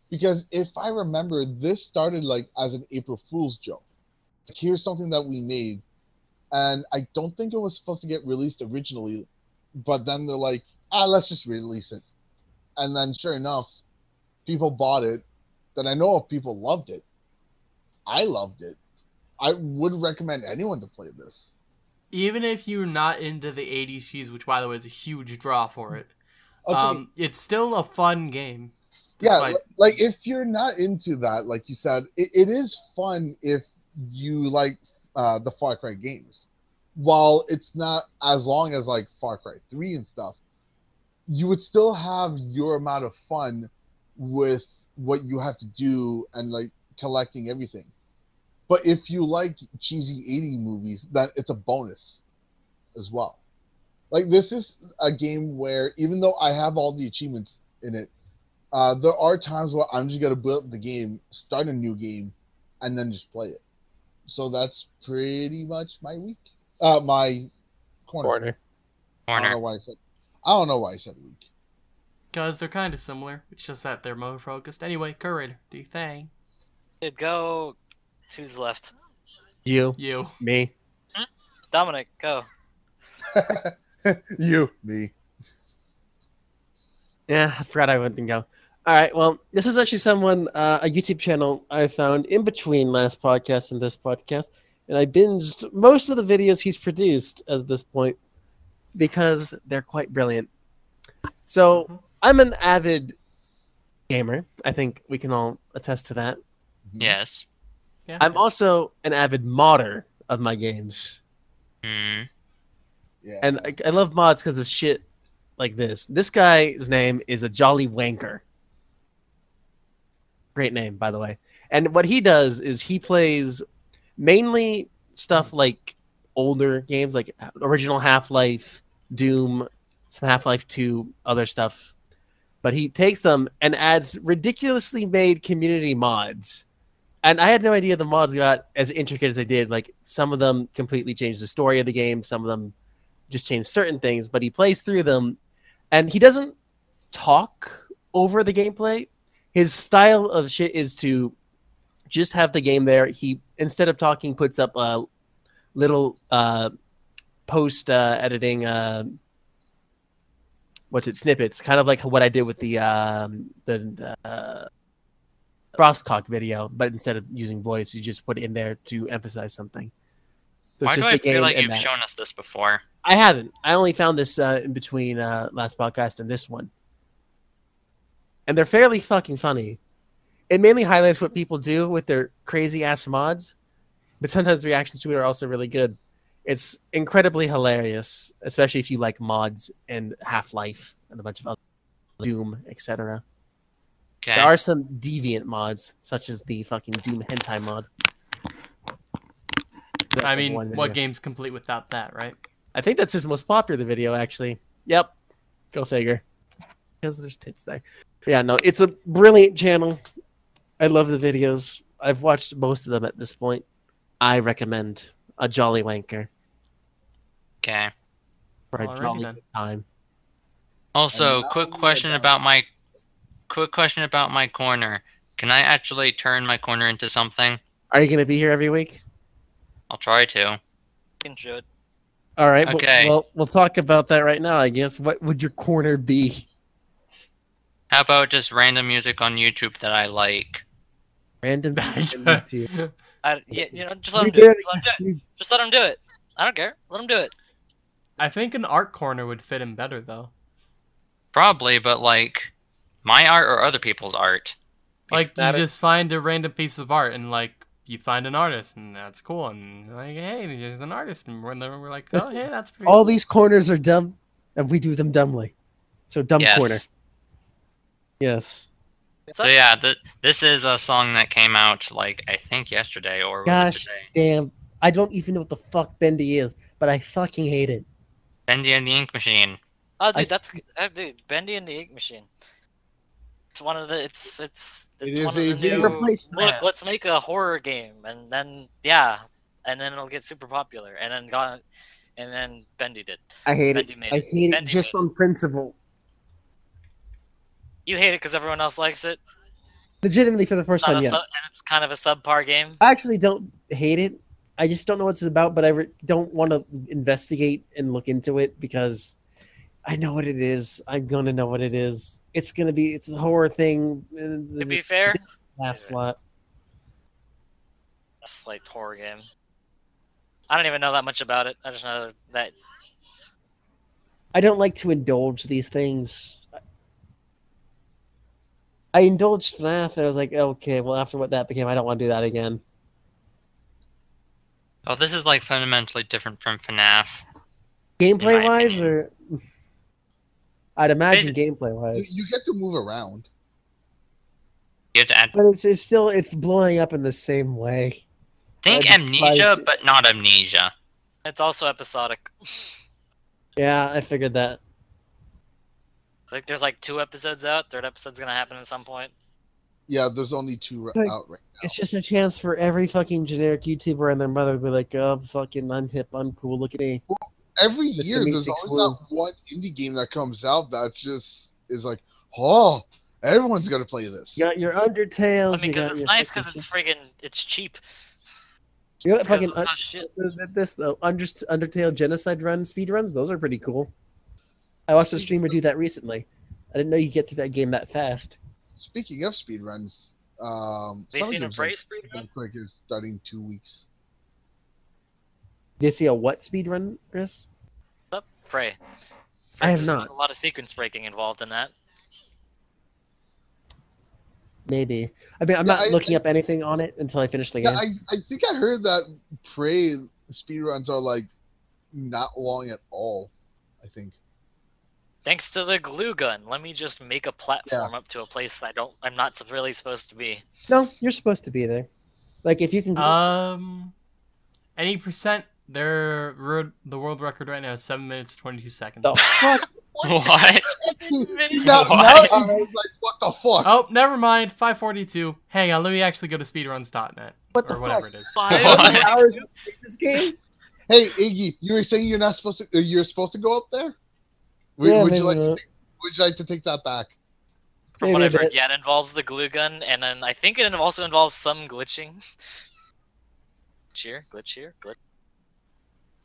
Because if I remember, this started like as an April Fool's joke. Like, here's something that we made, and I don't think it was supposed to get released originally, but then they're like, ah, let's just release it. And then sure enough, people bought it. Then I know of people loved it. I loved it. I would recommend anyone to play this. Even if you're not into the 80s cheese, which by the way is a huge draw for it, Okay. um, it's still a fun game. yeah despite- li- like if you're not into that like you said it, it is fun if you like uh the far cry games. While it's not as long as like far cry 3 and stuff you would still have your amount of fun with what you have to do and like collecting everything. But if you like cheesy 80 movies then it's a bonus as well. Like this is a game where even though i have all the achievements in it uh, there are times where I'm just gonna build up the game, start a new game, and then just play it. So that's pretty much my week. Uh, my corner. Corner. I don't know why I said. I don't know why I said week. Because they're kind of similar. It's just that they're more focused. Anyway, curator, do you think? Dude, go to the left. You, You. me. Dominic, go. you, me. Yeah, I forgot I wouldn't go. All right, well, this is actually someone, uh, a YouTube channel I found in between last podcast and this podcast, and I binged most of the videos he's produced as this point because they're quite brilliant. So Mhm. I'm an avid gamer. I think we can all attest to that. Yes. Yeah. I'm also an avid modder of my games. Hmm. Yeah. And I, I love mods because of shit like this. This guy's name is a JollyWangcore. Great name, by the way. And what he does is he plays mainly stuff like older games, like original Half-Life, Doom, some Half-Life 2, other stuff. But he takes them and adds ridiculously made community mods. And I had no idea the mods got as intricate as they did. Like, some of them completely changed the story of the game. Some of them just change certain things, but he plays through them and he doesn't talk over the gameplay. His style of shit is to just have the game there. He instead of talking puts up a little uh post uh editing uh what's it snippets, kind of like what I did with the um the, the uh, Frostcock video, but instead of using voice, you just put it in there to emphasize something. So Why do I feel like you've that. shown us this before? I haven't. I only found this uh, in between uh, last podcast and this one. And they're fairly fucking funny. It mainly highlights what people do with their crazy ass mods, but sometimes reactions to it are also really good. It's incredibly hilarious, especially if you like mods and Half-Life and a bunch of other Doom, etc. Okay. There are some deviant mods, such as the fucking Doom hentai mod. That's I mean, one what game's complete without that, right? I think that's his most popular video, actually. Yep. Go figure. Because there's tits there. Yeah, no, it's a brilliant channel. I love the videos. I've watched most of them at this point. I recommend a JollyWangcore Okay. for a Alrighty jolly then. good time. Also, now quick question about my quick question about my corner. Can I actually turn my corner into something? Are you going to be here every week? I'll try to. Enjoy it. All right. well- Okay. Well, we'll talk about that right now, I guess. What would your corner be? How about just random music on YouTube that I like? Random YouTube. I, yeah, you know, just let We him do it. Just let him do it. Just let him do it. I don't care. Let him do it. I think an art corner would fit him better, though. Probably, but like my art or other people's art. Like, you That- just find a random piece of art, and like, you find an artist, and that's cool. And like, hey, there's an artist, and we're, we're like, oh, hey, that's pretty. All cool. these corners are dumb, and we do them dumbly. So dumb Yes. corner. Yes. So yeah, th- this is a song that came out like I think yesterday or was it Gosh today? damn. I don't even know what the fuck Bendy is, but I fucking hate it. Bendy and the Ink Machine. Oh, dude, I- that's uh, dude. Bendy and the Ink Machine. It's one of the. It's it's It it's is one of the new. Replace Look, let's make a horror game, and then yeah, and then it'll get super popular, and then got, and then Bendy did. I hate Bendy it. made I hate it Bendy just on principle. You hate it because everyone else likes it. Legitimately, for the first time, yes. sub- and it's kind of a subpar game. I actually don't hate it. I just don't know what it's about, but I don't want to investigate and look into it because I know what it is. I'm gonna know what it is. It's gonna be. It's a horror thing. To be fair, laugh slot. a slight horror game. I don't even know that much about it. I just know that I don't like to indulge these things. I indulged FNAF, and I was like, okay, well, after what that became, I don't want to do that again. Oh, this is like fundamentally different from FNAF. Gameplay wise, or I'd imagine Basi- gameplay-wise. you get to move around. You have to add but it's, it's still it's blowing up in the same way. think amnesia, it. but not amnesia. it's also episodic. Yeah, I figured that. Like there's like two episodes out. Third episode's gonna happen at some point. Yeah, there's only two Like- out right now. It's just a chance for every fucking generic YouTuber and their mother to be like, "Oh, fucking, I'm hip, I'm cool. Look at me." Every Mr. year, there's Meeseeks always that one indie game that comes out that just is like, oh, everyone's gonna play this. You got your Undertales. I mean, because it's your nice because it's friggin' it's cheap. You know what It's 'cause fucking it's not shit. Un- this though Undertale genocide run speed runs. Those are pretty cool. I watched a streamer do that recently. I didn't know you could get through that game that fast. Speaking of speedruns, um, They Summer seen a Games praise speed Like, quick is starting two weeks. Did you see a what speedrun, Chris? Up, pray. I have not. A lot of sequence breaking involved in that. Maybe. I mean, I'm Yeah, not I- looking up anything on it until I finish the Yeah, game. I, I think I heard that Prey speedruns are like not long at all. I think. Thanks to the glue gun, let me just make a platform up to a place I don't. I'm not really supposed to be. No, you're supposed to be there. Like if you can. Um, any percent. Their the world record right now is seven minutes twenty two seconds. the fuck? What? See, now, now What? I was like, what the fuck? Oh, never mind. Five forty two. Hang on, let me actually go to speedruns.net What the or whatever fuck? it is. Five- What? hours did it take this game? Hey Iggy, you were saying you're not supposed to. uh, You're supposed to go up there. Would, Yeah, would you like? To not. take, would you like to take that back? From Maybe what a I've heard, yeah, it involves the glue gun, and then I think it also involves some glitching. Glitch here, glitch here, glitch.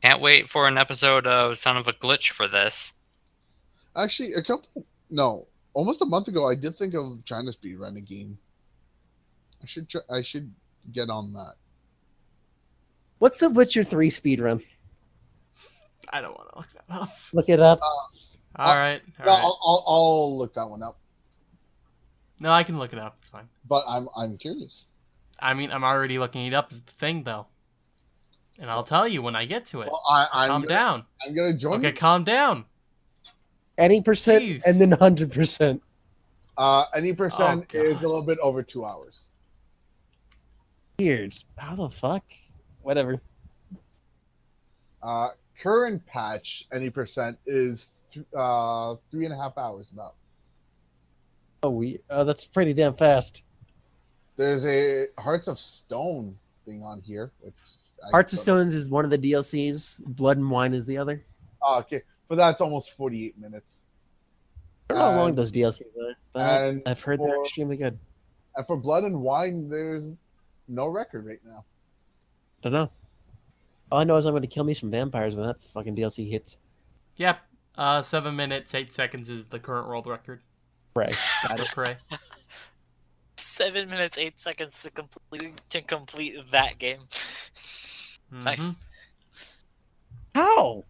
Can't wait for an episode of Son of a Glitch for this. Actually, a couple. No, almost a month ago, I did think of trying to speedrun a game. I should. Try, I should get on that. What's the Witcher 3 speed run? I don't want to look that up. Look it up. Uh, All right, all No, right. I'll, I'll, I'll look that one up. No, I can look it up. It's fine. But I'm I'm curious. I mean, I'm already looking it up as the thing, though. And I'll tell you when I get to it. Well, I, I'm calm gonna, down. I'm gonna join. Okay, you. calm down. Any percent Jeez. and then 100%. Uh, any percent Oh, is a little bit over two hours. Weird. How the fuck? Whatever. Uh, current patch, any percent is th- uh, three and a half hours about. Oh, we. Oh, that's pretty damn fast. There's a Hearts of Stone thing on here. Which Hearts of Stones is one of the DLCs. Blood and Wine is the other. Oh, okay, but that's almost 48 minutes. I don't know how long And- those DLCs are, but and I've heard they're extremely good. And for Blood and Wine, there's no record right now. Don't know. All I know is I'm going to kill me some vampires when that fucking DLC hits. Yep. Uh, seven minutes eight seconds is the current world record Right. Got for it. Prey. Seven minutes eight seconds to complete to complete that game. Nice. Mhm. How?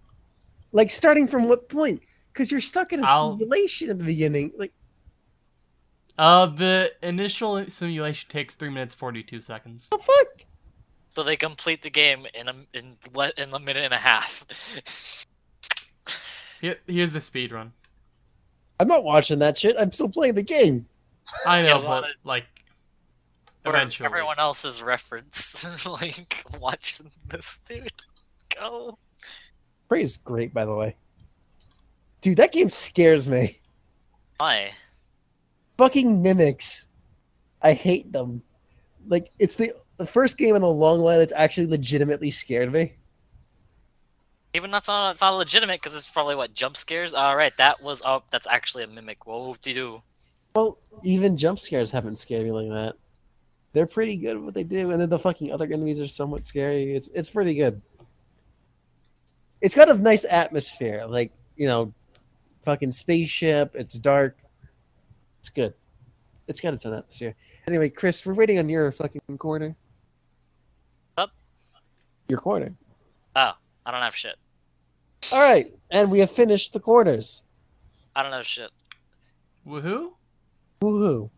Like starting from what point? Because you're stuck in a I'll- simulation at the beginning. Like, Uh, the initial simulation takes three minutes forty two seconds. the fuck? So they complete the game in a in le- in a minute and a half. Here, here's the speed run. I'm not watching that shit. I'm still playing the game. I know, but well, like, eventually. everyone else's reference, like watch this dude go. Prey is great, by the way. Dude, that game scares me. Why? Fucking mimics. I hate them. Like, it's the, the first game in a long while that's actually legitimately scared me. Even that's not it's not legitimate because it's probably what jump scares. All right, that was oh that's actually a mimic. Whoop de doo. Well, even jump scares haven't scared me like that. They're pretty good at what they do, and then the fucking other enemies are somewhat scary. It's it's pretty good. It's got a nice atmosphere, like you know, fucking spaceship. It's dark. It's good. It's got its own atmosphere. Anyway, Chris, we're waiting on your fucking corner. Up. Your corner. I don't have shit. All right, and we have finished the corners. I don't have shit. Woohoo! Woohoo!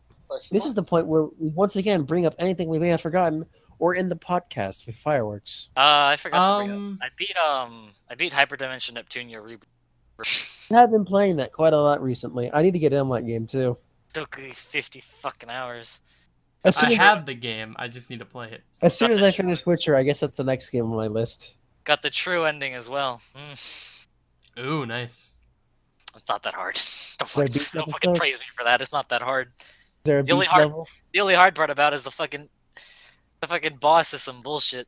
This is the point where we once again bring up anything we may have forgotten or in the podcast with fireworks. Uh, I forgot to bring Um, up. I beat um I beat Hyperdimension Neptunia reboot. I have been playing that quite a lot recently. I need to get in on that game too. Took me fifty fucking hours. As soon I as, have the game. I just need to play it. as, soon as I finish Witcher, I guess that's the next game on my list. Got the true ending as well. Mm, Ooh, nice. it's not that hard. Don't fucking, don't fucking praise me for that. It's not that hard. Is there a The only hard- level? The only hard part about it is the fucking the fucking boss is some bullshit.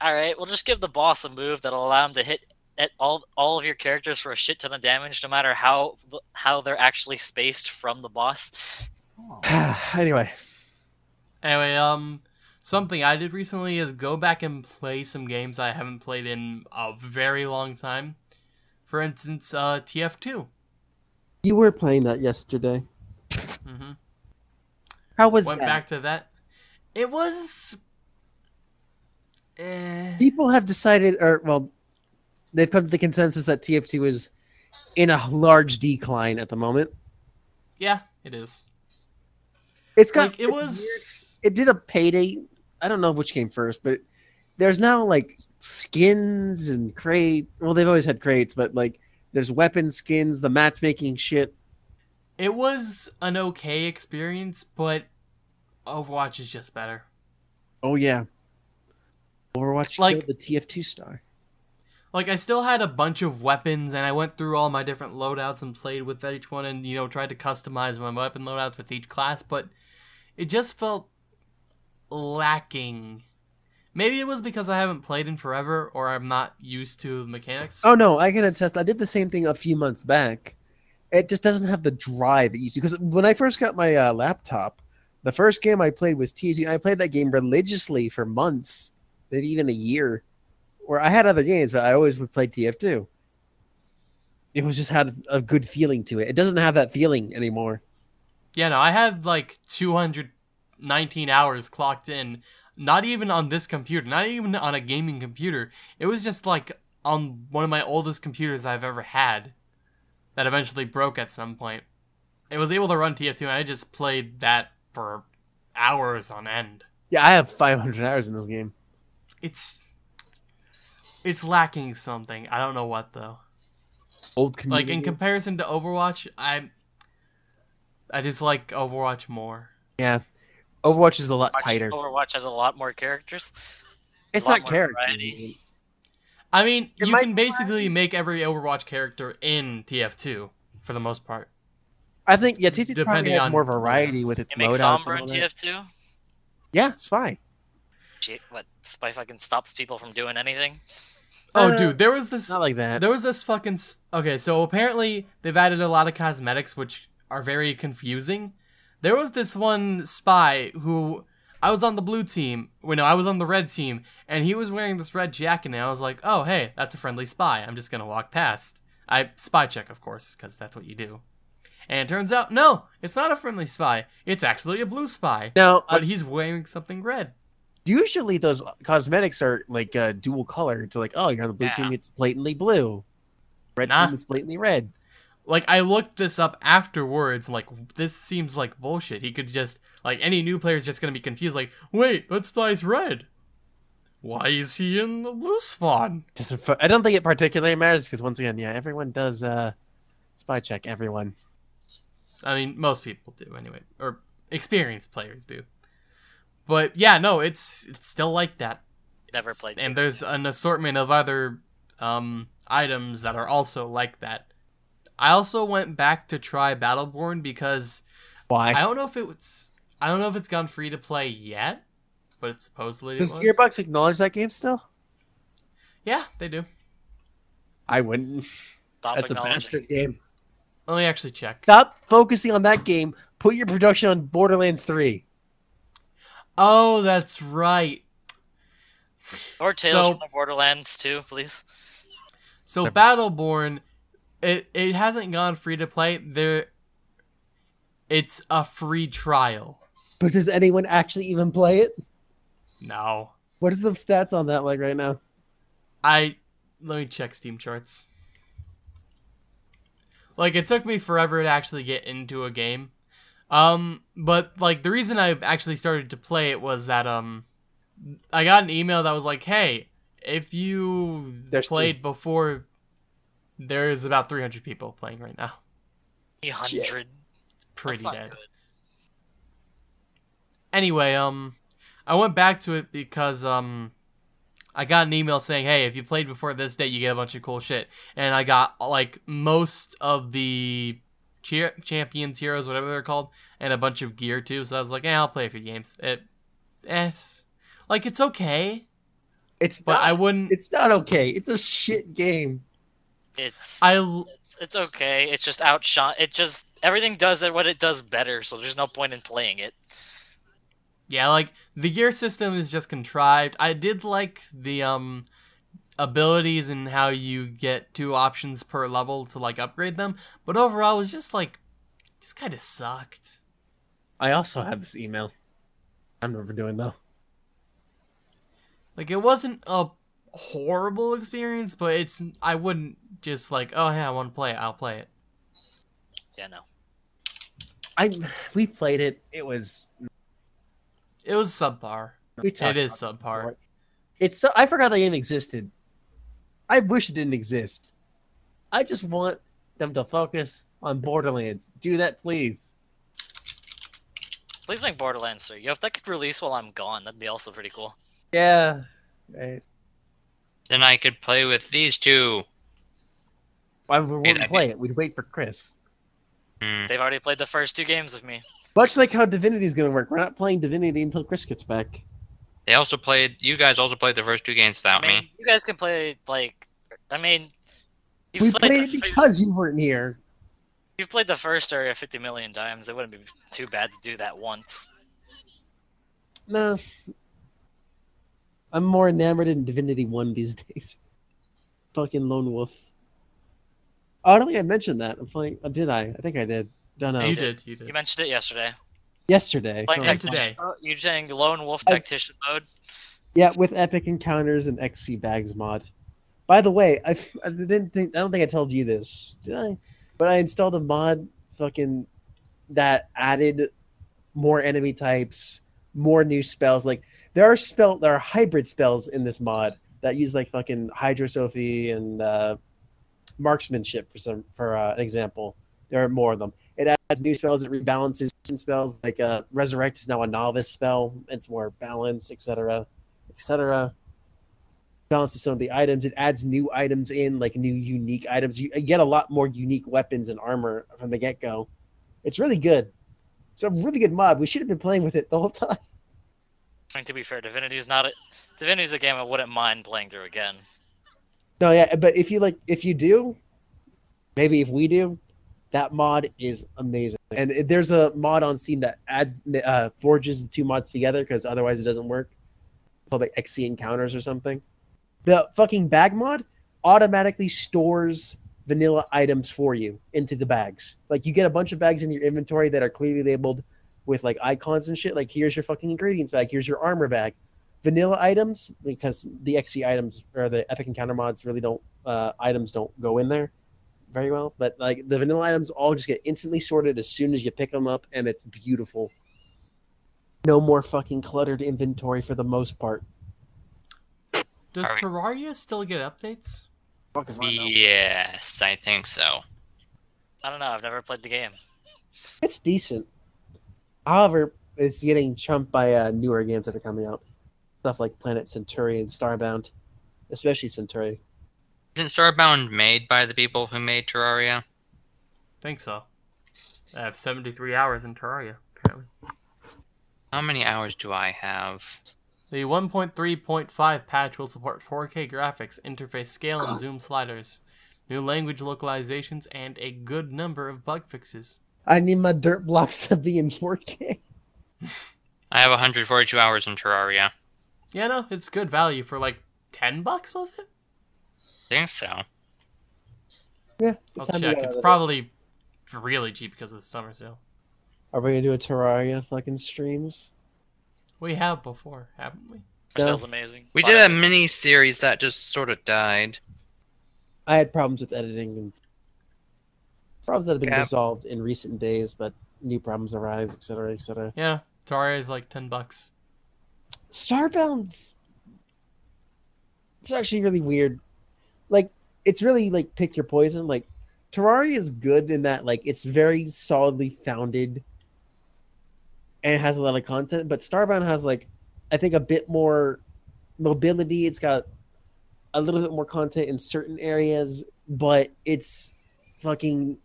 All right, we'll just give the boss a move that'll allow him to hit at all all of your characters for a shit ton of damage, no matter how how they're actually spaced from the boss. anyway, Anyway, um, something I did recently is go back and play some games I haven't played in a very long time. For instance, uh, TF2. you were playing that yesterday. hmm How was Went that? back to that. It was. Eh. People have decided, or well, they've come to the consensus that TF2 is in a large decline at the moment. Yeah, it is. It's got Like, it was. it did a payday. I don't know which came first, but there's now like skins and crates. Well, they've always had crates, but like there's weapon skins, the matchmaking shit. It was an okay experience, but Overwatch is just better. Oh yeah, Overwatch Like- killed the TF2 star. Like I still had a bunch of weapons, and I went through all my different loadouts and played with each one, and you know tried to customize my weapon loadouts with each class, but it just felt lacking. Maybe it was because I haven't played in forever, or I'm not used to the mechanics. Oh no, I can attest. I did the same thing a few months back. It just doesn't have the drive it used to. Because when I first got my uh, laptop, the first game I played was TF2. I played that game religiously for months, maybe even a year. Where I had other games, but I always would play TF2. It was just had a good feeling to it. It doesn't have that feeling anymore. Yeah, no, I had like 219 hours clocked in, not even on this computer, not even on a gaming computer. It was just like on one of my oldest computers I've ever had that eventually broke at some point. It was able to run TF2 and I just played that for hours on end. Yeah, I have 500 hours in this game. It's it's lacking something. I don't know what though. Old Like in comparison to Overwatch, I I just like Overwatch more. Yeah. Overwatch is a lot Watch- tighter. Overwatch has a lot more characters. It's not more character. I mean, It you can be basically make every Overwatch character in TF2 for the most part. I think yeah, TT probably Depending has on- more variety with its You make loadouts. Sombra in and all that. TF2. Yeah, Spy. Shit, what? Spy fucking stops people from doing anything. Oh, Uh, dude, there was this. Not like that. There was this fucking. Okay, so apparently they've added a lot of cosmetics which are very confusing. There was this one spy who I was on the blue team. Well, no, I was on the red team, and he was wearing this red jacket, and I was like, "Oh, hey, that's a friendly spy. I'm just gonna walk past." I spy check, of course, because that's what you do. And it turns out, no, it's not a friendly spy. It's actually a blue spy, Now, uh, but he's wearing something red. usually those cosmetics are like uh, dual color to like, oh, you're on the blue Yeah. team, it's blatantly blue. Red Nah. team is blatantly red. Like I looked this up afterwards. Like this seems like bullshit. He could just like any new player is just gonna be confused. Like, wait, that spy's red. Why is he in the blue spawn? Doesn't I don't think it particularly matters because once again, yeah, everyone does uh, spy check everyone. I mean, most people do anyway, or experienced players do. But yeah, no, it's it's still like that. Never played. And there's an assortment of other um, items that are also like that. I also went back to try Battleborn because Why? I don't know if it was. I don't know if it's gone free to play yet, but it's supposedly. it Does was. Gearbox acknowledge that game still? Yeah, they do. I wouldn't. Stop That's a bastard game. Let me actually check. Stop focusing on that game. Put your production on Borderlands 3. Oh, that's right. Or Tales So- from the Borderlands too, please. So Battleborn, it it hasn't gone free to play. There, it's a free trial. But does anyone actually even play it? No, What is the stats on that like right now? I let me check Steam charts. Like it took me forever to actually get into a game. Um but like the reason I actually started to play it was that um I got an email that was like, "Hey, if you There's two. played before there's about 300 people playing right now. 300. It's Pretty dead." good. Anyway, um I went back to it because um I got an email saying, "Hey, if you played before this date, you get a bunch of cool shit." And I got like most of the cheer- champions, heroes, whatever they're called, and a bunch of gear too. So I was like, "Yeah, I'll play a few games." It, it's like it's okay, It's but not, I wouldn't. it's not okay. It's a shit game. It's I it's okay. It's just outshot. It just everything does it what it does better. So there's no point in playing it. yeah, like the gear system is just contrived. I did like the um abilities and how you get two options per level to like upgrade them, but overall it was just like just kind of sucked. I also have this email. I don't know what we're doing though. Like it wasn't a horrible experience, but it's I wouldn't just like, oh yeah, I want to play it, I'll play it. Yeah, no. I we played it. It was It was subpar. we It talked is about subpar. before. It's so, I forgot that game existed. I wish it didn't exist. I just want them to focus on Borderlands. Do that, please. Please make Borderlands 3. Yo, if that could release while I'm gone, that'd be also pretty cool. Yeah. Right. Then I could play with these two. Why we wouldn't Exactly. play it? We'd wait for Chris. Hmm. They've already played the first two games with me. Much like how Divinity's going to work. We're not playing Divinity until Chris gets back. They also played. You guys also played the first two games I without mean, me. you guys can play like, I mean, you've we played, played it because you weren't here. you've played the first area 50 million times. It wouldn't be too bad to do that once. No. I'm more enamored in Divinity 1 these days. Fucking Lone Wolf. Oh, I don't think I mentioned that. I'm playing. Oh, did I? I think I did. Don't know. you did, you did. You mentioned it yesterday. Yesterday. Playing Oh. Today. mode- You're saying lone wolf I- tactician mode. Yeah, with epic encounters and XC bags mod. By the way, I, f- I didn't think I don't think I told you this, did I? But I installed a mod fucking that added more enemy types, more new spells. Like there are spell there are hybrid spells in this mod that use like fucking hydrosophy and uh, marksmanship for some for uh, an example. There are more of them. It adds new spells. It rebalances spells. Like uh, Resurrect is now a novice spell. It's more balanced, etc., etc. Balances some of the items. It adds new items in, like new unique items. You get a lot more unique weapons and armor from the get go. It's really good. It's a really good mod. We should have been playing with it the whole time. I mean, to be fair, Divinity's not a Divinity's a game I wouldn't mind playing through again. No, yeah, but if you like, if you do, maybe if we do, that mod is amazing. And there's a mod on Steam that adds, uh, forges the two mods together because otherwise it doesn't work. It's called like XC Encounters or something. The fucking bag mod automatically stores vanilla items for you into the bags. Like you get a bunch of bags in your inventory that are clearly labeled with like icons and shit. Like here's your fucking ingredients bag. Here's your armor bag. Vanilla items because the XC items or the Epic Encounter mods really don't uh, items don't go in there very well. But like the vanilla items all just get instantly sorted as soon as you pick them up, and it's beautiful. No more fucking cluttered inventory for the most part. Does Alright. Terraria still get updates? Fuck if I know. Yes, I think so. I don't know. I've never played the game. It's decent. However, it's getting chumped by uh, newer games that are coming out. Stuff like Planet Centauri and Starbound, especially Centauri. Isn't Starbound made by the people who made Terraria? Think so. I have 73 hours in Terraria, apparently. How many hours do I have? The 1.3.5 patch will support 4K graphics, interface scale, and zoom sliders, new language localizations, and a good number of bug fixes. I need my dirt blocks to be in 4K. I have 142 hours in Terraria. Yeah, no, it's good value for like 10 bucks, was it? I think so. Yeah, I'll it's time to check. It's of it. probably really cheap because of the summer sale. Are we gonna do a Terraria fucking streams? We have before, haven't we? No. Sounds amazing. We But did a mini series that just sort of died. I had problems with editing and problems that have been Yeah. resolved in recent days, but new problems arise, etc., etc. Yeah, Terraria is like 10 bucks. Starbound's it's actually really weird. Like it's really like pick your poison. Like Terraria is good in that like it's very solidly founded and it has a lot of content, but Starbound has like I think a bit more mobility. It's got a little bit more content in certain areas, but it's fucking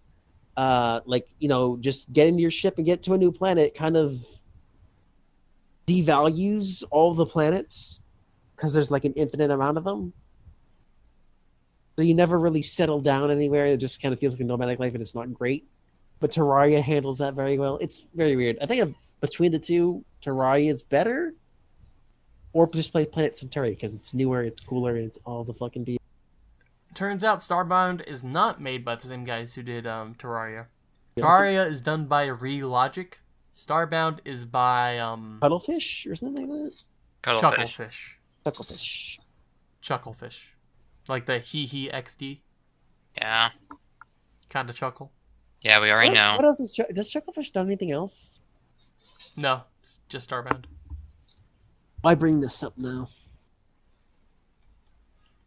uh like you know just get into your ship and get to a new planet kind of devalues all the planets because there's like an infinite amount of them. So you never really settle down anywhere. It just kind of feels like a nomadic life, and it's not great. But Terraria handles that very well. It's very weird. I think between the two, Terraria is better, or just play Planet Centauri because it's newer, it's cooler, and it's all the fucking deal. Turns out Starbound is not made by the same guys who did um, Terraria. Terraria is done by Relogic. Starbound is by um, Cuttlefish or something like that. Cuttlefish. Chucklefish. Cuttlefish. Chucklefish. Like the hee hee XD Yeah. kind of chuckle. Yeah, we already What, know. what else is Chuck- does Chucklefish done anything else? No, it's just Starbound. Why bring this up now?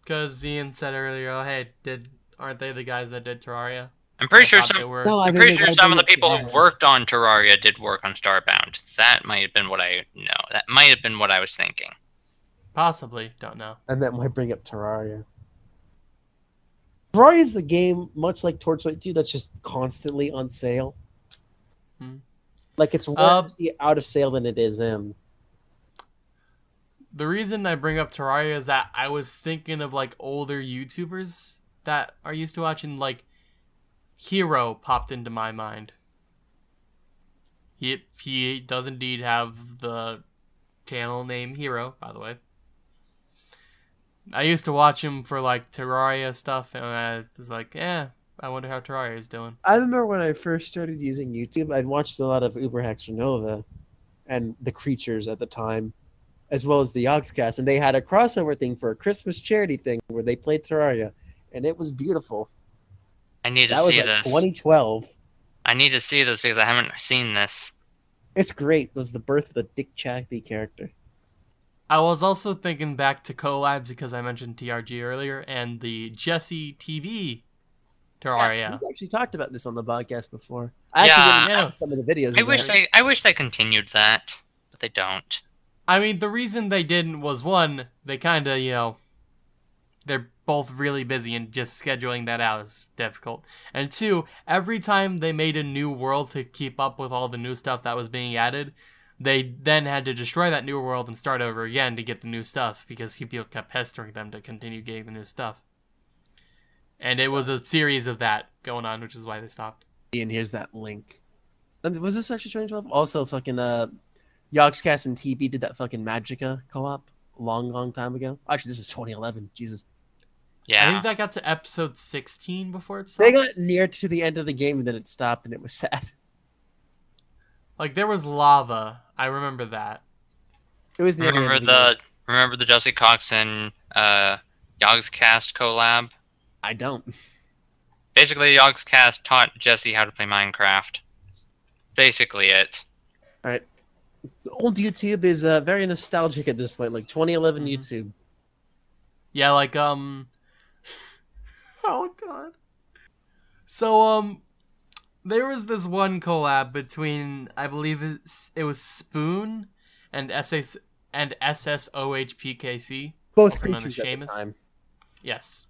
Because Ian said earlier, oh, hey, did aren't they the guys that did Terraria? I'm pretty I sure some. were. No, I I'm pretty they sure gotta some of the it people who worked on Terraria did work on Starbound. That might have been what I know. That might have been what I was thinking. Possibly, don't know. and that might bring up Terraria. Terraria is the game, much like Torchlight 2, that's just constantly on sale. Hmm. Like it's Uh, worse out of sale than it is in. The reason I bring up Terraria is that I was thinking of like older YouTubers that are used to watching like Hero popped into my mind. He he does indeed have the channel name Hero, by the way. I used to watch him for like Terraria stuff, and I was like, "Yeah, I wonder how Terraria is doing." I remember when I first started using YouTube, I'd watched a lot of UberHaxorNova and the creatures at the time, as well as the Yogscast, and they had a crossover thing for a Christmas charity thing where they played Terraria, and it was beautiful. I need to That was see like this. 2012. I need to see this because I haven't seen this. It's great. It was the birth of the Dick Chagby character. I was also thinking back to collabs because I mentioned TRG earlier, and the Jesse TV Terraria. We actually talked about this on the podcast before. I actually Yeah, didn't I watch some of the videos. I wish that. they I wish they continued that, but they don't. I mean, the reason they didn't was one, they kind of, you know, they're both really busy and just scheduling that out is difficult. And two, every time they made a new world to keep up with all the new stuff that was being added, they then had to destroy that new world and start over again to get the new stuff because people kept pestering them to continue getting the new stuff. And it was a series of that going on, which is why they stopped. And here's that link. Um, Was this actually 2012? Also, fucking uh, Yogscast and TB did that fucking Magicka co-op long, long time ago. Actually, this was 2011. Jesus. Yeah. I think that got to episode 16 before it stopped. They got near to the end of the game and then it stopped and it was sad. Like, there was lava. I remember that. It was near remember the, end of the, game. remember the Jesse Cox and uh Yogscast collab? I don't. Basically Yogscast taught Jesse how to play Minecraft. Basically it. Old YouTube is uh, very nostalgic at this point, like 2011 Mhm. YouTube. Yeah, like um Oh god. So um there was this one collab between I believe it's, it was Spoon and SS and SSOHPKC. Both creatures at the time. Yes.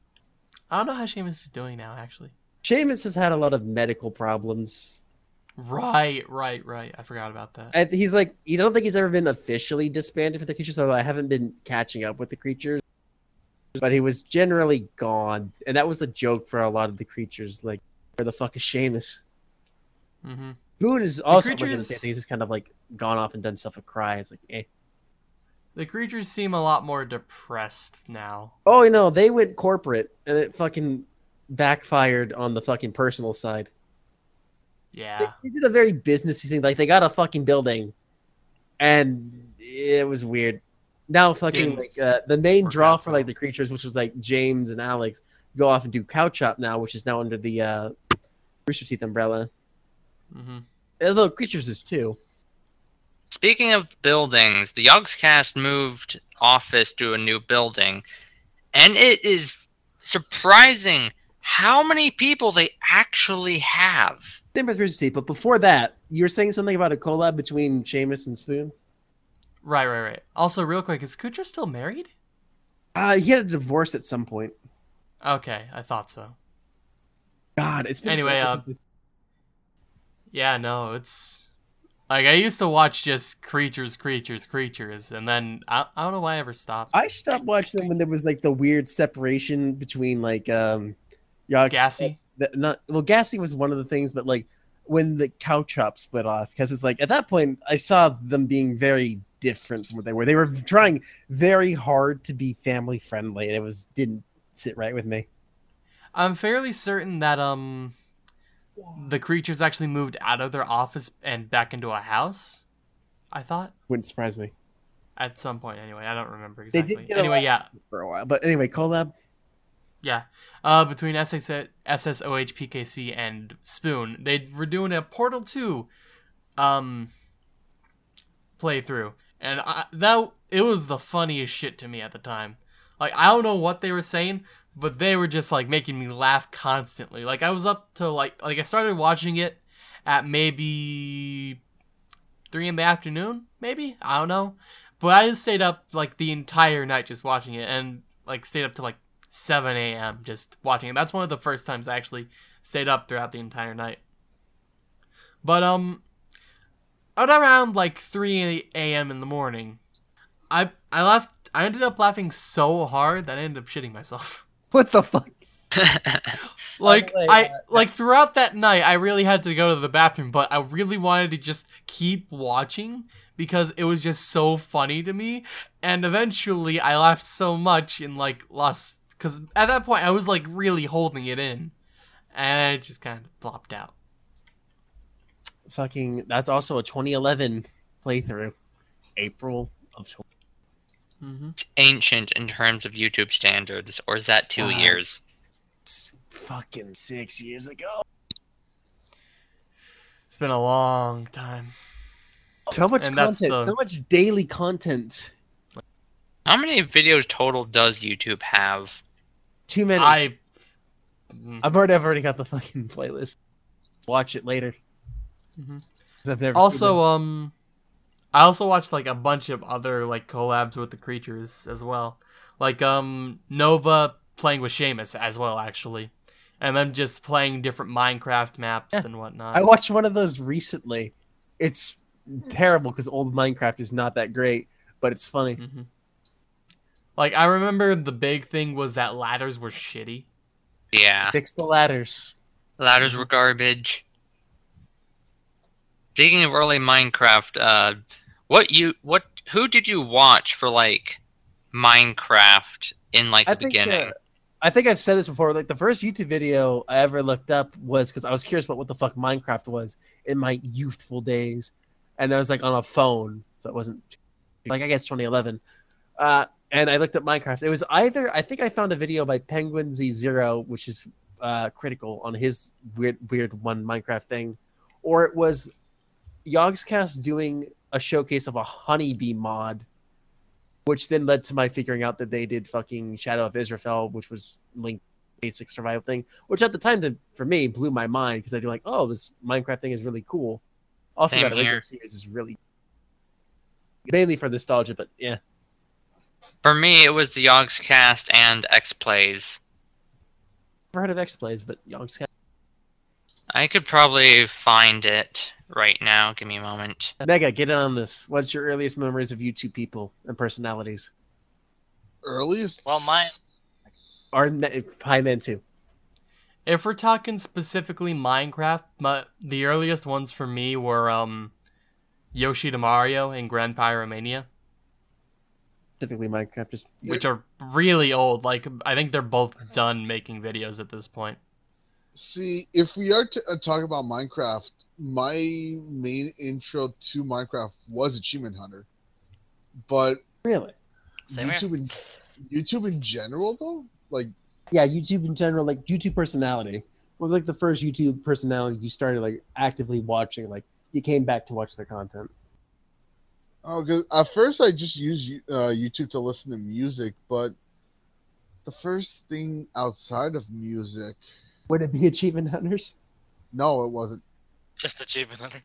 I don't know how Seamus is doing now actually. Seamus has had a lot of medical problems. Right, right, right. I forgot about that. I, he's like, you don't think he's ever been officially disbanded for the creatures, although I haven't been catching up with the creatures. But he was generally gone, and that was the joke for a lot of the creatures. Like, where the fuck is Seamus? Mhm. Boone is also like, creatures- the same thing. He's just kind of like gone off and done stuff with Cry. It's like, eh. The creatures seem a lot more depressed now. Oh, you know, they went corporate, and it fucking backfired on the fucking personal side. They, Yeah. they did a very businessy thing. Like, they got a fucking building, and it was weird. Now, fucking Didn't like uh, the main work draw for like the creatures, which was like James and Alex, go off and do Cow Chop now, which is now under the uh, Rooster Teeth umbrella. Mm -hmm. Although creatures is too. Speaking of buildings, the Yogscast moved office to a new building, and it is surprising how many people they actually have. Rooster Teeth, but before that, you were saying something about a collab between Seamus and Spoon. Right, right, right. Also, real quick, is Kootra still married? Uh, he had a divorce at some point. Okay, I thought so. God, it's been Anyway, uh, Yeah, no, it's like I used to watch just creatures, creatures, creatures, and then I, I don't know why I ever stopped. I stopped watching them when there was like the weird separation between like um, Yogs. Gassy. Not well gassy was one of the things but like when the cow chop split off because it's like at that point i saw them being very different from what they were they were trying very hard to be family friendly and it was didn't sit right with me I'm fairly certain that um the creatures actually moved out of their office and back into a house. I thought wouldn't surprise me at some point. Anyway, I don't remember They did exactly. get Anyway, yeah, for a while but anyway collab yeah. Uh, between SS SSOHPKC and Spoon, they were doing a Portal Two um playthrough, and I, that it was the funniest shit to me at the time. Like I don't know what they were saying, but they were just like making me laugh constantly. Like I was up to like like I started watching it at maybe three in the afternoon, maybe I don't know, but I just stayed up like the entire night just watching it, and like stayed up to like 7 a.m. just watching it. That's one of the first times I actually stayed up throughout the entire night. But um, at around like 3 a.m. in the morning, I I left. I ended up laughing so hard that I ended up shitting myself. what the fuck Like way, I like throughout that night, I really had to go to the bathroom, but I really wanted to just keep watching because it was just so funny to me. And eventually, I laughed so much and like lost because at that point I was like really holding it in, and it just kind of flopped out. fucking that's also a 2011 playthrough april of 20 Mm-hmm. Ancient in terms of YouTube standards, or is that two Wow. years? fucking six years ago It's been a long time. so much And content the- so much daily content How many videos total does YouTube have? Too many I. I've already, I've already got the fucking playlist. Watch it later. Mhm. 'Cause I've never Also, um, I also watched like a bunch of other like collabs with the creatures as well, like um Nova playing with Seamus as well actually, and them just playing different Minecraft maps Yeah. and whatnot. I watched one of those recently. It's terrible because old Minecraft is not that great, but it's funny. Mhm. Like I remember the big thing was that ladders were shitty. Yeah, Fix the ladders. ladders were garbage. Speaking of early Minecraft, uh, what you what who did you watch for like Minecraft in like the I think beginning? uh, I think I've said this before. Like the first YouTube video I ever looked up was because I was curious about what the fuck Minecraft was in my youthful days, and I was like on a phone, so it wasn't like I guess 2011. Uh, and I looked up Minecraft. It was either I think I found a video by Penguin Z Zero, which is uh, critical on his weird weird one Minecraft thing, or it was Yogscast doing a showcase of a honeybee mod which then led to my figuring out that they did fucking Shadow of Israphel, which was Link basic survival thing, which at the time to, for me blew my mind because I'd be like, oh, this Minecraft thing is really cool. Also, Same that original here. series is really mainly for nostalgia, but yeah, For me, it was the Yogscast and X Plays. never heard of X Plays, but Yogscast. I could probably find it right now. Give me a moment. Mega, get in on this. What's your earliest memories of YouTube people and personalities? Earliest? Well, mine. Or me- High Men too. If we're talking specifically Minecraft, my, the earliest ones for me were um Yoshi to Mario and Grand Pyromania, Specifically Minecraft, just which are really old. Like I think they're both done making videos at this point. See, if we are to uh, talk about Minecraft, my main intro to Minecraft was Achievement Hunter. But really. Same. YouTube in YouTube in general though, like yeah, YouTube in general, like YouTube personality was like the first YouTube personality you started like actively watching. Like you came back to watch their content. Oh, 'cause at first I just used uh, YouTube to listen to music, but the first thing outside of music, Would it be Achievement Hunters? no, it wasn't. Just achievement hunter.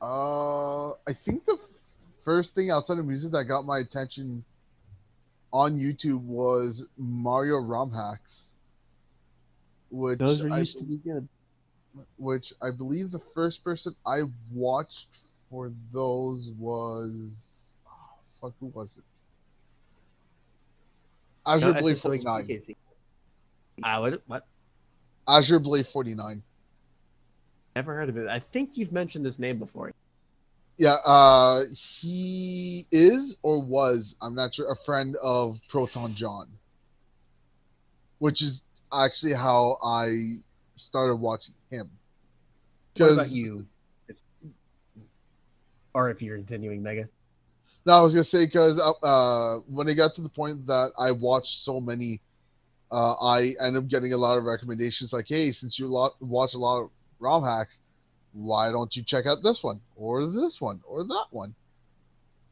Uh, I think the first thing outside of music that got my attention on YouTube was Mario ROM hacks, which Those were I, used to be good. which I believe the first person I watched for those was oh, fuck who was it? Azure No, Blade forty nine. I would what? Azure Blade forty nine. Never heard of it. I think you've mentioned this name before. Yeah, uh, he is or was, I'm not sure, a friend of ProtonJon, which is actually how I started watching him. What about you? Or if you're continuing, Mega. No, I was gonna say because uh, when it got to the point that I watched so many, uh, I ended up getting a lot of recommendations. Like, hey, since you lot, watch a lot of ROM hacks, why don't you check out this one or this one or that one?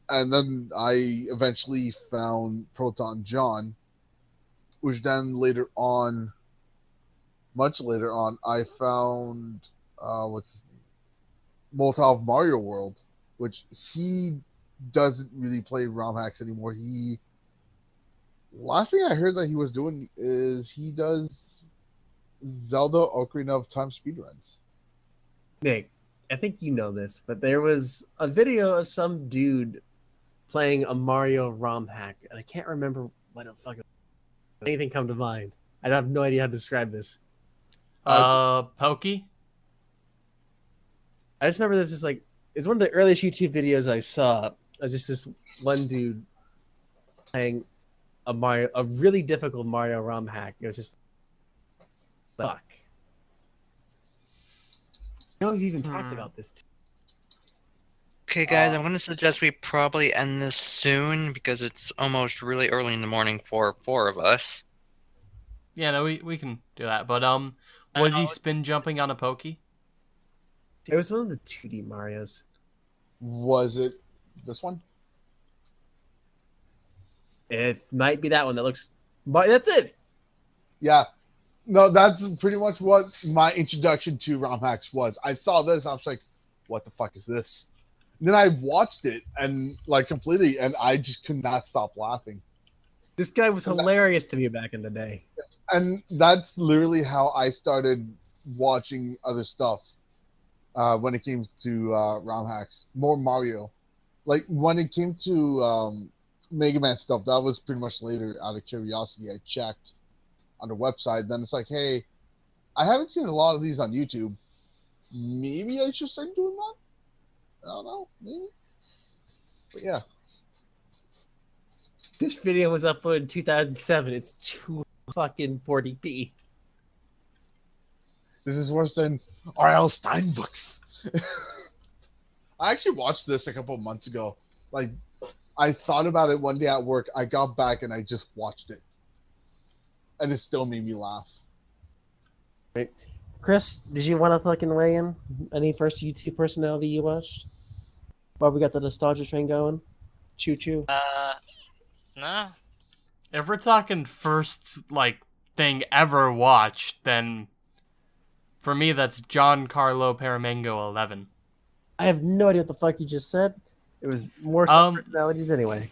And then I eventually found ProtonJon, which then later on, much later on, I found uh, what's his name, Molotov Mario World, which he doesn't really play ROM hacks anymore. He last thing I heard that he was doing is he does Zelda Ocarina of Time speedruns. Nick, I think you know this, but there was a video of some dude playing a Mario ROM hack, and I can't remember what the fuck. Anything come to mind? I have no idea how to describe this. Uh, Pokey. I just remember there's just like it's one of the earliest YouTube videos I saw of just this one dude playing a Mario, a really difficult Mario ROM hack. It was just fuck. I know we've even talked Hmm. about this. Too. Okay, guys, Uh, I'm going to suggest we probably end this soon because it's almost really early in the morning for four of us. Yeah, no, we we can do that. But um, was he spin jumping on a Pokey? It was one of the 2D Mario's. Was it this one? It might be that one that looks. But that's it. Yeah. no, that's pretty much what my introduction to ROM hacks was. I saw this, I was like, "What the fuck is this?" And then I watched it and like completely, and I just could not stop laughing. This guy was hilarious to me back in the day. And that's literally how I started watching other stuff uh, when it came to uh, ROM hacks, more Mario. Like when it came to um, Mega Man stuff, that was pretty much later out of curiosity. I checked on the website. Then it's like, hey, I haven't seen a lot of these on YouTube. Maybe I should start doing that. I don't know, maybe. But yeah, This video was uploaded in 2007. It's too fucking 40p. this is worse than R.L. Stine books. I actually watched this a couple of months ago. Like, I thought about it one day at work. I got back and I just watched it, and it still made me laugh. Right. Chris, did you want to fucking weigh in? Any first YouTube personality you watched? While we got the nostalgia train going? Choo choo. Uh, no. If we're talking first like thing ever watched, then for me that's John Carlo Paramango 11. I have no idea what the fuck you just said. It was more Um, personalities anyway.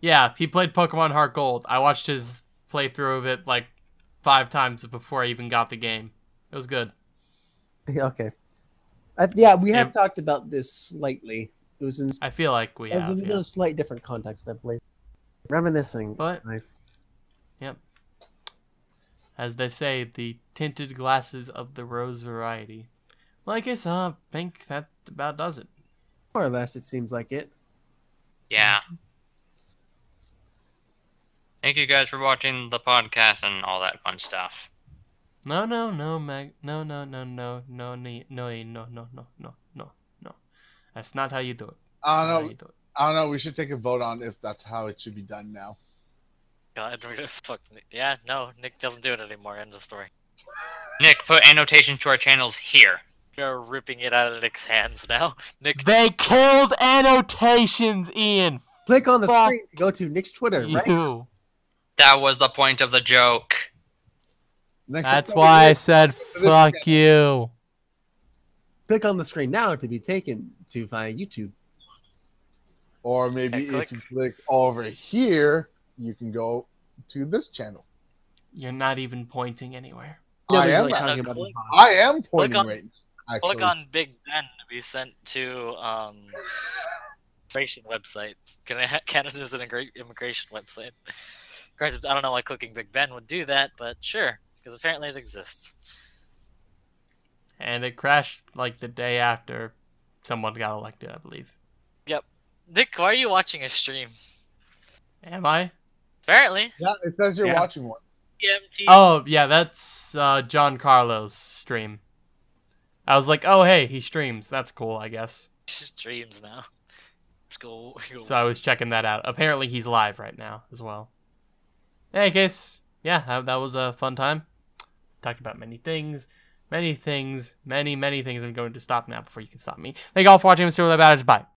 Yeah, he played Pokemon Heart Gold. I watched his playthrough of it like five times before I even got the game. It was good. okay. I, yeah, we have Yeah. talked about this slightly. It was in, I feel like we it was, have. it was yeah. in a slight different context, I believe. Reminiscing. But Nice. As they say, the tinted glasses of the rose variety. Well, I guess uh, I think that about does it. More or less, it seems like it. Yeah. Thank you guys for watching the podcast and all that fun stuff. No, no, no, Meg. No, no, no, no, no, ne- no, no, no, no, no, no, no. That's not how you do it. I don't know. you do it. I don't know. We should take a vote on if that's how it should be done now. God, we're gonna fuck. Yeah, no, Nick doesn't do it anymore. End of story. Nick, put annotations to our channels here. We're ripping it out of Nick's hands now. Nick, They killed annotations, Ian. Click on the Fuck screen to go to Nick's Twitter, right? That was the point of the joke. Next That's why I said fuck you. Click on the screen now to be taken to via YouTube. Or maybe Yeah, if you click over here, you can go to this channel. You're not even pointing anywhere. No, I am. like, talking about click- I am pointing on- right now. Click on Big Ben to be sent to um immigration website. Can- Canada's an immigr- immigration website. Granted, I don't know why clicking Big Ben would do that, but sure, because apparently it exists. And it crashed like the day after someone got elected, I believe. Yep. Nick, why are you watching a stream? Am I? Apparently, Yeah, it says you're Yeah. watching one. EMT. Oh, yeah, that's uh, John Carlos' stream. I was like, oh, hey, he streams. That's cool, I guess. streams now. Let's go. go- So I was checking that out. Apparently, he's live right now as well. In any case, yeah, that, that was a fun time. Talked about many things, many things, many, many things. I'm going to stop now before you can stop me. Thank you all for watching. I'm Bye.